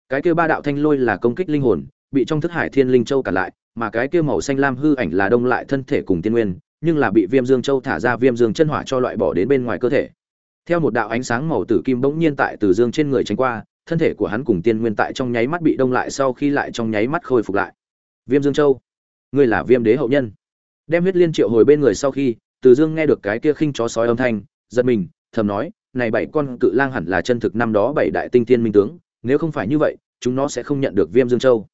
S1: Cái kia ba đạo thanh lôi là công kích linh hồn, bị trong thức hải thiên linh châu cản lại, mà cái kia màu xanh lam hư ảnh là đông lại thân thể cùng tiên nguyên, nhưng là bị viêm dương châu thả ra viêm dương chân hỏa cho loại bỏ đến bên ngoài cơ thể. Theo một đạo ánh sáng màu tử kim bỗng nhiên tại từ dương trên người tránh qua, thân thể của hắn cùng tiên nguyên tại trong nháy mắt bị đông lại sau khi lại trong nháy mắt khôi phục lại. Viêm dương châu, ngươi là viêm đế hậu nhân. Đem huyết liên triệu hồi bên người sau khi, từ dương nghe được cái kia khinh chó sói âm thanh giật mình, thầm nói, này bảy con cự lang hẳn là chân thực năm đó bảy đại tinh tiên minh tướng, nếu không phải như vậy, chúng nó sẽ không nhận được viêm dương châu.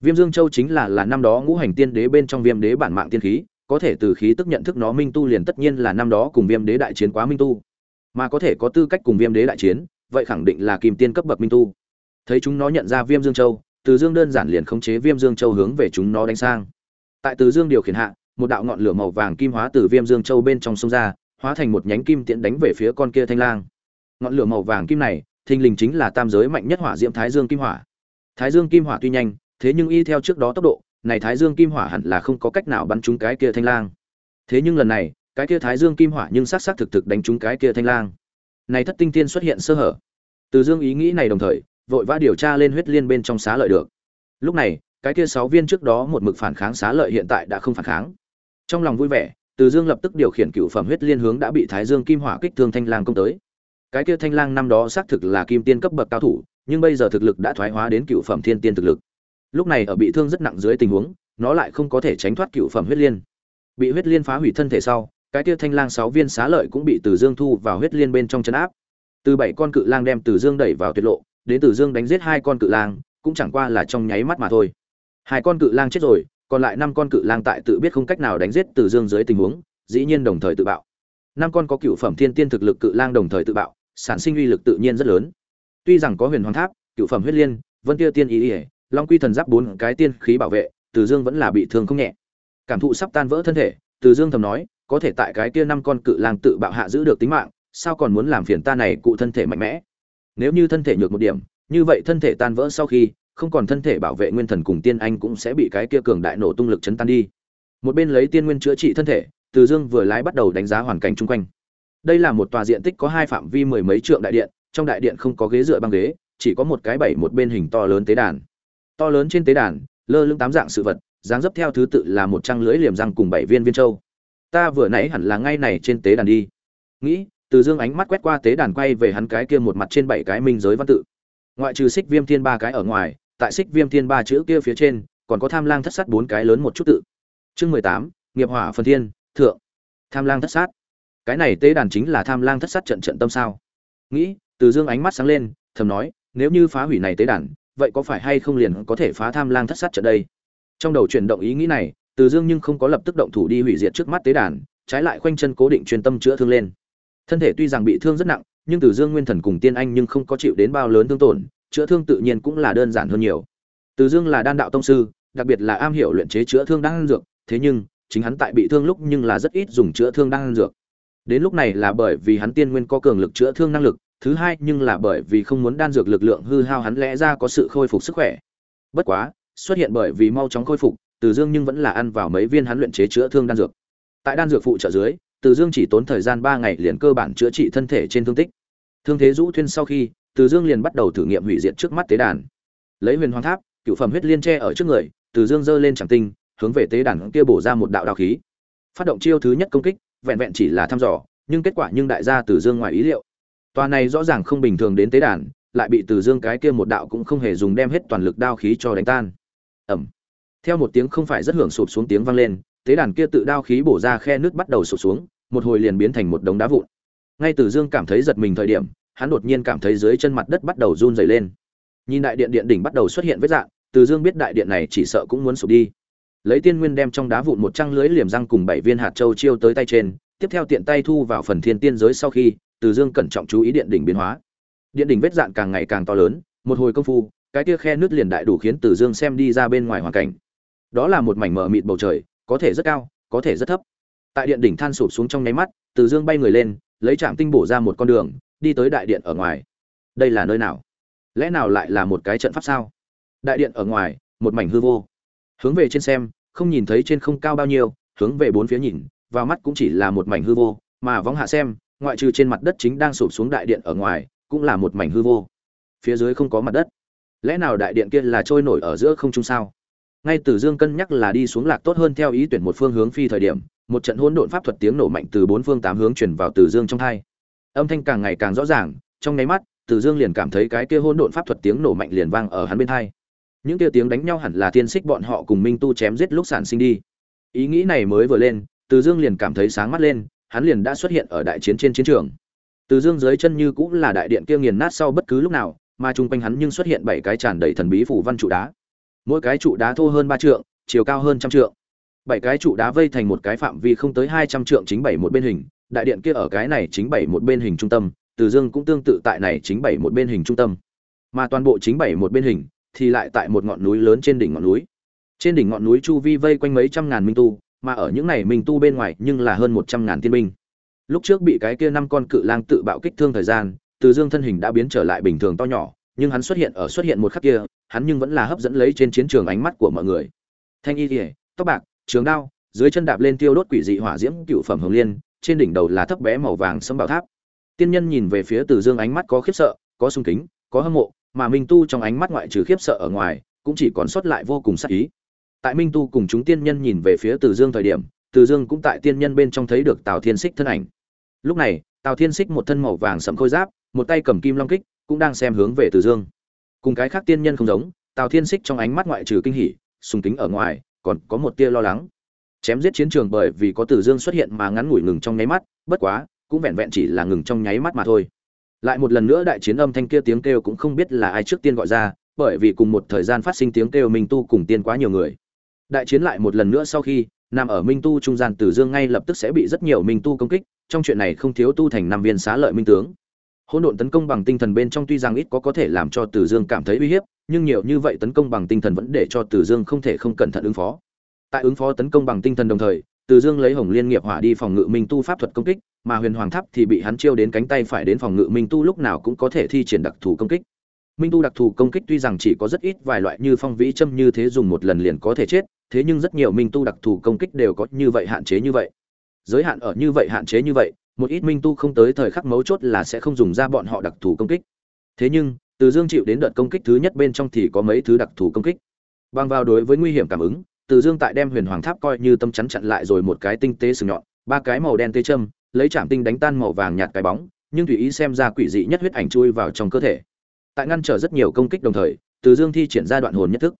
S1: Viêm dương châu chính là là năm đó ngũ hành tiên đế bên trong viêm đế bản mạng tiên khí, có thể từ khí tức nhận thức nó minh tu liền tất nhiên là năm đó cùng viêm đế đại chiến quá minh tu. Mà có thể có tư cách cùng viêm đế đại chiến, vậy khẳng định là kim tiên cấp bậc minh tu. Thấy chúng nó nhận ra viêm dương châu, từ dương đơn giản liền khống chế viêm dương châu hướng về chúng nó đánh sang. Tại từ dương điều khiển hạ, một đạo ngọn lửa màu vàng kim hóa từ viêm dương châu bên trong sông ra hóa thành một nhánh kim tiễn đánh về phía con kia thanh lang. Ngọn lửa màu vàng kim này, thình lình chính là tam giới mạnh nhất hỏa diễm thái dương kim hỏa. Thái dương kim hỏa tuy nhanh, thế nhưng y theo trước đó tốc độ, này thái dương kim hỏa hẳn là không có cách nào bắn trúng cái kia thanh lang. Thế nhưng lần này, cái kia thái dương kim hỏa nhưng sát sát thực thực đánh trúng cái kia thanh lang. Này thất tinh tiên xuất hiện sơ hở. Từ dương ý nghĩ này đồng thời, vội vã điều tra lên huyết liên bên trong xá lợi được. Lúc này, cái kia sáu viên trước đó một mực phản kháng xá lợi hiện tại đã không phản kháng. Trong lòng vui vẻ từ dương lập tức điều khiển cựu phẩm huyết liên hướng đã bị thái dương kim hỏa kích thương thanh lang công tới. Cái kia thanh lang năm đó xác thực là kim tiên cấp bậc cao thủ, nhưng bây giờ thực lực đã thoái hóa đến cựu phẩm thiên tiên thực lực. Lúc này ở bị thương rất nặng dưới tình huống, nó lại không có thể tránh thoát cựu phẩm huyết liên. Bị huyết liên phá hủy thân thể sau, cái kia thanh lang sáu viên xá lợi cũng bị từ dương thu vào huyết liên bên trong chân áp. Từ bảy con cự lang đem từ dương đẩy vào tuyệt lộ, đến từ dương đánh giết hai con cự lang, cũng chẳng qua là trong nháy mắt mà thôi. Hai con cự lang chết rồi còn lại năm con cự lang tại tự biết không cách nào đánh giết từ dương dưới tình huống, dĩ nhiên đồng thời tự bạo. Năm con có cựu phẩm thiên tiên thực lực cự lang đồng thời tự bạo, sản sinh uy lực tự nhiên rất lớn. Tuy rằng có huyền hoàng tháp, cựu phẩm huyết liên, vân tiêu tiên ý ỉa long quy thần giáp bốn cái tiên khí bảo vệ, từ dương vẫn là bị thương không nhẹ. Cảm thụ sắp tan vỡ thân thể, từ dương thầm nói, có thể tại cái kia năm con cự lang tự bạo hạ giữ được tính mạng, sao còn muốn làm phiền ta này cụ thân thể mạnh mẽ? Nếu như thân thể nhược một điểm, như vậy thân thể tan vỡ sau khi không còn thân thể bảo vệ nguyên thần cùng tiên anh cũng sẽ bị cái kia cường đại nổ tung lực chấn tan đi. Một bên lấy tiên nguyên chữa trị thân thể, từ dương vừa lái bắt đầu đánh giá hoàn cảnh chung quanh. Đây là một tòa diện tích có hai phạm vi mười mấy trượng đại điện, trong đại điện không có ghế dựa băng ghế, chỉ có một cái bảy một bên hình to lớn tế đàn. To lớn trên tế đàn, lơ lưng tám dạng sự vật, dáng dấp theo thứ tự là một trang lưới liềm răng cùng bảy viên viên châu. Ta vừa nãy hẳn là ngay này trên tế đàn đi. Nghĩ, từ dương ánh mắt quét qua tế đàn quay về hắn cái kia một mặt trên bảy cái minh giới văn tự. Ngoại trừ xích viêm thiên ba cái ở ngoài tại xích viêm thiên ba chữ kia phía trên, còn có tham lang thất sát bốn cái lớn một chút tự. Chương mười tám, nghiệp hỏa phần thiên, thượng. Tham lang thất sát. Cái này tế đàn chính là tham lang thất sát trận trận tâm sao? Nghĩ, từ dương ánh mắt sáng lên, thầm nói, nếu như phá hủy này tế đàn, vậy có phải hay không liền có thể phá tham lang thất sát trận đây? Trong đầu chuyển động ý nghĩ này, từ dương nhưng không có lập tức động thủ đi hủy diệt trước mắt tế đàn, trái lại khoanh chân cố định truyền tâm chữa thương lên. Thân thể tuy rằng bị thương rất nặng, nhưng từ dương nguyên thần cùng tiên anh nhưng không có chịu đến bao lớn thương tổn chữa thương tự nhiên cũng là đơn giản hơn nhiều. Từ dương là đan đạo tông sư, đặc biệt là am hiểu luyện chế chữa thương đan dược, thế nhưng, chính hắn tại bị thương lúc nhưng là rất ít dùng chữa thương đan dược. Đến lúc này là bởi vì hắn tiên nguyên có cường lực chữa thương năng lực, thứ hai nhưng là bởi vì không muốn đan dược lực lượng hư hao hắn lẽ ra có sự khôi phục sức khỏe. Bất quá, xuất hiện bởi vì mau chóng khôi phục, từ dương nhưng vẫn là ăn vào mấy viên hắn luyện chế chữa thương đan dược. Tại đan dược phụ trợ dưới, từ dương chỉ tốn thời gian ba ngày liền cơ bản chữa trị thân thể trên thương tích. Thương thế rũ thuyên sau khi từ dương liền bắt đầu thử nghiệm hủy diệt trước mắt tế đàn lấy huyền hoàng tháp cựu phẩm huyết liên tre ở trước người từ dương giơ lên chẳng tinh hướng về tế đàn kia bổ ra một đạo đạo khí phát động chiêu thứ nhất công kích vẹn vẹn chỉ là thăm dò nhưng kết quả nhưng đại gia từ dương ngoài ý liệu Toàn này rõ ràng không bình thường đến tế đàn, lại bị Từ Dương cái kia một đạo cũng không hề dùng đem hết toàn lực đao khí cho đánh tan. Ầm. Theo một tiếng không phải rất hưởng sụp xuống tiếng vang lên, tế đàn kia tự đao khí bổ ra khe nước bắt đầu sụp xuống, một hồi liền biến thành một đống đá vụn. Ngay Từ Dương cảm thấy giật mình thời điểm, hắn đột nhiên cảm thấy dưới chân mặt đất bắt đầu run rẩy lên. Nhìn đại điện điện đỉnh bắt đầu xuất hiện vết rạn, Từ Dương biết đại điện này chỉ sợ cũng muốn sụp đi. Lấy tiên nguyên đem trong đá vụn một trang lưới liềm răng cùng bảy viên hạt châu chiêu tới tay trên, tiếp theo tiện tay thu vào phần thiên tiên giới sau khi, từ dương cẩn trọng chú ý điện đỉnh biến hóa điện đỉnh vết dạng càng ngày càng to lớn một hồi công phu cái kia khe nước liền đại đủ khiến từ dương xem đi ra bên ngoài hoàn cảnh đó là một mảnh mờ mịt bầu trời có thể rất cao có thể rất thấp tại điện đỉnh than sụp xuống trong nháy mắt từ dương bay người lên lấy trạm tinh bổ ra một con đường đi tới đại điện ở ngoài. Đây là nơi nào? Lẽ nào lại là một cái trận pháp sao? Đại điện ở ngoài, một mảnh hư vô. Hướng về trên xem, không nhìn thấy trên không cao bao nhiêu, hướng về bốn phía nhìn vào mắt cũng chỉ là một mảnh hư vô, mà vóng hạ xem, ngoại trừ trên mặt đất chính đang sụp xuống đại điện ở ngoài, cũng là một mảnh hư vô. Phía dưới không có mặt đất. Lẽ nào đại điện kia là trôi nổi ở giữa không trung sao? Ngay từ dương cân nhắc là đi xuống lạc tốt hơn theo ý tuyển một phương hướng phi thời điểm, một trận hỗn độn pháp thuật tiếng nổ mạnh từ bốn phương tám hướng chuyển vào từ dương trong thai âm thanh càng ngày càng rõ ràng trong nháy mắt từ dương liền cảm thấy cái kia hỗn độn pháp thuật tiếng nổ mạnh liền vang ở hắn bên thai những kia tiếng đánh nhau hẳn là tiên xích bọn họ cùng minh tu chém giết lúc sản sinh đi ý nghĩ này mới vừa lên từ dương liền cảm thấy sáng mắt lên hắn liền đã xuất hiện ở đại chiến trên chiến trường. Từ dương dưới chân như cũng là đại điện kia nghiền nát sau bất cứ lúc nào, mà chung quanh hắn nhưng xuất hiện bảy cái tràn đầy thần bí phủ văn trụ đá. Mỗi cái trụ đá thô hơn ba trượng, chiều cao hơn trăm trượng. Bảy cái trụ đá vây thành một cái phạm vi không tới hai trăm trượng chính bảy một bên hình, đại điện kia ở cái này chính bảy một bên hình trung tâm, Từ Dương cũng tương tự tại này chính bảy một bên hình trung tâm. Mà toàn bộ chính bảy một bên hình thì lại tại một ngọn núi lớn trên đỉnh ngọn núi. Trên đỉnh ngọn núi chu vi vây quanh mấy trăm ngàn minh tu, mà ở những này minh tu bên ngoài nhưng là hơn một trăm ngàn tiên binh lúc trước bị cái kia năm con cự lang tự bạo kích thương thời gian từ dương thân hình đã biến trở lại bình thường to nhỏ nhưng hắn xuất hiện ở xuất hiện một khắc kia hắn nhưng vẫn là hấp dẫn lấy trên chiến trường ánh mắt của mọi người thanh y kỉa tóc bạc trường đao dưới chân đạp lên tiêu đốt quỷ dị hỏa diễm cựu phẩm hồng liên trên đỉnh đầu là thấp bé màu vàng sẫm bảo tháp. Tiên nhân nhìn về phía từ dương ánh mắt có khiếp sợ, có sung kính, có hâm mộ, mà minh tu trong ánh mắt ngoại trừ khiếp sợ ở ngoài, cũng chỉ còn sót lại vô cùng sắc ý. Tại minh tu cùng chúng tiên nhân nhìn về phía từ dương thời điểm, từ dương cũng tại tiên nhân bên trong thấy được tào thiên xích thân ảnh. Lúc này, tào thiên xích một thân màu vàng sẫm khôi giáp, một tay cầm kim long kích, cũng đang xem hướng về từ dương. Cùng cái khác tiên nhân không giống, tào thiên xích trong ánh mắt ngoại trừ kinh hỉ, sùng kính ở ngoài, còn có một tia lo lắng chém giết chiến trường bởi vì có Tử dương xuất hiện mà ngắn ngủi ngừng trong nháy mắt, bất quá, cũng vẹn vẹn chỉ là ngừng trong nháy mắt mà thôi. Lại một lần nữa đại chiến âm thanh kia tiếng kêu cũng không biết là ai trước tiên gọi ra, bởi vì cùng một thời gian phát sinh tiếng kêu minh tu cùng tiên quá nhiều người. Đại chiến lại một lần nữa sau khi, nằm ở minh tu trung gian tử dương ngay lập tức sẽ bị rất nhiều minh tu công kích, trong chuyện này không thiếu tu thành năm viên xá lợi minh tướng. Hỗn độn tấn công bằng tinh thần bên trong tuy rằng ít có có thể làm cho tử dương cảm thấy uy hiếp, nhưng nhiều như vậy tấn công bằng tinh thần vẫn để cho tử dương không thể không cẩn thận ứng phó tại ứng phó tấn công bằng tinh thần đồng thời, Từ dương lấy hồng liên nghiệp hỏa đi phòng ngự minh tu pháp thuật công kích, mà huyền hoàng tháp thì bị hắn chiêu đến cánh tay phải đến phòng ngự minh tu lúc nào cũng có thể thi triển đặc thù công kích. Minh tu đặc thù công kích tuy rằng chỉ có rất ít vài loại như phong vĩ châm như thế dùng một lần liền có thể chết, thế nhưng rất nhiều minh tu đặc thù công kích đều có như vậy hạn chế như vậy. Giới hạn ở như vậy hạn chế như vậy, một ít minh tu không tới thời khắc mấu chốt là sẽ không dùng ra bọn họ đặc thù công kích. Thế nhưng, từ dương chịu đến đợt công kích thứ nhất bên trong thì có mấy thứ đặc thù công kích. Bằng vào đối với nguy hiểm cảm ứng từ dương tại đem huyền hoàng tháp coi như tâm chắn chặn lại rồi một cái tinh tế sừng nhọn, ba cái màu đen tê châm, lấy chạm tinh đánh tan màu vàng nhạt cái bóng, nhưng tùy ý xem ra quỷ dị nhất huyết ảnh chui vào trong cơ thể. Tại ngăn trở rất nhiều công kích đồng thời, từ dương thi triển ra đoạn hồn nhất thức.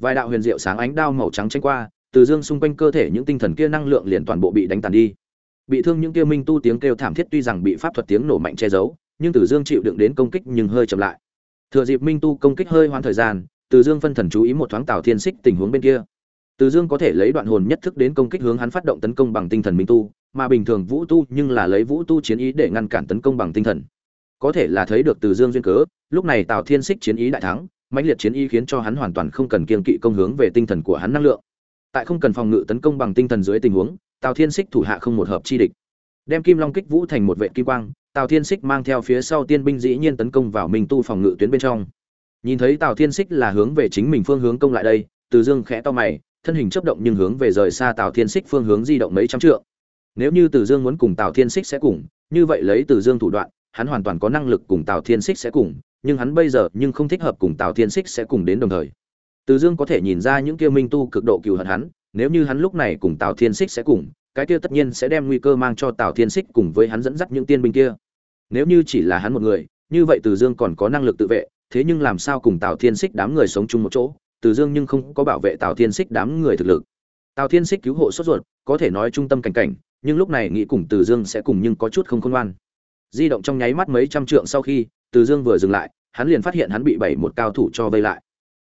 S1: Vài đạo huyền diệu sáng ánh đao màu trắng tranh qua, từ dương xung quanh cơ thể những tinh thần kia năng lượng liền toàn bộ bị đánh tàn đi. Bị thương những kia minh tu tiếng kêu thảm thiết tuy rằng bị pháp thuật tiếng nổ mạnh che giấu, nhưng từ dương chịu đựng đến công kích nhưng hơi chậm lại. Thừa dịp minh tu công kích hơi hoãn thời gian, từ dương phân thần chú ý một thoáng tào thiên xích tình huống bên kia từ dương có thể lấy đoạn hồn nhất thức đến công kích hướng hắn phát động tấn công bằng tinh thần minh tu, mà bình thường vũ tu nhưng là lấy vũ tu chiến ý để ngăn cản tấn công bằng tinh thần. Có thể là thấy được từ dương duyên cớ, lúc này tào thiên Sích chiến ý đại thắng, mãnh liệt chiến ý khiến cho hắn hoàn toàn không cần kiên kỵ công hướng về tinh thần của hắn năng lượng. Tại không cần phòng ngự tấn công bằng tinh thần dưới tình huống, tào thiên Sích thủ hạ không một hợp chi địch. Đem kim long kích vũ thành một vệ kim quang, tào thiên Sích mang theo phía sau tiên binh dĩ nhiên tấn công vào minh tu phòng ngự tuyến bên trong. Nhìn thấy tào thiên Sích là hướng về chính mình phương hướng công lại đây, từ dương khẽ to mày thân hình chấp động nhưng hướng về rời xa tào thiên Sích phương hướng di động mấy trăm trượng. Nếu như từ dương muốn cùng tào thiên Sích sẽ cùng, như vậy lấy từ dương thủ đoạn, hắn hoàn toàn có năng lực cùng tào thiên Sích sẽ cùng, nhưng hắn bây giờ nhưng không thích hợp cùng tào thiên Sích sẽ cùng đến đồng thời. Từ dương có thể nhìn ra những kia minh tu cực độ cừu hận hắn, nếu như hắn lúc này cùng tào thiên Sích sẽ cùng, cái kia tất nhiên sẽ đem nguy cơ mang cho tào thiên Sích cùng với hắn dẫn dắt những tiên binh kia. Nếu như chỉ là hắn một người, như vậy từ dương còn có năng lực tự vệ, thế nhưng làm sao cùng tào thiên Sích đám người sống chung một chỗ? Từ dương nhưng không có bảo vệ tào thiên xích đám người thực lực. Tào thiên xích cứu hộ sốt ruột, có thể nói trung tâm cảnh cảnh, nhưng lúc này nghĩ cùng từ dương sẽ cùng nhưng có chút không khôn ngoan. Di động trong nháy mắt mấy trăm trượng sau khi, từ dương vừa dừng lại, hắn liền phát hiện hắn bị bảy một cao thủ cho vây lại.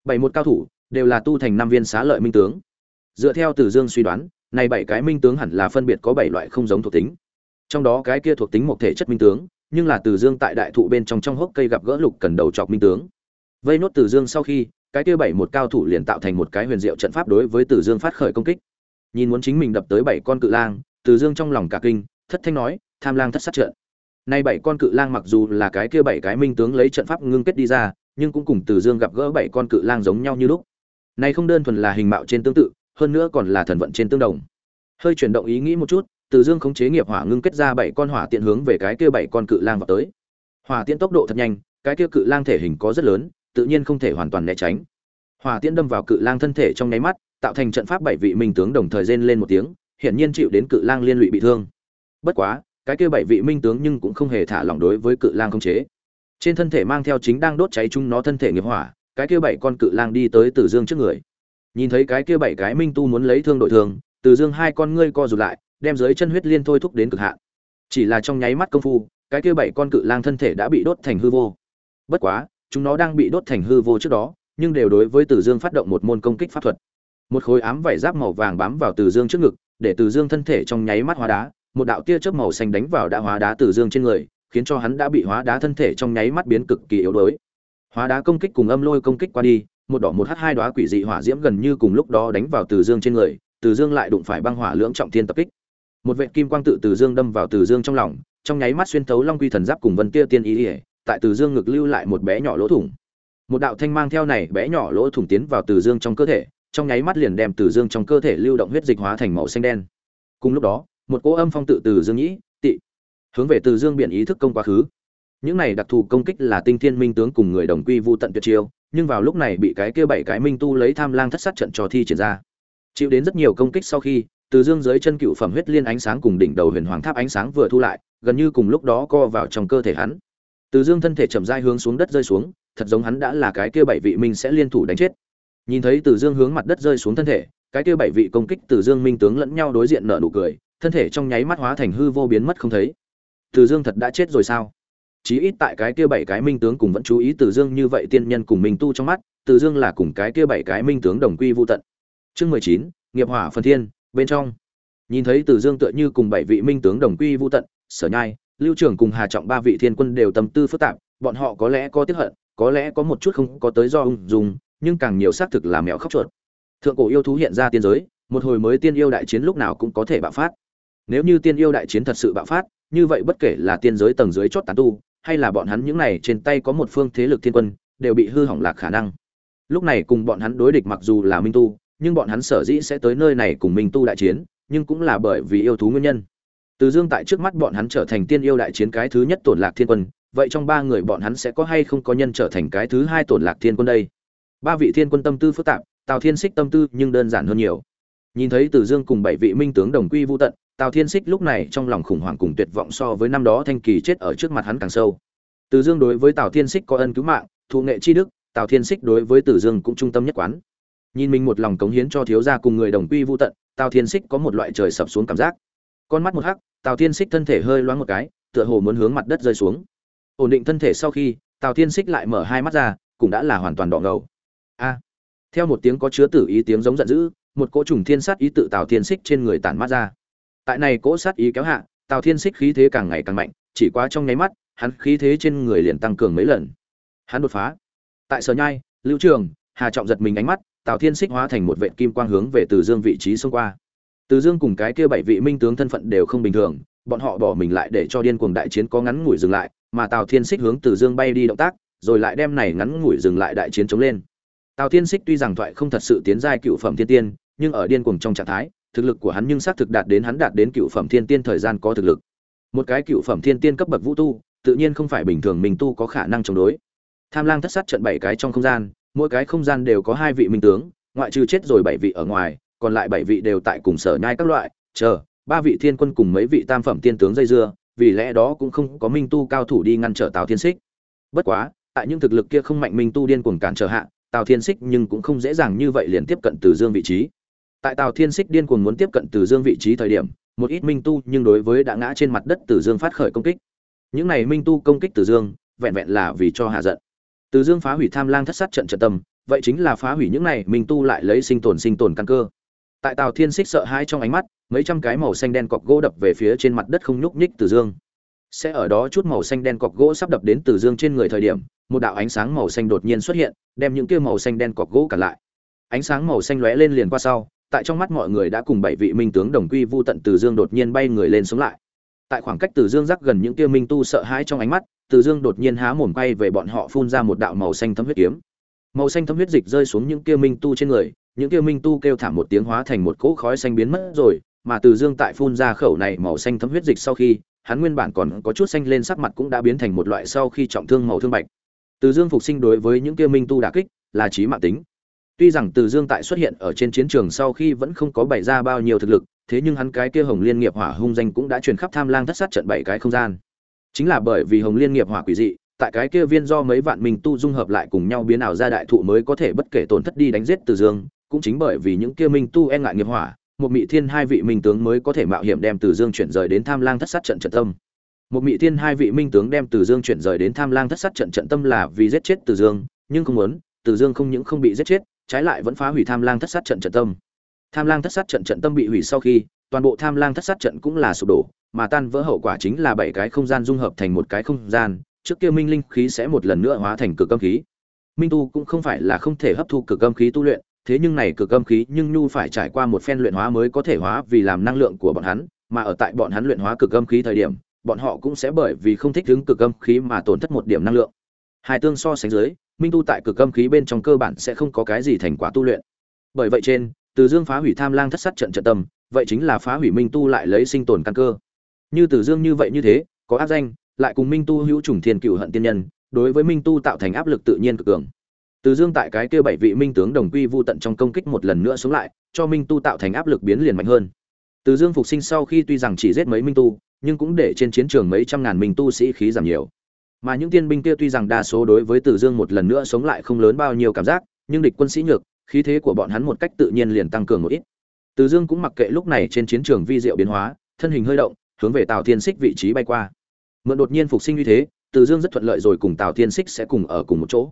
S1: bảy một cao thủ đều là tu thành năm viên xá lợi minh tướng. Dựa theo từ dương suy đoán, này bảy cái minh tướng hẳn là phân biệt có bảy loại không giống thuộc tính. Trong đó cái kia thuộc tính một thể chất minh tướng, nhưng là từ dương tại đại thụ bên trong trong hốc cây gặp gỡ lục cần đầu chọc minh tướng. Vây nốt từ dương sau khi cái kia bảy một cao thủ liền tạo thành một cái huyền diệu trận pháp đối với từ dương phát khởi công kích. Nhìn muốn chính mình đập tới bảy con cự lang, từ dương trong lòng cả kinh, thất thanh nói, tham lang thất sát trận. Nay bảy con cự lang mặc dù là cái kia bảy cái minh tướng lấy trận pháp ngưng kết đi ra, nhưng cũng cùng từ dương gặp gỡ bảy con cự lang giống nhau như lúc. Này không đơn thuần là hình mạo trên tương tự, hơn nữa còn là thần vận trên tương đồng. Hơi chuyển động ý nghĩ một chút, từ dương khống chế nghiệp hỏa ngưng kết ra bảy con hỏa tiện hướng về cái kia bảy con cự lang vào tới. Hỏa tiện tốc độ thật nhanh, cái kia cự lang thể hình có rất lớn tự nhiên không thể hoàn toàn né tránh. Hỏa tiễn đâm vào cự lang thân thể trong nháy mắt, tạo thành trận pháp bảy vị minh tướng đồng thời rên lên một tiếng, hiển nhiên chịu đến cự lang liên lụy bị thương. Bất quá, cái kia bảy vị minh tướng nhưng cũng không hề thả lỏng đối với cự lang không chế. Trên thân thể mang theo chính đang đốt cháy chúng nó thân thể nghiệp hỏa, cái kia bảy con cự lang đi tới từ dương trước người. Nhìn thấy cái kia bảy cái minh tu muốn lấy thương đội thường, từ dương hai con ngươi co rụt lại, đem dưới chân huyết liên thôi thúc đến cực hạn. Chỉ là trong nháy mắt công phu, cái kia bảy con cự lang thân thể đã bị đốt thành hư vô. Bất quá chúng nó đang bị đốt thành hư vô trước đó, nhưng đều đối với từ dương phát động một môn công kích pháp thuật. Một khối ám vảy giáp màu vàng bám vào từ dương trước ngực, để từ dương thân thể trong nháy mắt hóa đá, một đạo tia chớp màu xanh đánh vào đã hóa đá từ dương trên người, khiến cho hắn đã bị hóa đá thân thể trong nháy mắt biến cực kỳ yếu đuối. Hóa đá công kích cùng âm lôi công kích qua đi, một đỏ một h hai đoá quỷ dị hỏa diễm gần như cùng lúc đó đánh vào từ dương trên người, từ dương lại đụng phải băng hỏa lưỡng trọng thiên tập kích. Một vệ kim quang tự từ dương đâm vào từ dương trong lòng, trong nháy mắt xuyên thấu long quy thần giáp cùng vân tia tiên ý ỉa tại từ dương ngực lưu lại một bé nhỏ lỗ thủng. Một đạo thanh mang theo này bé nhỏ lỗ thủng tiến vào từ dương trong cơ thể, trong nháy mắt liền đem từ dương trong cơ thể lưu động huyết dịch hóa thành màu xanh đen. Cùng lúc đó, một cỗ âm phong tự từ dương nhĩ, tị, hướng về từ dương biện ý thức công quá khứ. Những này đặc thù công kích là tinh thiên minh tướng cùng người đồng quy vu tận tuyệt chiêu, nhưng vào lúc này bị cái kia bảy cái minh tu lấy tham lang thất sát trận trò thi triển ra. Chịu đến rất nhiều công kích sau khi, từ dương dưới chân cựu phẩm huyết liên ánh sáng cùng đỉnh đầu huyền hoàng tháp ánh sáng vừa thu lại, gần như cùng lúc đó co vào trong cơ thể hắn từ dương thân thể chậm rãi hướng xuống đất rơi xuống, thật giống hắn đã là cái kia bảy vị minh sẽ liên thủ đánh chết. Nhìn thấy từ dương hướng mặt đất rơi xuống thân thể, cái kia bảy vị công kích từ dương minh tướng lẫn nhau đối diện nở nụ cười, thân thể trong nháy mắt hóa thành hư vô biến mất không thấy. Từ dương thật đã chết rồi sao? Chí ít tại cái kia bảy cái minh tướng cùng vẫn chú ý từ dương như vậy tiên nhân cùng minh tu trong mắt, từ dương là cùng cái kia bảy cái minh tướng đồng quy vô tận. Chương mười chín, nghiệp hỏa phần thiên, bên trong. Nhìn thấy từ dương tựa như cùng bảy vị minh tướng đồng quy vô tận, sở nhai lưu trường cùng hà trọng ba vị thiên quân đều tâm tư phức tạp, bọn họ có lẽ có tiếc hận, có lẽ có một chút không có tới do ung dung, nhưng càng nhiều xác thực là mèo khóc chuột. Thượng cổ yêu thú hiện ra tiên giới, một hồi mới tiên yêu đại chiến lúc nào cũng có thể bạo phát. Nếu như tiên yêu đại chiến thật sự bạo phát, như vậy bất kể là tiên giới tầng dưới chót tán tu, hay là bọn hắn những này trên tay có một phương thế lực thiên quân, đều bị hư hỏng lạc khả năng. Lúc này cùng bọn hắn đối địch mặc dù là minh tu, nhưng bọn hắn sở dĩ sẽ tới nơi này cùng minh tu đại chiến, nhưng cũng là bởi vì yêu thú nguyên nhân từ dương tại trước mắt bọn hắn trở thành tiên yêu đại chiến cái thứ nhất tổn lạc thiên quân, vậy trong ba người bọn hắn sẽ có hay không có nhân trở thành cái thứ hai tổn lạc thiên quân đây? Ba vị thiên quân tâm tư phức tạp, tào thiên xích tâm tư nhưng đơn giản hơn nhiều. Nhìn thấy từ dương cùng bảy vị minh tướng đồng quy vô tận, tào thiên xích lúc này trong lòng khủng hoảng cùng tuyệt vọng so với năm đó thanh kỳ chết ở trước mặt hắn càng sâu. Từ dương đối với tào thiên xích có ân cứu mạng, thụ nghệ chi đức, tào thiên xích đối với từ dương cũng trung tâm nhất quán. Nhìn mình một lòng cống hiến cho thiếu gia cùng người đồng quy vô tận, tào thiên xích có một loại trời sập xuống cảm giác con mắt một hắc, tào thiên xích thân thể hơi loáng một cái, tựa hồ muốn hướng mặt đất rơi xuống. Ổn định thân thể sau khi, tào thiên xích lại mở hai mắt ra, cũng đã là hoàn toàn đỏ ngầu. A! Theo một tiếng có chứa tử ý tiếng giống giận dữ, một cỗ trùng thiên sát ý tự tào thiên xích trên người tản mắt ra. Tại này cỗ sát ý kéo hạ, tào thiên xích khí thế càng ngày càng mạnh, chỉ quá trong nháy mắt, hắn khí thế trên người liền tăng cường mấy lần. Hắn đột phá. Tại sở nhai, lưu trường, hà trọng giật mình ánh mắt, tào thiên xích hóa thành một vệ kim quang hướng về từ dương vị trí xông qua từ dương cùng cái kia bảy vị minh tướng thân phận đều không bình thường, bọn họ bỏ mình lại để cho điên cuồng đại chiến có ngắn ngủi dừng lại, mà tào thiên xích hướng từ dương bay đi động tác, rồi lại đem này ngắn ngủi dừng lại đại chiến chống lên. Tào thiên xích tuy rằng thoại không thật sự tiến giai cựu phẩm thiên tiên, nhưng ở điên cuồng trong trạng thái, thực lực của hắn nhưng xác thực đạt đến hắn đạt đến cựu phẩm thiên tiên thời gian có thực lực. Một cái cựu phẩm thiên tiên cấp bậc vũ tu, tự nhiên không phải bình thường mình tu có khả năng chống đối. Tham lang thất sát trận bảy cái trong không gian, mỗi cái không gian đều có hai vị minh tướng, ngoại trừ chết rồi bảy vị ở ngoài còn lại bảy vị đều tại cùng sở nhai các loại, chờ, ba vị thiên quân cùng mấy vị tam phẩm tiên tướng dây dưa, vì lẽ đó cũng không có minh tu cao thủ đi ngăn trở tào thiên xích bất quá, tại những thực lực kia không mạnh minh tu điên cuồng cản trở hạ, tào thiên xích nhưng cũng không dễ dàng như vậy liền tiếp cận từ dương vị trí. Tại tào thiên xích điên cuồng muốn tiếp cận từ dương vị trí thời điểm, một ít minh tu nhưng đối với đã ngã trên mặt đất từ dương phát khởi công kích. Những này minh tu công kích từ dương, vẹn vẹn là vì cho hạ giận. Từ dương phá hủy tham lang thất sát trận trận tâm, vậy chính là phá hủy những này minh tu lại lấy sinh tồn sinh tồn căn cơ tại tào thiên xích sợ hãi trong ánh mắt, mấy trăm cái màu xanh đen cọc gỗ đập về phía trên mặt đất không nhúc nhích từ dương. Sẽ ở đó chút màu xanh đen cọc gỗ sắp đập đến từ dương trên người thời điểm, một đạo ánh sáng màu xanh đột nhiên xuất hiện, đem những kia màu xanh đen cọc gỗ cản lại. Ánh sáng màu xanh lóe lên liền qua sau, tại trong mắt mọi người đã cùng bảy vị minh tướng đồng quy vu tận từ dương đột nhiên bay người lên sống lại. Tại khoảng cách từ dương rắc gần những kia minh tu sợ hãi trong ánh mắt, từ dương đột nhiên há mồm quay về bọn họ phun ra một đạo màu xanh thấm huyết kiếm. Màu xanh thấm huyết dịch rơi xuống những kia minh tu trên người những kia minh tu kêu thảm một tiếng hóa thành một cỗ khói xanh biến mất rồi, mà từ dương tại phun ra khẩu này màu xanh thấm huyết dịch sau khi, hắn nguyên bản còn có chút xanh lên sắc mặt cũng đã biến thành một loại sau khi trọng thương màu thương bạch. Từ dương phục sinh đối với những kia minh tu đả kích là trí mạng tính. Tuy rằng từ dương tại xuất hiện ở trên chiến trường sau khi vẫn không có bày ra bao nhiêu thực lực, thế nhưng hắn cái kia hồng liên nghiệp hỏa hung danh cũng đã truyền khắp tham lang thất sát trận bảy cái không gian. Chính là bởi vì hồng liên nghiệp hỏa quỷ dị, tại cái kia viên do mấy vạn minh tu dung hợp lại cùng nhau biến ảo ra đại thụ mới có thể bất kể tổn thất đi đánh giết từ dương cũng chính bởi vì những kia minh tu e ngại nghiệp hỏa, một mị thiên hai vị minh tướng mới có thể mạo hiểm đem từ dương chuyển rời đến tham lang thất sát trận trận tâm. Một mị thiên hai vị minh tướng đem từ dương chuyển rời đến tham lang thất sát trận trận tâm là vì giết chết từ dương, nhưng không muốn, từ dương không những không bị giết chết, trái lại vẫn phá hủy tham lang thất sát trận trận tâm. Tham lang thất sát trận trận tâm bị hủy sau khi, toàn bộ tham lang thất sát trận cũng là sụp đổ, mà tan vỡ hậu quả chính là bảy cái không gian dung hợp thành một cái không gian, trước kia minh linh khí sẽ một lần nữa hóa thành cực âm khí. Minh tu cũng không phải là không thể hấp thu cực âm khí tu luyện thế nhưng này cực âm khí nhưng nhu phải trải qua một phen luyện hóa mới có thể hóa vì làm năng lượng của bọn hắn, mà ở tại bọn hắn luyện hóa cực âm khí thời điểm, bọn họ cũng sẽ bởi vì không thích ứng cực âm khí mà tổn thất một điểm năng lượng. Hai tương so sánh dưới, minh tu tại cực âm khí bên trong cơ bản sẽ không có cái gì thành quả tu luyện. Bởi vậy trên, từ dương phá hủy tham lang thất sát trận trận tâm, vậy chính là phá hủy minh tu lại lấy sinh tồn căn cơ. Như từ dương như vậy như thế, có áp danh, lại cùng minh tu hữu trùng thiên cựu hận tiên nhân, đối với minh tu tạo thành áp lực tự nhiên cực cường từ dương tại cái kia bảy vị minh tướng đồng quy vu tận trong công kích một lần nữa xuống lại cho minh tu tạo thành áp lực biến liền mạnh hơn từ dương phục sinh sau khi tuy rằng chỉ giết mấy minh tu nhưng cũng để trên chiến trường mấy trăm ngàn minh tu sĩ khí giảm nhiều mà những tiên binh kia tuy rằng đa số đối với Từ Dương một lần nữa sống lại không lớn bao nhiêu cảm giác, nhưng địch quân sĩ nhược, khí thế của bọn hắn một cách tự nhiên liền tăng cường một ít. Từ Dương cũng mặc kệ lúc này trên chiến trường vi diệu biến hóa, thân hình hơi động, hướng về Tào Thiên Sích vị trí bay qua. Mượn đột nhiên phục sinh như thế, Từ Dương rất thuận lợi rồi cùng Tào Thiên Sích sẽ cùng ở cùng một chỗ.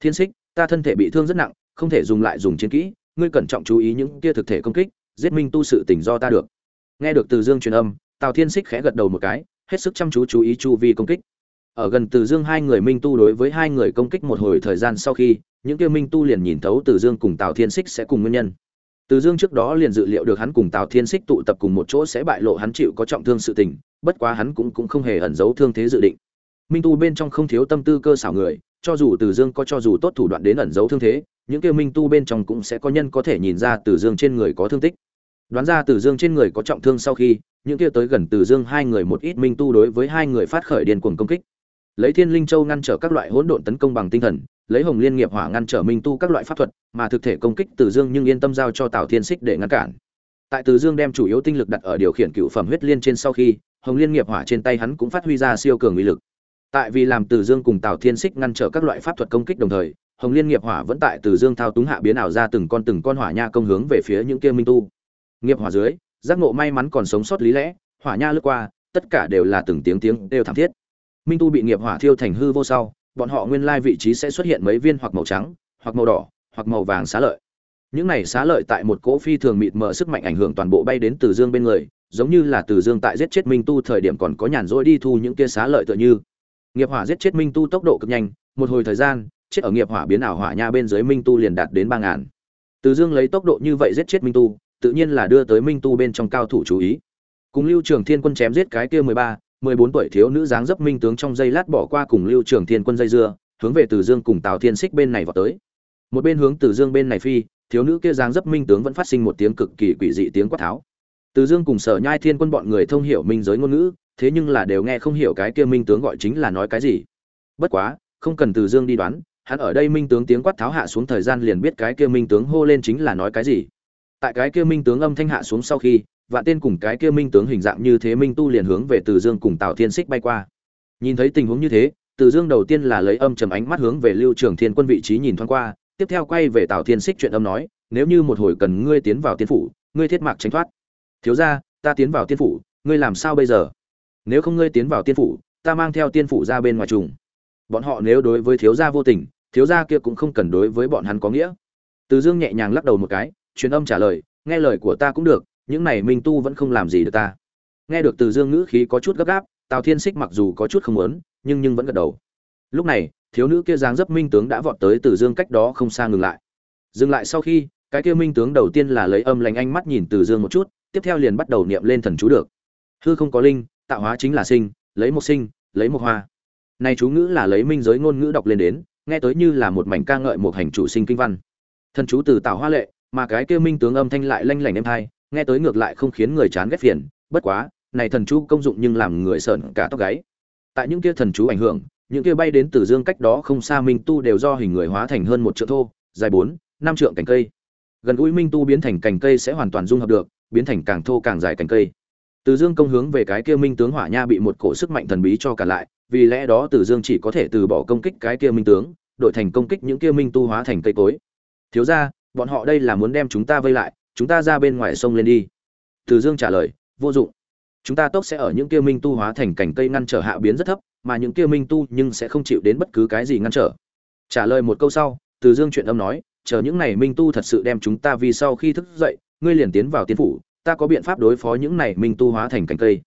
S1: Thiên Sích, ta thân thể bị thương rất nặng, không thể dùng lại dùng chiến kỹ, ngươi cẩn trọng chú ý những kia thực thể công kích, giết Minh tu sự tình do ta được. Nghe được Từ Dương truyền âm, Tào Thiên Sích khẽ gật đầu một cái, hết sức chăm chú chú ý chu vi công kích. Ở gần Từ Dương hai người Minh tu đối với hai người công kích một hồi thời gian sau khi, những kia Minh tu liền nhìn thấu Từ Dương cùng Tào Thiên Sích sẽ cùng nguyên nhân. Từ Dương trước đó liền dự liệu được hắn cùng Tào Thiên Sích tụ tập cùng một chỗ sẽ bại lộ hắn chịu có trọng thương sự tình, bất quá hắn cũng cũng không hề ẩn giấu thương thế dự định. Minh tu bên trong không thiếu tâm tư cơ xảo người, cho dù Từ Dương có cho dù tốt thủ đoạn đến ẩn giấu thương thế, những kia Minh tu bên trong cũng sẽ có nhân có thể nhìn ra Từ Dương trên người có thương tích. Đoán ra Từ Dương trên người có trọng thương sau khi, những kia tới gần Từ Dương hai người một ít Minh tu đối với hai người phát khởi điên cuồng công kích. Lấy Thiên Linh Châu ngăn trở các loại hỗn độn tấn công bằng tinh thần, lấy Hồng Liên nghiệp hỏa ngăn trở Minh tu các loại pháp thuật, mà thực thể công kích Từ Dương nhưng yên tâm giao cho Tào Thiên Sích để ngăn cản. Tại Từ Dương đem chủ yếu tinh lực đặt ở điều khiển cựu phẩm huyết liên trên sau khi, Hồng Liên nghiệp hỏa trên tay hắn cũng phát huy ra siêu cường uy lực. Tại vì làm Từ Dương cùng Tào Thiên xích ngăn trở các loại pháp thuật công kích đồng thời, Hồng Liên nghiệp hỏa vẫn tại Từ Dương thao túng hạ biến ảo ra từng con từng con hỏa nha công hướng về phía những kia minh tu. Nghiệp hỏa dưới, giác ngộ may mắn còn sống sót lý lẽ, hỏa nha lướt qua, tất cả đều là từng tiếng tiếng đều thảm thiết. Minh tu bị nghiệp hỏa thiêu thành hư vô sau, bọn họ nguyên lai vị trí sẽ xuất hiện mấy viên hoặc màu trắng, hoặc màu đỏ, hoặc màu vàng xá lợi. Những này xá lợi tại một cỗ phi thường mịt mờ sức mạnh ảnh hưởng toàn bộ bay đến Từ Dương bên người, giống như là Từ Dương tại giết chết Minh Tu thời điểm còn có nhàn rỗi đi thu những kia xá lợi tựa như. Nghiệp hỏa giết chết Minh Tu tốc độ cực nhanh, một hồi thời gian, chết ở nghiệp hỏa biến ảo hỏa nha bên dưới Minh Tu liền đạt đến ba ngàn. Từ Dương lấy tốc độ như vậy giết chết Minh Tu, tự nhiên là đưa tới Minh Tu bên trong cao thủ chú ý. Cùng Lưu Trường Thiên Quân chém giết cái kia mười ba, mười bốn tuổi thiếu nữ dáng dấp minh tướng trong giây lát bỏ qua cùng Lưu Trường Thiên Quân dây dưa, hướng về Từ Dương cùng Tào Thiên Xích bên này vào tới. Một bên hướng Từ Dương bên này phi, thiếu nữ kia dáng dấp minh tướng vẫn phát sinh một tiếng cực kỳ quỷ dị tiếng quát tháo. Từ Dương cùng Sở Nhai Thiên Quân bọn người thông hiểu minh giới ngôn ngữ, thế nhưng là đều nghe không hiểu cái kia minh tướng gọi chính là nói cái gì. Bất quá, không cần Từ Dương đi đoán, hắn ở đây minh tướng tiếng quát tháo hạ xuống thời gian liền biết cái kia minh tướng hô lên chính là nói cái gì. Tại cái kia minh tướng âm thanh hạ xuống sau khi, vạn tên cùng cái kia minh tướng hình dạng như thế minh tu liền hướng về Từ Dương cùng Tào Thiên Xích bay qua. Nhìn thấy tình huống như thế, Từ Dương đầu tiên là lấy âm trầm ánh mắt hướng về Lưu Trường Thiên Quân vị trí nhìn thoáng qua, tiếp theo quay về Tào Thiên Xích chuyện âm nói, nếu như một hồi cần ngươi tiến vào tiên phủ, ngươi thiết mạc tránh thoát. Thiếu gia, ta tiến vào tiên phủ, ngươi làm sao bây giờ? Nếu không ngươi tiến vào tiên phủ, ta mang theo tiên phủ ra bên ngoài trùng. Bọn họ nếu đối với thiếu gia vô tình, thiếu gia kia cũng không cần đối với bọn hắn có nghĩa. Từ Dương nhẹ nhàng lắc đầu một cái, truyền âm trả lời, nghe lời của ta cũng được, những này minh tu vẫn không làm gì được ta nghe được từ dương ngữ khí có chút gấp gáp tào thiên xích mặc dù có chút không muốn nhưng nhưng vẫn gật đầu lúc này thiếu nữ kia dáng dấp minh tướng đã vọt tới từ dương cách đó không xa ngừng lại dừng lại sau khi cái kia minh tướng đầu tiên là lấy âm lành ánh mắt nhìn từ dương một chút tiếp theo liền bắt đầu niệm lên thần chú được hư không có linh tạo hóa chính là sinh, lấy một sinh, lấy một hoa. Này chú ngữ là lấy minh giới ngôn ngữ đọc lên đến, nghe tới như là một mảnh ca ngợi một hành chủ sinh kinh văn. Thần chú từ tạo hoa lệ, mà cái kia minh tướng âm thanh lại lanh lảnh êm hai nghe tới ngược lại không khiến người chán ghét phiền, bất quá, này thần chú công dụng nhưng làm người sợn cả tóc gáy. Tại những kia thần chú ảnh hưởng, những kia bay đến từ dương cách đó không xa minh tu đều do hình người hóa thành hơn một trượng thô, dài bốn, năm trượng cành cây. Gần gũi minh tu biến thành cành cây sẽ hoàn toàn dung hợp được, biến thành càng thô càng dài cành cây từ dương công hướng về cái kia minh tướng hỏa nha bị một cổ sức mạnh thần bí cho cả lại, vì lẽ đó từ dương chỉ có thể từ bỏ công kích cái kia minh tướng, đổi thành công kích những kia minh tu hóa thành cây cối. Thiếu ra bọn họ đây là muốn đem chúng ta vây lại, chúng ta ra bên ngoài sông lên đi. Từ dương trả lời, vô dụng. Chúng ta tốc sẽ ở những kia minh tu hóa thành cảnh cây ngăn trở hạ biến rất thấp, mà những kia minh tu nhưng sẽ không chịu đến bất cứ cái gì ngăn trở. Trả lời một câu sau, từ dương chuyện âm nói, chờ những này minh tu thật sự đem chúng ta vì sau khi thức dậy, ngươi liền tiến vào tiên phủ ta có biện pháp đối phó những này minh tu hóa thành cảnh cây.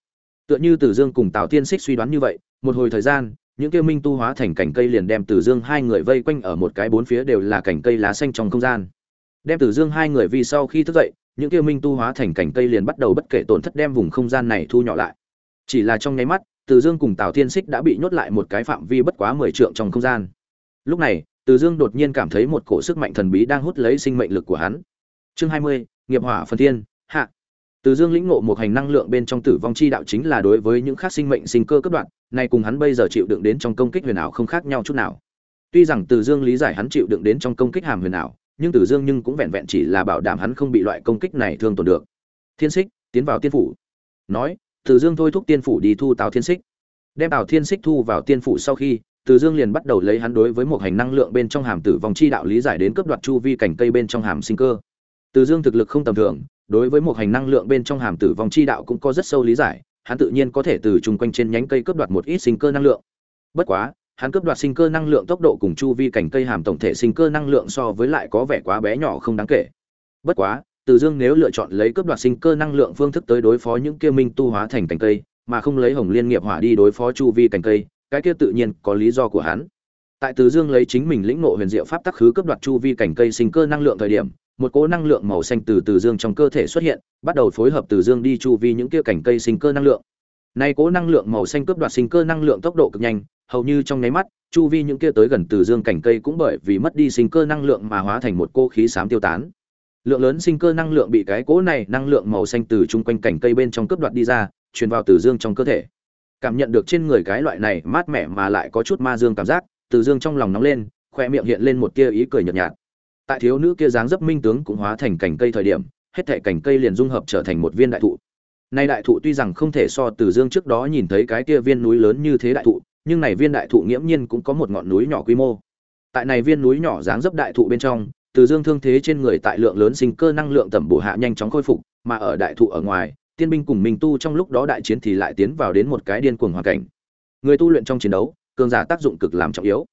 S1: Tựa như từ dương cùng tào tiên xích suy đoán như vậy, một hồi thời gian, những kia minh tu hóa thành cảnh cây liền đem từ dương hai người vây quanh ở một cái bốn phía đều là cảnh cây lá xanh trong không gian. Đem từ dương hai người vì sau khi thức dậy, những kia minh tu hóa thành cảnh cây liền bắt đầu bất kể tổn thất đem vùng không gian này thu nhỏ lại. Chỉ là trong nháy mắt, từ dương cùng tào thiên xích đã bị nhốt lại một cái phạm vi bất quá mười trượng trong không gian. Lúc này, từ dương đột nhiên cảm thấy một cổ sức mạnh thần bí đang hút lấy sinh mệnh lực của hắn. Chương hai mươi, nghiệp hỏa phần thiên, hạ từ dương lĩnh ngộ một hành năng lượng bên trong tử vong chi đạo chính là đối với những khác sinh mệnh sinh cơ cấp đoạn này cùng hắn bây giờ chịu đựng đến trong công kích huyền ảo không khác nhau chút nào tuy rằng từ dương lý giải hắn chịu đựng đến trong công kích hàm huyền ảo nhưng Tử Dương nhưng cũng vẹn vẹn chỉ là bảo đảm hắn không bị loại công kích này thương tổn được. Thiên Sích, tiến vào tiên phủ. Nói, Từ Dương thôi thúc tiên phủ đi thu Tào Thiên Sích. đem tào thiên xích thu vào tiên phủ sau khi từ dương liền bắt đầu lấy hắn đối với một hành năng lượng bên trong hàm tử vong chi đạo lý giải đến cấp đoạt chu vi cảnh cây bên trong hàm sinh cơ từ dương thực lực không tầm thường đối với một hành năng lượng bên trong hàm tử vong chi đạo cũng có rất sâu lý giải, hắn tự nhiên có thể từ chung quanh trên nhánh cây cướp đoạt một ít sinh cơ năng lượng. Bất quá, hắn cướp đoạt sinh cơ năng lượng tốc độ cùng chu vi cảnh cây hàm tổng thể sinh cơ năng lượng so với lại có vẻ quá bé nhỏ không đáng kể. Bất quá, từ dương nếu lựa chọn lấy cướp đoạt sinh cơ năng lượng phương thức tới đối phó những kia minh tu hóa thành cành cây, mà không lấy hồng liên nghiệp hỏa đi đối phó chu vi cành cây, cái kia tự nhiên có lý do của hắn. Tại từ dương lấy chính mình lĩnh nộ huyền diệu pháp tắc khứ cướp đoạt chu vi cành cây sinh cơ năng lượng thời điểm một cỗ năng lượng màu xanh từ từ dương trong cơ thể xuất hiện, bắt đầu phối hợp từ dương đi chu vi những kia cảnh cây sinh cơ năng lượng. Nay cỗ năng lượng màu xanh cướp đoạt sinh cơ năng lượng tốc độ cực nhanh, hầu như trong nháy mắt, chu vi những kia tới gần từ dương cảnh cây cũng bởi vì mất đi sinh cơ năng lượng mà hóa thành một cô khí xám tiêu tán. Lượng lớn sinh cơ năng lượng bị cái cỗ này năng lượng màu xanh từ chung quanh cảnh cây bên trong cướp đoạt đi ra, truyền vào từ dương trong cơ thể. Cảm nhận được trên người cái loại này mát mẻ mà lại có chút ma dương cảm giác, từ dương trong lòng nóng lên, khoe miệng hiện lên một tia ý cười nhợt nhạt tại thiếu nữ kia dáng dấp minh tướng cũng hóa thành cành cây thời điểm, hết thảy cành cây liền dung hợp trở thành một viên đại thụ. Nay đại thụ tuy rằng không thể so từ dương trước đó nhìn thấy cái kia viên núi lớn như thế đại thụ, nhưng này viên đại thụ nghiễm nhiên cũng có một ngọn núi nhỏ quy mô. Tại này viên núi nhỏ dáng dấp đại thụ bên trong, từ dương thương thế trên người tại lượng lớn sinh cơ năng lượng tẩm bổ hạ nhanh chóng khôi phục, mà ở đại thụ ở ngoài, tiên binh cùng minh tu trong lúc đó đại chiến thì lại tiến vào đến một cái điên cuồng hoàn cảnh. Người tu luyện trong chiến đấu, cường giả tác dụng cực làm trọng yếu.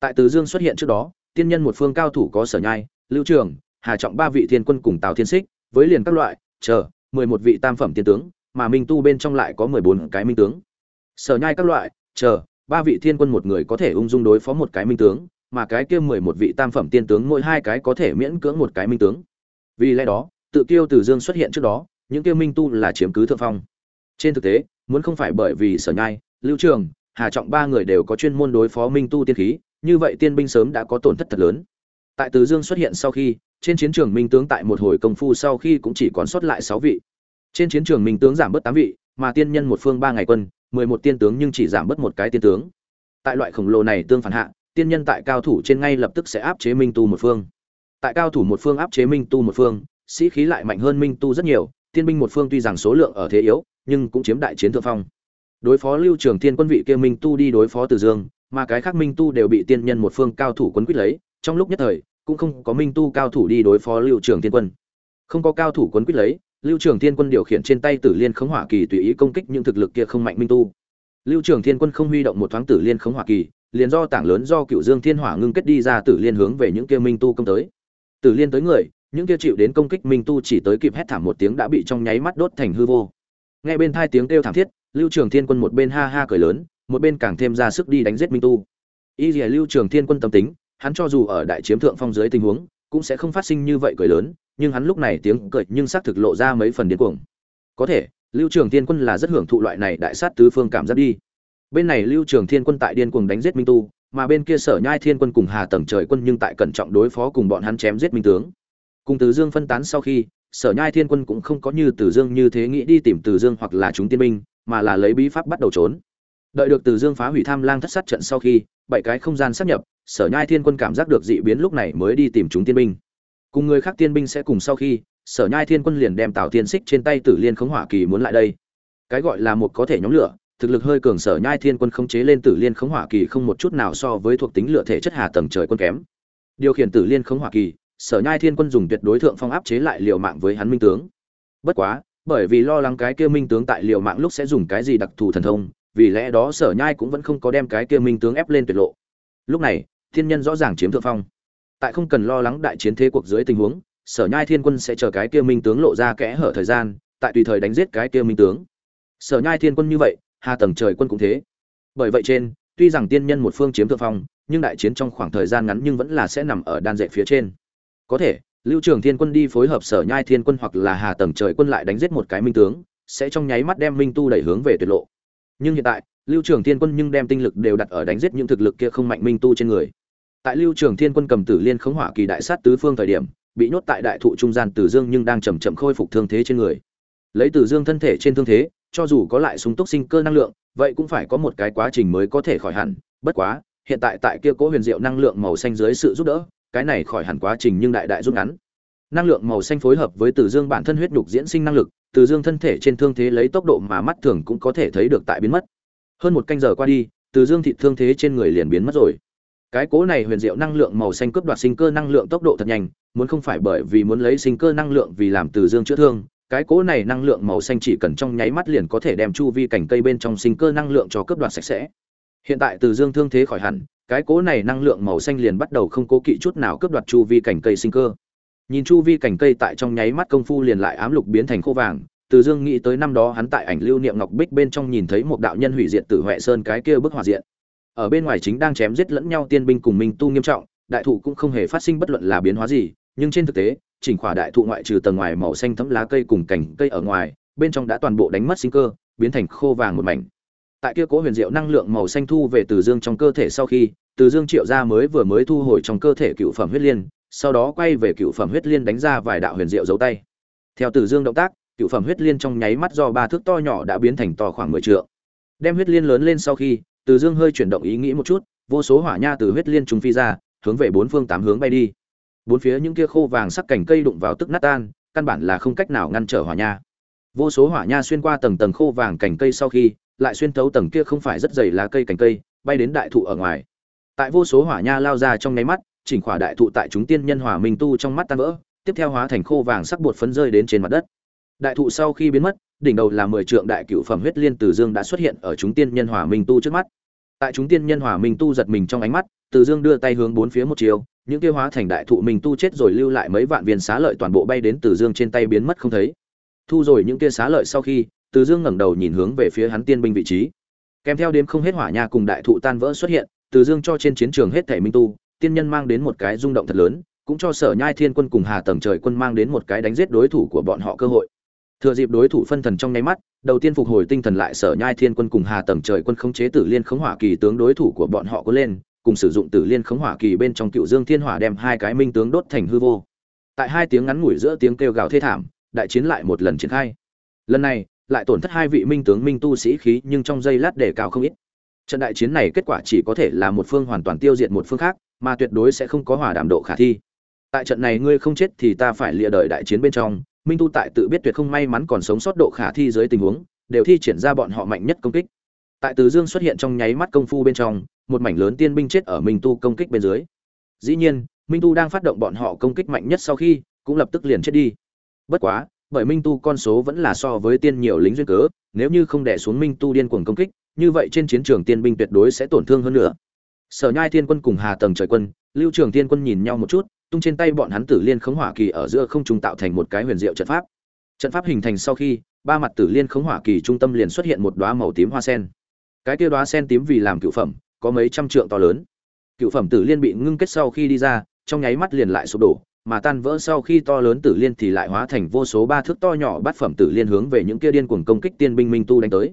S1: Tại từ dương xuất hiện trước đó tiên nhân một phương cao thủ có sở nhai, lưu trường, hà trọng ba vị thiên quân cùng tào thiên xích với liền các loại, chờ, mười một vị tam phẩm tiên tướng, mà minh tu bên trong lại có mười bốn cái minh tướng. Sở nhai các loại, chờ, ba vị thiên quân một người có thể ung dung đối phó một cái minh tướng, mà cái kia mười một vị tam phẩm tiên tướng mỗi hai cái có thể miễn cưỡng một cái minh tướng. Vì lẽ đó, tự kiêu từ dương xuất hiện trước đó, những kia minh tu là chiếm cứ thượng phong. Trên thực tế, muốn không phải bởi vì sở nhai, lưu trường, hà trọng ba người đều có chuyên môn đối phó minh tu tiên khí như vậy tiên binh sớm đã có tổn thất thật lớn. Tại từ dương xuất hiện sau khi, trên chiến trường minh tướng tại một hồi công phu sau khi cũng chỉ còn sót lại sáu vị. Trên chiến trường minh tướng giảm bớt tám vị, mà tiên nhân một phương ba ngày quân, mười một tiên tướng nhưng chỉ giảm bớt một cái tiên tướng. Tại loại khổng lồ này tương phản hạ, tiên nhân tại cao thủ trên ngay lập tức sẽ áp chế minh tu một phương. Tại cao thủ một phương áp chế minh tu một phương, sĩ khí lại mạnh hơn minh tu rất nhiều, tiên binh một phương tuy rằng số lượng ở thế yếu, nhưng cũng chiếm đại chiến thượng phong. Đối phó lưu trường Thiên quân vị kia minh tu đi đối phó từ dương mà cái khác minh tu đều bị tiên nhân một phương cao thủ quấn quýt lấy, trong lúc nhất thời, cũng không có minh tu cao thủ đi đối phó lưu trường tiên quân. Không có cao thủ quấn quýt lấy, lưu trường tiên quân điều khiển trên tay tử liên khống hỏa kỳ tùy ý công kích những thực lực kia không mạnh minh tu. Lưu trường thiên quân không huy động một thoáng tử liên khống hỏa kỳ, liền do tảng lớn do cựu dương thiên hỏa ngưng kết đi ra tử liên hướng về những kia minh tu công tới. Tử liên tới người, những kia chịu đến công kích minh tu chỉ tới kịp hét thảm một tiếng đã bị trong nháy mắt đốt thành hư vô. Nghe bên thai tiếng kêu thảm thiết, lưu trường thiên quân một bên ha ha cười lớn một bên càng thêm ra sức đi đánh giết minh tu. Y dìa lưu trường thiên quân tâm tính, hắn cho dù ở đại chiếm thượng phong dưới tình huống, cũng sẽ không phát sinh như vậy cười lớn, nhưng hắn lúc này tiếng cười nhưng xác thực lộ ra mấy phần điên cuồng. Có thể, lưu trường thiên quân là rất hưởng thụ loại này đại sát tứ phương cảm giác đi. Bên này lưu trường thiên quân tại điên cuồng đánh giết minh tu, mà bên kia sở nhai thiên quân cùng hà tầng trời quân nhưng tại cẩn trọng đối phó cùng bọn hắn chém giết minh tướng. Cùng từ dương phân tán sau khi, sở nhai thiên quân cũng không có như từ dương như thế nghĩ đi tìm từ dương hoặc là chúng tiên binh, mà là lấy bí pháp bắt đầu trốn đợi được từ dương phá hủy tham lang thất sát trận sau khi, bảy cái không gian sắp nhập, sở nhai thiên quân cảm giác được dị biến lúc này mới đi tìm chúng tiên binh. Cùng người khác tiên binh sẽ cùng sau khi, sở nhai thiên quân liền đem tào tiên xích trên tay tử liên khống hỏa kỳ muốn lại đây. Cái gọi là một có thể nhóm lửa, thực lực hơi cường sở nhai thiên quân khống chế lên tử liên khống hỏa kỳ không một chút nào so với thuộc tính lửa thể chất hà tầng trời quân kém. Điều khiển tử liên khống hỏa kỳ, sở nhai thiên quân dùng tuyệt đối thượng phong áp chế lại liều mạng với hắn minh tướng. Bất quá, bởi vì lo lắng cái kia minh tướng tại liều mạng lúc sẽ dùng cái gì đặc thù thần thông vì lẽ đó sở nhai cũng vẫn không có đem cái kia minh tướng ép lên tuyệt lộ. Lúc này, thiên nhân rõ ràng chiếm thượng phong. Tại không cần lo lắng đại chiến thế cuộc dưới tình huống, sở nhai thiên quân sẽ chờ cái kia minh tướng lộ ra kẽ hở thời gian, tại tùy thời đánh giết cái kia minh tướng. Sở nhai thiên quân như vậy, hà tầng trời quân cũng thế. Bởi vậy trên, tuy rằng tiên nhân một phương chiếm thượng phong, nhưng đại chiến trong khoảng thời gian ngắn nhưng vẫn là sẽ nằm ở đan dệ phía trên. Có thể, lưu trường thiên quân đi phối hợp sở nhai thiên quân hoặc là hà tầng trời quân lại đánh giết một cái minh tướng, sẽ trong nháy mắt đem minh tu đẩy hướng về tuyệt lộ nhưng hiện tại, lưu trường thiên quân nhưng đem tinh lực đều đặt ở đánh giết những thực lực kia không mạnh minh tu trên người. Tại lưu trường thiên quân cầm tử liên khống hỏa kỳ đại sát tứ phương thời điểm, bị nhốt tại đại thụ trung gian tử dương nhưng đang chầm chậm khôi phục thương thế trên người. Lấy tử dương thân thể trên thương thế, cho dù có lại súng túc sinh cơ năng lượng, vậy cũng phải có một cái quá trình mới có thể khỏi hẳn. Bất quá, hiện tại tại kia cố huyền diệu năng lượng màu xanh dưới sự giúp đỡ, cái này khỏi hẳn quá trình nhưng đại đại rút ngắn. Năng lượng màu xanh phối hợp với tử dương bản thân huyết nhục diễn sinh năng lực từ dương thân thể trên thương thế lấy tốc độ mà mắt thường cũng có thể thấy được tại biến mất. Hơn một canh giờ qua đi, từ dương thị thương thế trên người liền biến mất rồi. Cái cố này huyền diệu năng lượng màu xanh cướp đoạt sinh cơ năng lượng tốc độ thật nhanh, muốn không phải bởi vì muốn lấy sinh cơ năng lượng vì làm từ dương chữa thương, cái cố này năng lượng màu xanh chỉ cần trong nháy mắt liền có thể đem chu vi cảnh cây bên trong sinh cơ năng lượng cho cướp đoạt sạch sẽ. Hiện tại từ dương thương thế khỏi hẳn, cái cố này năng lượng màu xanh liền bắt đầu không cố kỵ chút nào cướp đoạt chu vi cảnh cây sinh cơ nhìn chu vi cành cây tại trong nháy mắt công phu liền lại ám lục biến thành khô vàng, từ dương nghĩ tới năm đó hắn tại ảnh lưu niệm ngọc bích bên trong nhìn thấy một đạo nhân hủy diệt tử huệ sơn cái kia bức hỏa diện. Ở bên ngoài chính đang chém giết lẫn nhau tiên binh cùng minh tu nghiêm trọng, đại thụ cũng không hề phát sinh bất luận là biến hóa gì, nhưng trên thực tế, chỉnh khỏa đại thụ ngoại trừ tầng ngoài màu xanh thấm lá cây cùng cành cây ở ngoài, bên trong đã toàn bộ đánh mất sinh cơ, biến thành khô vàng một mảnh. Tại kia cố huyền diệu năng lượng màu xanh thu về từ dương trong cơ thể sau khi, từ dương triệu ra mới vừa mới thu hồi trong cơ thể cựu phẩm huyết liên sau đó quay về cựu phẩm huyết liên đánh ra vài đạo huyền diệu dấu tay. Theo từ dương động tác, cựu phẩm huyết liên trong nháy mắt do ba thước to nhỏ đã biến thành to khoảng mười trượng. Đem huyết liên lớn lên sau khi, từ dương hơi chuyển động ý nghĩ một chút, vô số hỏa nha từ huyết liên trùng phi ra, hướng về bốn phương tám hướng bay đi. Bốn phía những kia khô vàng sắc cảnh cây đụng vào tức nát tan, căn bản là không cách nào ngăn trở hỏa nha. Vô số hỏa nha xuyên qua tầng tầng khô vàng cành cây sau khi, lại xuyên thấu tầng kia không phải rất dày lá cây cành cây, bay đến đại thụ ở ngoài. Tại vô số hỏa nha lao ra trong nháy mắt chỉnh khỏa đại thụ tại chúng tiên nhân hòa minh tu trong mắt tan vỡ, tiếp theo hóa thành khô vàng sắc bột phấn rơi đến trên mặt đất. Đại thụ sau khi biến mất, đỉnh đầu là mười trượng đại cựu phẩm huyết liên từ dương đã xuất hiện ở chúng tiên nhân hòa minh tu trước mắt. Tại chúng tiên nhân hòa minh tu giật mình trong ánh mắt, từ dương đưa tay hướng bốn phía một chiều, những kia hóa thành đại thụ minh tu chết rồi lưu lại mấy vạn viên xá lợi toàn bộ bay đến từ dương trên tay biến mất không thấy. Thu rồi những kia xá lợi sau khi, từ dương ngẩng đầu nhìn hướng về phía hắn tiên binh vị trí. Kèm theo đêm không hết hỏa nha cùng đại thụ tan vỡ xuất hiện, từ dương cho trên chiến trường hết thể minh tu tiên nhân mang đến một cái rung động thật lớn, cũng cho sở nhai thiên quân cùng hà tầng trời quân mang đến một cái đánh giết đối thủ của bọn họ cơ hội. Thừa dịp đối thủ phân thần trong nháy mắt, đầu tiên phục hồi tinh thần lại sở nhai thiên quân cùng hà tầng trời quân khống chế tử liên khống hỏa kỳ tướng đối thủ của bọn họ có lên, cùng sử dụng tử liên khống hỏa kỳ bên trong cựu dương thiên hỏa đem hai cái minh tướng đốt thành hư vô. Tại hai tiếng ngắn ngủi giữa tiếng kêu gào thê thảm, đại chiến lại một lần triển khai. Lần này, lại tổn thất hai vị minh tướng minh tu sĩ khí nhưng trong giây lát để cao không ít. Trận đại chiến này kết quả chỉ có thể là một phương hoàn toàn tiêu diệt một phương khác mà tuyệt đối sẽ không có hòa đảm độ khả thi. Tại trận này ngươi không chết thì ta phải lịa đời đại chiến bên trong, minh tu tại tự biết tuyệt không may mắn còn sống sót độ khả thi dưới tình huống, đều thi triển ra bọn họ mạnh nhất công kích. Tại từ dương xuất hiện trong nháy mắt công phu bên trong, một mảnh lớn tiên binh chết ở minh tu công kích bên dưới. Dĩ nhiên, minh tu đang phát động bọn họ công kích mạnh nhất sau khi, cũng lập tức liền chết đi. Bất quá, bởi minh tu con số vẫn là so với tiên nhiều lính duyên cớ, nếu như không đẻ xuống minh tu điên cuồng công kích, như vậy trên chiến trường tiên binh tuyệt đối sẽ tổn thương hơn nữa sở nhai thiên quân cùng hà tầng trời quân, lưu trường thiên quân nhìn nhau một chút, tung trên tay bọn hắn tử liên khống hỏa kỳ ở giữa không trung tạo thành một cái huyền diệu trận pháp. Trận pháp hình thành sau khi, ba mặt tử liên khống hỏa kỳ trung tâm liền xuất hiện một đóa màu tím hoa sen. Cái kia đóa sen tím vì làm cựu phẩm, có mấy trăm trượng to lớn. Cựu phẩm tử liên bị ngưng kết sau khi đi ra, trong nháy mắt liền lại sụp đổ, mà tan vỡ sau khi to lớn tử liên thì lại hóa thành vô số ba thước to nhỏ bát phẩm tử liên hướng về những kia điên cuồng công kích tiên binh minh tu đánh tới.